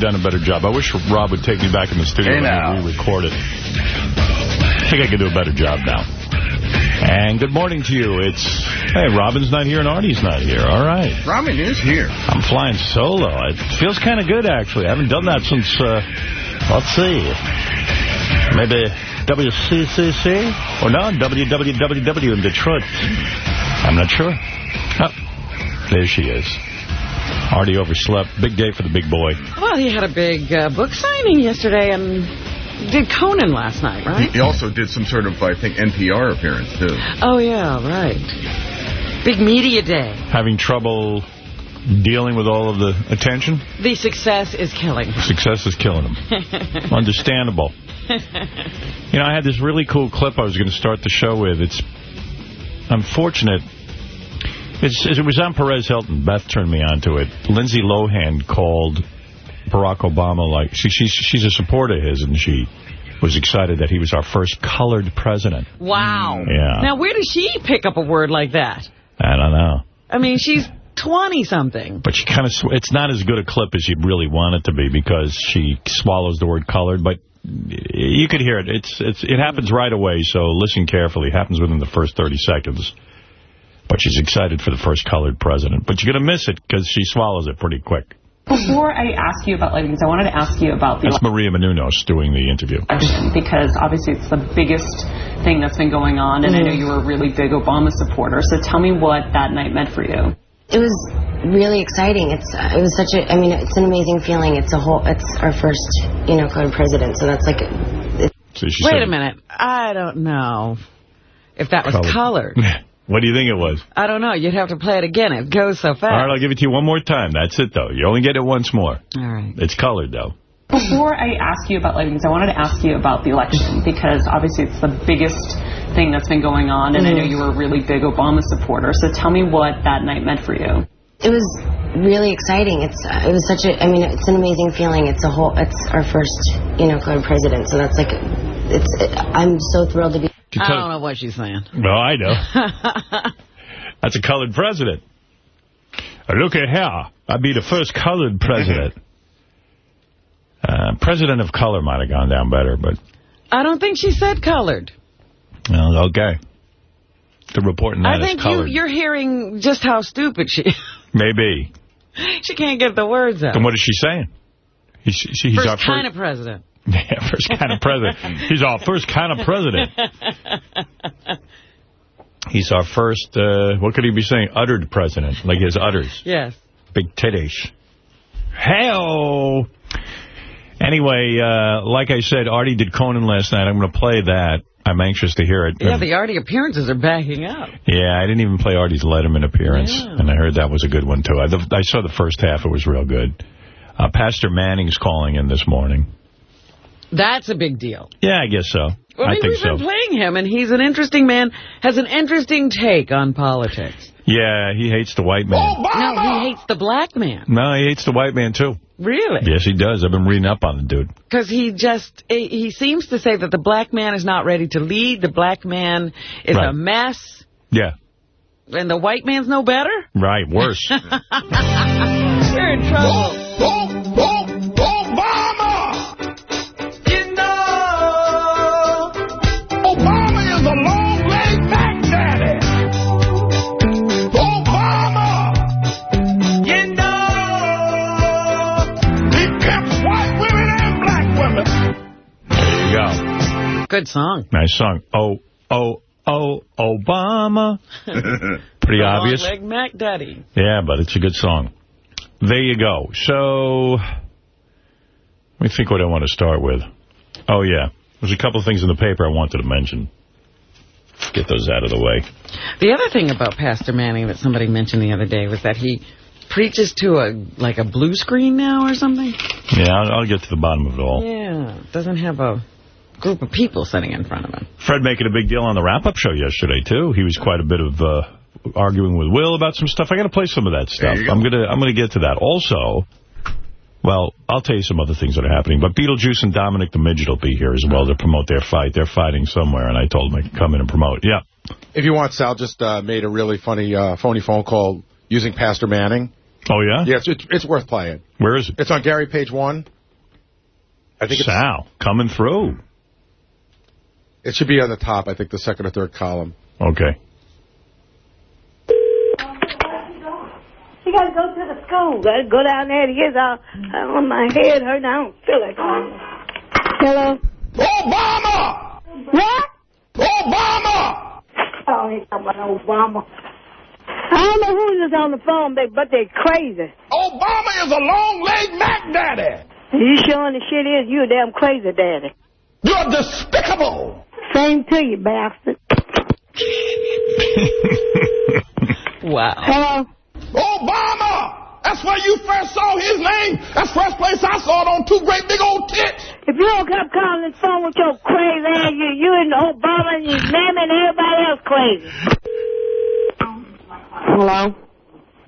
Had done a better job. I wish Rob would take me back in the studio Hey, and re-record it. I think I could do a better job now. And good morning to you. It's, hey, Robin's not here and Artie's not here. All right. Robin is here. I'm flying solo. It feels kind of good, actually. I haven't done that since, uh, let's see, maybe WCCC? Or no, WWWW in Detroit. I'm not sure. Oh, there she is. Artie overslept. Big day for the big boy. Well, he had a big uh, book signing yesterday and did Conan last night, right? He also did some sort of, I think, NPR appearance, too. Oh, yeah, right. Big media day. Having trouble dealing with all of the attention? The success is killing him. Success is killing him. Understandable. You know, I had this really cool clip I was going to start the show with. It's unfortunate. It's, it was on Perez Hilton. Beth turned me onto it. Lindsay Lohan called Barack Obama like she, she's she's a supporter of his, and she was excited that he was our first colored president. Wow. Mm, yeah. Now, where does she pick up a word like that? I don't know. I mean, she's 20-something. But she kind of, it's not as good a clip as you'd really want it to be because she swallows the word colored, but you could hear it. It's, it's, it happens right away, so listen carefully. It happens within the first 30 seconds. But she's excited for the first colored president. But you're going to miss it because she swallows it pretty quick. Before I ask you about lighting, I wanted to ask you about the That's Maria Menounos doing the interview. because obviously it's the biggest thing that's been going on, and I know you were a really big Obama supporter. So tell me what that night meant for you. It was really exciting. It's uh, it was such a. I mean, it's an amazing feeling. It's a whole. It's our first, you know, colored president. So that's like. So Wait said, a minute. I don't know if that was Colored. colored. what do you think it was? I don't know. You'd have to play it again. It goes so fast. All right, I'll give it to you one more time. That's it, though. You only get it once more. All right. It's colored, though. Before I ask you about lighting, I wanted to ask you about the election because obviously it's the biggest thing that's been going on, and I know you were a really big Obama supporter. So tell me what that night meant for you. it was really exciting. It's uh, it was such a. I mean, it's an amazing feeling. It's a whole. It's our first, you know, colored president. So that's like. It's. I'm so thrilled to be. I don't know what she's saying. No, I know. That's a colored president. Uh, Look at here. I'd be the first colored president. Uh, president of color might have gone down better, but I don't think she said colored. well, okay. The reporting that I think you, colored. you're hearing just how stupid she is. Maybe. She can't get the words out. Then what is she saying? She, he's our First kind first, of president. yeah, first kind of president. He's our first kind of president. He's our first, uh, what could he be saying? Uttered president, like his utters. Yes. Big titties. Hell. Anyway, uh, like I said, Artie did Conan last night. I'm going to play that. I'm anxious to hear it. Yeah, the Artie appearances are backing up. Yeah, I didn't even play Artie's Letterman appearance, Yeah. and I heard that was a good one, too. I, the, I saw the first half. It was real good. Uh, Pastor Manning's calling in this morning. That's a big deal. Yeah, I guess so. Well, I mean, think we've so. been playing him, and he's an interesting man, has an interesting take on politics. Yeah, he hates the white man. No, he hates the black man. No, he hates the white man, too. Really? Yes, he does. I've been reading up on the dude. Because he just, he he seems to say that the black man is not ready to lead, the black man is Right. a mess, Yeah, and the white man's no better? right, worse. You're in trouble. Good song. Nice song. Oh, oh, oh, Obama. Pretty obvious. Long leg Mac Daddy. Yeah, but it's a good song. There you go. So, let me think what I want to start with. Oh, yeah. There's a couple of things in the paper I wanted to mention. Get those out of the way. The other thing about Pastor Manning that somebody mentioned the other day was that he preaches to a like a blue screen now or something. Yeah, I'll, I'll get to the bottom of it all. Yeah, doesn't have a group of people sitting in front of him. Fred making a big deal on the wrap-up show yesterday, too. He was quite a bit of uh, arguing with Will about some stuff. I got to play some of that stuff. go. I'm gonna I'm gonna get to that. Also, well, I'll tell you some other things that are happening. But Beetlejuice and Dominic the Midget will be here as well to promote their fight. They're fighting somewhere, and I told them I could come in and promote. Yeah. If you want, Sal just uh, made a really funny uh, phony phone call using Pastor Manning. Oh, yeah? Yeah, it's, it's, it's worth playing. Where is it? It's on Gary page one. I think it's, Sal, coming through. It should be on the top, I think, the second or third column. Okay. You gotta go to the school. Gotta go down there to get uh, uh, my head hurt. I don't feel like going. Hello? Obama! What? Obama! Oh, he's talking about Obama. I don't know who's on the phone, but but they're crazy. Obama is a long-legged Mac Daddy. You showing the shit is you a damn crazy daddy. You're despicable. Same to you, bastard. Wow. Hello? Obama! That's where you first saw his name. That's first place I saw it on two great big old tits. If you don't come calling this phone with your crazy ass, you, you and Obama and your mammy and everybody else crazy. Hello?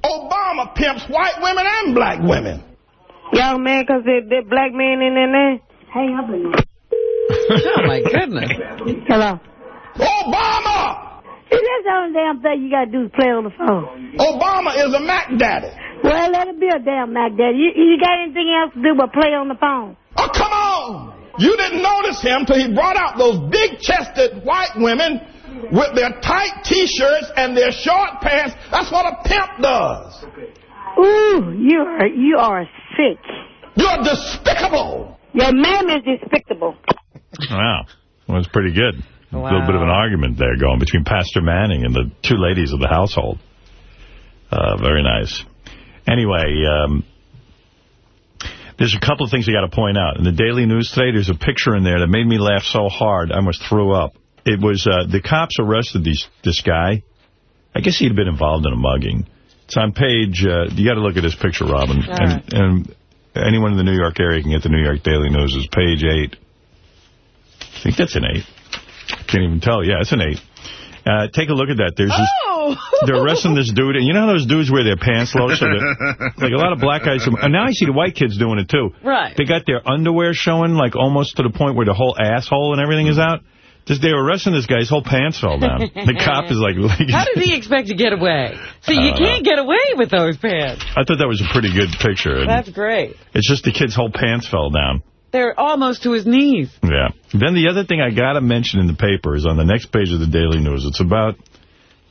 Obama pimps white women and black women. Young man, because they're, they're black men in there. Hang up in there. Oh, my goodness. Hello? Obama! See, that's the only damn thing you got to do is play on the phone. Obama is a Mac Daddy. Well, let it be a damn Mac Daddy. You, you got anything else to do but play on the phone? Oh, come on! You didn't notice him till he brought out those big-chested white women with their tight T-shirts and their short pants. That's what a pimp does. Ooh, you are, you are sick. You're despicable. Your man is despicable. Wow. Well, it's pretty good. A little bit of an argument there going between Pastor Manning and the two ladies of the household. Uh, very nice. Anyway, um, there's a couple of things I got to point out. In the Daily News today, there's a picture in there that made me laugh so hard I almost threw up. It was uh, the cops arrested these, this guy. I guess he'd been involved in a mugging. It's on page, uh, you got to look at this picture, Robin. All and, and anyone in the New York area can get the New York Daily News. It's page 8. I think that's an 8. Can't even tell. Yeah, it's an 8. Uh, take a look at that. There's this, Oh! they're arresting this dude, and you know how those dudes wear their pants low? So like a lot of black guys, and now I see the white kids doing it too. Right. They got their underwear showing, like almost to the point where the whole asshole and everything is out. Just they were arresting this guy, his whole pants fell down. The cop is like, How did he expect to get away? See, you don't know. can't get away with those pants. I thought that was a pretty good picture. That's great. It's just the kid's whole pants fell down. They're almost to his knees. Yeah. Then the other thing I got to mention in the paper is on the next page of the Daily News. It's about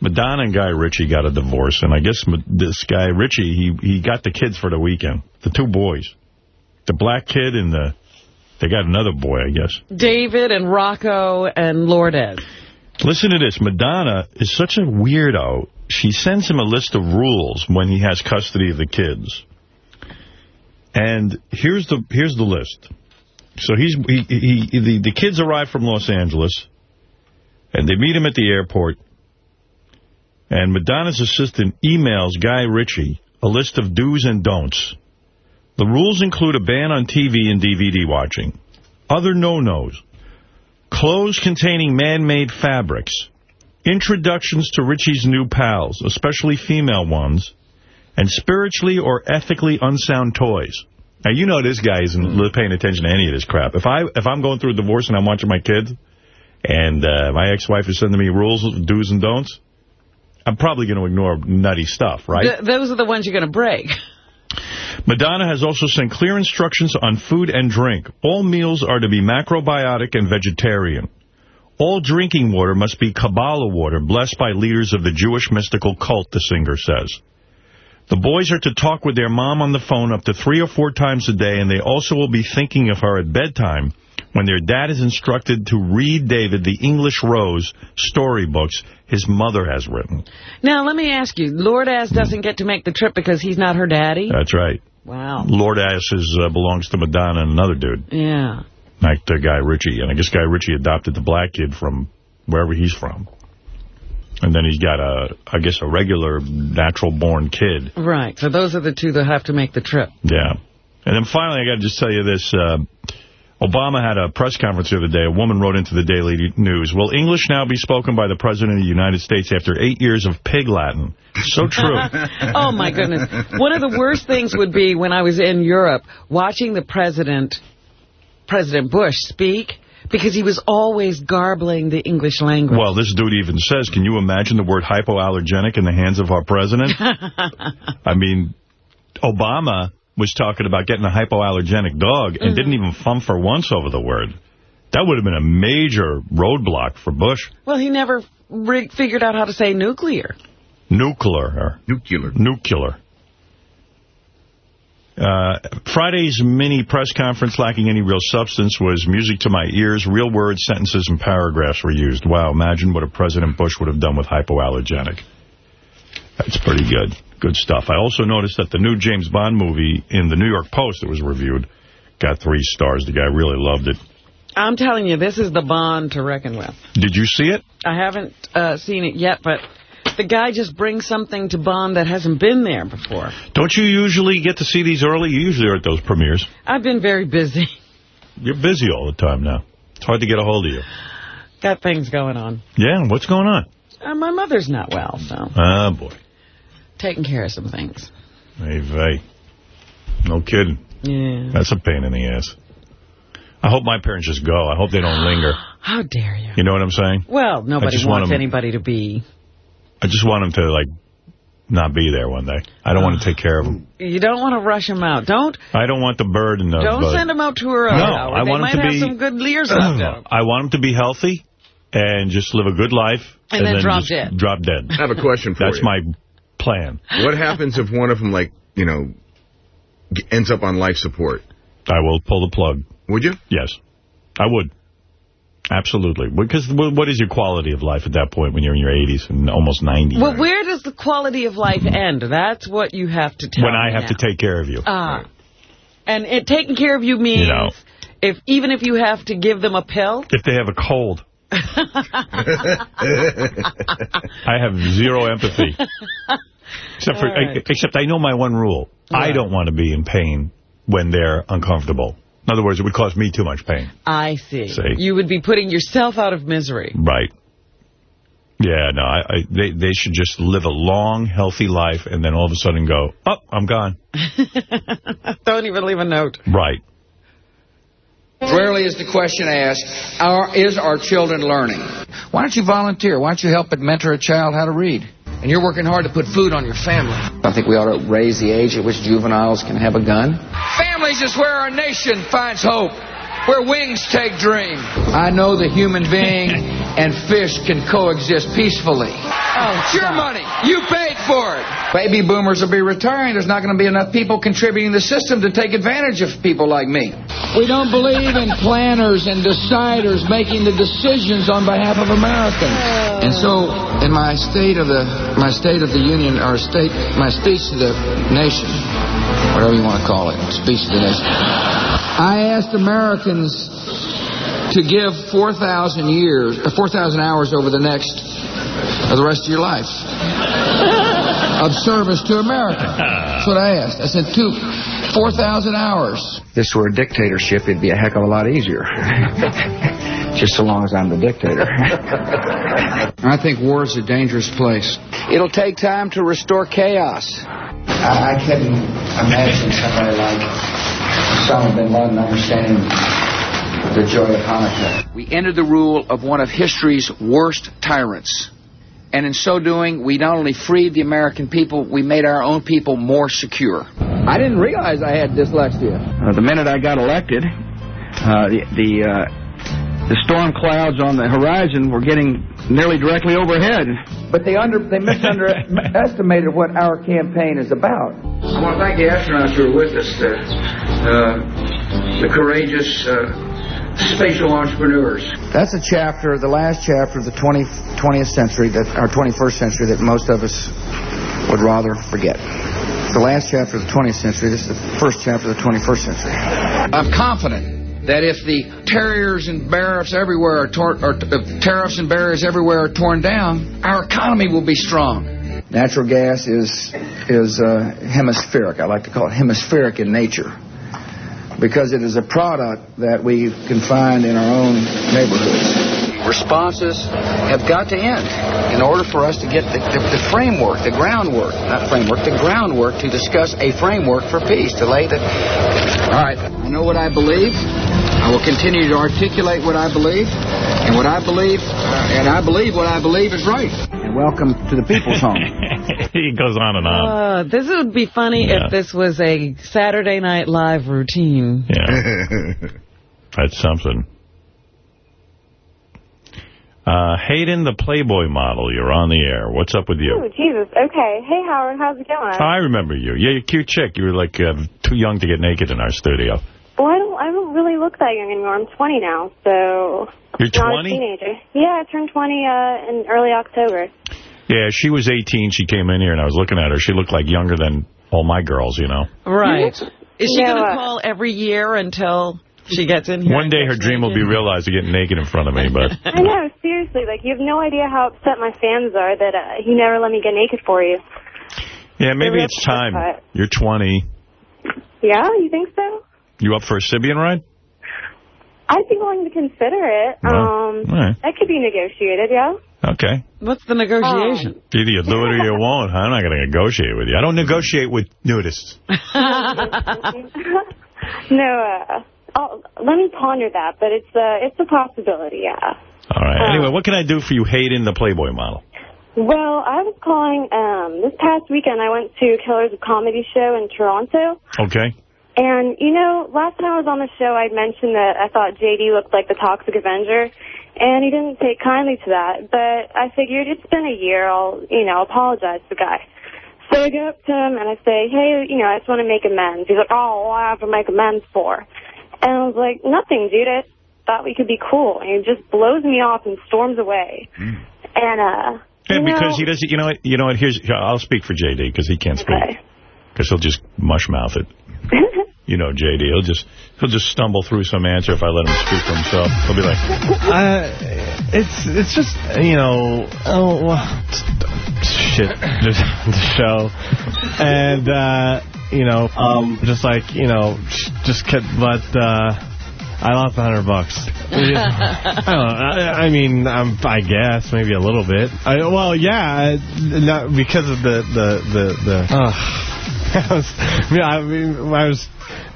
Madonna and Guy Ritchie got a divorce, and I guess this guy Ritchie he he got the kids for the weekend, the two boys, the black kid and the they got another boy, I guess. David and Rocco and Lourdes. Listen to this. Madonna is such a weirdo. She sends him a list of rules when he has custody of the kids. And here's the here's the list. So he's he, he the, the kids arrive from Los Angeles, and they meet him at the airport. And Madonna's assistant emails Guy Ritchie a list of do's and don'ts. The rules include a ban on TV and DVD watching. Other no-nos. Clothes containing man-made fabrics. Introductions to Ritchie's new pals, especially female ones. And spiritually or ethically unsound toys. Now, you know this guy isn't paying attention to any of this crap. If, I, if I'm going through a divorce and I'm watching my kids, and uh, my ex-wife is sending me rules, of do's and don'ts, I'm probably going to ignore nutty stuff, right? Th those are the ones you're going to break. Madonna has also sent clear instructions on food and drink. All meals are to be macrobiotic and vegetarian. All drinking water must be Kabbalah water, blessed by leaders of the Jewish mystical cult, the singer says. The boys are to talk with their mom on the phone up to three or four times a day, and they also will be thinking of her at bedtime when their dad is instructed to read David the English Rose storybooks his mother has written. Now, let me ask you, Lourdes doesn't get to make the trip because he's not her daddy? That's right. Wow. Lord Asses uh, belongs to Madonna and another dude. Yeah. like the Guy Ritchie. And I guess Guy Ritchie adopted the black kid from wherever he's from. And then he's got, a, I guess, a regular natural-born kid. Right. So those are the two that have to make the trip. Yeah. And then finally, I got to just tell you this. Uh, Obama had a press conference the other day. A woman wrote into the Daily News, Will English now be spoken by the President of the United States after eight years of pig Latin? So true. oh, my goodness. One of the worst things would be when I was in Europe watching the president, President Bush, speak because he was always garbling the English language. Well, this dude even says, can you imagine the word hypoallergenic in the hands of our president? I mean, Obama was talking about getting a hypoallergenic dog and Mhm. didn't even fumfer once over the word. That would have been a major roadblock for Bush. Well, he never figured out how to say nuclear. Nuclear. Nuclear. Nuclear. Uh, Friday's mini press conference, lacking any real substance, was music to my ears. Real words, sentences, and paragraphs were used. Wow, imagine what a President Bush would have done with hypoallergenic. That's pretty good. Good stuff. I also noticed that the new James Bond movie in the New York Post that was reviewed got three stars. The guy really loved it. I'm telling you, this is the Bond to reckon with. Did you see it? I haven't uh, seen it yet, but the guy just brings something to Bond that hasn't been there before. Don't you usually get to see these early? You usually are at those premieres. I've been very busy. You're busy all the time now. It's hard to get a hold of you. Got things going on. Yeah, what's going on? Uh, my mother's not well, so Ah, boy. taking care of some things. Hey, vey. No kidding. Yeah. That's a pain in the ass. I hope my parents just go. I hope they don't linger. How dare you? You know what I'm saying? Well, nobody wants want anybody to be. I just want them to, like, not be there one day. I don't want to take care of them. You don't want to rush them out. Don't I don't want the burden of... don't uh, send them out too early. No, Howard. I they want 'em might to have be- some good years left in 'em. I want them to be healthy and just live a good life. And then drop just dead. Drop dead. I have a question for That's you. That's my plan. What happens if one of them, like, you know, ends up on life support? I will pull the plug. Would you? Yes, I would. Absolutely. Because what is your quality of life at that point when you're in your 80s and almost 90? Well, where does the quality of life end? That's what you have to tell when I have now. to take care of you. Ah. And it, taking care of you means You know. if even if you have to give them a pill. If they have a cold. I have zero empathy. Except for, right. except I know my one rule. I don't want to be in pain when they're uncomfortable. In other words, it would cause me too much pain. I see. See. You would be putting yourself out of misery. Right. Yeah, no, I, I, they they should just live a long, healthy life and then all of a sudden go, oh, I'm gone. Don't even leave a note. Right. Rarely is the question asked, are, is our children learning? Why don't you volunteer? Why don't you help but mentor a child how to read? And you're working hard to put food on your family. I think we ought to raise the age at which juveniles can have a gun. Families is where our nation finds hope, where wings take dream. I know the human being and fish can coexist peacefully. Oh, it's your money. You paid for it. Baby boomers will be retiring. There's not going to be enough people contributing to the system to take advantage of people like me. We don't believe in planners and deciders making the decisions on behalf of Americans. Oh. And so, in my state of the my state of the union, or state my speech to the nation, whatever you want to call it, speech to the nation, I asked Americans to give 4,000 years, uh, 4,000 hours over the next, uh, the rest of your life of service to America. That's what I asked. I said, two, 4,000 hours. If this were a dictatorship, it'd be a heck of a lot easier. Just so long as I'm the dictator. I think war is a dangerous place. It'll take time to restore chaos. I, I couldn't imagine somebody like Osama bin Laden understanding the joy of Hanukkah. We ended the rule of one of history's worst tyrants. And in so doing, we not only freed the American people, we made our own people more secure. I didn't realize I had dyslexia. Uh, the minute I got elected, uh, the the, uh, the storm clouds on the horizon were getting nearly directly overhead. But they under they misunderestimated what our campaign is about. I want to thank the astronauts who are with us, the, uh, the courageous uh, spatial entrepreneurs. That's a chapter, the last chapter of the 20, 20th century, that our 21st century, that most of us would rather forget. The last chapter of the 20th century. This is the first chapter of the 21st century. I'm confident that if the terriers and tariffs everywhere are tor- or uh, tariffs and barriers everywhere are torn down, our economy will be strong. Natural gas is is uh, hemispheric. I like to call it hemispheric in nature because it is a product that we can find in our own neighborhoods. Responses have got to end in order for us to get the, the, the framework, the groundwork, not framework, the groundwork to discuss a framework for peace, to lay the... All right, I know what I believe. I will continue to articulate what I believe, and what I believe, uh, and I believe what I believe is right. And welcome to the people's home. he goes on and on. Uh, this would be funny Yeah. if this was a Saturday Night Live routine. Yeah. That's something. Uh, Hayden, the Playboy model, you're on the air. What's up with you? Oh. Jesus. Okay. Hey, Howard. How's it going? I remember you. Yeah, you're a cute chick. You were like uh, too young to get naked in our studio. Well, I don't, I don't really look that young anymore. I'm 20 now, so... You're not a teenager. Yeah, I turned 20 uh, in early October. Yeah, she was 18. She came in here, and I was looking at her. She looked like younger than all my girls, you know. Right. Is she No, going to call every year until she gets in here? One day her dream will be realized of getting naked in front of me, but I know, seriously. Like, you have no idea how upset my fans are that uh, he never let me get naked for you. yeah, maybe Maybe it's time. You're 20. Yeah, you think so? You up for a Sybian ride? I'd be willing to consider it. Well, um, all right. That could be negotiated, yeah? Okay. What's the negotiation? Either you do it or you won't. I'm not going to negotiate with you. I don't negotiate with nudists. no, uh, I'll, let me ponder that, but it's uh, it's a possibility, yeah. All right. Uh, Anyway, what can I do for you, Hayden, the Playboy model? Well, I was calling, um, this past weekend I went to Killers of Comedy show in Toronto. Okay. And, you know, last time I was on the show, I'd mentioned that I thought J.D. looked like the Toxic Avenger. And he didn't take kindly to that. But I figured it's been a year. I'll, you know, apologize to the guy. So I go up to him and I say, hey, you know, I just want to make amends. He's like, oh, what do I have to make amends for? And I was like, nothing, dude. I thought we could be cool. And he just blows me off and storms away. And, uh... Yeah, because know, he doesn't, you know what, you know what, here's, I'll speak for J.D. because he can't speak. Because he'll just mush mouth it. You know J.D. He'll just, he'll just stumble through some answer if I let him speak for himself. He'll be like, Uh, it's it's just you know oh well, shit just the show and uh, you know um just like you know just kept but uh, I lost a hundred bucks. I don't know. I, I mean, I'm, I guess maybe a little bit. I, well, yeah, uh, not because of the the the the. Uh, I was, yeah, I mean, I was,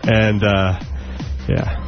and uh, yeah.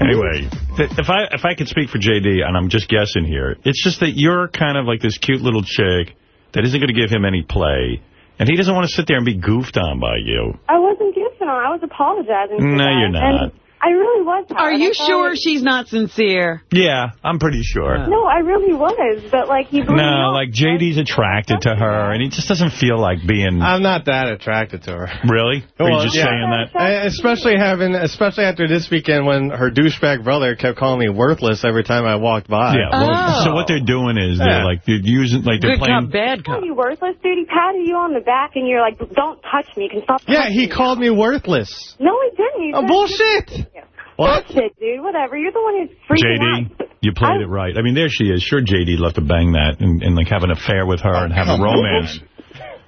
Anyway, if I if I could speak for J.D., and I'm just guessing here, it's just that you're kind of like this cute little chick that isn't going to give him any play, and he doesn't want to sit there and be goofed on by you. I wasn't goofing on. I was apologizing. for No, that. you're not. And I really was. Are Howard. you I thought- sure she's not sincere? Yeah, I'm pretty sure. No, I really was. But like he. No, off. like J.D.'s attracted to her, and he just doesn't feel like being... I'm not that attracted to her. really? Or you just yeah. saying that? I- eh, Especially having, especially after this weekend when her douchebag brother kept calling me worthless every time I walked by. Yeah. Well, Oh. So what they're doing is they're like they're using like they're Good playing. cop, bad cop. you worthless dude. He patted you on the back, and you're like, "Don't touch me. You can stop." Yeah, he me." called me worthless. No, he didn't. He Oh, bullshit. What? Bullshit, dude. Whatever. You're the one who's freaking JD, out. you played I- it right. I mean, there she is. Sure, JD love to bang that and, and like have an affair with her and have a romance.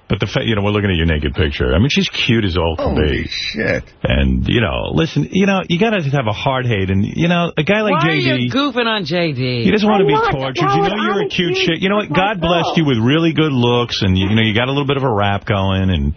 But the fa you know, we're looking at your naked picture. I mean, she's cute as all can Holy be. shit. And, you know, listen, you know, you got to have a hard hate. And, you know, a guy like Why are JD... you goofing on J.D.? He doesn't want to be not. tortured. You know you're I'm a cute a chick. You know what? cute God blessed you with really good looks, and you, you know you got a little bit of a rap going, and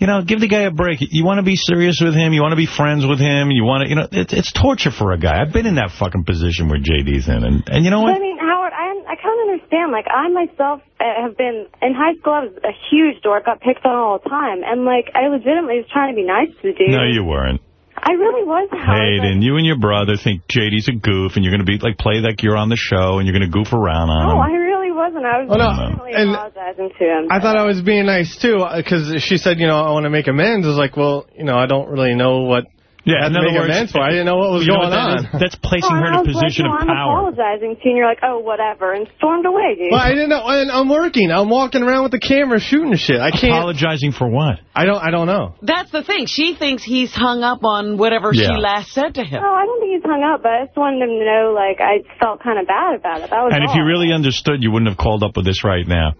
you know, give the guy a break. You want to be serious with him. You want to be friends with him. You want to, you know, it's it's torture for a guy. I've been in that fucking position where JD's in, and and you know what? But I mean, Howard, I I kind of understand. Like, I myself uh, have been in high school. I was a huge dork. Got picked on all the time, and like, I legitimately was trying to be nice to the dude. No, you weren't. I really was. Howard. Hayden, you and your brother think JD's a goof, and you're going to be like play like you're on the show, and you're going to goof around on No, him. I really wasn't. I was Oh, no. And apologizing to him. I thought I was being nice too, because she said, you know, I want to make amends. I was like, well, you know, I don't really know what yeah, I had in to other words, for. I didn't know what was you know going what that on. is? That's placing Oh, her in a oh, position like, of no, power. I'm apologizing to you, and you're like, oh, whatever, and stormed away, dude. Well, I didn't know, and I'm working. I'm walking around with the camera shooting shit. I can't. Apologizing for what? I don't. I don't know. That's the thing. She thinks he's hung up on whatever Yeah. she last said to him. No, I don't think he's hung up, but I just wanted him to know, like, I felt kind of bad about it. That was And if you really understood, you wouldn't have called up with this right now.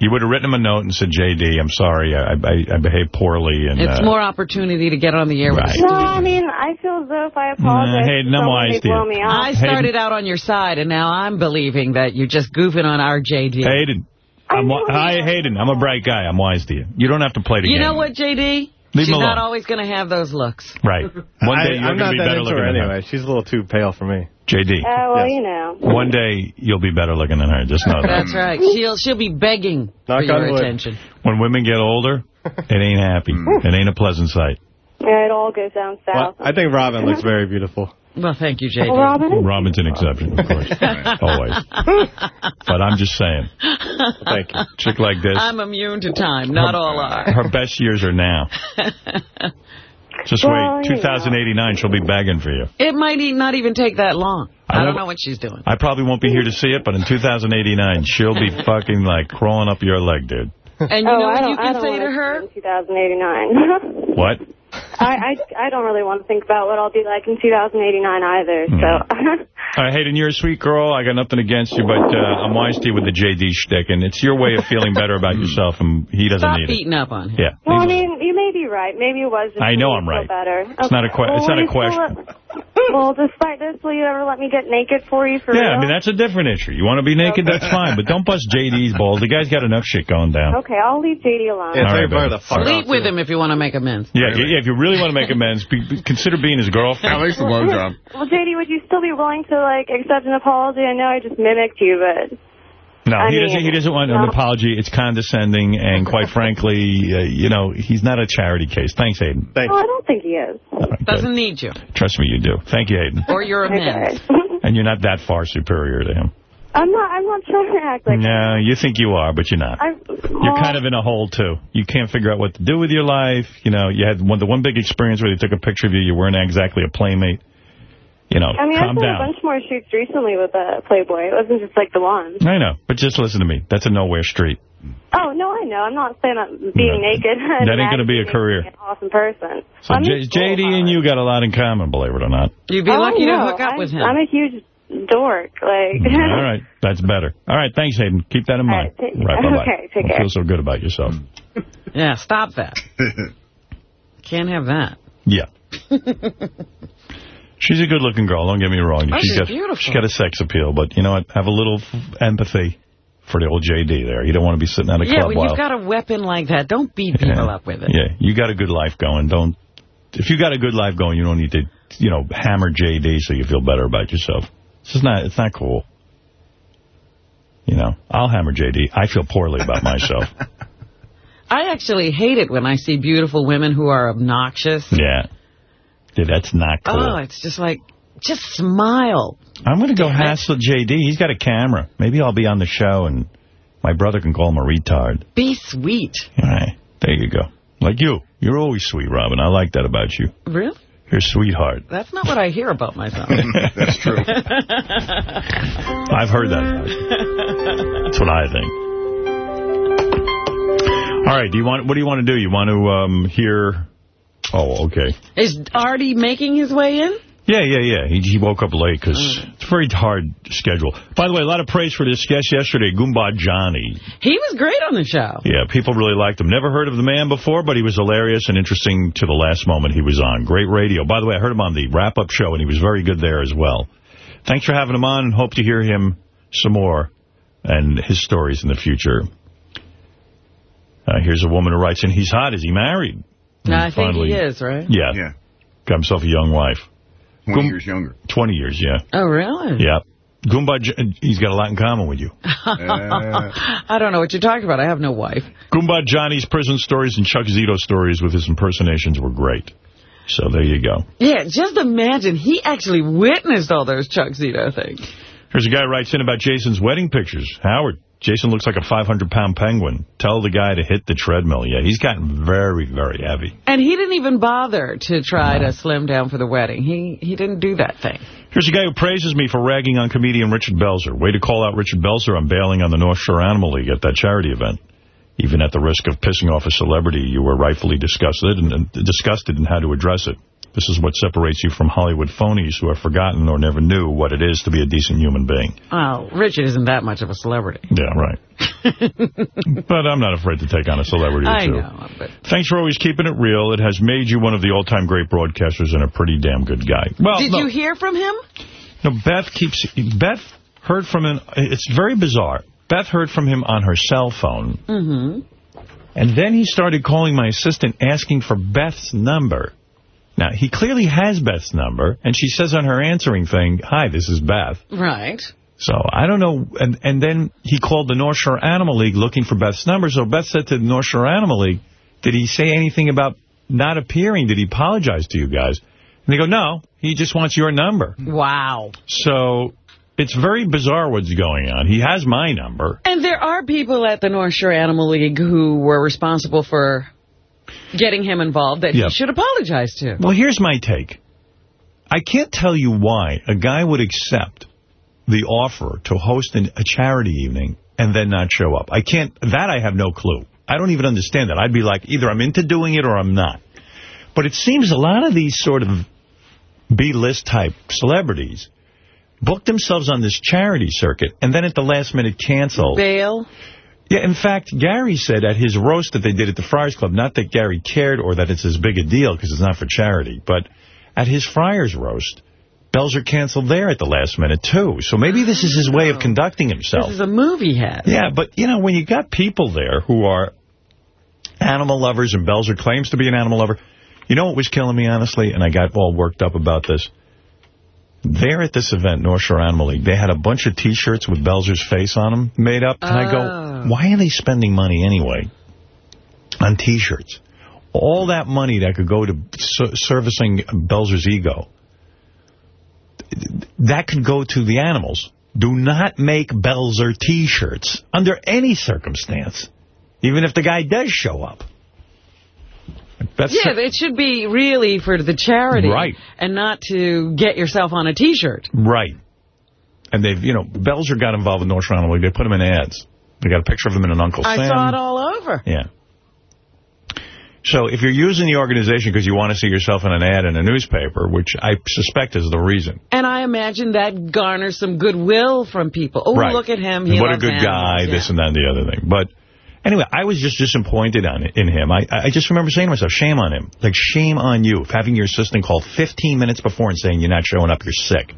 You would have written him a note and said, JD, I'm sorry, I, I, I behaved poorly. And It's uh, more opportunity to get on the air with Right. us. No, I mean, I feel as though if I apologize, Nah, Hayden, to I'm someone, wise to you. blow me off. I started out on your side, and now I'm believing that you're just goofing on our JD. Hayden. I'm, hi. Hayden. I'm a bright guy. I'm wise to you. You don't have to play the You game. know what, JD? Leave She's not always going to have those looks. Right. One day I, you're going to be that better into looking her than her. anyway. She's a little too pale for me. JD. Uh, well, you know. One day you'll be better looking than her. Just know that. That's right. She'll she'll be begging for Knock on your wood. attention. When women get older, it ain't happy. It ain't a pleasant sight. Yeah, it all goes down Well, south. I think Robin looks very beautiful. Well, thank you, JD. Well, Robin? Robin's an exception, of course. Always. But I'm just saying. Thank you. Chick like this, I'm immune to time. Not all are. her best years are now. Just Well, wait. you know. 2089, she'll be begging for you. It might e- not even take that long. I I don't know what she's doing. I probably won't be here to see it, but in 2089, she'll be fucking, like, crawling up your leg, dude. And you oh, know what you can say wanna her? In 2089. What? I, I I don't really want to think about what I'll be like in 2089 either. Hmm. So All right, Hayden, you're a sweet girl. I got nothing against you, but uh, I'm wise to you with the JD shtick, and it's your way of feeling better about yourself, and he doesn't Stop need beating up on him. it. Yeah. well, I mean, you may be right. Maybe it was. I know I'm right. Better. It's not a que- Well, it's not a question. let- well, despite this, will you ever let me get naked for you for Yeah, I mean, that's a different issue. You want to be naked, that's fine, but don't bust JD's balls. The guy's got enough shit going down. Okay, I'll leave JD alone. All right, baby. Sleep with him if you want to make amends. Yeah, yeah, if you really want to make amends, be, be- consider being his girlfriend. At least a blowjob. Well, JD, would you still be willing to like accept an apology? I know I just mimicked you, but No, I he mean, doesn't. He doesn't want an apology. It's condescending, and quite frankly, uh, you know, he's not a charity case. Thanks, Hayden. well, I don't think he is. Doesn't need you. Trust me, you do. Thank you, Hayden. Or your amends. And you're not that far superior to him. I'm not. I'm not trying to act like. no, you think you are, but you're not. I'm, You're kind of in a hole, too. You can't figure out what to do with your life. You know, you had one the one big experience where they took a picture of you. You weren't exactly a playmate. You know, I mean, calm I've done down. a bunch more shoots recently with uh, Playboy. It wasn't just like the one. I know, but just listen to me. That's a nowhere street. Oh no, I know. I'm not saying I'm being naked. That ain't gonna be a career. being An awesome person. So I'm J- just- JD and you got a lot in common, believe it or not. You'd be Oh, lucky no, to hook up I'm, with him. I'm a huge dork. Like. All right, that's better. All right, thanks, Hayden. Keep that in mind. take- right, bye-bye. okay, take Don't care. feel so good about yourself. Yeah, stop that. Can't have that. Yeah. She's a good-looking girl, don't get me wrong. Oh, she's got, beautiful. She's got a sex appeal, but you know what? Have a little empathy for the old JD there. You don't want to be sitting at a Yeah, club when while... you've got a weapon like that, don't beat people yeah, up with it. Yeah, you got a good life going. Don't... If you got a good life going, you don't need to, you know, hammer JD so you feel better about yourself. This is not, it's not cool. You know, I'll hammer JD. I feel poorly about myself. I actually hate it when I see beautiful women who are obnoxious. yeah. Dude, that's not cool. Oh, it's just like, just smile. I'm going to go hassle JD. He's got a camera. Maybe I'll be on the show and my brother can call him a retard. Be sweet. All right. There you go. Like you. You're always sweet, Robin. I like that about you. Really? You're sweetheart. That's not what I hear about myself. That's true. I've heard that. That's what I think. All right. Do you want? What do you want to do? You want to um, hear? Oh, okay. Is Artie making his way in? Yeah, yeah, yeah. He, he woke up late because it's a very hard schedule. By the way, a lot of praise for this guest yesterday, Goomba Johnny. He was great on the show. Yeah, people really liked him. Never heard of the man before, but he was hilarious and interesting to the last moment he was on. Great radio. By the way, I heard him on the wrap-up show, and he was very good there as well. Thanks for having him on, and hope to hear him some more and his stories in the future. Uh, here's a woman who writes in, he's hot. Is he married? No, I And think he is, right? Yeah. Yeah. Got himself a young wife. 20 years younger. 20 years, yeah. Oh, really? Yeah. Goomba, he's got a lot in common with you. I don't know what you're talking about. I have no wife. Goomba Johnny's prison stories and Chuck Zito stories with his impersonations were great. So there you go. Yeah, just imagine. He actually witnessed all those Chuck Zito things. Here's a guy who writes in about Jason's wedding pictures. Howard, Jason looks like a 500-pound penguin. Tell the guy to hit the treadmill. Yeah, he's gotten very, very heavy. And he didn't even bother to try to slim down for the wedding. He he didn't do that thing. Here's a guy who praises me for ragging on comedian Richard Belzer. Way to call out Richard Belzer on bailing on the North Shore Animal League at that charity event. Even at the risk of pissing off a celebrity, you were rightfully disgusted and, and disgusted in how to address it. This is what separates you from Hollywood phonies who have forgotten or never knew what it is to be a decent human being. Well, Richard isn't that much of a celebrity. Yeah, right. but I'm not afraid to take on a celebrity or I two. know, but Thanks for always keeping it real. It has made you one of the all-time great broadcasters and a pretty damn good guy. Well, did no, you hear from him? no, Beth keeps... Beth heard from him... It's very bizarre. Beth heard from him on her cell phone, Mm-hmm. and then he started calling my assistant asking for Beth's number. Now, he clearly has Beth's number, and she says on her answering thing, hi, this is Beth. Right. So I don't know. And, and then he called the North Shore Animal League looking for Beth's number. So Beth said to the North Shore Animal League, did he say anything about not appearing? Did he apologize to you guys? And they go, no, he just wants your number. Wow. So it's very bizarre what's going on. He has my number. And there are people at the North Shore Animal League who were responsible for getting him involved that Yep. he should apologize to. Well, here's my take. I can't tell you why a guy would accept the offer to host an, a charity evening and then not show up. I can't, that I have no clue. I don't even understand that. I'd be like, either I'm into doing it or I'm not. But it seems a lot of these sort of B-list type celebrities book themselves on this charity circuit and then at the last minute cancel. Bail. Yeah, in fact, Gary said at his roast that they did at the Friars Club, not that Gary cared or that it's as big a deal because it's not for charity, but at his Friars roast, Belzer canceled there at the last minute, too. So maybe this is his way of conducting himself. This is a movie has. Yeah, but, you know, when you got people there who are animal lovers and Belzer claims to be an animal lover, you know what was killing me, honestly, and I got all worked up about this? There at this event, North Shore Animal League, they had a bunch of T-shirts with Belzer's face on them made up. And I Oh. Go, why are they spending money anyway on T-shirts? All that money that could go to servicing Belzer's ego, that could go to the animals. Do not make Belzer T-shirts under any circumstance, even if the guy does show up. That's yeah, it should be really for the charity. Right. And not to get yourself on a T-shirt. Right. And they've, you know, Belzer got involved with North Shore Animal League. They put him in ads. They got a picture of him in an Uncle I Sam. saw it all over. Yeah. So if you're using the organization because you want to see yourself in an ad in a newspaper, which I suspect is the reason. And I imagine that garners some goodwill from people. Oh, Right. look at him. He what a good animals. guy, Yeah. this and that and the other thing. But anyway, I was just disappointed on in him. I, I just remember saying to myself, shame on him. Like, shame on you for having your assistant call 15 minutes before and saying you're not showing up, you're sick.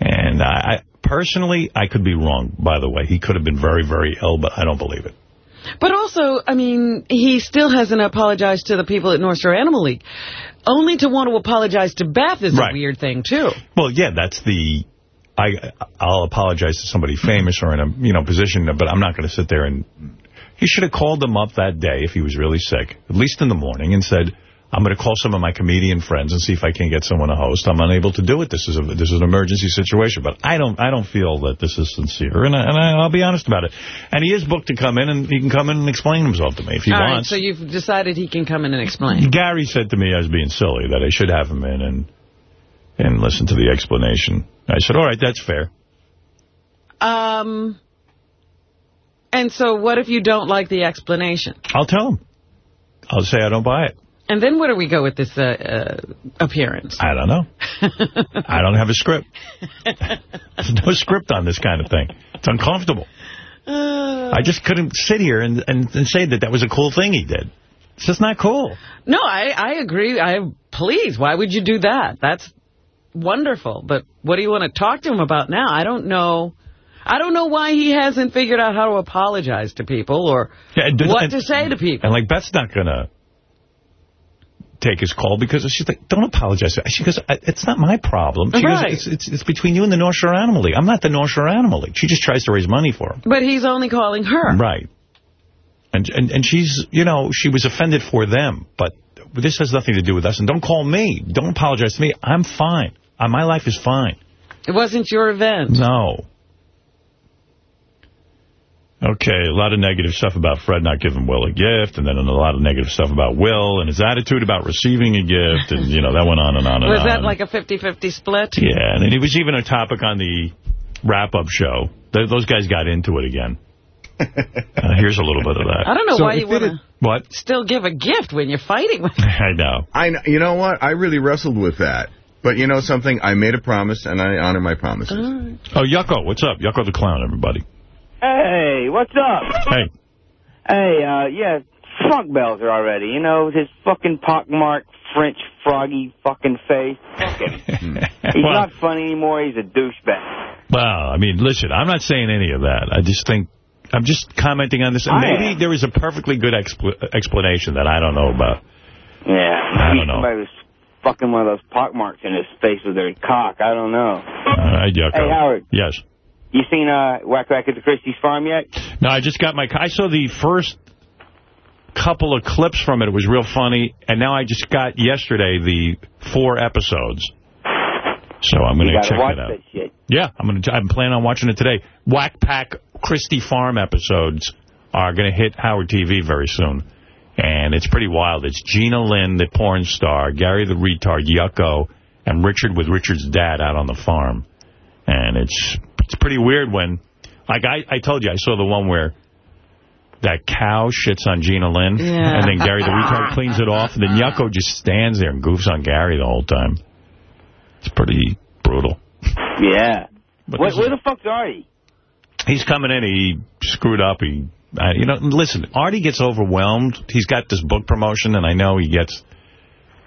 And I, I personally, I could be wrong, by the way. He could have been very, very ill, but I don't believe it. But also, I mean, he still hasn't apologized to the people at North Shore Animal League. Only to want to apologize to Beth is Right. a weird thing, too. Well, yeah, that's the... I, I'll apologize to somebody famous or in a you know position, but I'm not going to sit there and... He should have called them up that day if he was really sick, at least in the morning, and said, I'm going to call some of my comedian friends and see if I can get someone to host. I'm unable to do it. This is a this is an emergency situation. But I don't I don't feel that this is sincere, and, I, and I, I'll be honest about it. And he is booked to come in, and he can come in and explain himself to me if he All right, wants. so you've decided he can come in and explain. Gary said to me I was being silly, that I should have him in and and listen to the explanation. I said, all right, that's fair. Um, and so what if you don't like the explanation? I'll tell him. I'll say I don't buy it. And then where do we go with this uh, uh, appearance? I don't know. I don't have a script. There's no script on this kind of thing. It's uncomfortable. I just couldn't sit here and, and, and say that that was a cool thing he did. It's just not cool. No, I, I agree. I Please, why would you do that? That's wonderful. But what do you want to talk to him about now? I don't know. I don't know why he hasn't figured out how to apologize to people or Yeah, and- what to say to people. And, like, Beth's not going to take his call because she's like, don't apologize. She goes, it's not my problem. She Right. goes, it's, it's, it's between you and the North Shore Animal League. I'm not the North Shore Animal League. She just tries to raise money for him. But he's only calling her. Right. And, and and she's, you know, she was offended for them, but this has nothing to do with us. And don't call me. Don't apologize to me. I'm fine. Uh, my life is fine. It wasn't your event. No. Okay, a lot of negative stuff about Fred not giving Will a gift, and then a lot of negative stuff about Will and his attitude about receiving a gift, and, you know, that went on and on and Was on. Was that like a 50-50 split? Yeah, and it was even a topic on the wrap-up show. Th those guys got into it again. Uh, here's a little bit of that. I don't know So why you it want to What? still give a gift when you're fighting with I know. I, kn- you know what? I really wrestled with that. But you know something? I made a promise, and I honor my promises. Oh, Yucko, what's up? Yucko the Clown, everybody. Hey, what's up? Hey. Hey, uh, yeah, fuck Belzer already. You know, his fucking pockmarked French froggy fucking face. Fuck him. He's Well- not funny anymore. He's a douchebag. Well, I mean, listen, I'm not saying any of that. I just think, I'm just commenting on this. I maybe am. there is a perfectly good expl explanation that I don't know about. Yeah. I don't know. Somebody was fucking one of those pockmarks in his face with their cock. I don't know. All right, Yucko. Hey, Howard. Yes. You seen uh, Whack Whack at the Christie's farm yet? No, I just got my... I saw the first couple of clips from it. It was real funny. And now I just got yesterday the four episodes. So I'm going to check watch it out. that shit. Yeah, I'm going to. I'm planning on watching it today. Whack Pack Christie Farm episodes are going to hit Howard TV very soon. And it's pretty wild. It's Gina Lynn, the porn star, Gary the retard, Yucko, and Richard with Richard's dad out on the farm. And it's it's pretty weird when, like I, I told you, I saw the one where that cow shits on Gina Lynn, Yeah. and then Gary the retard cleans it off, and then Yucko just stands there and goofs on Gary the whole time. It's pretty brutal. Yeah. But Where, this is- where the fuck's Artie? He's coming in. He screwed up. He, uh, you know, listen, Artie gets overwhelmed. He's got this book promotion, and I know he gets,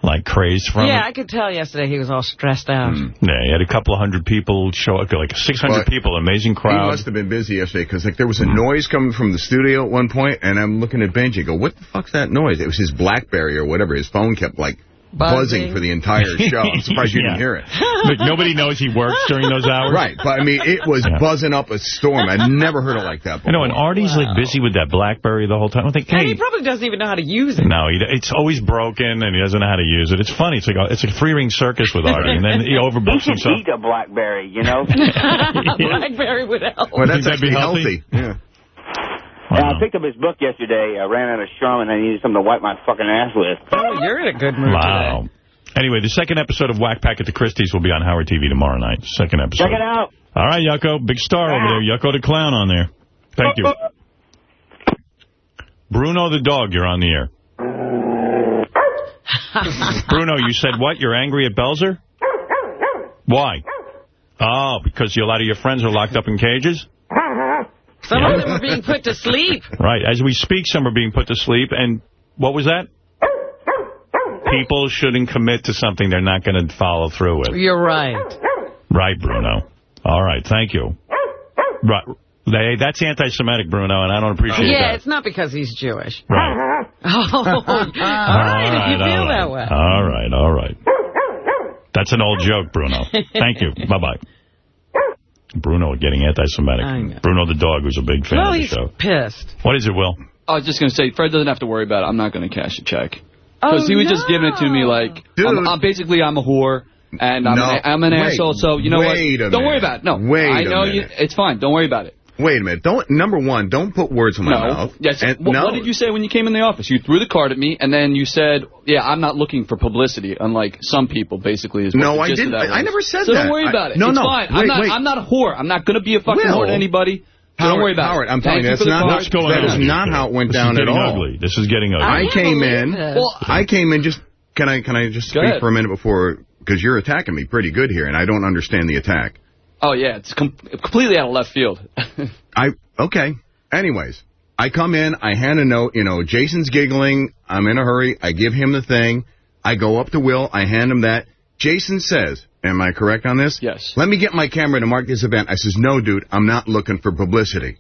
like, crazed from yeah, it. I could tell yesterday he was all stressed out. Hmm. Yeah, he had a couple of hundred people show up, like 600 But people, amazing crowd. He crowd. must have been busy yesterday because like there was a noise coming from the studio at one point, and I'm looking at Benji. Go, what the fuck's that noise? It was his BlackBerry or whatever. His phone kept like buzzing, Buzzing. for the entire show. I'm surprised you Yeah. didn't hear it. Like, nobody knows he works during those hours. Right, but I mean, it was Yeah. buzzing up a storm. I'd never heard it like that You before. know, and Artie's like busy with that BlackBerry the whole time. I think, And he probably doesn't even know how to use it. no, he, it's always broken, and he doesn't know how to use it. It's funny. It's like a, it's a free ring circus with Artie, and then he He overbooks should himself. eat a BlackBerry, you know? Blackberry would help. well, that's Think that'd be healthy? healthy. Yeah. Yeah, I picked up his book yesterday. I ran out of Charmin. I needed something to wipe my fucking ass with. Oh, you're in a good mood Wow. today. Anyway, the second episode of Whack Pack at the Christie's will be on Howard TV tomorrow night. Second episode. Check it out. All right, Yucko. Big star over ah. there. Yucko the clown on there. Thank you. Bruno the dog, you're on the air. Bruno, you said what? You're angry at Belzer? Why? Oh, because a lot of your friends are locked up in cages? Some of them are being put to sleep. Right. As we speak, some are being put to sleep. And what was that? People shouldn't commit to something they're not going to follow through with. You're right. Right, Bruno. All right, thank you. Right. They, that's anti-Semitic, Bruno, and I don't appreciate Yeah, that. Yeah, it's not because he's Jewish. Right. Oh, all right, if you feel right. that way. All right, all right. That's an old joke, Bruno. Thank you. Bye-bye. Bruno getting anti-Semitic. Bruno the dog was a big fan Well, of the he's show. pissed. What is it, Will? I was just going to say, Fred doesn't have to worry about it. I'm not going to cash a check. Because Oh, he was just giving it to me like, I'm, I'm basically, I'm a whore. And I'm, No. an, I'm an Wait. asshole, so you know Wait what? a Don't worry about it. No, Wait I a know you. minute. It's fine. Don't worry about it. Wait a minute. Don't number one. Don't put words in my no. mouth. Yes. And- What, no. what did you say when you came in the office? You threw the card at me, and then you said, "Yeah, I'm not looking for publicity." Unlike some people, basically, is what No, I didn't. that I- I never said so that. don't worry I- about it. no, it's no. fine. Wait, I'm not. wait. I'm not a whore. I'm not going to be a fucking Will. whore to anybody. So Howard, don't worry about Howard, it. I'm Thank telling you, you that's for not- card. What's going that on? is not how it went this down is at getting all. ugly. This is getting ugly. I can't came in. Well, I came in just. Can I can I just Go speak ahead. for a minute before because you're attacking me pretty good here, and I don't understand the attack. Oh yeah, it's com completely out of left field. I okay. Anyways, I come in, I hand a note. You know, Jason's giggling. I'm in a hurry. I give him the thing. I go up to Will. I hand him that. Jason says, "Am I correct on this?" Yes. Let me get my camera to mark this event. I says, "No, dude, I'm not looking for publicity."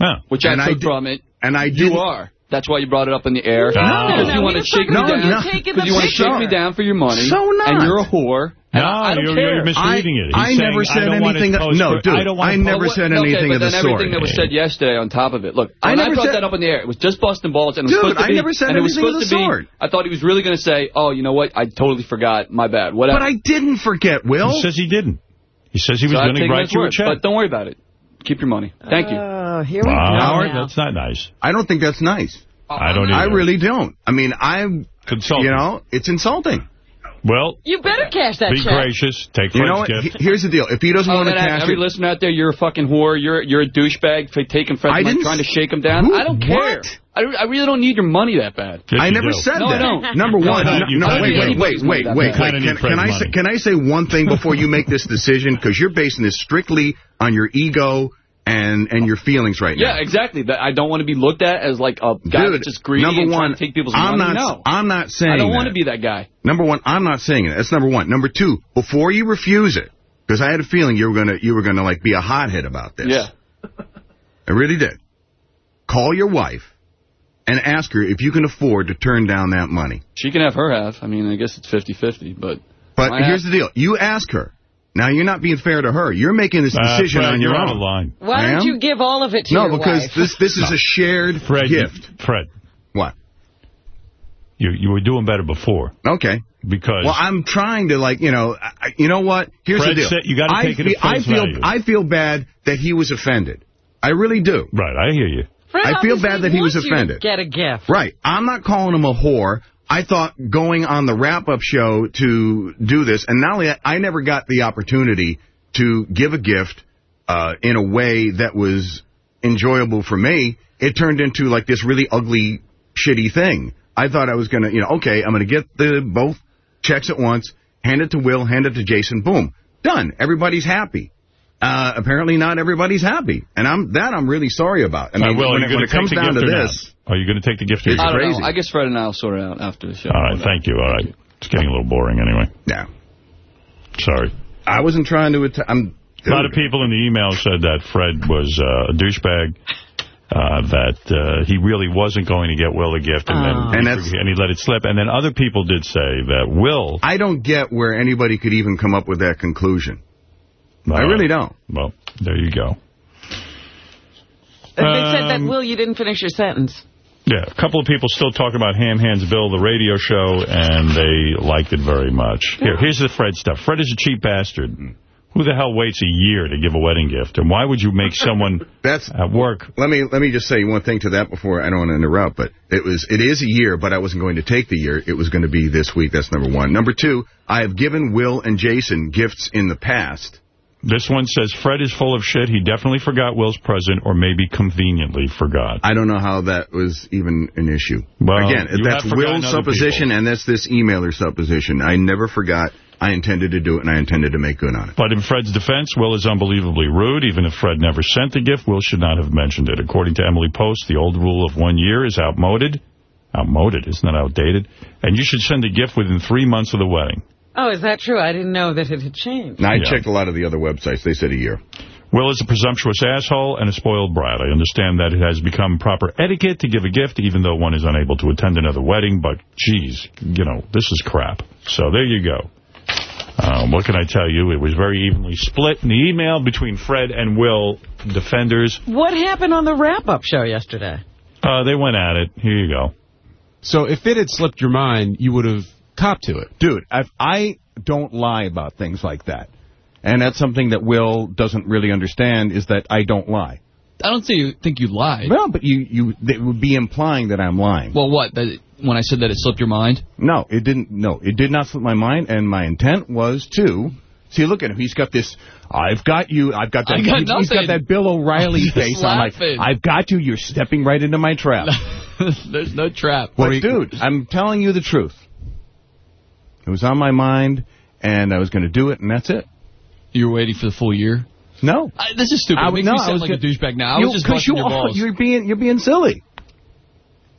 Huh. Which And I I took di- from it. And I You didn't- are. That's why you brought it up in the air. No, because no, you want to shake me down. you Because you want to shake me down for your money. So not. And you're a whore. No, I, I you're, you're misreading it. He's I saying, never said anything of- no, dude, I don't I never post- said anything but of the then everything that was said yesterday on top of it. Look, I when I, never brought said- that up in the air, it was just busting balls, and it was Dude, supposed to be, I never said and it was anything of supposed to be. sort. I thought he was really going to say, "Oh, you know what? I totally forgot. My bad. Whatever." But I didn't forget, Will. He says he didn't. He says he was so going to write you a check. But don't worry about it. Keep your money. Thank you. Oh, here we Wow, go. Howard, that's not nice. I don't think that's nice. I don't I really don't. I mean, I'm, Consulting. you know, it's insulting. Well, You better cash that be check. gracious. Take You know what? gift. Here's the deal. If he doesn't Oh, want to then cash every it, listener out there, you're a fucking whore. You're you're a douchebag for taking Fred's I money, didn't trying to shake him down. Who- I don't care. what? I, I really don't need your money that bad. Yes, I never do. said No, I that. don't. Number one, no, no, no, wait, wait, wait, wait, wait, bad. Can, can I say, can I say one thing before you make this decision? Because you're basing this strictly on your ego and and your feelings right Yeah, now. Yeah, exactly. That I don't want to be looked at as like a guy Dude, that's just greedy number and one, take people's I'm money. not. no, I'm not saying. I don't that. want to be that guy. Number one, I'm not saying it. That's number one. Number two, before you refuse it, because I had a feeling you were gonna you were gonna like be a hothead about this. Yeah. I really did. Call your wife and ask her if you can afford to turn down that money. She can have her half. I mean, I guess it's 50-50, but... But here's half- the deal. You ask her. Now, you're not being fair to her. You're making this Uh, decision Fred, on your you're own. line. Why I don't you give all of it to her? No, your because wife? this this is No. a shared Fred, you- gift. Fred. What? You you were doing better before. Okay. Because Well, I'm trying to, like, you know, I, you know what? Here's Fred the deal. said you gotta I take it at fe- I feel, value. I feel bad that he was offended. I really do. Right, I hear you. Fred I feel obviously bad that he was wants you offended. Get a gift. Right. I'm not calling him a whore. I thought going on the wrap-up show to do this, and not only that, I never got the opportunity to give a gift uh, in a way that was enjoyable for me. It turned into like this really ugly, shitty thing. I thought I was going to, you know, okay, I'm going to get the both checks at once, hand it to Will, hand it to Jason, boom, done. Everybody's happy. Uh, apparently not everybody's happy. And I'm that I'm really sorry about. I mean, Uh, Will, when, are it, you when it comes down to this? Are you going to take the gift or It's not? I crazy. know. I guess Fred and I will sort it out after the show. All right, thank you. All right. It's getting a little boring anyway. Yeah. Sorry. I wasn't trying to. I'm. A lot of people in the email said that Fred was uh, a douchebag, uh, that uh, he really wasn't going to get Will a gift, and Oh. then And he, that's- and he let it slip. And then other people did say that Will... I don't get where anybody could even come up with that conclusion. I really don't. Well, there you go. They said that, Um, Will, you didn't finish your sentence. Yeah, a couple of people still talking about Ham Hands Bill, the radio show, and they liked it very much. Here, here's the Fred stuff. Fred is a cheap bastard. Mm. Who the hell waits a year to give a wedding gift? And why would you make someone That's at work? Let me let me just say one thing to that before I don't want to interrupt, but it was it is a year, but I wasn't going to take the year. It was going to be this week. That's number one. Number two, I have given Will and Jason gifts in the past. This one says Fred is full of shit. He definitely forgot Will's present, or maybe conveniently forgot. I don't know how that was even an issue. Well, Again, that's Will's supposition, and that's this emailer supposition. I never forgot. I intended to do it, and I intended to make good on it. But in Fred's defense, Will is unbelievably rude. Even if Fred never sent the gift, Will should not have mentioned it. According to Emily Post, the old rule of one year is outmoded. Outmoded, isn't that outdated? And you should send a gift within three months of the wedding. Oh, is that true? I didn't know that it had changed. Now, I Yeah. checked a lot of the other websites. They said a year. Will is a presumptuous asshole and a spoiled brat. I understand that it has become proper etiquette to give a gift, even though one is unable to attend another wedding, but, geez, you know, this is crap. So there you go. Um, what can I tell you? It was very evenly split in the email between Fred and Will, defenders. What happened on the wrap-up show yesterday? Uh, they went at it. Here you go. So if it had slipped your mind, you would have copped to it. Dude, I, I don't lie about things like that. And that's something that Will doesn't really understand is that I don't lie. I don't think you, think you lied. Well, but you, you, it would be implying that I'm lying. Well, what? That, when I said that it slipped your mind? No, it didn't. No, it did not slip my mind, and my intent was to. See, look at him. He's got this. I've got you. I've got that. Got he's- he's nothing. got that Bill O'Reilly face on. Like. I've got you. You're stepping right into my trap. There's no trap. But dude, I'm telling you the truth. It was on my mind, and I was going to do it, and that's it. You were waiting for the full year? No. I, this is stupid. I it makes no, me I sound like a gonna- douchebag now. I was just busting you your balls. You're being, you're being silly.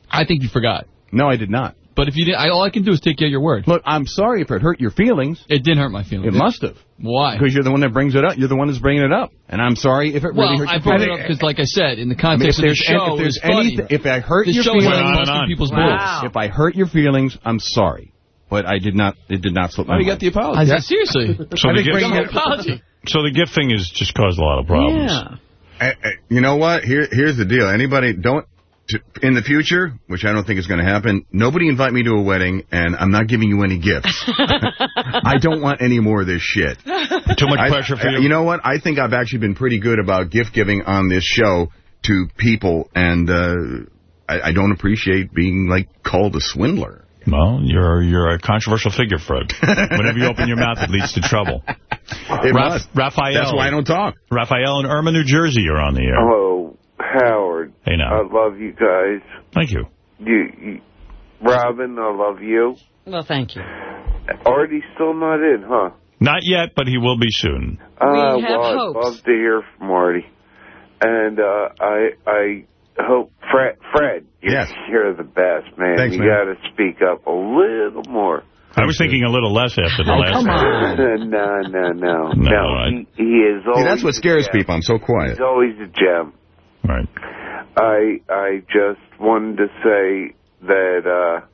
I think you forgot. No, I did not. But if you did, I, all I can do is take you at your word. Look, I'm sorry if it hurt your feelings. It didn't hurt my feelings. It must have. Why? Because you're the one that brings it up. You're the one that's bringing it up. And I'm sorry if it Well, really hurt I your brought it feelings. up because, like I said, in the I mean, context of the show, if there's was funny. anything, if I hurt your feelings, busting people's balls. if I hurt your feelings, I'm sorry, but I did not. It did not slip my Why do you mind. got the apology? I said, seriously. So I the gift, bringing it- apology. so the gift thing has just caused a lot of problems. Yeah. Eh, eh, You know what? Here, here's the deal. Anybody don't in the future, which I don't think is going to happen. Nobody invite me to a wedding, and I'm not giving you any gifts. I don't want any more of this shit. Too much I- pressure for you? You know what? I think I've actually been pretty good about gift giving on this show to people, and uh, I, I don't appreciate being like called a swindler. Well, you're you're a controversial figure, Fred. Whenever you open your mouth, it leads to trouble. It Raph- must. Raphael. That's why I don't talk. Raphael in Irma, New Jersey, you're on the air. Hello, Howard. Hey, now. I love you guys. Thank you. You, you, Robin, I love you. Well, thank you. Artie's still not in, huh? Not yet, but he will be soon. Uh, We have well, I'd hopes. love to hear from Artie. And uh, I I hope Fred Fred, you're, Yes. you're the best, man. Thanks, you got to speak up a little more. I was thinking a little less after the Oh, last come one. on. no, no, no, No, no. I- He, he is always. See, that's what scares people. I'm so quiet. He's always a gem. Right. I I just wanted to say that uh,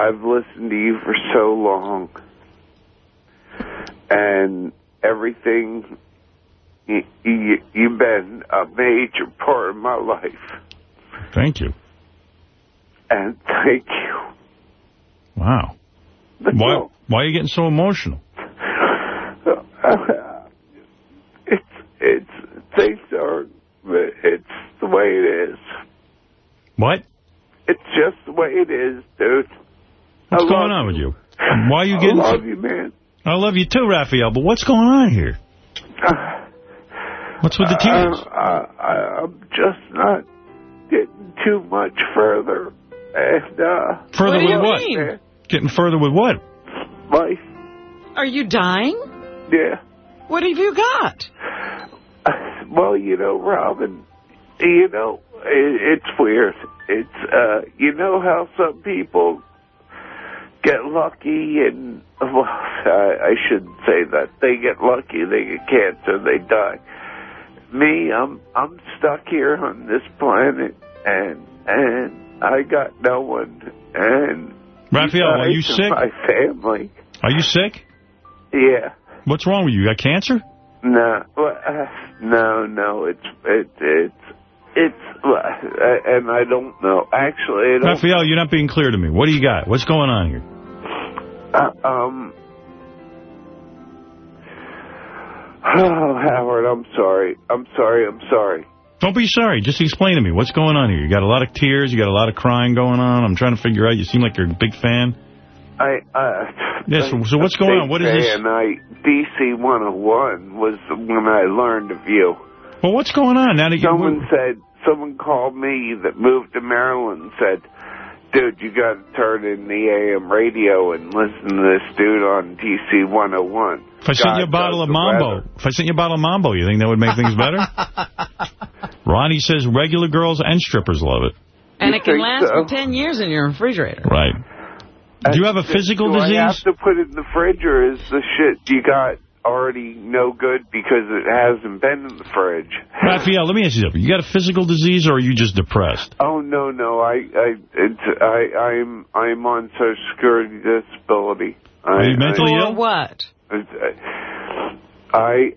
I've listened to you for so long, and everything you, you, you've been a major part of my life, Thank you. and thank you. Wow. Why, why are you getting so emotional? It's it's things are it's the way it is. What? It's just the way it is, dude. What's I going on with you? Why are you getting... I love you, man. I love you too, Raphael, but what's going on here? What's with the tears? Uh, I, I, I'm just not getting too much further. And, uh... Further What do with you what? mean? Getting further with what? Life, Are you dying? yeah. What have you got? Well, you know, Robin, you know, it, it's weird. It's, uh, you know how some people get lucky and, well, I, I shouldn't say that. They get lucky, they get cancer, they die. Me, I'm, I'm stuck here on this planet and, and I got no one and Raphael, are you sick? My family. Are you sick? Yeah. What's wrong with you? You got cancer? No, well, uh, no, no. It's it, it's it's uh, and I don't know. Actually, I don't. Raphael, you're not being clear to me. What do you got? What's going on here? Uh, um. Oh, Howard, I'm sorry. I'm sorry. I'm sorry. Don't be sorry. Just explain to me. What's going on here? You got a lot of tears. You got a lot of crying going on. I'm trying to figure out. You seem like you're a big fan. I. Uh, Yes, so- so what's going on? What is this? And I DC 101 was when I learned of you. Well, what's going on now that you? Someone said, someone called me that moved to Maryland and said, dude, you got to turn in the AM radio and listen to this dude on DC 101. If I sent you a bottle of Mambo, weather. if I sent you a bottle of Mambo, you think that would make things better? Ronnie says regular girls and strippers love it. And You it can last so? for 10 years in your refrigerator. Right. Do you have a physical Do I have to put it in the fridge or is the shit you got already no good because it hasn't been in the fridge? Raphael, let me ask you something. You got a physical disease or are you just depressed? Oh no no I I it's I I'm I'm on social security disability. Are you I, mentally I, Or what? I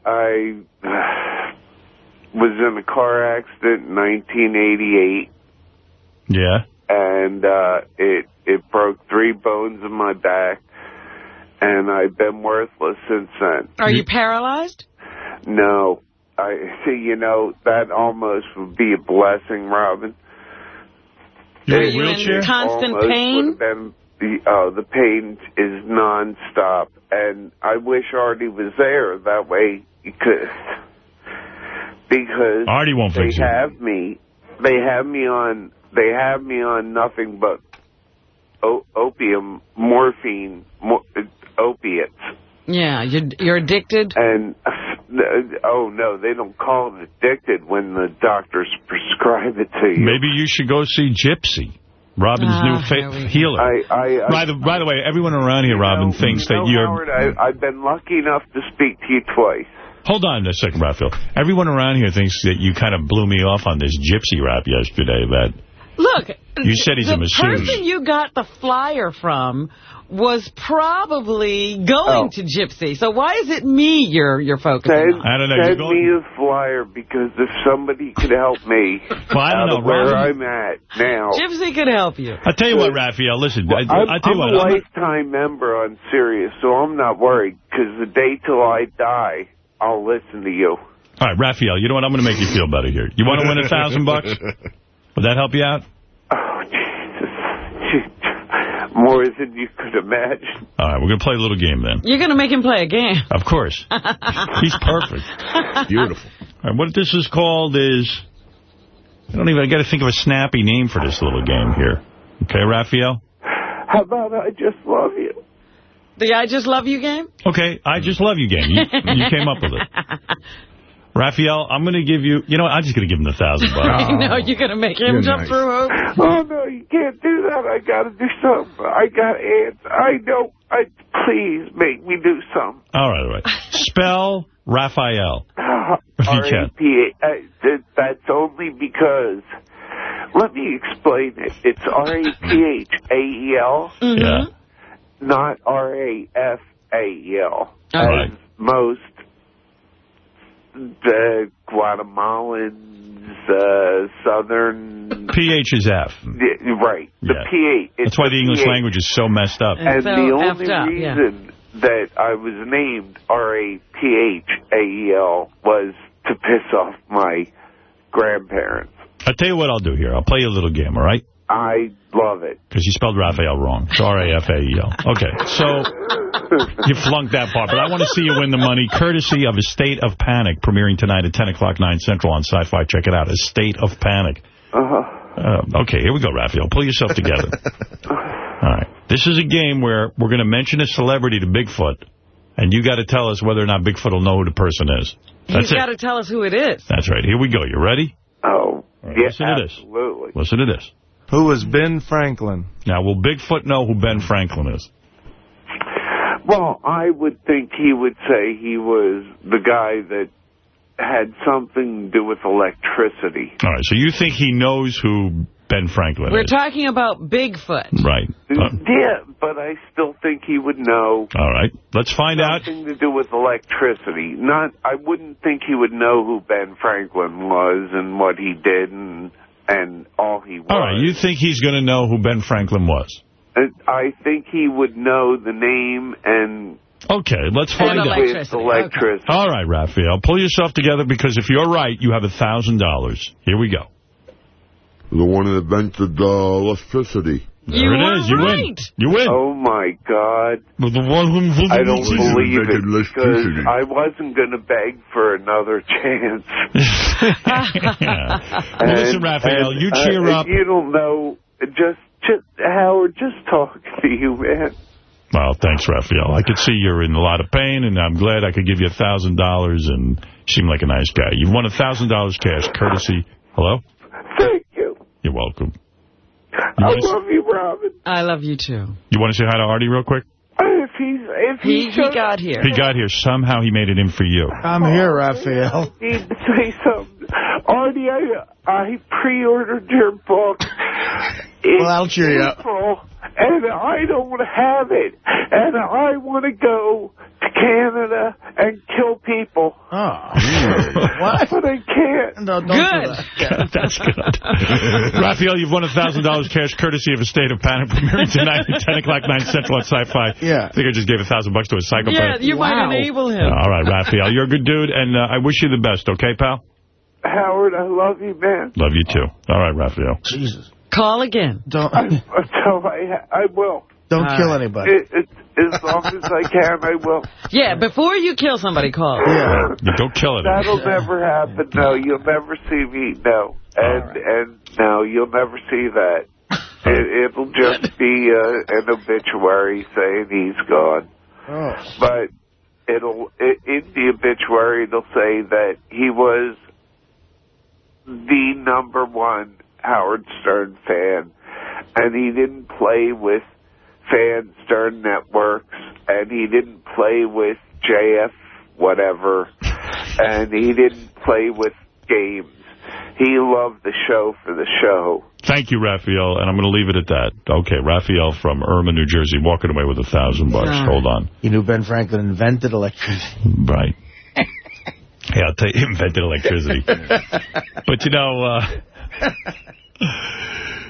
I was in a car accident in 1988, Yeah. and uh, it it broke three bones in my back, and I've been worthless since then. Are you paralyzed? No, I see. You know that almost would be a blessing, Robin. Are you in almost constant would pain? have Been the, uh, the pain is nonstop, and I wish Artie was there. That way he could, because Artie won't they fix it. have me. They have me on. They have me on nothing but o- opium, morphine, mo- opiates. Yeah, you're, you're addicted. And oh no, they don't call it addicted when the doctors prescribe it to you. Maybe you should go see Gypsy, Robin's Ah, new here fa- healer. I, I, I, by, the, by the way, everyone around here, Robin, thinks you know, that you're... Howard, I, I've been lucky enough to speak to you twice. Hold on a second, Raphael. Everyone around here thinks that you kind of blew me off on this Gypsy rap yesterday, that Look, you said he's the a masseuse. person you got the flyer from was probably going Oh. to Gypsy. So why is it me you're you're focusing Send, on? I don't know, Send you're me a flyer because if somebody could help me Well, I don't out know, of where Robin- I'm at now. Gypsy could help you. I'll tell you what, Raphael, listen, I, I'm, I'll tell you I'm what. a I'm- lifetime member on Sirius, so I'm not worried because the day till I die, I'll listen to you. all right, Raphael, you know what? I'm going to make you feel better here. You want to win a thousand bucks? Would that help you out? Oh, Jesus. More than you could imagine. All right, we're going to play a little game then. You're going to make him play a game. Of course. He's perfect. Beautiful. All right, what this is called is... I don't even... I got to think of a snappy name for this little game here. Okay, Raphael? How about I just love you? The I Just Love You game? Okay, I just love you game. You, you came up with it. Raphael, I'm going to give you... You know? I'm just going to give him the thousand bucks. I know, you're going to make him You're jump nice. through hoops. Oh, no, you can't do that. I got to do something. I got ants. I know. I Please make me do something. All right, all right. Spell Raphael. If you can. R-A-P-A, uh, that's only because, let me explain it. It's R-A-P-H-A-E-L, Yeah. not R-A-F-A-E-L. As Right. most the Guatemalans, uh, Southern... PH is F. Yeah, right. The Yeah. P-H. That's why the English PH. language is so messed up. And so the only effed up, yeah. reason that I was named R-A-P-H-A-E-L was to piss off my grandparents. I'll tell you what I'll do here. I'll play you a little game, all right? I love it. Because you spelled Raphael wrong. It's R-A-F-A-E-L. Okay, so you flunked that part, but I want to see you win the money courtesy of A State of Panic, premiering tonight at 10 o'clock, 9 Central on Sci-Fi. Check it out, A State of Panic. Uh-huh. Uh, okay, here we go, Raphael. Pull yourself together. All right. This is a game where we're going to mention a celebrity to Bigfoot, and you got to tell us whether or not Bigfoot will know who the person is. That's He's it. got to tell us who it is. That's right. Here we go. You ready? Oh, right, yeah, listen to this. absolutely. Listen to this. Who was Ben Franklin? Now, will Bigfoot know who Ben Franklin is? Well, I would think he would say he was the guy that had something to do with electricity. All right, so you think he knows who Ben Franklin is We're is? talking about Bigfoot. Right. Uh, Yeah, but I still think he would know all right. Let's find out. something to do with electricity. Not, I wouldn't think he would know who Ben Franklin was and what he did and and all he was. All right, you think he's going to know who Ben Franklin was? I think he would know the name and Okay, let's find out. electricity. with electricity. All right, Raphael, pull yourself together because if you're right, you have a $1,000. Here we go. The one that invented uh, electricity. There You it were is. You win. right. You win. Oh my God! But the one who I don't believe it because. I wasn't going to beg for another chance. Yeah. Well, listen, And- Raphael, and, you uh, cheer up. You don't know. Just, just Howard, just talk to you, man. Well, thanks, Raphael. I could see you're in a lot of pain, and I'm glad I could give you a $1,000 and seem like a nice guy. You've won a $1,000 cash, courtesy. Hello? Thank you. You're welcome. I love you, Robin. I love you, too. You want to say hi to Artie real quick? If he's, if He, he's he got here. He got here. Somehow he made it in for you. I'm here, oh, Raphael. need to say something. Artie, I, I pre-ordered your book. Well, that'll cheer you up. April, And I don't have it. And I want to go to Canada and kill people. Oh. what? But I can't. No, don't Good. do that. That's good. Raphael, you've won a $1,000 cash courtesy of a state of panic premiering tonight at 10 o'clock, 9 Central on Sci-Fi. Yeah. I think I just gave a 1000 bucks to a psychopath. Yeah, psychopath. you might enable him. All right, Raphael, you're a good dude, and uh, I wish you the best, okay, pal? Howard, I love you, man. Love you, too. All right, Raphael. Jesus. Call again. Don't I, so I, I will. don't All kill right. anybody. It, it, as long as I can, I will. Yeah, before you kill somebody, call. Yeah. You Don't kill it. That'll never happen. No, you'll never see me. No, and and no, you'll never see that. It, it'll just be uh, an obituary saying he's gone. Oh. But it'll it, in the obituary it'll say that he was the number one Howard Stern fan, and he didn't play with fan Stern networks, and he didn't play with JF whatever, and he didn't play with games. He loved the show for the show. Thank you, Raphael, and I'm going to leave it at that. Okay, Raphael from Irma, New Jersey, walking away with a 1000 bucks. All Hold on. You knew Ben Franklin invented electricity. Right. Yeah, I'll tell you, invented electricity. but, you know, uh,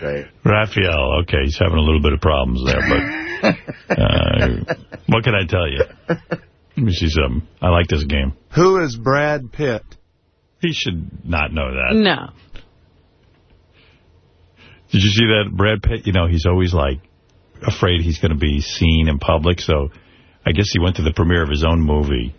Right. Raphael, okay, he's having a little bit of problems there, but uh, what can I tell you? Let me see something. I like this game. Who is Brad Pitt? He should not know that. No. Did you see that Brad Pitt? You know, he's always like afraid he's going to be seen in public. So I guess he went to the premiere of his own movie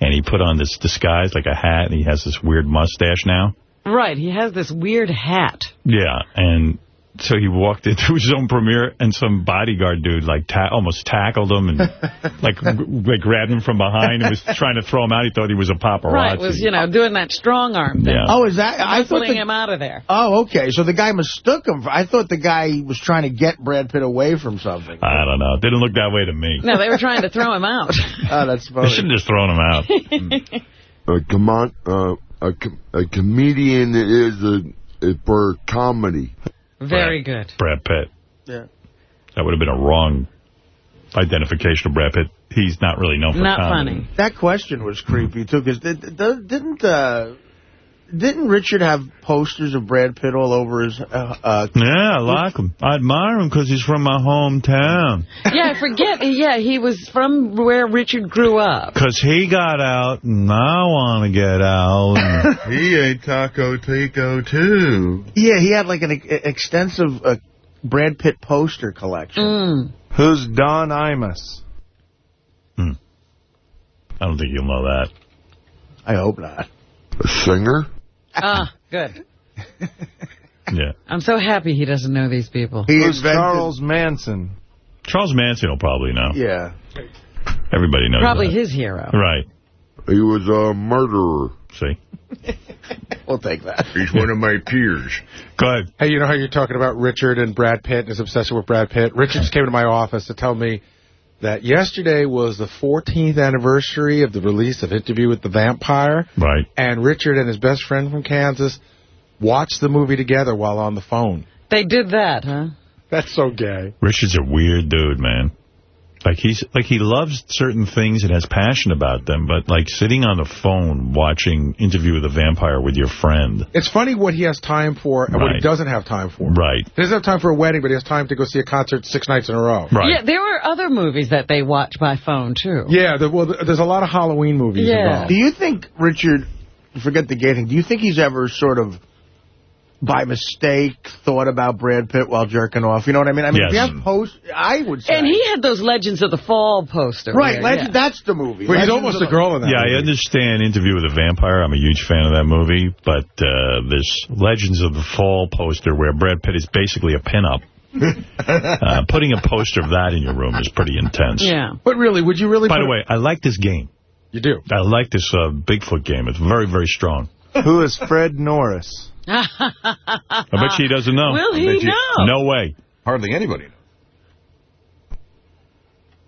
and he put on this disguise like a hat and he has this weird mustache now. Right, he has this weird hat. Yeah, and So he walked into his own premiere, and some bodyguard dude like ta almost tackled him and like like grabbed him from behind and was trying to throw him out. He thought he was a paparazzi. Right, was, you know, doing that strong arm thing. Yeah. Oh, is that? I thought Pulling the, him out of there. Oh, okay. So the guy mistook him. For, I thought the guy was trying to get Brad Pitt away from something. I don't know. It didn't look that way to me. No, they were trying to throw him out. oh, that's funny. They funny. should have just thrown him out. A, com uh, a, com a comedian is a, is for comedy. Very good. Brad Pitt. Yeah. That would have been a wrong identification of Brad Pitt. He's not really known for Not comedy. funny. That question was creepy too, because didn't uh, didn't Richard have posters of Brad Pitt all over his? Uh, uh, Yeah, I like him. I admire him because he's from my hometown. Yeah, I forget. Yeah, he was from where Richard grew up. Because he got out, and I want to get out. he ate Taco Tico, too. yeah, he had like an ex extensive uh, Brad Pitt poster collection. Mm. Who's Don Imus? I don't think you'll know that. I hope not. A singer? Ah, good. Yeah. I'm so happy he doesn't know these people. He Who's Charles Manson? Charles Manson will probably know. Yeah. Everybody knows Probably that. his hero. Right. He was a murderer. See? We'll take that. He's one of my peers. Go ahead. Hey, you know how you're talking about Richard and Brad Pitt and his obsession with Brad Pitt? Richard just came to my office to tell me that yesterday was the 14th anniversary of the release of Interview with the Vampire. Right. And Richard and his best friend from Kansas watched the movie together while on the phone. They did that, huh? That's so gay. Richard's a weird dude, man. Like he's like he loves certain things and has passion about them, but like sitting on the phone watching Interview with a Vampire with your friend. It's funny what he has time for and what he doesn't have time for. Right. He doesn't have time for a wedding, but he has time to go see a concert six nights in a row. Right. Yeah, there were other movies that they watch by phone, too. Yeah, the, well, there's a lot of Halloween movies Yeah. involved. Do you think Richard? Forget the gay thing. Do you think he's ever sort of by mistake thought about Brad Pitt while jerking off? You know what I mean? I mean, if Yes. you have post, I would say. And he had those Legends of the Fall poster. Right, Legend, yeah. that's the movie. Well, he's almost a girl in that yeah, movie. I understand Interview with a Vampire. I'm a huge fan of that movie, but uh, this Legends of the Fall poster where Brad Pitt is basically a pinup. uh, putting a poster of that in your room is pretty intense. Yeah. But really, would you really... By the way, I like this game. You do? I like this uh, Bigfoot game. It's very, very strong. Who is Fred Norris? I bet she doesn't know. Will he you- know? No way. Hardly anybody. knows.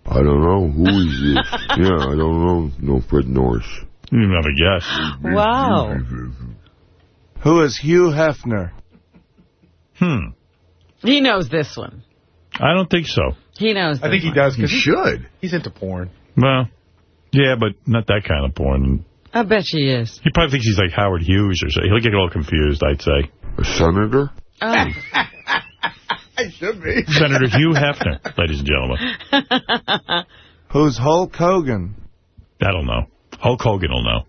I don't know Who is this? yeah, I don't know. No Fred Norris. You don't have a guess. Wow. Who is Hugh Hefner? Hmm. He knows this one. I don't think so. He knows I think he this does. He should. He's into porn. Well, yeah, but not that kind of porn. One. I bet she is. He probably thinks he's like Howard Hughes or something. He'll get all confused, I'd say. A senator? Oh. I should be. Senator Hugh Hefner, ladies and gentlemen. Who's Hulk Hogan? I don't know. Hulk Hogan will know.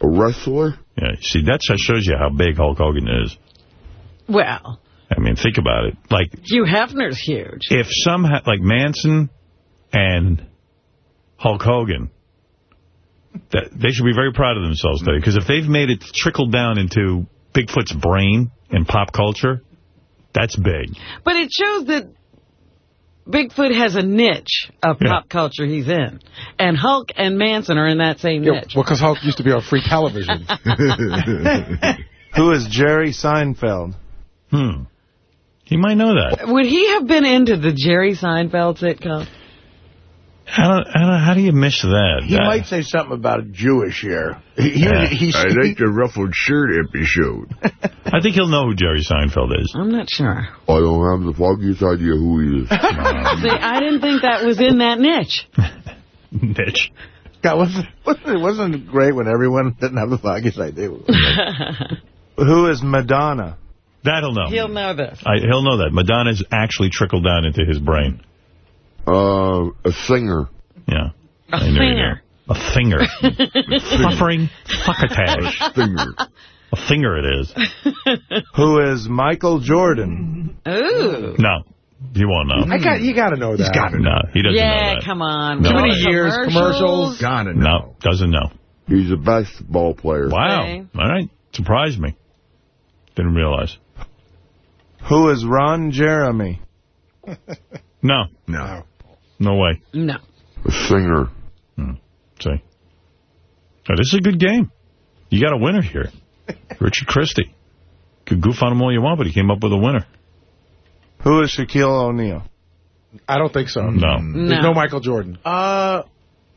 A wrestler? Yeah, see, that shows you how big Hulk Hogan is. well, I mean, think about it. Like, Hugh Hefner's huge. if some, like Manson and Hulk Hogan, that they should be very proud of themselves today. Because if they've made it trickle down into Bigfoot's brain and pop culture, that's big. But it shows that Bigfoot has a niche of Yeah. pop culture he's in. And Hulk and Manson are in that same Yeah, niche. well, because Hulk used to be on free television. Who is Jerry Seinfeld? Hmm. He might know that. Would he have been into the Jerry Seinfeld sitcom? How, how, how do you miss that? He That- might say something about Jewish here. He, he, Yeah. he's, I like the ruffled shirt episode. I think he'll know who Jerry Seinfeld is. I'm not sure. I don't have the foggiest idea who he is. See, I didn't think that was in that niche. Niche. God, wasn't, wasn't, it wasn't great when everyone didn't have the foggiest idea. Who is Madonna? That'll know. He'll know this. I, he'll know that. Madonna's actually trickled down into his brain. Uh, a singer. Yeah. A I knew you singer. knew. A finger. Fluffering fuckatage. Singer. A finger it is. Who is Michael Jordan? Ooh. No. He won't know. I got you. Got to know that. He's got to know. No, he doesn't know Yeah, come on. No. Too many the years, commercials. Gotta know. No, doesn't know. He's a basketball player. Wow. Okay. All right. Surprised me. Didn't realize. Who is Ron Jeremy? No. No. No way. No. A singer. Hmm. See? Now, this is a good game. You got a winner here. Richard Christie. Could goof on him all you want, but he came up with a winner. Who is Shaquille O'Neal? I don't think so. No. There's no Michael Jordan. Uh,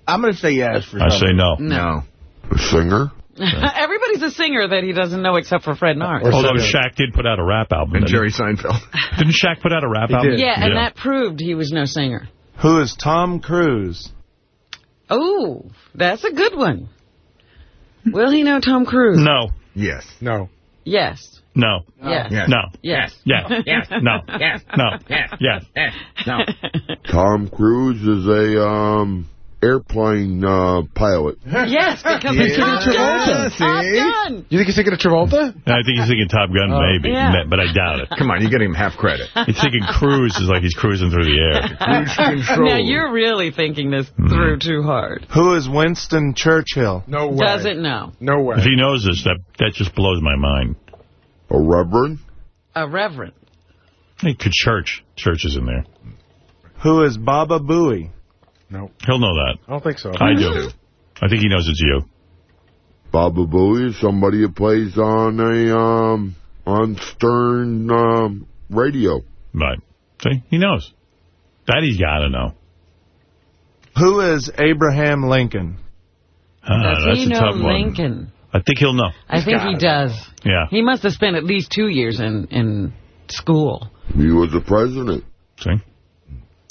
I'm going to say yes for I some say no. No. A singer? Everybody's a singer that he doesn't know except for Fred Nard. Although Shaq did put out a rap album. And Jerry? Seinfeld. Didn't Shaq put out a rap He album? did. Yeah, and that proved he was no singer. Who is Tom Cruise? Oh, that's a good one. Will he know Tom Cruise? No. Yes. No. Yes. No. Yes. Yes. No. Yes. Yeah. Yes. No. Yes. No. Yes. Yes. No. Tom Cruise is a um airplane uh, pilot. Yes, because Yeah. it's Top Gun. Top Gun. You think he's thinking of Travolta? I think he's thinking Top Gun, Oh. maybe, Yeah. but I doubt it. Come on, you're get him half credit. He's thinking cruise is like he's cruising through the air. Now you're really thinking this Hmm. through too hard. Who is Winston Churchill? No way. Doesn't know. No way. If he knows this, that that just blows my mind. A reverend? A reverend. Hey, could church. Church is in there. Who is Baba Booey? No. He'll know that. I don't think so. I do. I think he knows it's you. Baba Booey is somebody who plays on a um on Stern um radio. Right. See? He knows. That he's got to know. Who is Abraham Lincoln? Ah, Does that's he a know tough one. Lincoln? I think he'll know. I think he does. Yeah. He must have spent at least two years in, in school. He was the president. See?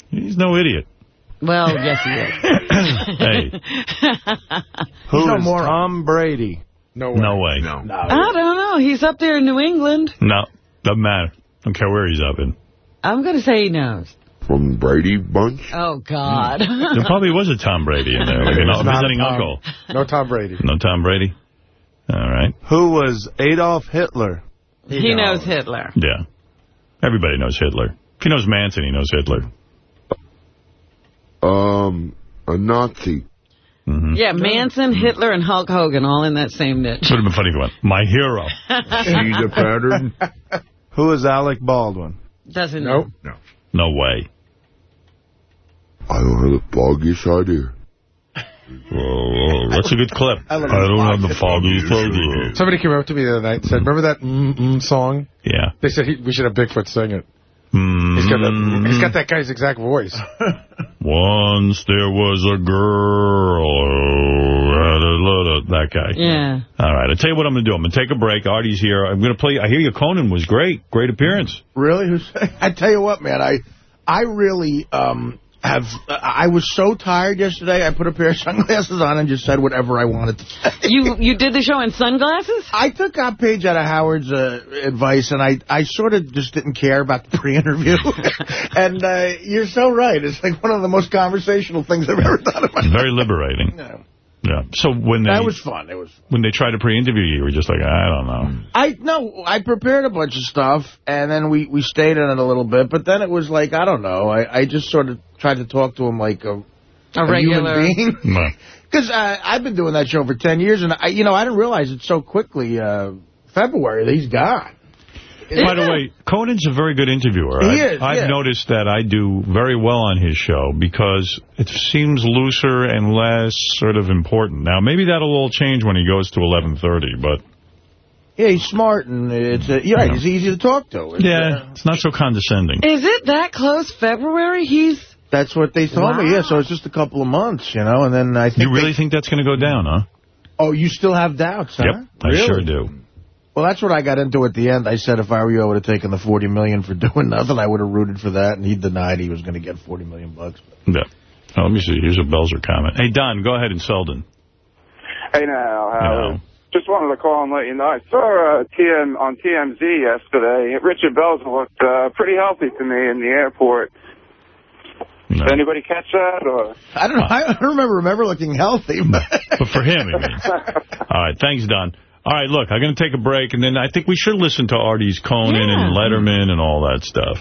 He's no idiot. Well, yes, he is. Hey. Who no is moron. Tom Brady? No way. No way. No. no. I don't know. He's up there in New England. No. Doesn't matter. Don't care where he's up in. I'm going to say he knows. From Brady Bunch? Oh, God. Hmm. There probably was a Tom Brady in there, like an not visiting Tom. uncle. No Tom Brady. No Tom Brady? All right. Who was Adolf Hitler? he knows Hitler. Yeah. Everybody knows Hitler. If he knows Manson, he knows Hitler. Um, a Nazi. Mm-hmm. Yeah, Manson, Hitler, and Hulk Hogan all in that same niche. Would have been funny if he went, my hero. See the pattern? Who is Alec Baldwin? Doesn't Nope. No. No way. I don't have the foggiest idea. Whoa, whoa, that's a good clip. I, love don't have the Yes, foggiest idea. Somebody came up to me the other night and said, remember that mm-mm song? Yeah. They said he, we should have Bigfoot sing it. Mm, He's got, that, he's got that guy's exact voice. Once there was a girl who had a little... That guy. Yeah. All right, I'll tell you what I'm going to do. I'm going to take a break. Artie's here. I'm going to play... I hear you, Conan was great. Great appearance. Really? I tell you what, man. I I really um have. I was so tired yesterday. I put a pair of sunglasses on and just said whatever I wanted to say. You you did the show in sunglasses? I took a page out of Howard's uh, advice, and I I sort of just didn't care about the pre-interview. and uh, you're so right. It's like one of the most conversational things I've ever done in my life. Very liberating. Yeah. Yeah. So when they That was fun. It was. when they tried to pre-interview you, you were just like, I don't know. I no, I prepared a bunch of stuff, and then we we stayed in it a little bit. But then it was like I don't know. I I just sort of tried to talk to him like a A regular. human being. Because uh, I've been doing that show for 10 years, and, I, you know, I didn't realize it so quickly. Uh, February, that he's gone. By the way, Conan's a very good interviewer. He I've, is, I've yeah. noticed that I do very well on his show because it seems looser and less sort of important. Now, maybe that'll all change when he goes to 11.30, but... Yeah, he's smart, and it's uh, yeah, he's easy to talk to. It's, Yeah, uh, it's not so condescending. Is it that close February? He's that's what they told me. Yeah, so it's just a couple of months, you know, and then I think. You really they- think that's going to go down, huh? oh, you still have doubts, huh? Yep, I sure do. Well, that's what I got into at the end. I said if I were you, I would have taken the 40 million for doing nothing. I would have rooted for that, and he denied he was going to get 40 million bucks. Yeah. Oh, let me see. Here's a Belzer comment. Hey, Don, go ahead in Selden. Hey now, Howard. No. Just wanted to call and let you know. I saw uh, TM on TMZ yesterday. Richard Belzer looked uh, pretty healthy to me in the airport. Did anybody catch that? Or I don't know. I don't remember remember looking healthy, but, But for him, I mean. All right, thanks, Don. All right, look, I'm going to take a break, and then I think we should listen to Artie's Conan and Letterman and all that stuff.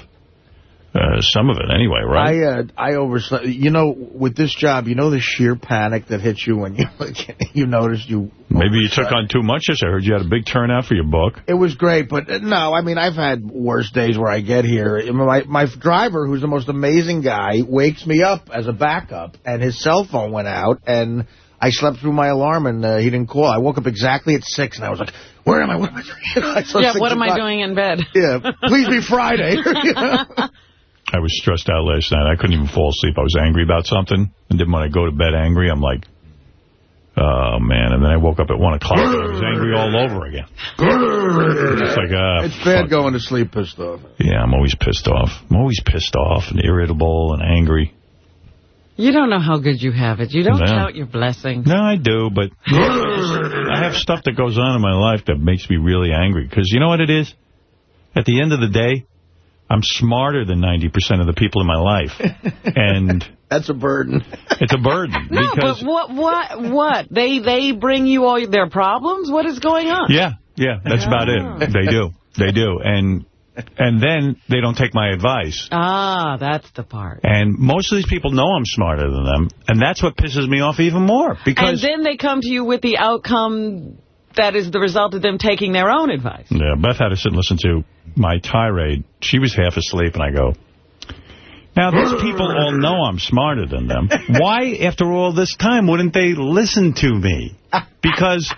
Uh, some of it anyway, right? I uh, I overslept. You know, with this job, you know the sheer panic that hits you when you you notice you. Maybe you took on too much. Yes, I heard you had a big turnout for your book. It was great, but uh, no, I mean, I've had worse days where I get here. My my driver, who's the most amazing guy, wakes me up as a backup, and his cell phone went out, and I slept through my alarm, and uh, he didn't call. I woke up exactly at 6, and I was like, where am I? What am I doing? I Yeah, what am I o'clock. doing in bed? Yeah, please be Friday. I was stressed out last night. I couldn't even fall asleep. I was angry about something. And then when I go to bed angry, I'm like, oh, man. And then I woke up at 1 o'clock and I was angry all over again. It's like, ah, it's bad going to sleep pissed off. yeah, I'm always pissed off. I'm always pissed off and irritable and angry. You don't know how good you have it. You don't No. count your blessings. No, I do, but I have stuff that goes on in my life that makes me really angry. Because you know what it is? At the end of the day, I'm smarter than 90% of the people in my life. And That's a burden. it's a burden. No, because but what, what, what? They, they bring you all their problems? What is going on? Yeah, yeah, that's about it. Ah. They do. They do. And and then they don't take my advice. Ah, that's the part. And most of these people know I'm smarter than them. And that's what pisses me off even more. And Because, then they come to you with the outcome that is the result of them taking their own advice. yeah, Beth had to sit and listen to my tirade. She was half asleep, and I go, now, these people all know I'm smarter than them. Why, after all this time, wouldn't they listen to me? Because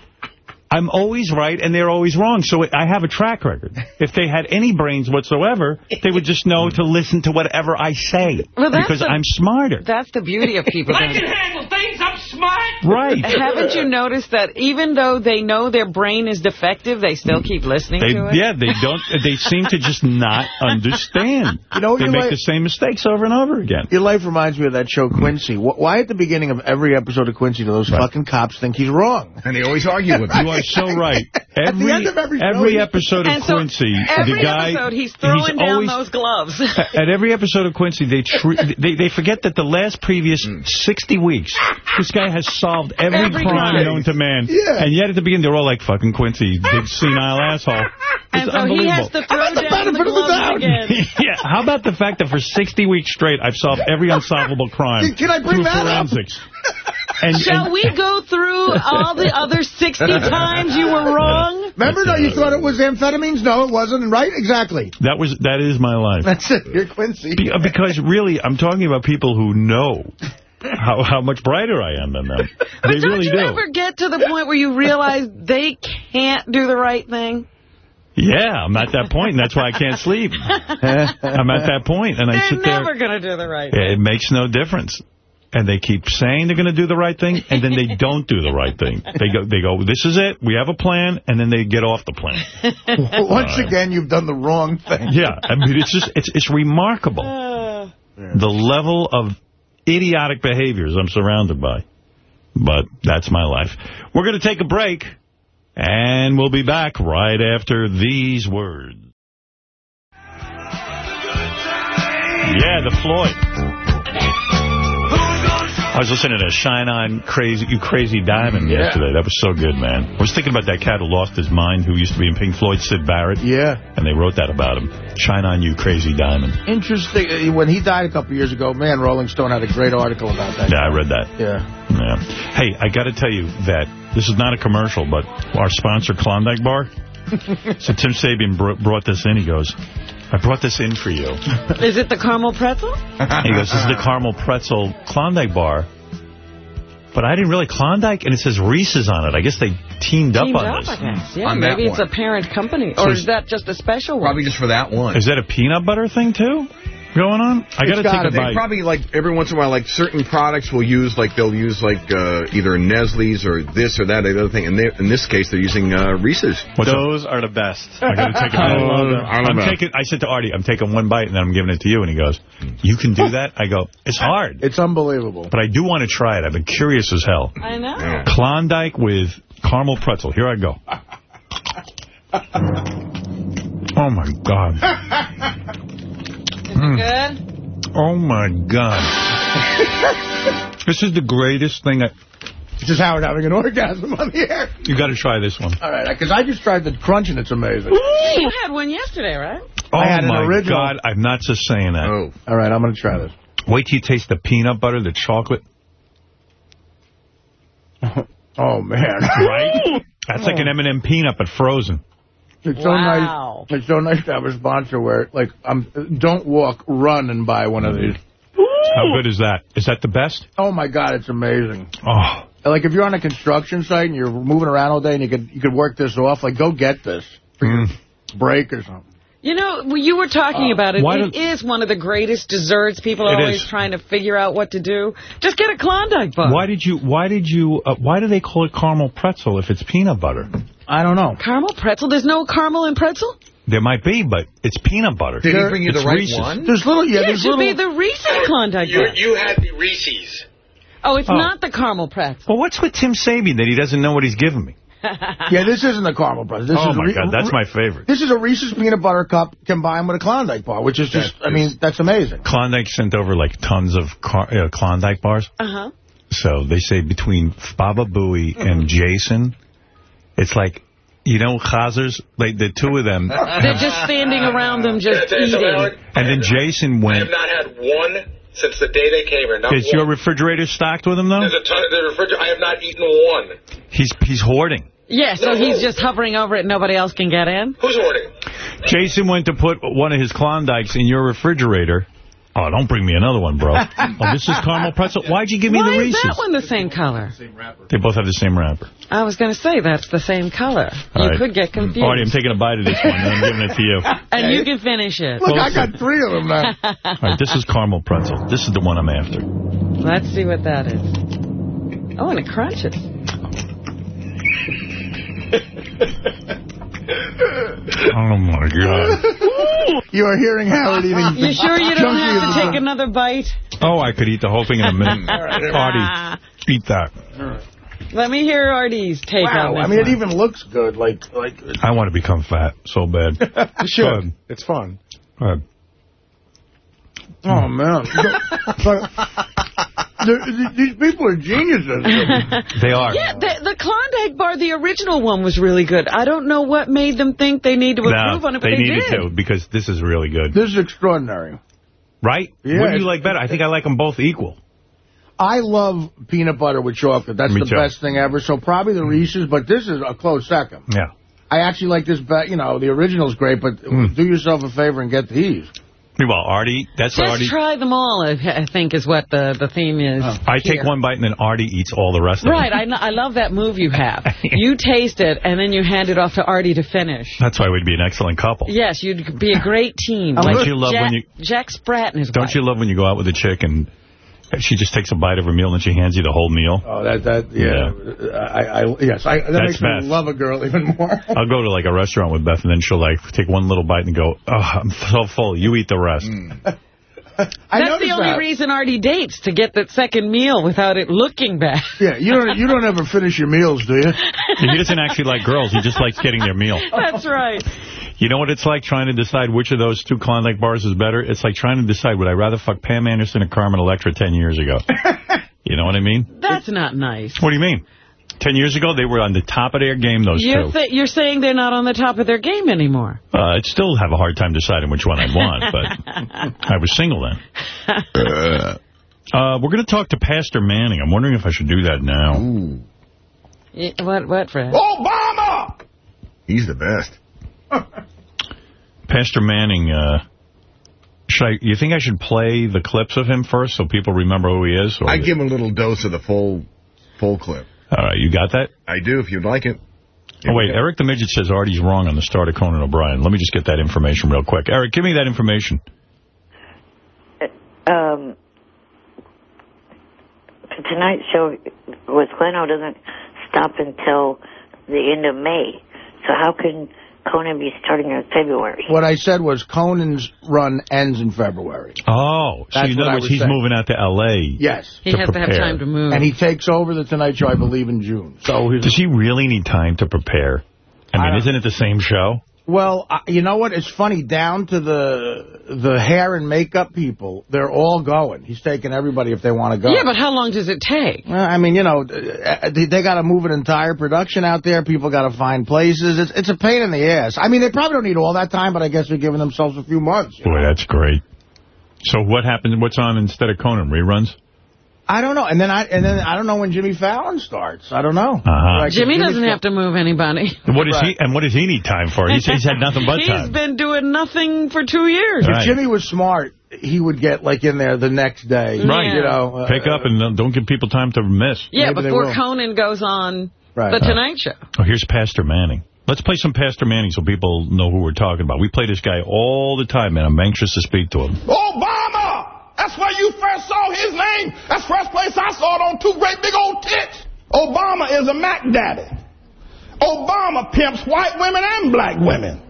I'm always right and they're always wrong. So I have a track record. If they had any brains whatsoever, they would just know to listen to whatever I say. Well, because the- I'm smarter. That's the beauty of people. I can handle things. I'm smart. Right. Haven't you noticed that even though they know their brain is defective, they still keep listening They, to it? yeah, they don't. They seem to just not understand. You know they make like- the same mistakes over and over again. Your life reminds me of that show Quincy. Why at the beginning of every episode of Quincy do those fucking cops think he's wrong? And they always argue with You are so right. At the Every, end of every every episode of And so Quincy, every the guy, episode, he's throwing down always, those gloves. At every episode of Quincy, they, tr they they forget that the last previous mm. 60 weeks, this guy has solved every, Every crime crime. known to man. Yeah. And yet at the beginning, they're all like, fucking Quincy, big senile asshole. and It's so he has unbelievable. to throw down the gloves again. yeah, how about the fact that for 60 weeks straight, I've solved every unsolvable crime Can I bring through that up? Forensics. And, Shall and- we go through all the other 60 times you were wrong? Remember, no, you thought it was amphetamines? No, it wasn't, right? Exactly. That was that is my life. That's it. You're Quincy. Be- uh, because really, I'm talking about people who know how how much brighter I am than them. But they don't really you do. ever get to the point where you realize they can't do the right thing? Yeah, I'm at that point, and that's why I can't sleep. I'm at that point, and I They're sit there. never going to do the right thing. It makes no difference. And they keep saying they're going to do the right thing, and then they don't do the right thing. They go, they go. This is it. We have a plan, and then they get off the plan. Once again, you've done the wrong thing. Yeah, I mean, it's just it's it's remarkable the level of idiotic behaviors I'm surrounded by. But that's my life. We're going to take a break, and we'll be back right after these words. Yeah, the Floyd. I was listening to Shine On Crazy You Crazy Diamond Yeah. yesterday. That was so good, man. I was thinking about that cat who lost his mind, who used to be in Pink Floyd, Syd Barrett. Yeah. And they wrote that about him. Shine On You Crazy Diamond. Interesting. Uh, When he died a couple years ago, man, Rolling Stone had a great article about that. Yeah, I read that. Yeah. Yeah. Hey, I got to tell you that this is not a commercial, but our sponsor, Klondike Bar. so Tim Sabean br brought this in. He goes, I brought this in for you. Is it the caramel pretzel? He goes, this is the caramel pretzel Klondike bar. But I didn't really Klondike, and it says Reese's on it. I guess they teamed up on up, this. I guess. Yeah, On maybe it's one. a parent company. Or is- is that just a special one? Probably just for that one. Is that a peanut butter thing, too, going on? I got to take a They bite. probably, like, every once in a while, like, certain products will use, like, they'll use, like, uh, either Nestle's or this or that or the other thing. And in this case, they're using uh, Reese's. Those are the best. I got to take a I bite. love them. I'm taking. I said to Artie, I'm taking one bite and then I'm giving it to you. And he goes, "You can do that?" I go, "It's hard, It's unbelievable. but I do want to try it. I've been curious as hell." I know. Klondike with caramel pretzel. Here I go. Oh my god. Mm. Good? Oh my god. this is the greatest thing. I, This is Howard having an orgasm on the air. you got to try this one. All right, because I just tried the crunch and it's amazing. You had one yesterday, right? Oh, I had an my original. God. I'm not just saying that. Oh. All right, I'm going to try this. Wait till you taste the peanut butter, the chocolate. Oh, man. Right? That's like an M&M peanut, but frozen. It's so nice. It's so nice to have a sponsor where, like, I'm don't walk, run and buy one of these. How good is that? Is that the best? Oh my God, it's amazing. Oh, Like if you're on a construction site and you're moving around all day and you could you could work this off, like go get this for your mm. break or something. You know, you were talking about it. It is one of the greatest desserts. People are always is. trying to figure out what to do. Just get a Klondike bar. why did you? Why did you? Uh, why do they call it caramel pretzel if it's peanut butter? I don't know. Caramel pretzel? There's no caramel in pretzel? There might be, but it's peanut butter. Did he bring you It's the right Reese's. one? There's little yeah, Yeah, it should little be the Reese's Klondike bar. You had the Reese's. Oh, it's Oh. not the caramel pretzel. Well, what's with Tim Sabean that he doesn't know what he's giving me? Yeah, this isn't the caramel pretzel. This oh, is my God, that's my favorite. This is a Reese's peanut butter cup combined with a Klondike bar, which is just, I mean, that's amazing. Klondike sent over like tons of car, uh, Klondike bars. Uh-huh. So they say between Baba Booey and Jason, it's like, you know, Chazers, like the two of them. They're just standing around them just Tell you something, eating. And then Jason went. I have went. not had one since the day they came here. Not Is one. your refrigerator stocked with them, though? There's a ton of the refrigerator. I have not eaten one. He's he's hoarding. Yeah, so he's just hovering over it and nobody else can get in? Who's hoarding? Jason went to put one of his Klondikes in your refrigerator. Oh, don't bring me another one, bro. oh, this is caramel pretzel. Why'd you give me Why the is Reese's? that one the same color? They both have the same wrapper. I was going to say that's the same color. All you right. could get mm-hmm. confused. Artie, I'm taking a bite of this one, and I'm giving it to you. and you can finish it. Look, I got three of them now. All right, this is caramel pretzel. This is the one I'm after. Let's see what that is. Oh, and it crunches. Oh, my God. You are hearing Howard eating. Uh, uh, you sure you don't have to the- take another bite? Oh, I could eat the whole thing in a minute. right. Artie, eat that. Let me hear Artie's take Wow, on this I mean, one. it even looks good. Like, like. I want to become fat so bad. You should. Go. It's fun. Go ahead. Oh man, But they're- these people are geniuses. They are. Yeah, the, the Klondike bar, the original one, was really good. I don't know what made them think they need to improve No, on it, but they they, needed did. to because this is really good. This is extraordinary. Right? Yeah, what do you like better? I think I like them both equal. I love peanut butter with chocolate. That's Me the too. best thing ever. So probably the Reese's, but this is a close second. Yeah. I actually like this bet. You know, the original's great, but Hmm. do yourself a favor and get these. Well, Artie, that's what Just Artie. try them all, I I think, is what the, the theme is. I take one bite and then Artie eats all the rest of Right, it. I, I love that move you have. you taste it, and then you hand it off to Artie to finish. That's why we'd be an excellent couple. Yes, you'd be a great team. Don't Like you love Jack, when you- Jack Spratt and his Don't wife. you love when you go out with a chick and she just takes a bite of her meal and then she hands you the whole meal? Oh, that that yeah. I, I yes, I, that That's makes me love a girl even more. I'll go to like a restaurant with Beth and then she'll like take one little bite and go, oh, I'm so full. You eat the rest. Mm. I That's the only that. reason Artie dates, to get that second meal without it looking bad. Yeah, you don't you don't ever finish your meals, do you? He doesn't actually like girls. He just likes getting their meal. That's right. You know what it's like trying to decide which of those two Klondike bars is better? It's like trying to decide would I rather fuck Pam Anderson or Carmen Electra 10 years ago. you know what I mean? That's not nice. What do you mean? 10 years ago, they were on the top of their game, those You're, two. th- you're saying they're not on the top of their game anymore. Uh, I'd still have a hard time deciding which one I'd want, but I was single then. Uh, we're going to talk to Pastor Manning. I'm wondering if I should do that now. Y- What, what, Fred? Obama! He's the best. Pastor Manning, uh, should I, you think I should play the clips of him first so people remember who he is? Or I give him a little dose of the full full clip. All right, you got that? I do, if you'd like it. Oh, wait, Eric the Midget says Artie's wrong on the start of Conan O'Brien. Let me just get that information real quick. Eric, give me that information. um, tonight's show with Leno doesn't stop until the end of May. So how can Conan be starting in February? What I said was Conan's run ends in February. Oh, so That's in what other words, he's saying. moving out to L.A. Yes. He has to have time to move. And he takes over the Tonight Show, I believe, in June. So Does he really need time to prepare? I mean, isn't it the same show? Well, uh, you know what? It's funny. Down to the the hair and makeup people, they're all going. He's taking everybody if they want to go. Yeah, but how long does it take? Well, I mean, you know, uh, they, they got to move an entire production out there. People got to find places. It's, it's a pain in the ass. I mean, they probably don't need all that time, but I guess they're giving themselves a few months. Boy, that's great. So what happens? What's on instead of Conan? Reruns? I don't know. And then I and then I don't know when Jimmy Fallon starts. I don't know. Uh-huh. Like, Jimmy doesn't have to move anybody. What does he and what does he need time for? He's, he's had nothing but He's time. He's been doing nothing for two years. If Jimmy was smart, he would get like in there the next day. Right. You know. uh, Pick up and don't- don't give people time to miss. Yeah, Maybe before. Conan goes on Right. The Tonight Show. Oh, here's Pastor Manning. Let's play some Pastor Manning so people know who we're talking about. We play this guy all the time, and I'm anxious to speak to him. Obama! That's where you first saw his name. That's the first place I saw it on two great big old tits. Obama is a Mac Daddy. Obama pimps white women and black women.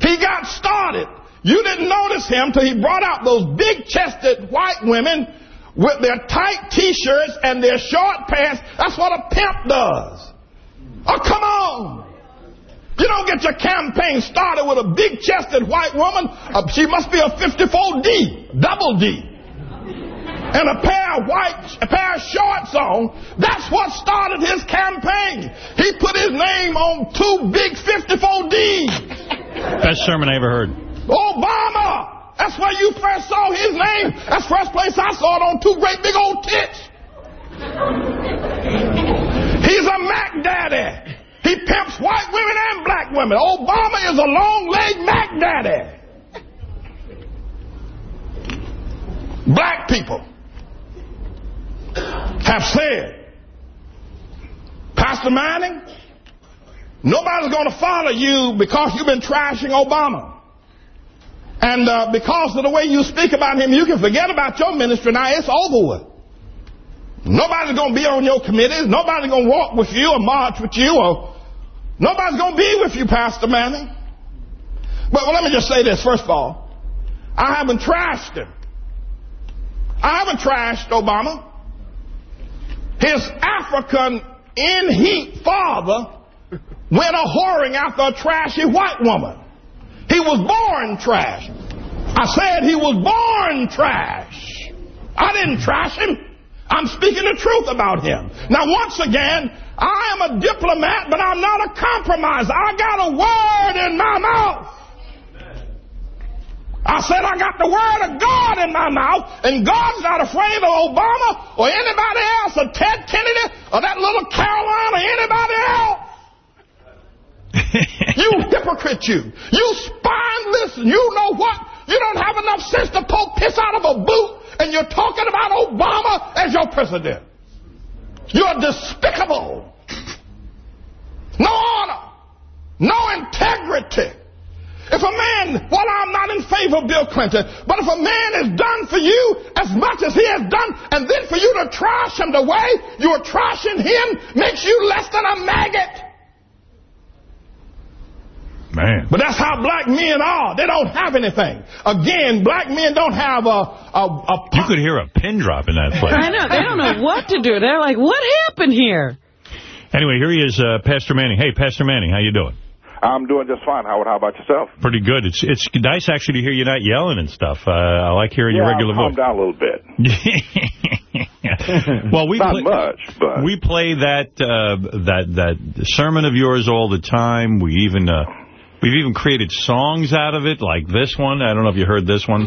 He got started. You didn't notice him till he brought out those big-chested white women with their tight T-shirts and their short pants. That's what a pimp does. Oh, come on. You don't get your campaign started with a big-chested white woman. Uh, she must be a 54D, double D. And a pair of white, a pair of shorts on. That's what started his campaign. He put his name on two big 54Ds. Best sermon I ever heard. Obama! That's where you first saw his name. That's first place I saw it on two great big old tits. He's a Mac Daddy. He pimps white women and black women. Obama is a long-legged Mac Daddy. Black people have said, Pastor Manning, nobody's going to follow you because you've been trashing Obama. And uh, because of the way you speak about him, you can forget about your ministry now. It's over with. Nobody's going to be on your committees. Nobody's going to walk with you or march with you. or Nobody's going to be with you, Pastor Manning. But well, let me just say this, first of all. I haven't trashed him. I haven't trashed Obama. His African in heat father went a whoring after a trashy white woman. He was born trash. I said he was born trash. I didn't trash him. I'm speaking the truth about him. Now, once again, I am a diplomat, but I'm not a compromiser. I got a word in my mouth. I said I got the word of God in my mouth, and God's not afraid of Obama or anybody else, or Ted Kennedy, or that little Caroline, or anybody else. you hypocrite, you. You spineless, you know what? You don't have enough sense to poke piss out of a boot, and you're talking about Obama as your president. You're despicable. No honor. No integrity. If a man, well, I'm not in favor of Bill Clinton, but if a man has done for you as much as he has done, and then for you to trash him the way you're trashing him makes you less than a maggot. Man. But that's how black men are. They don't have anything. Again, black men don't have a... a, a You could hear a pin drop in that place. I know. They don't know what to do. They're like, what happened here? Anyway, here he is, uh, Pastor Manning. Hey, Pastor Manning, how you doing? I'm doing just fine, Howard. How about yourself? Pretty good. It's it's nice actually to hear you not yelling and stuff. Uh, I like hearing yeah, your regular I'll calm down a little bit. well, we Not play, much, but... we play that uh, that that sermon of yours all the time. We even uh, we've even created songs out of it, like this one. I don't know if you heard this one.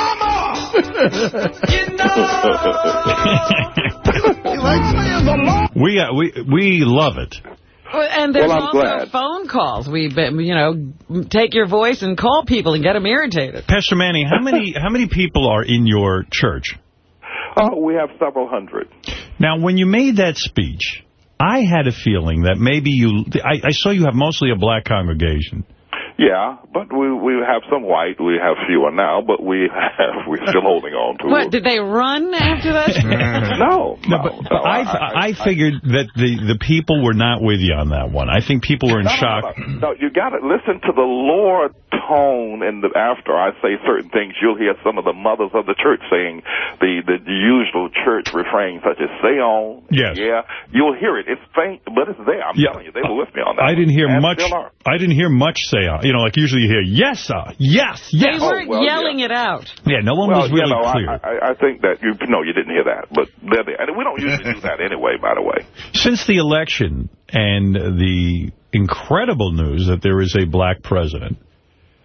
we uh, we we love it. Well, And there's Well, I'm also glad. phone calls. We, you know, take your voice and call people and get them irritated. Pastor Manny, how many how many people are in your church? Oh, we have several hundred. Now, when you made that speech, I had a feeling that maybe you... I, I saw you have mostly a black congregation. Yeah, but we we have some white. We have fewer now, but we have, we're still holding on to What, did they run after that? no, No, but, but I, I figured that the, the people were not with you on that one. I think people were in No, no, shock. No, you got to listen to the lower tone and the, after I say certain things, you'll hear some of the mothers of the church saying the, the, the usual church refrain such as say on. Yes. Yeah. You'll hear it. It's faint, but it's there. I'm Yeah. telling you. They were with me on that. I didn't hear and much. I didn't hear much say, uh, you know, like usually you hear, yes, sir, yes, They yes. weren't oh, well, yelling it out. Yeah, no one well, was really you know, clear. I, I, I think that you no, you didn't hear that, but they're there, and we don't usually do that anyway. By the way, Since the election and the incredible news that there is a black president,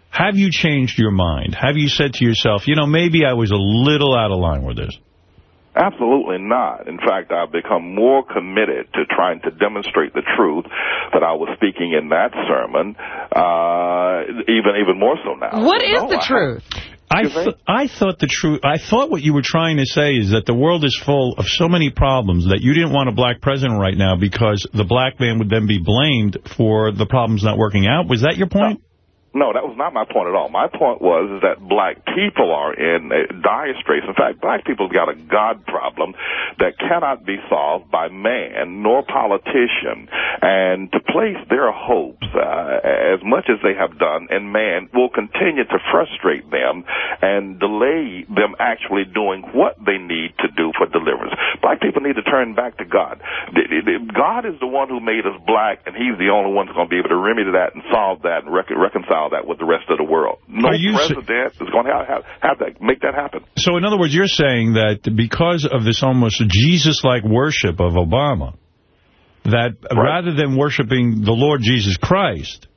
have you changed your mind? Have you said to yourself, you know, maybe I was a little out of line with this? Absolutely not. In fact, I've become more committed to trying to demonstrate the truth that I was speaking in that sermon, uh, even even more so now. What So, is no, the I- truth? I th I thought the truth. I thought what you were trying to say is that the world is full of so many problems that you didn't want a black president right now because the black man would then be blamed for the problems not working out. Was that your point? No, that was not my point at all. My point was is that black people are in dire straits. In fact, black people have got a God problem that cannot be solved by man nor politician. And to place their hopes, uh, as much as they have done, in man will continue to frustrate them and delay them actually doing what they need to do for deliverance. Black people need to turn back to God. God is the one who made us black, and He's the only one who's going to be able to remedy that and solve that and rec- reconcile that with the rest of the world. No Are you s- president is going to have, have, have that, make that happen. So in other words, you're saying that because of this almost Jesus-like worship of Obama, that rather than worshiping the Lord Jesus Christ,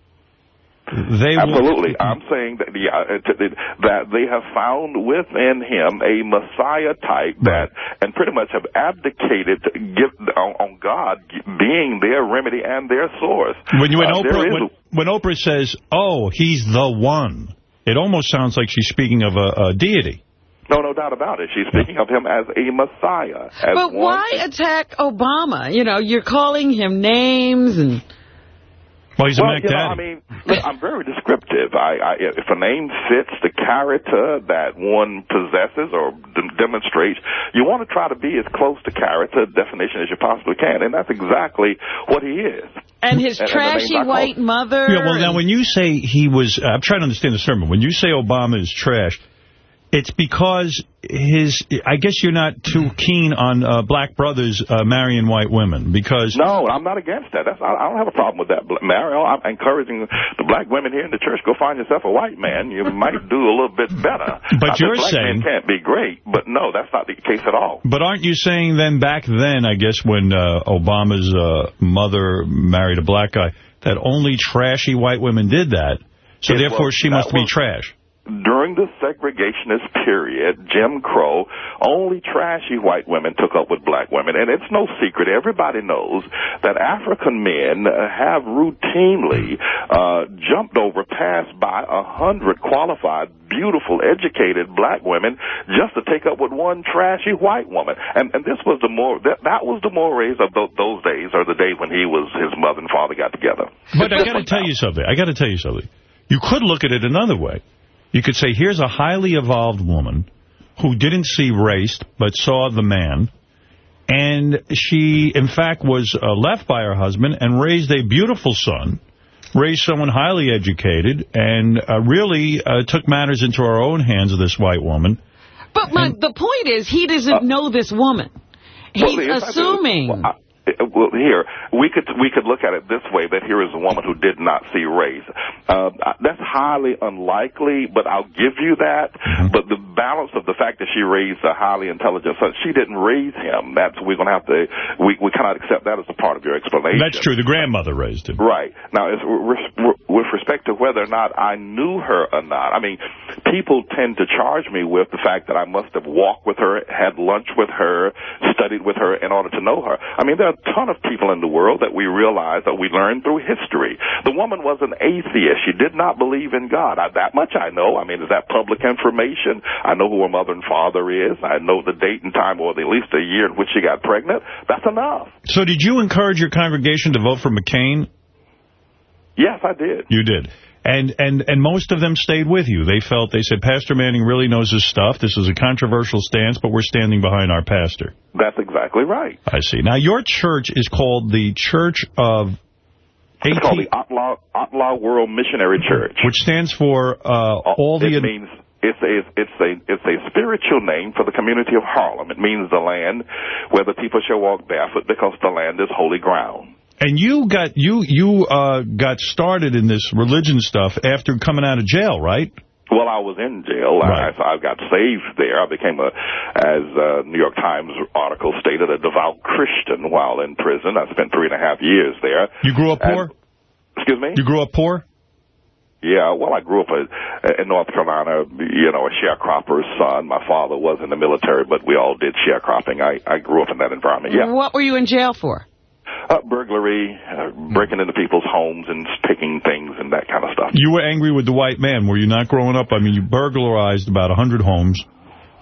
they will- Absolutely. I'm saying that yeah, uh, that they have found within him a Messiah type that, and pretty much have abdicated to give on, on God being their remedy and their source. When when Uh, Oprah when, when Oprah says, "Oh, he's the one," it almost sounds like she's speaking of a, a deity. no, no doubt about it. She's speaking of him as a Messiah. As But one why attack Obama? You know, you're calling him names and... Well, he's well, Mac you know, I mean, look, I'm very descriptive. I, I, if a name fits the character that one possesses or d- demonstrates, you want to try to be as close to character definition as you possibly can, and that's exactly what he is. And his And- and trashy names I call white mother. Yeah, well, now, when you say he was, I'm trying to understand the sermon. When you say Obama is trash, it's because his, I guess you're not too keen on uh, black brothers uh, marrying white women, because... No, I'm not against that. That's I, I don't have a problem with that, Mario. I'm encouraging the black women here in the church. Go find yourself a white man. You might do a little bit better. But that you're black saying- can't be great, but no, that's not the case at all. But aren't you saying then back then, I guess, when uh, Obama's uh, mother married a black guy, that only trashy white women did that, so It therefore was- she must be trash? During the segregationist period, Jim Crow, only trashy white women took up with black women. And it's no secret. Everybody knows that African men have routinely uh, jumped over, passed by a hundred qualified, beautiful, educated black women just to take up with one trashy white woman. And, and this was the more, that, that was the mores of those, those days, or the day when he was, his mother and father got together. But I got to tell you something. I got to tell you something. You could look at it another way. You could say, here's a highly evolved woman who didn't see race but saw the man. And she, in fact, was uh, left by her husband and raised a beautiful son, raised someone highly educated, and uh, really uh, took matters into her own hands of this white woman. But my, the point is, he doesn't know this woman. He's Well, assuming. I- well, here we could we could look at it this way: that here is a woman who did not see race. Uh, that's highly unlikely, but I'll give you that. Mm-hmm. But the balance of the fact that she raised a highly intelligent son, she didn't raise him. That's we're going to have to we we cannot accept that as a part of your explanation. That's true. The grandmother raised him. Right. Now, with with respect to whether or not I knew her or not, I mean, people tend to charge me with the fact that I must have walked with her, had lunch with her, studied with her in order to know her. I mean, there a ton of people in the world that we realize that we learn through history. The woman was an atheist. She did not believe in God. I, that much I know. I mean, is that public information? I know who her mother and father is. I know the date and time, or at least the year in which she got pregnant. That's enough. So did you encourage your congregation to vote for McCain? Yes, I did. You did. And, and, and most of them stayed with you. They felt, they said, Pastor Manning really knows his stuff. This is a controversial stance, but we're standing behind our pastor. That's exactly right. I see. Now, your church is called the Church of... It's called the ATLAH, ATLAH World Missionary Church. Which stands for uh, all the... It means it's a it's a it's a spiritual name for the community of Harlem. It means the land where the people shall walk barefoot because the land is holy ground. And you got you you uh, got started in this religion stuff after coming out of jail, right? Well, I was in jail. Right. I, I got saved there. I became a, as a New York Times article stated, a devout Christian while in prison. I spent three and a half years there. You grew up And- poor? Excuse me? You grew up poor? Yeah, well, I grew up uh, in North Carolina, you know, a sharecropper's son. My father was in the military, but we all did sharecropping. I, I grew up in that environment, yeah. What were you in jail for? Uh, burglary, uh, breaking into people's homes and taking things and that kind of stuff. You were angry with the white man, were you not growing up? I mean, you burglarized about a 100 homes.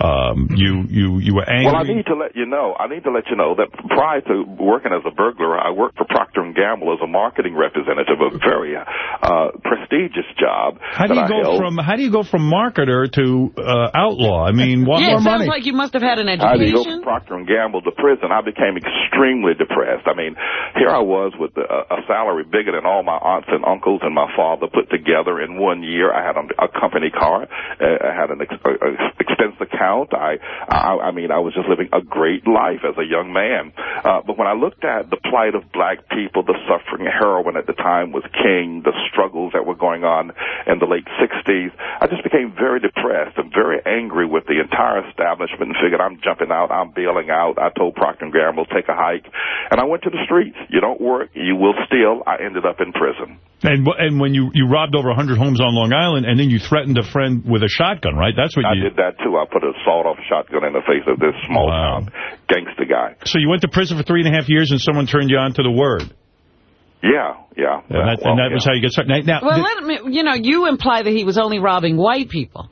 Um, you, you, you were angry. Well, I need to let you know. I need to let you know that prior to working as a burglar, I worked for Procter and Gamble as a marketing representative, of a very uh, prestigious job. How do you I go held. from how do you go from marketer to uh, outlaw? I mean, what yeah, more it sounds like you must have had an education. I had to go from Procter and Gamble to prison. I became extremely depressed. I mean, here I was with a, a salary bigger than all my aunts and uncles and my father put together in one year. I had a, a company car. Uh, I had an ex, a, a expense account. I, I, I mean, I was just living a great life as a young man. Uh, but when I looked at the plight of black people, the suffering, heroin at the time was king, the struggles that were going on in the late 60s, I just became very depressed and very angry with the entire establishment and figured I'm jumping out, I'm bailing out. I told Procter & Gamble, take a hike. And I went to the streets. You don't work, you will steal. I ended up in prison. And and when you, you robbed over 100 homes on Long Island, and then you threatened a friend with a shotgun, right? That's what I you... did that too. I put a sawed-off shotgun in the face of this small town gangster guy. So you went to prison for three and a half years, and someone turned you on to the word. Yeah, yeah. And that, Well, and that yeah. was how you get started. Now, now, Well, let me, you know, you imply that he was only robbing white people.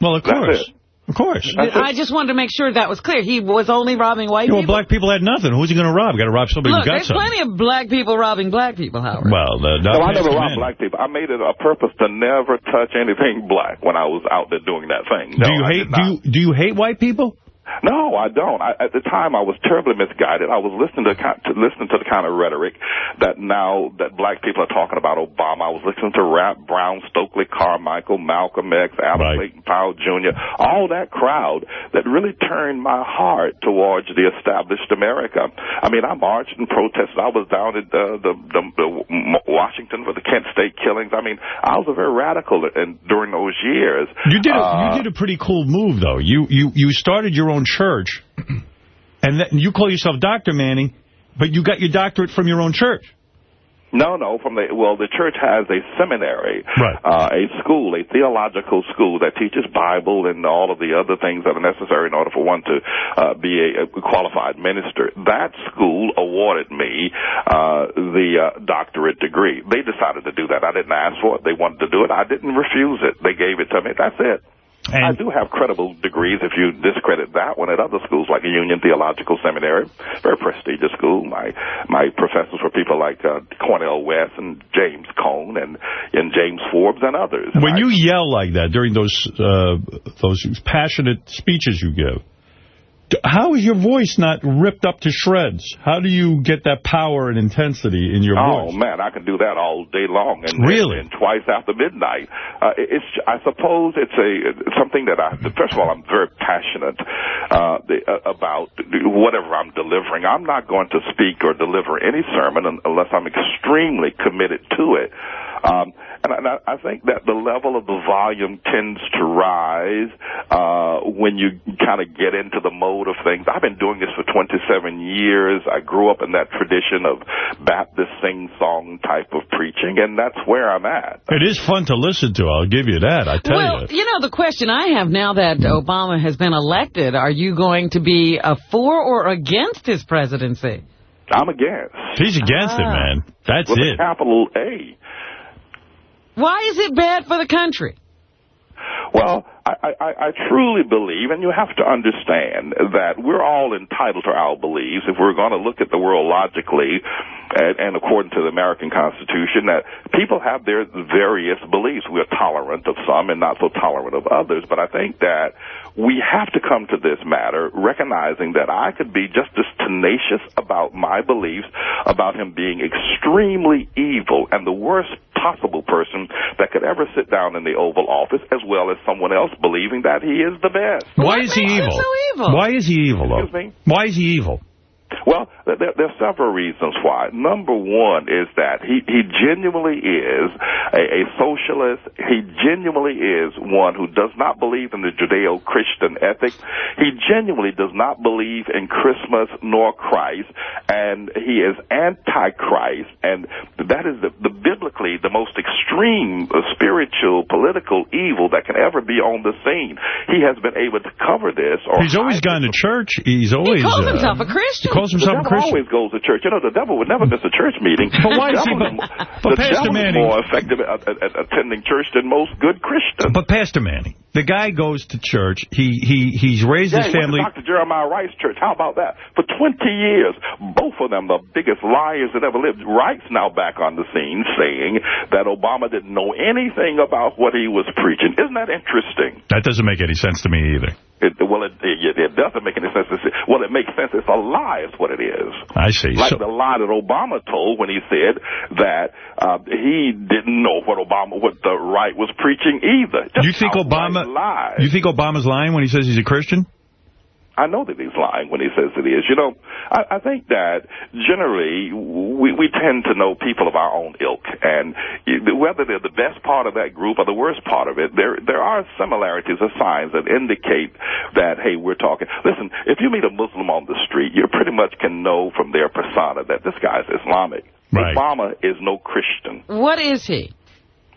well, of That's course. it. Of course. I just wanted to make sure that was clear. He was only robbing white Yeah, well, people. black people had nothing. Who's he going to rob? Got to rob somebody Look, who got there's something. plenty of black people robbing black people, Howard. Well, uh, No, I never robbed black people. I made it a purpose to never touch anything black when I was out there doing that thing. Do you I hate? Do you do you hate white people? No, I don't. I, at the time, I was terribly misguided. I was listening to, to listening to the kind of rhetoric that now that black people are talking about Obama. I was listening to Rap Brown, Stokely Carmichael, Malcolm X, Adam Clayton Powell Jr. All that crowd that really turned my heart towards the established America. I mean, I marched and protested. I was down at uh, the, the, the Washington for the Kent State killings. I mean, I was a very radical in, during those years. You did a, Uh, you did a pretty cool move though. You you you started your own church, and then you call yourself Doctor Manning, but you got your doctorate from your own church. No, no. From the well, the church has a seminary, Right. uh, a school, a theological school that teaches Bible and all of the other things that are necessary in order for one to uh, be a, a qualified minister. That school awarded me uh, the uh, doctorate degree. They decided to do that. I didn't ask for it. They wanted to do it. I didn't refuse it. They gave it to me. That's it. I do have credible degrees if you discredit that one at other schools like the Union Theological Seminary, very prestigious school. My my professors were people like uh, Cornel West and James Cone and and James Forbes and others. When you yell like that during those uh, those passionate speeches you give, how is your voice not ripped up to shreds? How do you get that power and intensity in your Oh voice? Oh, man, I can do that all day long, and Really? and, twice after midnight. Uh, it's I suppose it's a it's something that I first of all I'm very passionate uh, the, uh, about whatever I'm delivering. I'm not going to speak or deliver any sermon unless I'm extremely committed to it. Um, and, I, I- I think that the level of the volume tends to rise uh, when you kind of get into the mode of things. I've been doing this for 27 years. I grew up in that tradition of Baptist sing-song type of preaching, and that's where I'm at. It is fun to listen to. I'll give you that. I tell well, you. you know, the question I have now that Obama has been elected, are you going to be uh, for or against his presidency? I'm against. He's against it, Ah. man. That's With a it. capital A. Why is it bad for the country? Well, I, I, I truly believe, and you have to understand that we're all entitled to our beliefs. If we're going to look at the world logically, and, and according to the American Constitution, that people have their various beliefs. We're tolerant of some and not so tolerant of others. But I think that we have to come to this matter recognizing that I could be just as tenacious about my beliefs about him being extremely evil and the worst possible person that could ever sit down in the Oval Office, as well as someone else believing that he is the best. Why is he evil? Why is he evil, though? Excuse me? Why is he evil? Well, there, there are several reasons why. Number one is that he, he genuinely is a, a socialist. He genuinely is one who does not believe in the Judeo-Christian ethic. He genuinely does not believe in Christmas nor Christ, and he is anti-Christ, and that is the, the biblically the most extreme uh, spiritual, political evil that can ever be on the scene. He has been able to cover this. Or He's always gone to church. He's always... calls uh, himself a Christian. Calls the himself a devil Christian. always goes to church. You know, the devil would never miss a church meeting. But why is he- but- but Pastor Manning- more effective at, at, at attending church than most good Christians. But Pastor Manning, the guy goes to church. He he he's raised Yeah, his he family. to Dr. Jeremiah Wright's church. How about that? For 20 years, both of them, the biggest liars that ever lived. Wright's now back on the scene saying that Obama didn't know anything about what he was preaching. Isn't that interesting? That doesn't make any sense to me either. It, well, it, it, it doesn't make any sense. To say, well, it makes sense. It's a lie is what it is. I see. Like So- the lie that Obama told when he said that uh, he didn't know what Obama, what the right was preaching either. Just you think Obama? lies. You think Obama's lying when he says he's a Christian? I know that he's lying when he says it is. You know, I, I think that generally we, we tend to know people of our own ilk, and whether they're the best part of that group or the worst part of it, there there are similarities or signs that indicate that hey, we're talking. Listen, if you meet a Muslim on the street, you pretty much can know from their persona that this guy's Islamic. Right. Obama is no Christian. What is he?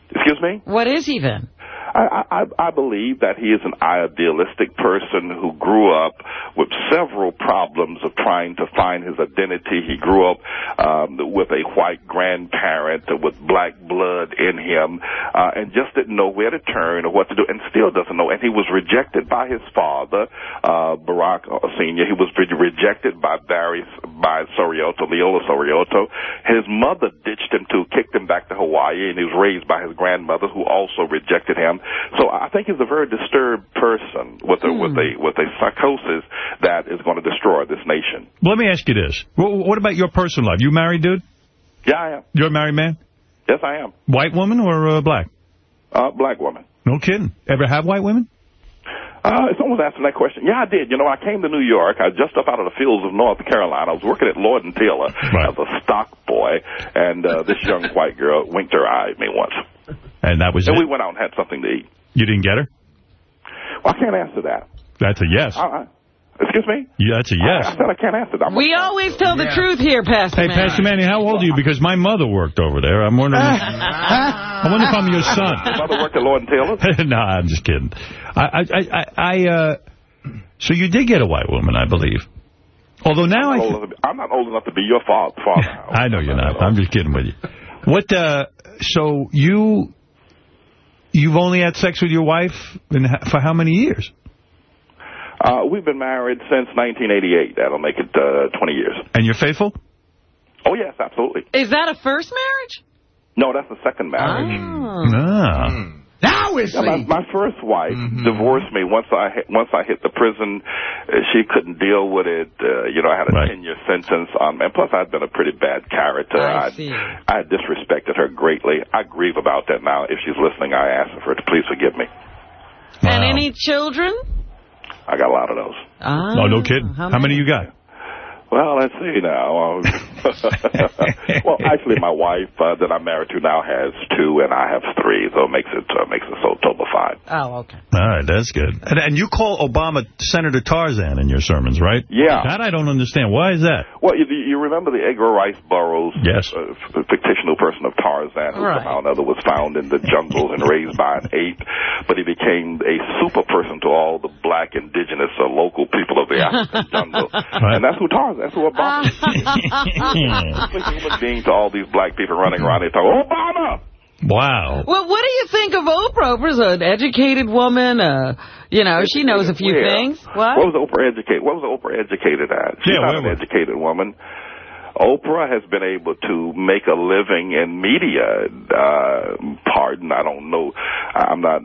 Excuse me. What is he then? I, I, I believe that he is an idealistic person who grew up with several problems of trying to find his identity. He grew up um, with a white grandparent with black blood in him, uh, and just didn't know where to turn or what to do, and still doesn't know. And he was rejected by his father, uh, Barack Senior. He was re- rejected by Barry, by Soetoro, Leola Soetoro. His mother ditched him too, kicked him back to Hawaii, and he was raised by his grandmother, who also rejected him. So I think he's a very disturbed person with a with a with a psychosis that is going to destroy this nation. Well, let me ask you this. Wh- What about your personal life? You married, dude? Yeah, I am. You're a married man? Yes, I am. White woman or uh, black? Uh, black woman. No kidding. Ever have white women? Uh, someone was asking that question. Yeah, I did. You know, I came to New York. I was just up out of the fields of North Carolina. I was working at Lord and Taylor as a stock boy, and uh, this young white girl winked her eye at me once. And that was and it? we went out and had something to eat. You didn't get her? Well, I can't answer that. That's a yes. I, I, excuse me? Yeah, that's a yes. I said I can't answer that. I'm We always tell the truth here, Pastor Hey, Manning. Pastor Manny, how old are you? Because my mother worked over there. I'm wondering. I wonder if I'm your son. Your mother worked at Lord and Taylor? no, I'm just kidding. I, I, I, I, uh, so you did get a white woman, I believe. Although now I, I'm not, old enough to be, I'm not old enough to be your father. father. I know you're not. I'm just kidding with you. What? Uh, so you, you've only had sex with your wife in, for how many years? Uh, we've been married since 1988. That'll make it uh, 20 years. And you're faithful? Oh, yes, absolutely. Is that a first marriage? No, that's the second marriage. Ah. Now is Yeah, my, my first wife divorced me once I hit, once I hit the prison. Uh, she couldn't deal with it. Uh, you know, I had a ten year sentence. Um, and plus, I'd been a pretty bad character. I I'd- see. I disrespected her greatly. I grieve about that now. If she's listening, I ask her to please forgive me. And any children? I got a lot of those. Ah, No, no kidding. How, many you got? Well, let's see now. Um, well, actually, my wife uh, that I'm married to now has two, and I have three, so it makes it uh, makes it so total five. Oh, okay. All right, that's good. And, and you call Obama Senator Tarzan in your sermons, right? Yeah. That I don't understand. Why is that? Well, you, you remember the Edgar Rice Burroughs, Yes. uh, fictional person of Tarzan, who Right. somehow or another was found in the jungle and raised by an ape, but he became a super person to all the black, indigenous, uh, local people of the African jungle, and that's who Tarzan, that's who Obama is. He's a human being to all these black people running around. They talk, Obama, Wow. Well, what do you think of Oprah? Oprah's an educated woman. Uh, you know, she knows a few Where? things. What? What was Oprah educated? What was Oprah educated at? She's Yeah, not an educated woman. Oprah has been able to make a living in media. Uh, pardon, I don't know. I'm not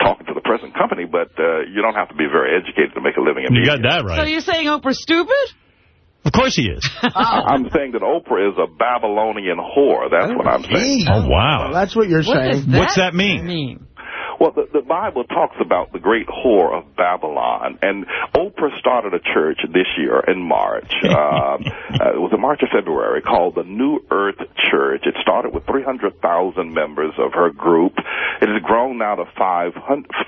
talking to the present company, but uh, you don't have to be very educated to make a living in You media. got that right. So you're saying Oprah's stupid? Of course he is. I'm saying that Oprah is a Babylonian whore. That's what I'm saying. Oh, wow. That's what you're What saying. does that What's that mean? mean? Well, the, the Bible talks about the great whore of Babylon, and Oprah started a church this year in March. Um, uh, it was in March or February called the New Earth Church. It started with 300,000 members of her group. It has grown now to 5,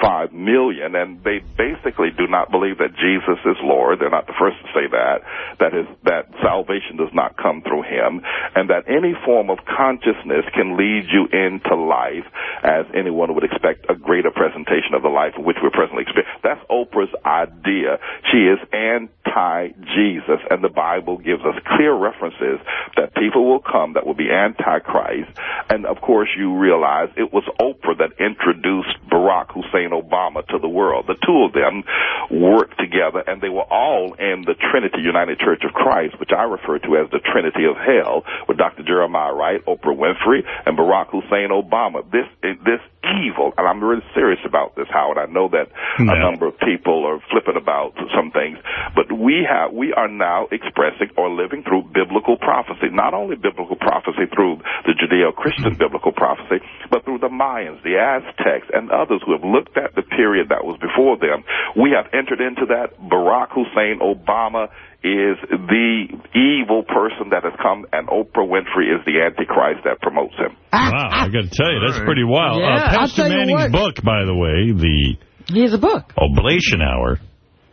5 million, and they basically do not believe that Jesus is Lord. They're not the first to say that. That is that salvation does not come through him, and that any form of consciousness can lead you into life, as anyone would expect a greater presentation of the life which we're presently experiencing. That's Oprah's idea. She is anti-Jesus, and the Bible gives us clear references that people will come that will be anti-Christ. And of course, you realize it was Oprah that introduced Barack Hussein Obama to the world. The two of them worked together, and they were all in the Trinity United Church of Christ, which I refer to as the Trinity of Hell, with Dr. Jeremiah Wright, Oprah Winfrey, and Barack Hussein Obama. This this evil, and I'm really serious about this, Howard. I know that a number of people are flippant about some things, but we have we are now expressing or living through biblical prophecy. Not only biblical prophecy through the Judeo-Christian hmm. biblical prophecy, but through the Mayans, the Aztecs, and others who have looked at the period that was before them. We have entered into that. Barack Hussein Obama is the evil person that has come, and Oprah Winfrey is the Antichrist that promotes him. Wow, I got to tell you, that's pretty wild. Yeah. Uh, I'll Pastor tell Manning's book, by the way, the He has a book. Oblation Hour,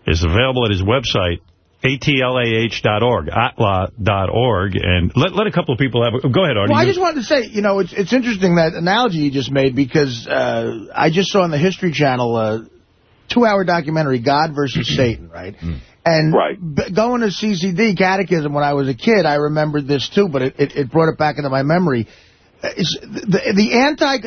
is available at his website, atlah.org, atla.org, and let, let a couple of people have a... Go ahead, Artie. Well, I just wanted to say, you know, it's it's interesting that analogy you just made because uh, I just saw on the History Channel a two-hour documentary, God versus Satan, right? And b- going to CCD Catechism when I was a kid, I remembered this too, but it, it, it brought it back into my memory. Uh, It's, the, the anti,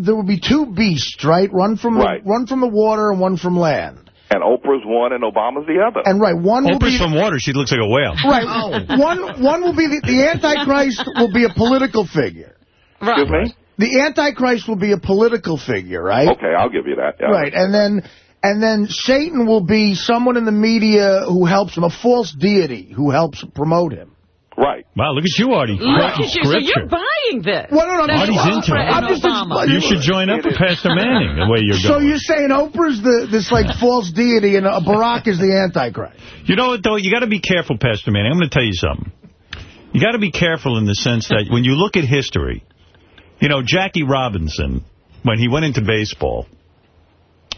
there would be two beasts, right? One from Right. the, one from the water and one from land. And Oprah's one, and Obama's the other. And right, one will Oprah's be from water. She looks like a whale. right. One one will be the, the Antichrist will be a political figure. Excuse me? The Antichrist will be a political figure, right? Okay, I'll give you that. Yeah. Right, and then and then Satan will be someone in the media who helps him, a false deity who helps promote him. Right. Wow, look at you, Artie. Look at you. So you're buying this. Well, no, no, That Artie's into it. I'm just Obama. You should join up with Pastor Manning, the way you're So going. So you're saying Oprah's the this like false deity and uh, Barack is the Antichrist? You know what, though? You got to be careful, Pastor Manning. I'm going to tell you something. You got to be careful in the sense that when you look at history, you know, Jackie Robinson, when he went into baseball,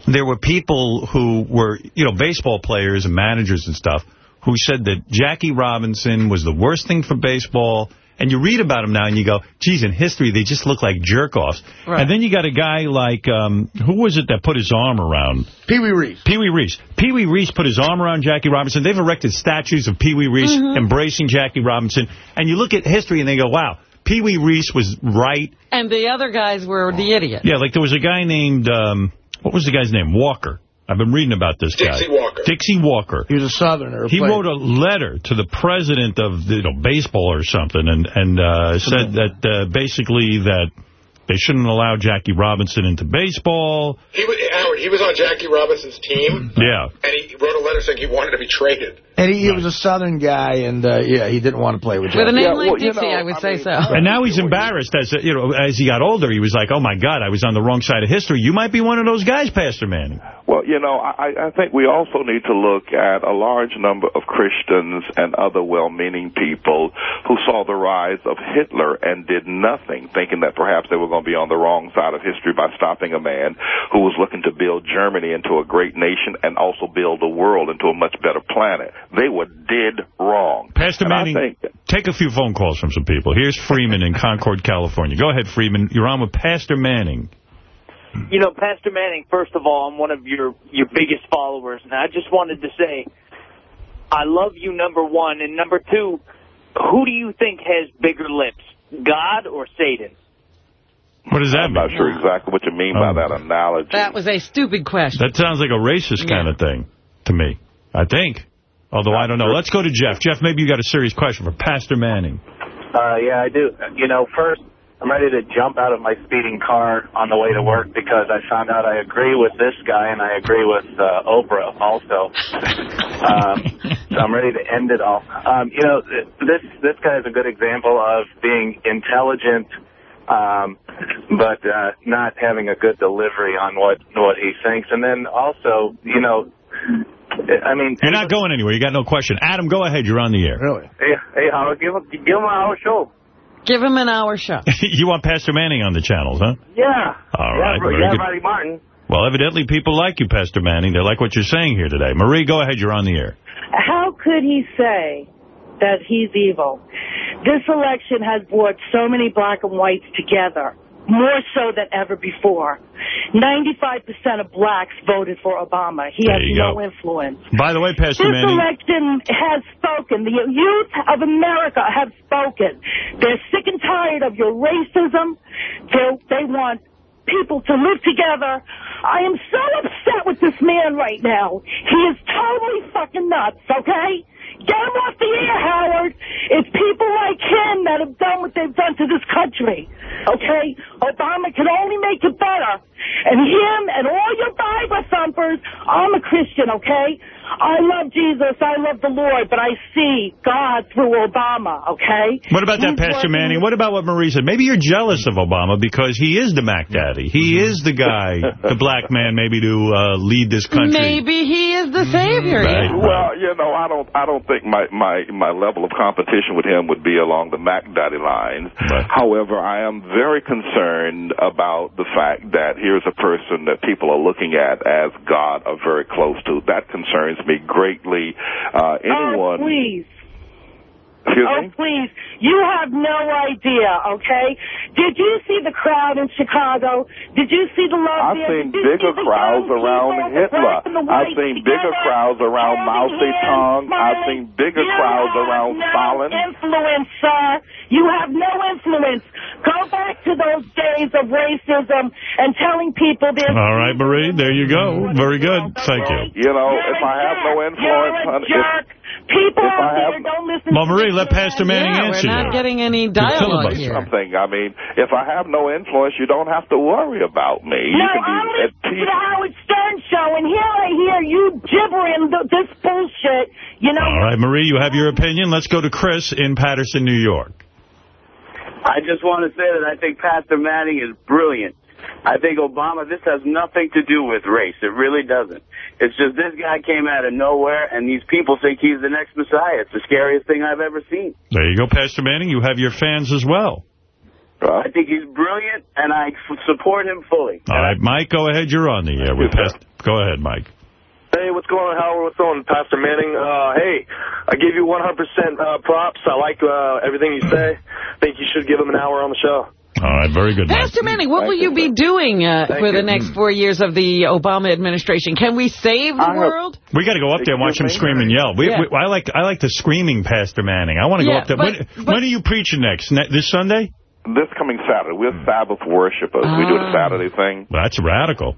there were people who were, you know, baseball players and managers and stuff who said that Jackie Robinson was the worst thing for baseball. And you read about him now and you go, geez, in history, they just look like jerk-offs. Right. And then you got a guy like, um, who was it that put his arm around? Pee Wee Reese. Pee Wee Reese. Pee Wee Reese put his arm around Jackie Robinson. They've erected statues of Pee Wee Reese Mhm. embracing Jackie Robinson. And you look at history and they go, wow, Pee Wee Reese was right. And the other guys were the idiot. Yeah, like there was a guy named, um, what was the guy's name? Walker. I've been reading about this guy. Dixie Walker. Dixie Walker. He was a Southerner. He played- wrote a letter to the president of you know, baseball or something and, and uh, said that uh, basically that they shouldn't allow Jackie Robinson into baseball. He was, Howard, he was on Jackie Robinson's team, Yeah. and he wrote a letter saying he wanted to be traded. And he, he was a Southern guy, and uh, yeah, he didn't want to play with With a name Yeah, like well, you know, I would I say mean- so. And now he's embarrassed as you know as he got older. He was like, "Oh my God, I was on the wrong side of history." You might be one of those guys, Pastor Manning. Well, you know, I, I think we also need to look at a large number of Christians and other well-meaning people who saw the rise of Hitler and did nothing, thinking that perhaps they were going to be on the wrong side of history by stopping a man who was looking to build Germany into a great nation and also build the world into a much better planet. They were dead wrong. Pastor And Manning, think- take a few phone calls from some people. Here's Freeman in Concord, California. Go ahead, Freeman. You're on with Pastor Manning. You know, Pastor Manning, first of all, I'm one of your, your biggest followers, and I just wanted to say, I love you, number one, and number two, who do you think has bigger lips, God or Satan? What What does that I'm mean? not sure exactly what you mean by Oh. that analogy. That was a stupid question. That sounds like a racist kind of thing to me, I think. Although I don't know. Let's go to Jeff. Jeff, maybe you got a serious question for Pastor Manning. Uh, yeah, I do. You know, first, I'm ready to jump out of my speeding car on the way to work because I found out I agree with this guy and I agree with uh, Oprah also. um, so I'm ready to end it all. Um, you know, this this guy is a good example of being intelligent, um, but uh, not having a good delivery on what what he thinks. And then also, you know, I mean, You're not going anywhere. You got no question. Adam, go ahead. You're on the air. Really? hey, hey, Howard, give give him our show. Give him an hour show. you want Pastor Manning on the channels, huh? Yeah. All yeah, right, yeah, good. Roddy Martin. Well, evidently people like you, Pastor Manning. They like what you're saying here today. Marie, go ahead. You're on the air. How could he say that he's evil? This election has brought so many black and whites together, more so than ever before. 95% of blacks voted for Obama. He There has no go. influence. By the way, Pastor This Manning. election has spoken. The youth of America have spoken. They're sick and tired of your racism. They, they want people to live together. I am so upset with this man right now. He is totally fucking nuts, okay? Get him off the air, Howard. It's people like him that have done what they've done to this country, okay? Obama can only make it better. And him and all your Bible thumpers, I'm a Christian, okay? I love Jesus, I love the Lord, but I see God through Obama, okay? What about that, He's Pastor working- Manning? What about what Marie said? Maybe you're jealous of Obama because he is the Mac Daddy. He is the guy, the black man, maybe to uh, lead this country. Maybe he is the savior. Right. yeah. Well, you know, I don't, I don't think my my my level of competition with him would be along the Mac Daddy lines. However, I am very concerned about the fact that here's a person that people are looking at as God are very close to. That concerns me greatly. Uh, anyone? Oh, please. Excuse oh, me? please. You have no idea, okay? Did you see the crowd in Chicago? Did you see the love I've seen bigger see crowds around Hitler. black and the I've seen bigger crowds around Mao Zedong. I've seen bigger crowds around no Stalin. influence, sir. You have no influence. Go back to those days of racism and telling people there's... All right, Marie, there you go. Very good. Thank you. You know, if I have no influence, honey, if, People out there have don't listen Well, to Marie, let Pastor Manning Yeah, answer we're not you. getting any dialogue filibuster. here. something. I mean, if I have no influence, you don't have to worry about me. No, you can I'm be at listening to peace. the Howard Stern show, and here I hear you gibbering th- this bullshit. You know, All right, Marie, you have your opinion. Let's go to Chris in Patterson, New York. I just want to say that I think Pastor Manning is brilliant. I think Obama, this has nothing to do with race. It really doesn't. It's just this guy came out of nowhere, and these people think he's the next Messiah. It's the scariest thing I've ever seen. There you go, Pastor Manning. You have your fans as well. I think he's brilliant, and I f- support him fully. All right, Mike, go ahead. You're on the air. With Pastor. Go ahead, Mike. Hey, what's going on, Howard? What's going on, Pastor Manning? Uh, hey, I give you 100% uh, props. I like uh, everything you say. I think you should give him an hour on the show. All right, very good, Mike. Pastor Manning, what will you be doing uh, for the next four years of the Obama administration? Can we save the world? We got to go up there and watch him scream and yell. We, Yeah. we, I like I like the screaming Pastor Manning. I want to go up there. but- when, when are you preaching next? Ne this Sunday? This coming Saturday, we're Sabbath worshipers. We do the Saturday thing. Well, that's radical.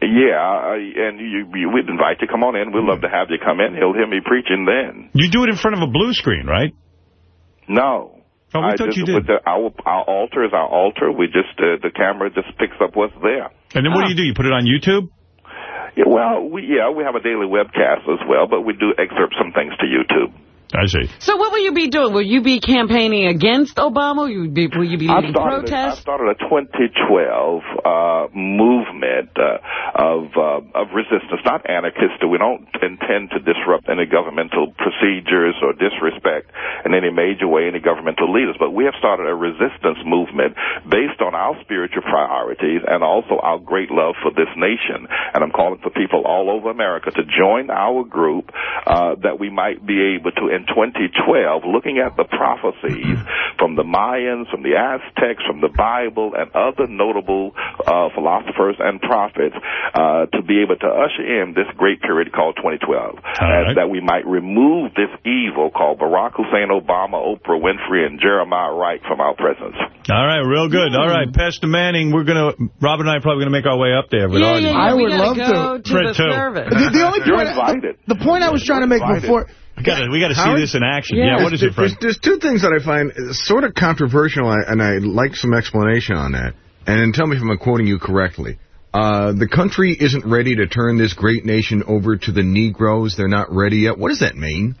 Yeah, I, and you, you, we'd invite you. To come on in. We'd love to have you come in. He'll hear me preaching then. You do it in front of a blue screen, right? No. Oh, we I thought just, you did. With the, our, our altar is our altar. We just uh, the camera just picks up what's there. And then what do you do? You put it on YouTube? Yeah, well, we yeah we have a daily webcast as well, but we do excerpt some things to YouTube. I see. So what will you be doing? Will you be campaigning against Obama? Will you be, will you be I leading started, a, I started a 2012 uh, movement uh, of uh, of resistance, not anarchist. We don't intend to disrupt any governmental procedures or disrespect in any major way any governmental leaders. But we have started a resistance movement based on our spiritual priorities and also our great love for this nation. And I'm calling for people all over America to join our group uh, that we might be able to in 2012, looking at the prophecies from the Mayans, from the Aztecs, from the Bible, and other notable uh, philosophers and prophets uh, to be able to usher in this great period called 2012, and that we might remove this evil called Barack Hussein Obama, Oprah Winfrey, and Jeremiah Wright from our presence. All right, real good. All right, Pastor Manning, we're going to, Rob and I are probably going to make our way up there. With Yeah, yeah, yeah, I we would love go to. to Fred, the service. The, the only You're point, invited. the, the point I was trying to make invited. before, We got to we got to see this in action. Yeah. Yeah, what is it, Fred? There's, there's two things that I find sort of controversial, and I'd like some explanation on that. And tell me if I'm quoting you correctly. Uh, the country isn't ready to turn this great nation over to the Negroes. They're not ready yet. What does that mean?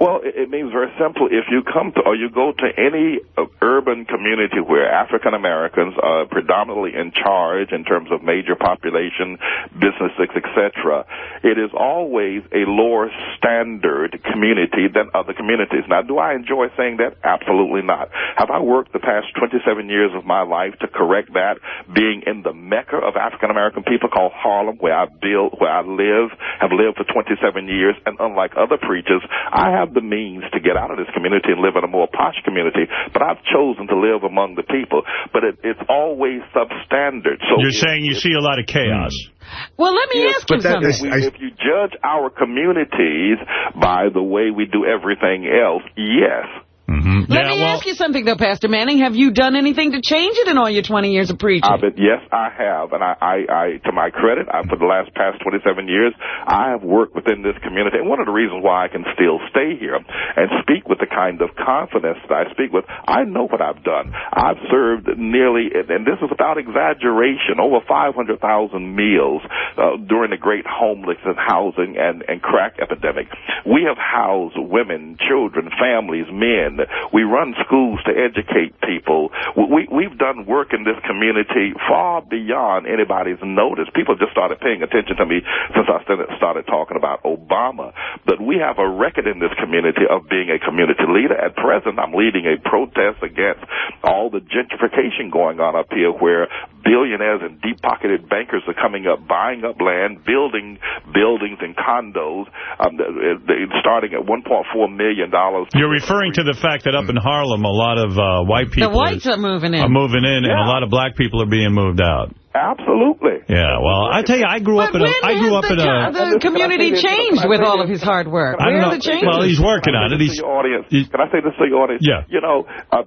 Well, it, means very simple. If you come to or you go to any uh, urban community where African Americans are predominantly in charge in terms of major population, businesses, etc., it is always a lower standard community than other communities. Now, do I enjoy saying that? Absolutely not. Have I worked the past 27 years of my life to correct that? Being in the mecca of African American people called Harlem, where I build, where I live, have lived for 27 years, and unlike other preachers, I have the means to get out of this community and live in a more posh community, but I've chosen to live among the people. But it, it's always substandard. So You're if- saying you see a lot of chaos. Hmm. Well, let me Yes, ask you something. is- we- if you judge our communities by the way we do everything else, yes. Mm-hmm. Let me ask you something, though, Pastor Manning. Have you done anything to change it in all your 20 years of preaching? I yes, I have, and I, I, I, to my credit, I, for the last past 27 years, I have worked within this community, and one of the reasons why I can still stay here and speak with the kind of confidence that I speak with, I know what I've done. I've served nearly, and this is without exaggeration, over 500,000 meals uh, during the great homelessness housing and, and crack epidemic. We have housed women, children, families, men. We run schools to educate people. We, we've done work in this community far beyond anybody's notice. People just started paying attention to me since I started, talking about Obama. But we have a record in this community of being a community leader. At present, I'm leading a protest against all the gentrification going on up here where billionaires and deep-pocketed bankers are coming up, buying up land, building buildings and condos, um, they- they- starting at $1.4 million. You're referring to the fact that up in Harlem, a lot of uh, white the people whites are moving in. are moving in, and a lot of black people are being moved out. Absolutely. Yeah, well, I tell you, I grew up in a, I grew up in a, the community changed with all of his hard work. I don't Where are know. the changes? Well, he's working on it. Can I say He's this to your audience? Can I say this to your audience? Yeah. You know, uh,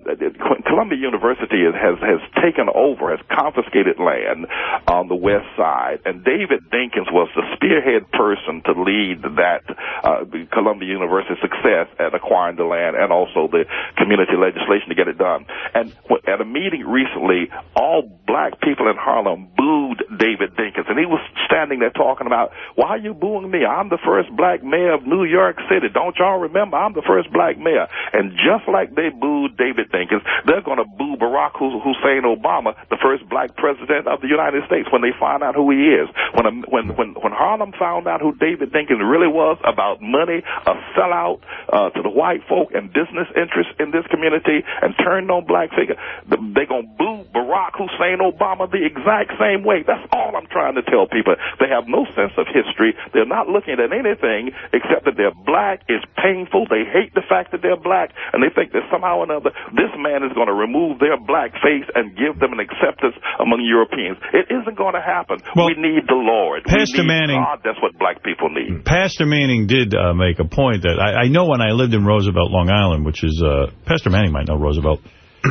Columbia University has, has has taken over, has confiscated land on the west side, and David Dinkins was the spearhead person to lead that uh, Columbia University success at acquiring the land and also the community legislation to get it done. And at a meeting recently, all black people in Harlem booed David Dinkins, and he was standing there talking about, "Why are you booing me? I'm the first black mayor of New York City. Don't y'all remember? I'm the first black mayor." And just like they booed David Dinkins, they're going to boo Barack Hussein Obama, the first black president of the United States, when they find out who he is. When when when when Harlem found out who David Dinkins really was about money, a sellout uh, to the white folk and business interests in this community, and turned on black figure, the- they gonna boo Barack Hussein Obama the exact same way. That's all I'm trying to tell people. They have no sense of history. They're not looking at anything except that they're black. It's painful. They hate the fact that they're black, and they think that somehow or another this man is going to remove their black face and give them an acceptance among Europeans. It isn't going to happen. we need the Lord. Pastor we need Manning- God. That's what black people need. Pastor Manning did uh, make a point that I, I know when I lived in Roosevelt, Long Island, which is uh, Pastor Manning might know Roosevelt.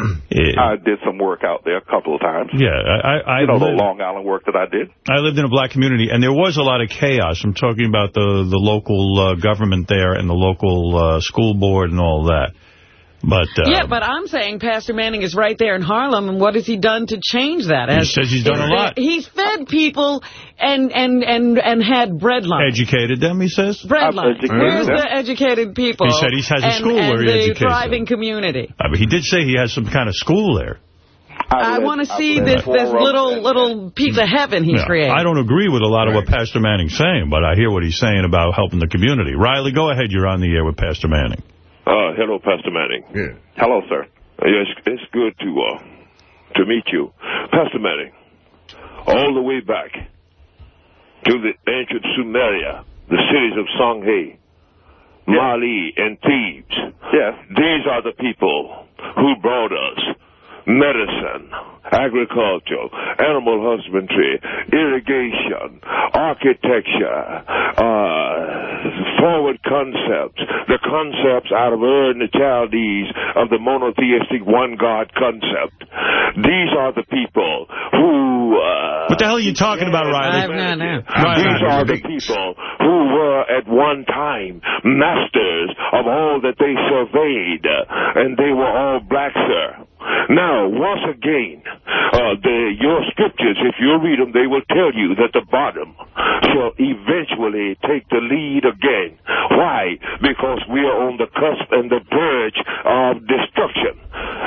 I did some work out there a couple of times. yeah, I, I, I you know the Long Island work that I did. I lived in a black community, and there was a lot of chaos. I'm talking about the, the local uh, government there and the local uh, school board and all that. But uh, yeah, but I'm saying Pastor Manning is right there in Harlem, and what has he done to change that? He says he's done a lot. He's fed people and and and and had bread lines. educated them, he says. Bread lines. Where's the educated people? He said he has a and, school and where he the educates them. thriving community. I mean, he did say he has some kind of school there. I, want to see this this little little piece of heaven he's Yeah, created. I don't agree with a lot of what Pastor Manning's saying, but I hear what he's saying about helping the community. Riley, go ahead. You're on the air with Pastor Manning. Uh, hello, Pastor Manning. Yeah. Hello, sir. Yes, it's good to uh, to meet you, Pastor Manning. All the way back to the ancient Sumeria, the cities of Songhay, Mali, and Thebes. Yes. These are the people who brought us medicine, agriculture, animal husbandry, irrigation, architecture, uh, forward concepts, the concepts out of Ur and the Chaldees of the monotheistic one God concept. These are the people who... Uh, What the hell are you talking about, Riley? no, no. These are the people who were at one time masters of all that they surveyed, and they were all black, sir. Now, once again, uh, the, your scriptures, if you read them, they will tell you that the bottom shall eventually take the lead again. Why? Because we are on the cusp and the verge of destruction.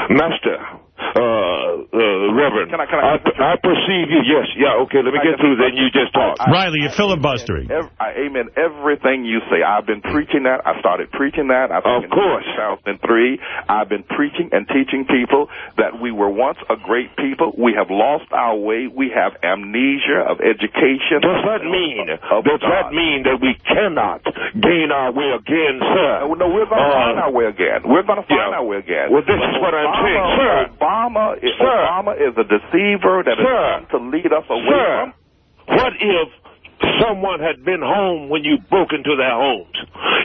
Master, uh, uh, Reverend, Can I- can I- I, I perceive you. Yes, yeah, okay, let me get through, then you just talk. Riley, you're filibustering. Ev- I amen everything you say. I've been preaching that. I started preaching that. I think Of course. in 2003. I've been preaching and teaching people that we were once a great people. We have lost our way. We have amnesia of education. Does that mean, Of does God. that mean that we cannot gain our way again, sir? No, no, we're going to Uh, find our way again. We're going to find yeah. our way again. Well, this is what I'm saying, sir. Obama, is, Sir. Obama is a deceiver that is Sir. trying to lead us away Sir, from. what if someone had been home when you broke into their homes?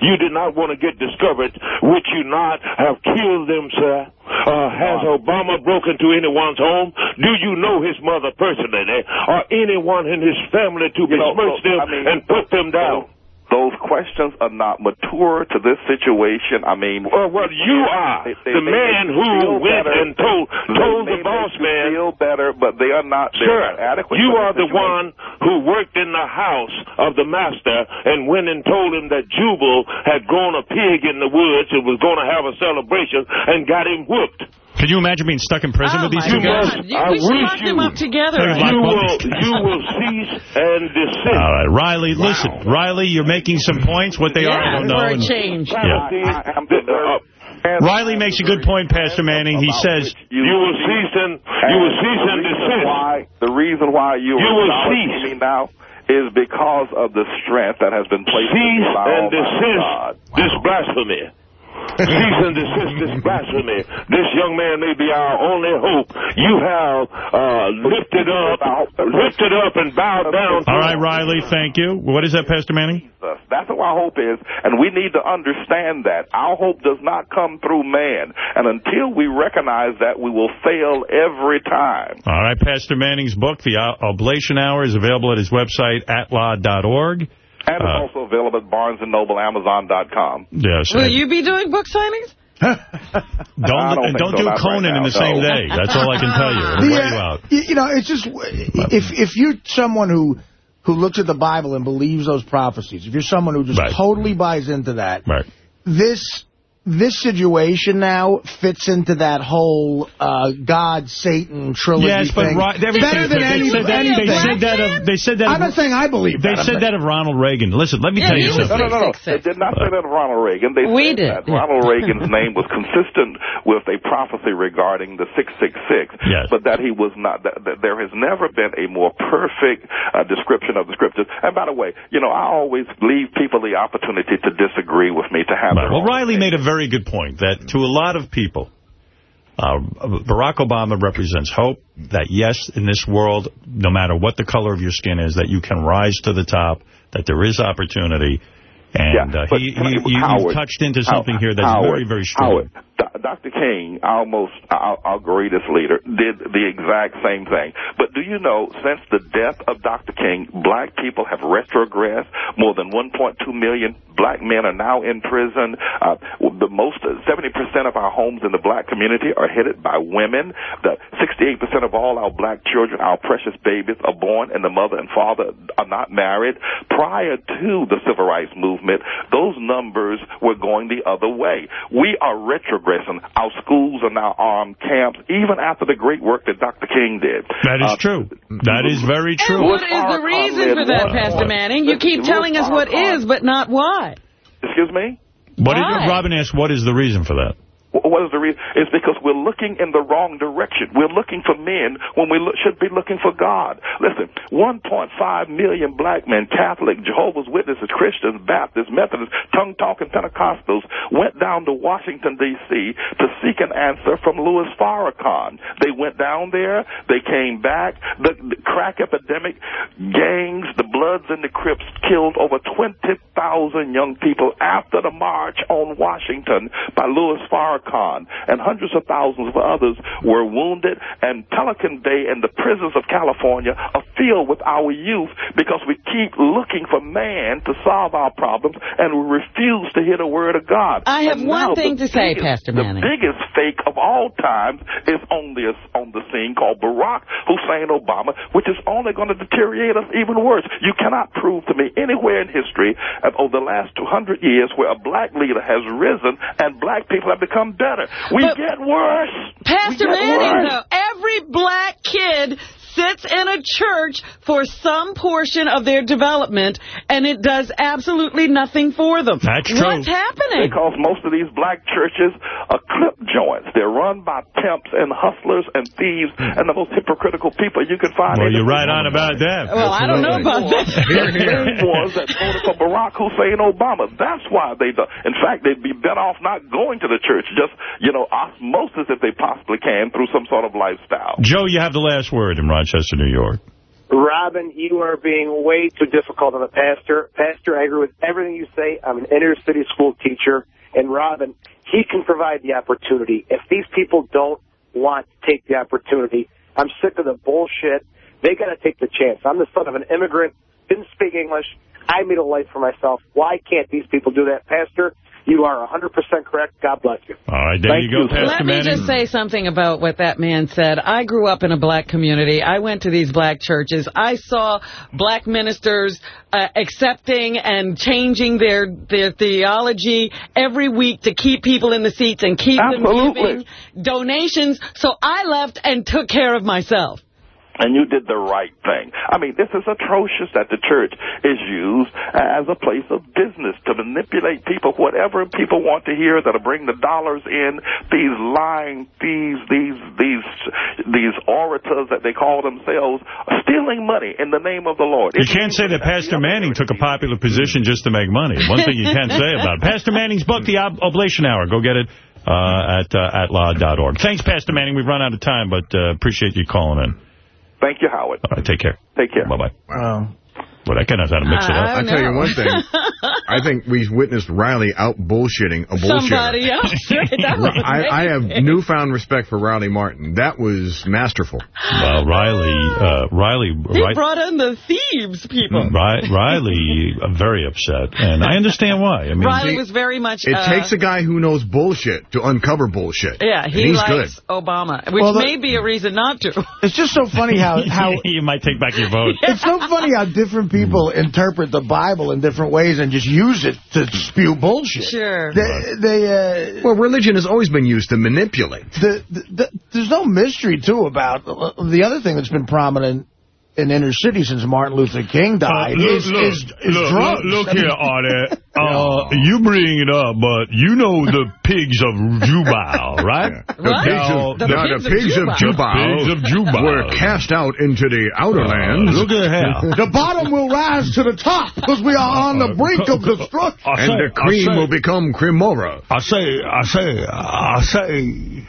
You did not want to get discovered. Would you not have killed them, sir? Uh, has Obama broken into anyone's home? Do you know his mother personally? Or anyone in his family to You know, besmirch so, them I mean, and put them down? Those questions are not mature to this situation. I mean, Well, well, you are They- they the man who went better. and told told the boss man feel better, but they are not. Not adequate. you are the one who worked in the house of the master and went and told him that Jubal had grown a pig in the woods and was going to have a celebration and got him whooped. Can you imagine being stuck in prison Oh, with these two guys? God. You, I we should wish lock them up together. Hey, right? You will, you will cease and desist. All right, Riley, listen. Riley, you're making some points. What they are, I don't know. for a and- change. Yeah. I am the Riley makes a good point, Pastor Manning. He says, You will cease and you will cease and desist. Why, the reason why you, You are will cease. me now is because of the strength that has been placed in Cease me by and Almighty God. desist this blasphemy. Cease and desist this blasphemy. This young man may be our only hope. You have uh, lifted up, lifted up and bowed down. all right, Riley, thank you. What is that, Pastor Manning? That's what our hope is, and we need to understand that. Our hope does not come through man, and until we recognize that, we will fail every time. All right, Pastor Manning's book, The Oblation Hour, is available at his website, atlaw.org. And it's Uh, also available at Barnes & Noble, Amazon.com. Yes. Will you be doing book signings? Don't, don't and don't so, do Conan right in now, the same no. day. That's all I can tell you. It'll you out. you know, it's just if if you're someone who who looks at the Bible and believes those prophecies, if you're someone who just Right. totally buys into that, Right. this this situation now fits into that whole uh, God Satan trilogy Yes, but thing. Ri- everything- better than they any, said that, anything. They said that of. They said that. I'm of- not saying I believe They that. Said that of Ronald Reagan. Listen, let me Yeah, tell you something. No, no, no, no. They did not say that of Ronald Reagan. They We said did. that Ronald Reagan's name was consistent with a prophecy regarding the 666, Yes. but that he was not. That, that there has never been a more perfect uh, description of the scriptures. And by the way, you know, I always leave people the opportunity to disagree with me, to have Right. Well, own Riley made a very good point that to a lot of people, uh, Barack Obama represents hope that, yes, in this world, no matter what the color of your skin is, that you can rise to the top, that there is opportunity. And Yeah, uh, he, he, you, touched into something Howard, here that's Howard, very, very strong. Howard, Dr. King, our most, our, our greatest leader, did the exact same thing. But do you know, since the death of Dr. King, black people have retrogressed. More than 1.2 million black men are now in prison. Uh, the most, 70% of our homes in the black community are headed by women. The 68% of all our black children, our precious babies, are born and the mother and father are not married. Prior to the civil rights movement, those numbers were going the other way. We are retrogressing. Our schools are now armed camps, even after the great work that Dr. King did. That is Uh, true. That is very And true. what is the reason for that, Pastor Manning? You keep telling us what is, but not why. Excuse me? What did Why? Robin asked, what is the reason for that? Wh- What is the reason? It's because we're looking in the wrong direction. We're looking for men when we look, should be looking for God. Listen, 1.5 million black men, Catholic, Jehovah's Witnesses, Christians, Baptists, Methodists, tongue-talking Pentecostals went down to Washington, D.C. to seek an answer from Louis Farrakhan. They went down there. They came back. The, the crack epidemic, gangs, the Bloods and the Crips killed over 20,000 young people after the march on Washington by Louis Farrakhan, and hundreds of thousands of others were wounded. And Pelican Bay and the prisons of California are filled with our youth because we keep looking for man to solve our problems, and we refuse to hear the word of God. I have And one thing to say, Pastor Manning. The biggest fake of all times is on the on the scene called Barack Hussein Obama, which is only going to deteriorate us even worse. You cannot prove to me anywhere in history of over the last 200 years where a black leader has risen and black people have become better. We But- get worse. Pastor Manning, worse. though, every black kid sits in a church for some portion of their development, and it does absolutely nothing for them. That's true. What's happening? Because most of these black churches are clip joints. They're run by pimps and hustlers and thieves hmm. and the most hypocritical people you can find. Well, you're right on about that. Well, I don't know about that. They're the ones that voted for Barack Hussein Obama. That's why they do. In fact, they'd be better off not going to the church, just, you know, osmosis if they possibly can through some sort of lifestyle. Joe, you have the last word in Rochester, New York. Robin, you are being way too difficult on the pastor. Pastor, I agree with everything you say. I'm an inner city school teacher. And Robin, he can provide the opportunity. If these people don't want to take the opportunity, I'm sick of the bullshit. They got to take the chance. I'm the son of an immigrant, didn't speak English. I made a life for myself. Why can't these people do that? Pastor, you are 100% correct. God bless you. All right, there Thank you go, you. Pastor Let me just say something about what that man said. I grew up in a black community. I went to these black churches. I saw black ministers uh, accepting and changing their their theology every week to keep people in the seats and keep them Absolutely. giving donations. So I left and took care of myself. And you did the right thing. I mean, this is atrocious that the church is used as a place of business to manipulate people, whatever people want to hear that'll bring the dollars in. These lying thieves, these these these orators that they call themselves, stealing money in the name of the Lord. You can't say that Pastor Manning took a popular position just to make money. One thing you can't say about it. Pastor Manning's book, The Ob- Oblation Hour. Go get it uh, at uh, at law.org. Thanks, Pastor Manning. We've run out of time, but uh, appreciate you calling in. Thank you, Howard. All right, take care. Take care. Bye-bye. Wow. Well, that guy knows how to mix it up. I'll tell you one thing. I think we witnessed Riley out bullshitting a bullshitter. Somebody else. That I, I have newfound respect for Riley Martin. That was masterful. Well, Riley, uh, Riley, He right, brought in the thieves, people. Ri- Riley, uh, very upset, and I understand why. I mean, Riley was very much... It uh, takes a guy who knows bullshit to uncover bullshit. Yeah, he he's likes good. Obama, which Well, the- may be a reason not to. It's just so funny how... how you might take back your vote. It's so funny how different people interpret the Bible in different ways and just use it to spew bullshit. Sure. They, they uh, Well, religion has always been used to manipulate. the, the, the, there's no mystery, too, about the other thing that's been prominent in inner city since Martin Luther King died Uh, look, is, look, is, is look, drugs. Look, look I mean- here, Artie. Uh, you bring it up, but you know the pigs of Jubal, right? The pigs of, The no, pigs the of pigs of Jubal. Jubal, The pigs of Jubal. were cast out into the outer lands. Look at here. The bottom will rise to the top because we are on the brink of destruction. and the cream will become cremora. I say, I say, I say,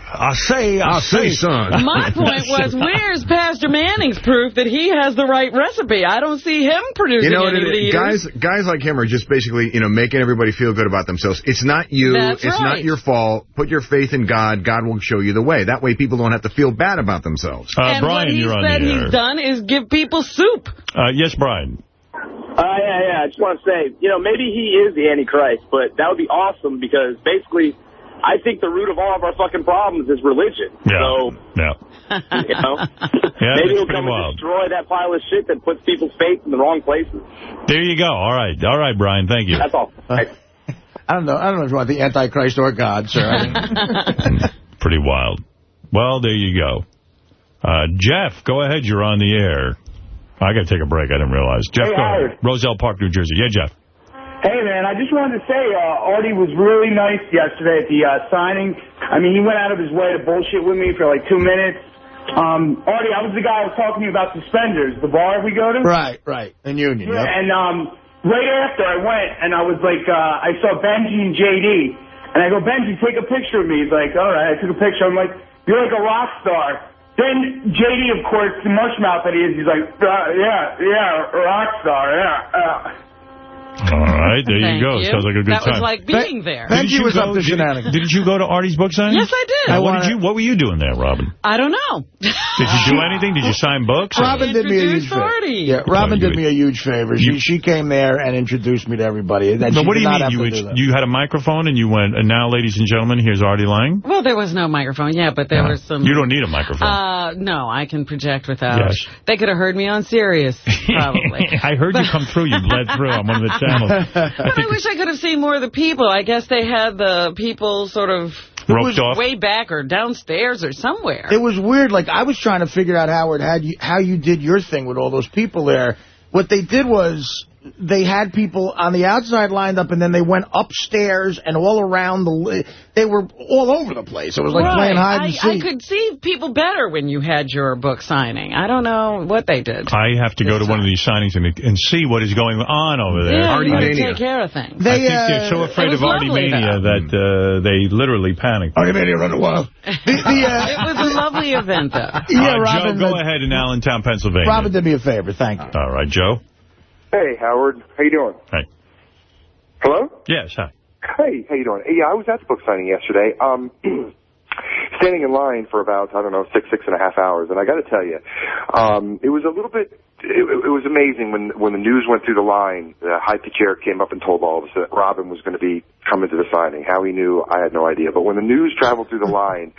I say, I say, son. My point was, where's Pastor Manning's proof that he has the right recipe? I don't see him producing You know what any it is? leaders. Guys, guys like him are just basically, you know, making everybody feel good about themselves. It's not you. That's it's not your fault. Put your faith in God. God will show you the way. That way people don't have to feel bad about themselves. Uh, and Brian, what he you're on said the air. he's done is give people soup. Uh, yes, Brian. Uh, yeah, yeah. I just want to say, you know, maybe he is the Antichrist, but that would be awesome because basically, I think the root of all of our fucking problems is religion. Yeah. So, Yeah. you know, Yeah, maybe that's he'll come wild. and destroy that pile of shit that puts people's faith in the wrong places. There you go. All right. All right, Brian. Thank you. That's all. I don't know. I don't know if you want the Antichrist or God, sir. Pretty wild. Well, there you go. Uh, Jeff, go ahead. You're on the air. I got to take a break. I didn't realize. Jeff, Hey, go ahead. Roselle Park, New Jersey. Yeah, Jeff. Hey, man, I just wanted to say uh, Artie was really nice yesterday at the uh, signing. I mean, he went out of his way to bullshit with me for like two minutes. Um, Artie, I was the guy who was talking to you about suspenders, the bar we go to. Right, right. In Union, Yeah, yep. and um, right after I went, and I was like, uh, I saw Benji and JD, and I go, Benji, take a picture of me. He's like, all right, I took a picture. I'm like, you're like a rock star. Then JD, of course, the mushmouth that he is, he's like, uh, yeah, yeah, rock star, yeah. Uh. All right, there you go. you. Sounds like a good That was like being there. Didn't you Benji was go- up to shenanigans. Didn't you go to Artie's book signing? Yes, I did. Now, I what did you? What were you doing there, Robin? I don't know. Did you do anything? Did you sign books? Robin did me a huge favor. Yeah, Robin did me a huge favor. She she came there and introduced me to everybody. And But what do you mean? You to do you had a microphone and you went, and now, ladies and gentlemen, here's Artie Lange. Well, there was no microphone, yeah, but there was some... You don't need a microphone. Uh, no, I can project without. Yes. They could have heard me on Sirius, probably. I heard you come through. You bled through on one of the channels. but I wish I could have seen more of the people. I guess they had the people sort of Roped off. way back or downstairs or somewhere. It was weird. Like, I was trying to figure out, Howard, how you, how you did your thing with all those people there. What they did was they had people on the outside lined up, and then they went upstairs and all around the... They were all over the place. It was like Right. playing hide I, and I seek. could see people better when you had your book signing. I don't know what they did. I have to go to one of these signings and, and see what is going on over there. Yeah, you gotta take care of things. I think they're so afraid of Artie Mania though. that uh, they literally panic. Artie Mania run a while. it was a lovely event, though. Yeah, Uh, Robin, Joe, go but- ahead in Allentown, Pennsylvania. Robin did me a favor. Thank you. All right, Joe. Hey, Howard. How you doing? Hey. Hello? Yes, hi. Hey, how you doing? Yeah, I was at the book signing yesterday. Um, standing in line for about, I don't know, six, six and a half hours. And I got to tell you, um, it was a little bit, it, it was amazing when, when the news went through the line, the high pitch chair came up and told all of us that Robin was going to be coming to the signing. How he knew, I had no idea. But when the news traveled through the line,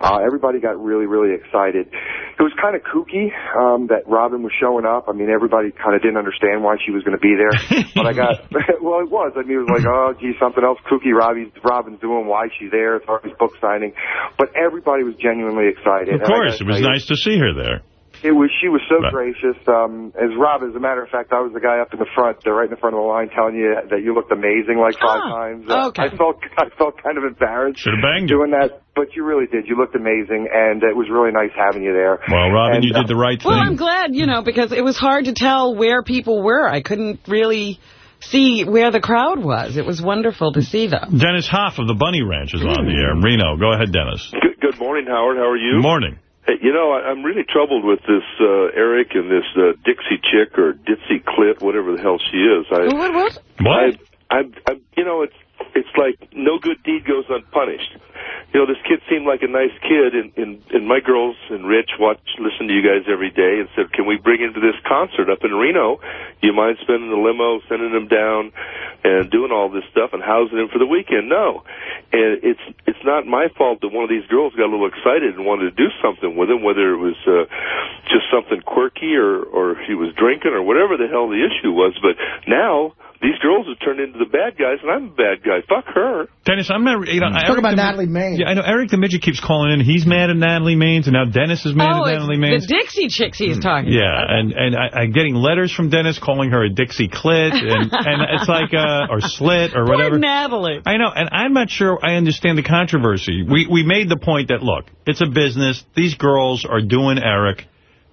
uh, everybody got really, really excited. It was kind of kooky, um, that Robin was showing up. I mean, everybody kind of didn't understand why she was going to be there. but I got, well, it was. I mean, it was like, oh, gee, something else kooky Robbie's, Robin's doing, why she's there. It's Harvey's book signing. But everybody was genuinely excited. Of course, it was nice to see her there. It was. She was so gracious. Um, as Rob, as a matter of fact, I was the guy up in the front, uh, right in the front of the line, telling you that you looked amazing like five times. Uh, okay. I felt I felt kind of embarrassed Should have banged doing that, but you really did. You looked amazing, and it was really nice having you there. Well, Robin, And, you uh, did the right thing. Well. I'm glad, you know, because it was hard to tell where people were. I couldn't really see where the crowd was. It was wonderful to see, them. Dennis Hof of the Bunny Ranch is on the air. Reno, go ahead, Dennis. Good, good morning, Howard. How are you? Good morning. Hey, you know, I, I'm really troubled with this uh, Eric and this uh, Dixie chick or Ditzy Clit, whatever the hell she is. I, What? What? What? I, I, I, you know, it's it's like no good deed goes unpunished. You know, this kid seemed like a nice kid, and, and, and my girls and Rich watch, listen to you guys every day and said, can we bring him to this concert up in Reno? You mind spending the limo, sending him down, and doing all this stuff and housing him for the weekend? No. And it's it's not my fault that one of these girls got a little excited and wanted to do something with him, whether it was uh, just something quirky or, or he was drinking or whatever the hell the issue was. But now these girls have turned into the bad guys, and I'm a bad guy. Fuck her. Dennis, I'm not, you know, Talk Eric about Natalie Maine. Yeah, I know. Eric the Midget keeps calling in. He's mad at Natalie Maines, and now Dennis is mad oh, at it's Natalie Maines. the Dixie chicks he's talking Yeah, about. and and I, I'm getting letters from Dennis calling her a Dixie clit, and and it's like uh or slit or Poor whatever. Natalie. I know, and I'm not sure I understand the controversy. We we made the point that look, it's a business. These girls are doing Eric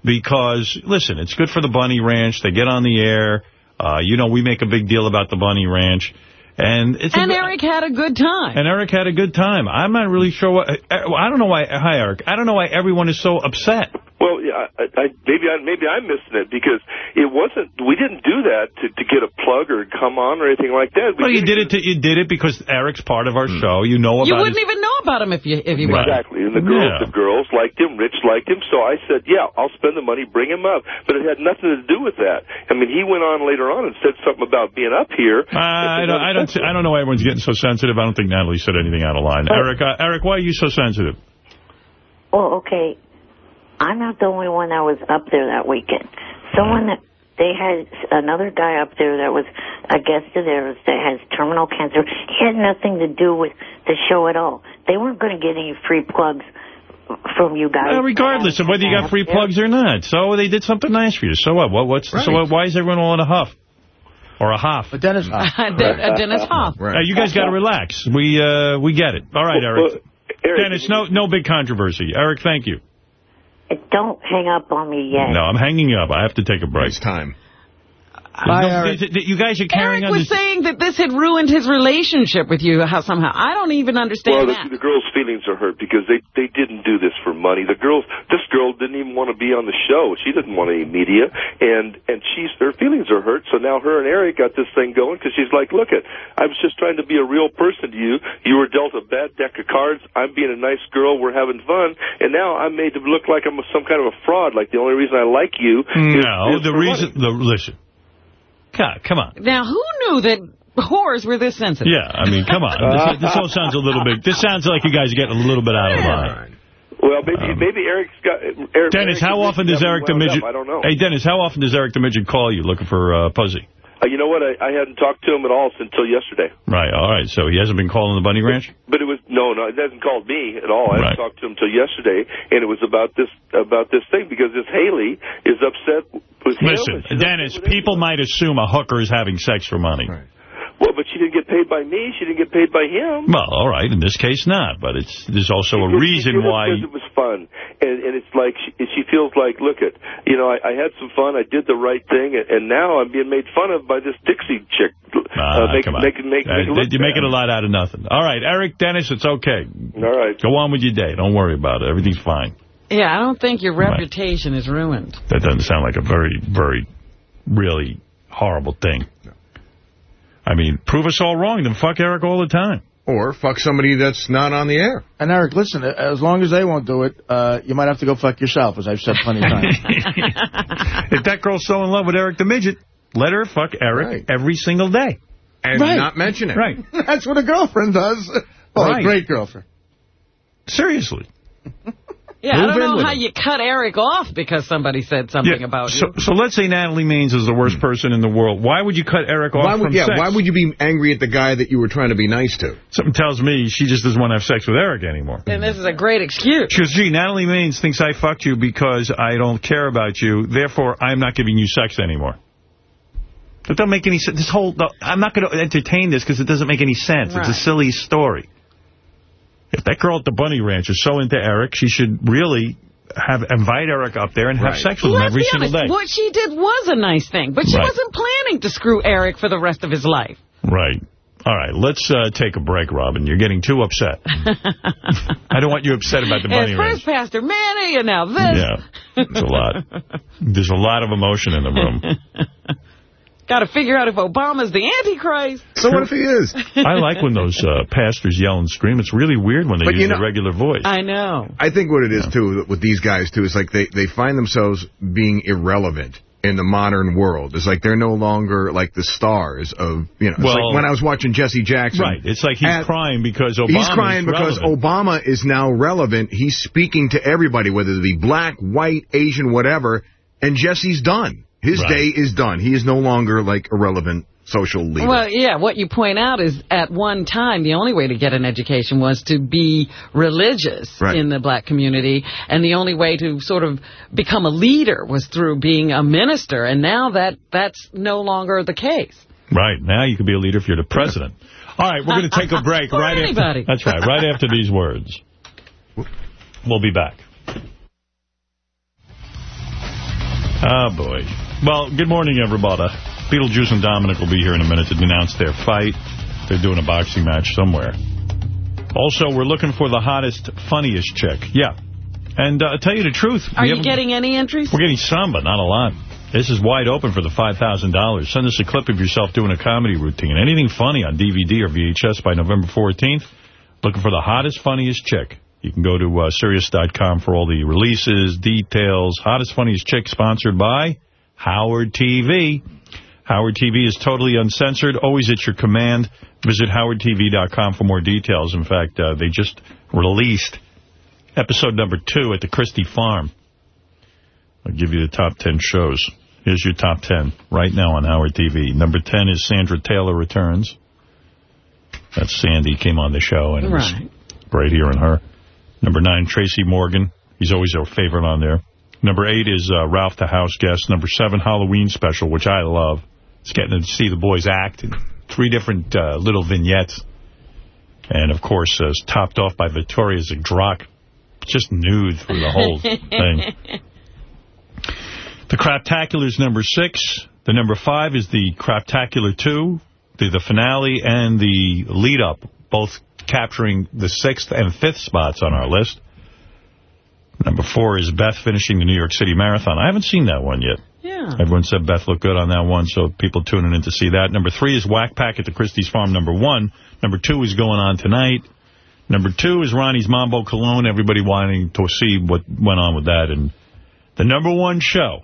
because listen, it's good for the Bunny Ranch. They get on the air. Uh, you know, we make a big deal about the Bunny Ranch, and it's And Eric had a good time. and Eric had a good time. I'm not really sure what. I don't know why. Hi, Eric. I don't know why everyone is so upset. Well, yeah, I, I, maybe I maybe I'm missing it because it wasn't. We didn't do that to, to get a plug or come on or anything like that. We Well, you did it. To, you did it because Eric's part of our show. You know about. You wouldn't his, even know about him if you if he Right. wasn't. Exactly, and the girls, Yeah. the girls liked him. Rich liked him, so I said, "Yeah, I'll spend the money, bring him up." But it had nothing to do with that. I mean, he went on later on and said something about being up here. Uh, I don't. I don't. I don't know why everyone's getting so sensitive. I don't think Natalie said anything out of line. Eric. Uh, Eric, why are you so sensitive? Oh, okay. I'm not the only one that was up there that weekend. Someone that they had another guy up there that was a guest of theirs that has terminal cancer. He had nothing to do with the show at all. They weren't going to get any free plugs from you guys. Well, regardless of whether you got free plugs or not. So they did something nice for you. So what? what what's so what, why is everyone all in a huff? Or a Hoff. A Dennis Hoff. De- Dennis Hof. Uh, you guys got to relax. We uh, we get it. All right, Eric. Dennis, no no big controversy. Eric, thank you. Don't hang up on me yet. No, I'm hanging up. I have to take a break. It's time. You guys are carrying Eric on was this. saying that this had ruined his relationship with you how somehow. I don't even Well, understand the, that. the girl's feelings are hurt because they they didn't do this for money. The girls, this girl didn't even want to be on the show. She didn't want any media, and and she's her feelings are hurt. So now her and Eric got this thing going because she's like, look it, I was just trying to be a real person to you. You were dealt a bad deck of cards. I'm being a nice girl. We're having fun, and now I'm made to look like I'm some kind of a fraud. Like the only reason I like you. is- No, is the reason. money. The listen. God, come on. Now, who knew that whores were this sensitive? Yeah, I mean, come on. This, this all sounds a little bit. This sounds like you guys are getting a little bit out of line. Well, maybe maybe Eric's got. Eric, Dennis, Eric how is often does Eric the wound up. midget? I don't know. Hey, Dennis, how often does Eric the midget call you looking for uh, Pussy? Uh, you know what? I, I hadn't talked to him at all until yesterday. Right. All right. So he hasn't been calling the Bunny Ranch. But it was no, no. It hasn't called me at all. I Right. hadn't talked to him until yesterday, and it was about this about this thing because this Haley is upset with him. Listen, Dennis, people might assume a hooker is having sex for money. Well, but she didn't get paid by me. She didn't get paid by him. Well, all right. In this case, not. But it's there's also a She reason did it why. because it was fun, and and it's like she, she feels like, look at, you know, I, I had some fun. I did the right thing, and, and now I'm being made fun of by this Dixie chick. Ah, uh, make, come on. make, make, Uh, make it you're making a lot out of nothing. All right, Eric, Dennis, it's okay. All right. Go on with your day. Don't worry about it. Everything's fine. Yeah, I don't think your reputation is ruined. That doesn't sound like a very, very, really horrible thing. I mean, prove us all wrong, then fuck Eric all the time. Or fuck somebody that's not on the air. And Eric, listen, as long as they won't do it, uh, you might have to go fuck yourself, as I've said plenty of times. if that girl's so in love with Eric the Midget, let her fuck Eric every single day. And Right. not mention it. Right. That's what a girlfriend does. Oh, Right. a great girlfriend. Seriously. Yeah, I don't know how him. you cut Eric off because somebody said something about so, you. so let's say Natalie Maines is the worst hmm. person in the world. Why would you cut Eric off Why would, from yeah, sex? why would you be angry at the guy that you were trying to be nice to? Something tells me she just doesn't want to have sex with Eric anymore. And this is a great excuse. She goes, gee, Natalie Maines thinks I fucked you because I don't care about you. Therefore, I'm not giving you sex anymore. That doesn't make any sense. This whole, I'm not going to entertain this because it doesn't make any sense. It's a silly story. If that girl at the Bunny Ranch is so into Eric, she should really have invite Eric up there and have Right. sex with him Let's every single honest, day. what she did was a nice thing, but she Right. wasn't planning to screw Eric for the rest of his life. Right. All right, let's uh, take a break, Robin. You're getting too upset. I don't want you upset about the Bunny Ranch. first Pastor Manning, and now this. Yeah, it's a lot. There's a lot of emotion in the room. Got to figure out if Obama's the Antichrist. So what if he is? I like when those uh, pastors yell and scream. It's really weird when they But use you their know- regular voice. I know. I think what it is, too, with these guys, too, is like they, they find themselves being irrelevant in the modern world. It's like they're no longer like the stars of, you know, it's Well- like when I was watching Jesse Jackson. Right. It's like he's At- crying because Obama He's crying because relevant. Obama is now relevant. He's speaking to everybody, whether it be black, white, Asian, whatever, and Jesse's done. His Right. day is done. He is no longer like a relevant social leader. Well, yeah, what you point out is at one time the only way to get an education was to be religious Right. in the black community, and the only way to sort of become a leader was through being a minister, and now that that's no longer the case. Right. Now you can be a leader if you're the president. All right, we're going to take a break right anybody. after. That's right. Right after these words. We'll be back. Oh, boy. Well, good morning, everybody. Beetlejuice and Dominic will be here in a minute to denounce their fight. They're doing a boxing match somewhere. Also, we're looking for the hottest, funniest chick. Yeah. And uh, tell you the truth. Are you getting any entries? We're getting some, but not a lot. This is wide open for the $5,000. Send us a clip of yourself doing a comedy routine. Anything funny on DVD or VHS by November 14th. Looking for the hottest, funniest chick. You can go to uh, Sirius.com for all the releases, details. Hottest, funniest chick sponsored by Howard TV. Howard TV is totally uncensored, always at your command. Visit howardtv.com for more details. In fact, uh, they just released episode number two at the Christie Farm. I'll give you the top 10 shows. Here's your top 10 right now on Howard TV. Number 10 is Sandra Taylor Returns. That's Sandy came on the show, and it was Right. great hearing her. Number 9, Tracy Morgan. He's always our favorite on there. Number 8 is uh, Ralph the House Guest. Number 7, Halloween Special, which I love. It's getting to see the boys act in three different uh, little vignettes. And, of course, uh, topped off by Victoria Zdrok, just nude through the whole thing. The Craptacular's number six. The number five is the Craptacular 2, the, the finale and the lead-up, both capturing the sixth and fifth spots on our list. Number four is Beth finishing the New York City Marathon. I haven't seen that one yet. Yeah. Everyone said Beth looked good on that one, so people tuning in to see that. Number three is Whack Pack at the Christie's Farm, number one. Number two is going on tonight. Number two is Ronnie's Mambo Cologne. Everybody wanting to see what went on with that. And the number one show,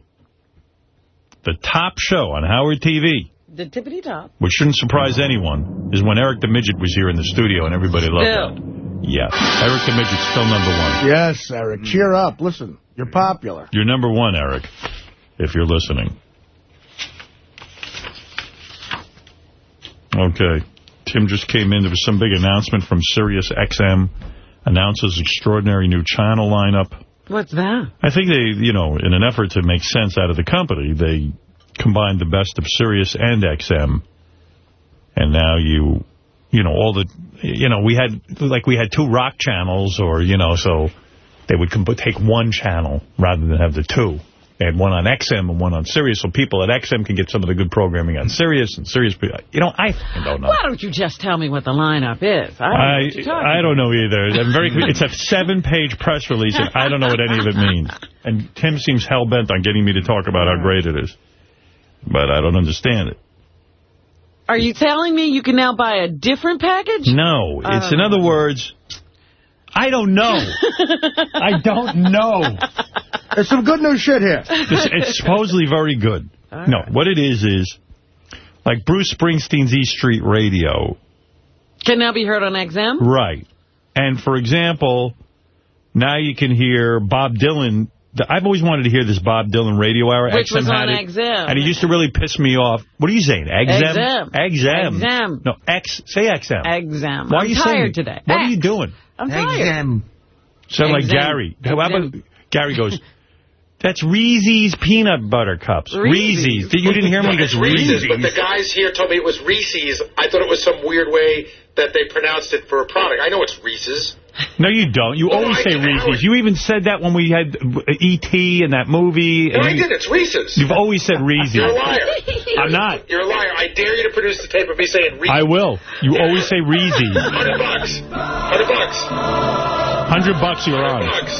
the top show on Howard TV, The tippity top. which shouldn't surprise anyone, is when Eric the Midget was here in the studio, and everybody loved Still. that. Yeah, Eric the Midget's still number one. Yes, Eric. Cheer up. Listen, you're popular. You're number one, Eric, if you're listening. Okay. Tim just came in. There was some big announcement from Sirius XM. Announces extraordinary new channel lineup. What's that? I think they, you know, in an effort to make sense out of the company, they combined the best of Sirius and XM. And now you, you know, all the, you know, we had, like we had two rock channels or, you know, so they would take one channel rather than have the two. They had one on XM and one on Sirius, so people at XM can get some of the good programming on Sirius, and Sirius, you know, I don't know. Why don't you just tell me what the lineup is? I don't know what I don't know either. I'm very. It's a seven-page press release, and I don't know what any of it means. And Tim seems hell-bent on getting me to talk about how great it is. But I don't understand it. Are you telling me you can now buy a different package? No. I It's, in know. other words, I don't know. I don't know. There's some good news shit here. This, it's supposedly very good. No, what it is is, like Bruce Springsteen's E Street Radio, Can now be heard on XM? Right. And, for example, now you can hear Bob Dylan. I've always wanted to hear this Bob Dylan radio hour. Which XM was on it. XM. And it used to really piss me off. What are you saying? XM? XM. XM. XM. No, X. Say XM. XM. Why I'm are you tired saying today. What are you doing? I'm tired. Sound like Gary. How about Gary goes, that's Reese's peanut butter cups. Reese's. You didn't hear him when he goes, Reese's, Reese's. but the guys here told me it was Reese's. I thought it was some weird way that they pronounced it for a product. I know it's Reese's. No, you don't. You Oh, always I say Reese's. You even said that when we had E.T. and that movie. No, and I you- did. It's Reese's. You've always said Reese's. You're a liar. I'm not. You're a liar. I dare you to produce the tape of me saying Reese's. I will. You always say Reese's. Hundred bucks. Hundred bucks. Hundred bucks you're on. Bucks.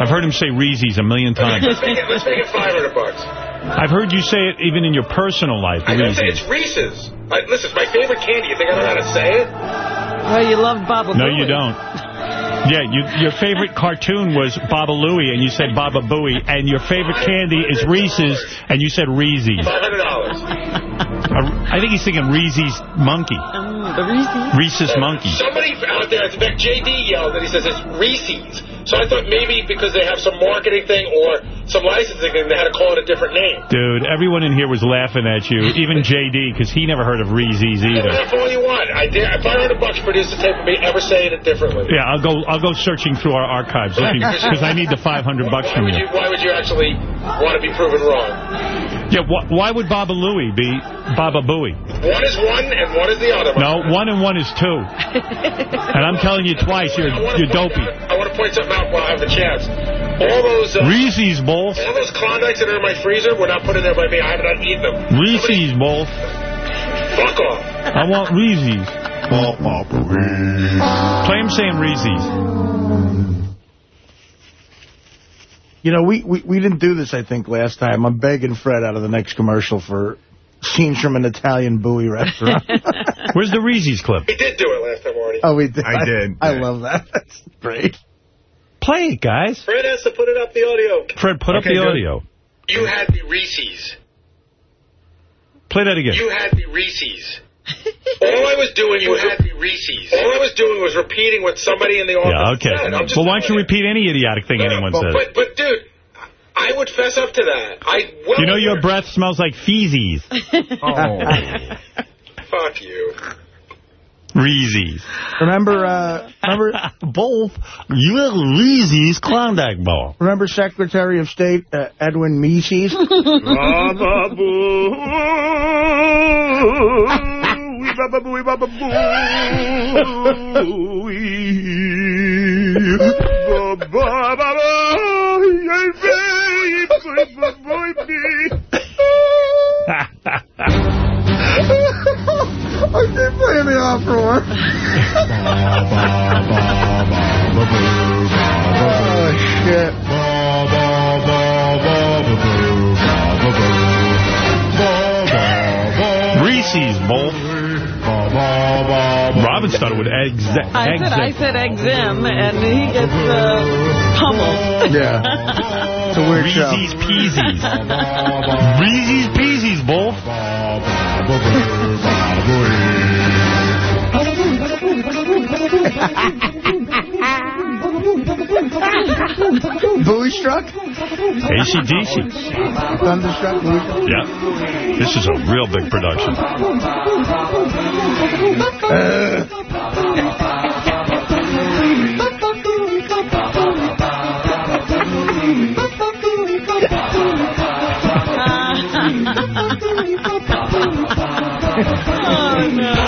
I've heard him say Reese's a million times. Let's make it. Let's make it five hundred bucks. I've heard you say it even in your personal life, I don't say it's Reese's. I, listen, it's my favorite candy. You think I don't know how to say it? Well, you love Baba No, Booey. you don't. Yeah, you, your favorite cartoon was Baba Louie, and you said Baba Booey, and your favorite candy is Reese's, and you said Reese's. Five hundred dollars. Uh, I think he's thinking Reese's Monkey. the Reese's? Reese's Monkey. Somebody out there, I think JD yelled that he says it's Reese's. So I thought maybe because they have some marketing thing or some licensing thing, they had to call it a different name. Dude, everyone in here was laughing at you, even JD, because he never heard of Reese's either. That's all you want. I dare, if I heard a bucks produce a tape of me ever saying it differently. Yeah, I'll go. I'll go searching through our archives because I need the 500 bucks Why from you. you? Why would you actually want to be proven wrong? Yeah, wh why would Baba Louie be Baba Booey? One is one and one is the other. No, one and one is two. And I'm telling you twice, you're you're dopey. I want to point something out while I have the chance. All those uh, Reese's bowl. all those Klondikes that are in my freezer were not put in there by me. I haven't eaten them. Reese's bowl. Fuck off. I want Reese's. Play him saying Reese's. You know, we, we, we didn't do this, I think, last time. I'm begging Fred out of the next commercial for scenes from an Italian buoy restaurant. Where's the Reese's clip? He did do it last time already. oh, we did. I did. I, love that. That's great. Play it, guys. Fred has to put it up the audio. Fred, put up the good. audio. You had the Reese's. Play that again. You had the Reese's. All I was doing was had the Reese's. All I was doing was repeating what somebody in the office Yeah, okay. said. I'm Well, why don't you repeat any idiotic thing anyone but, says? But, but, dude, I would fess up to that. I well You know your breath smells like feces. Oh. Fuck you. Reese's. Remember, uh, remember both. You have Reese's Klondike bar. Remember Secretary of State uh, Edwin Mises? I keep playing the opera one. oh, shit. Reese's bowl. Robin started with eggs. I eggs said I said exim, and he gets uh, pummeled. Yeah. It's a weird show. Reese's Peasies. Reese's Peasies, bowl. Buoy struck? ACDC. Thunderstruck? Yeah. This is a real big production. oh, no.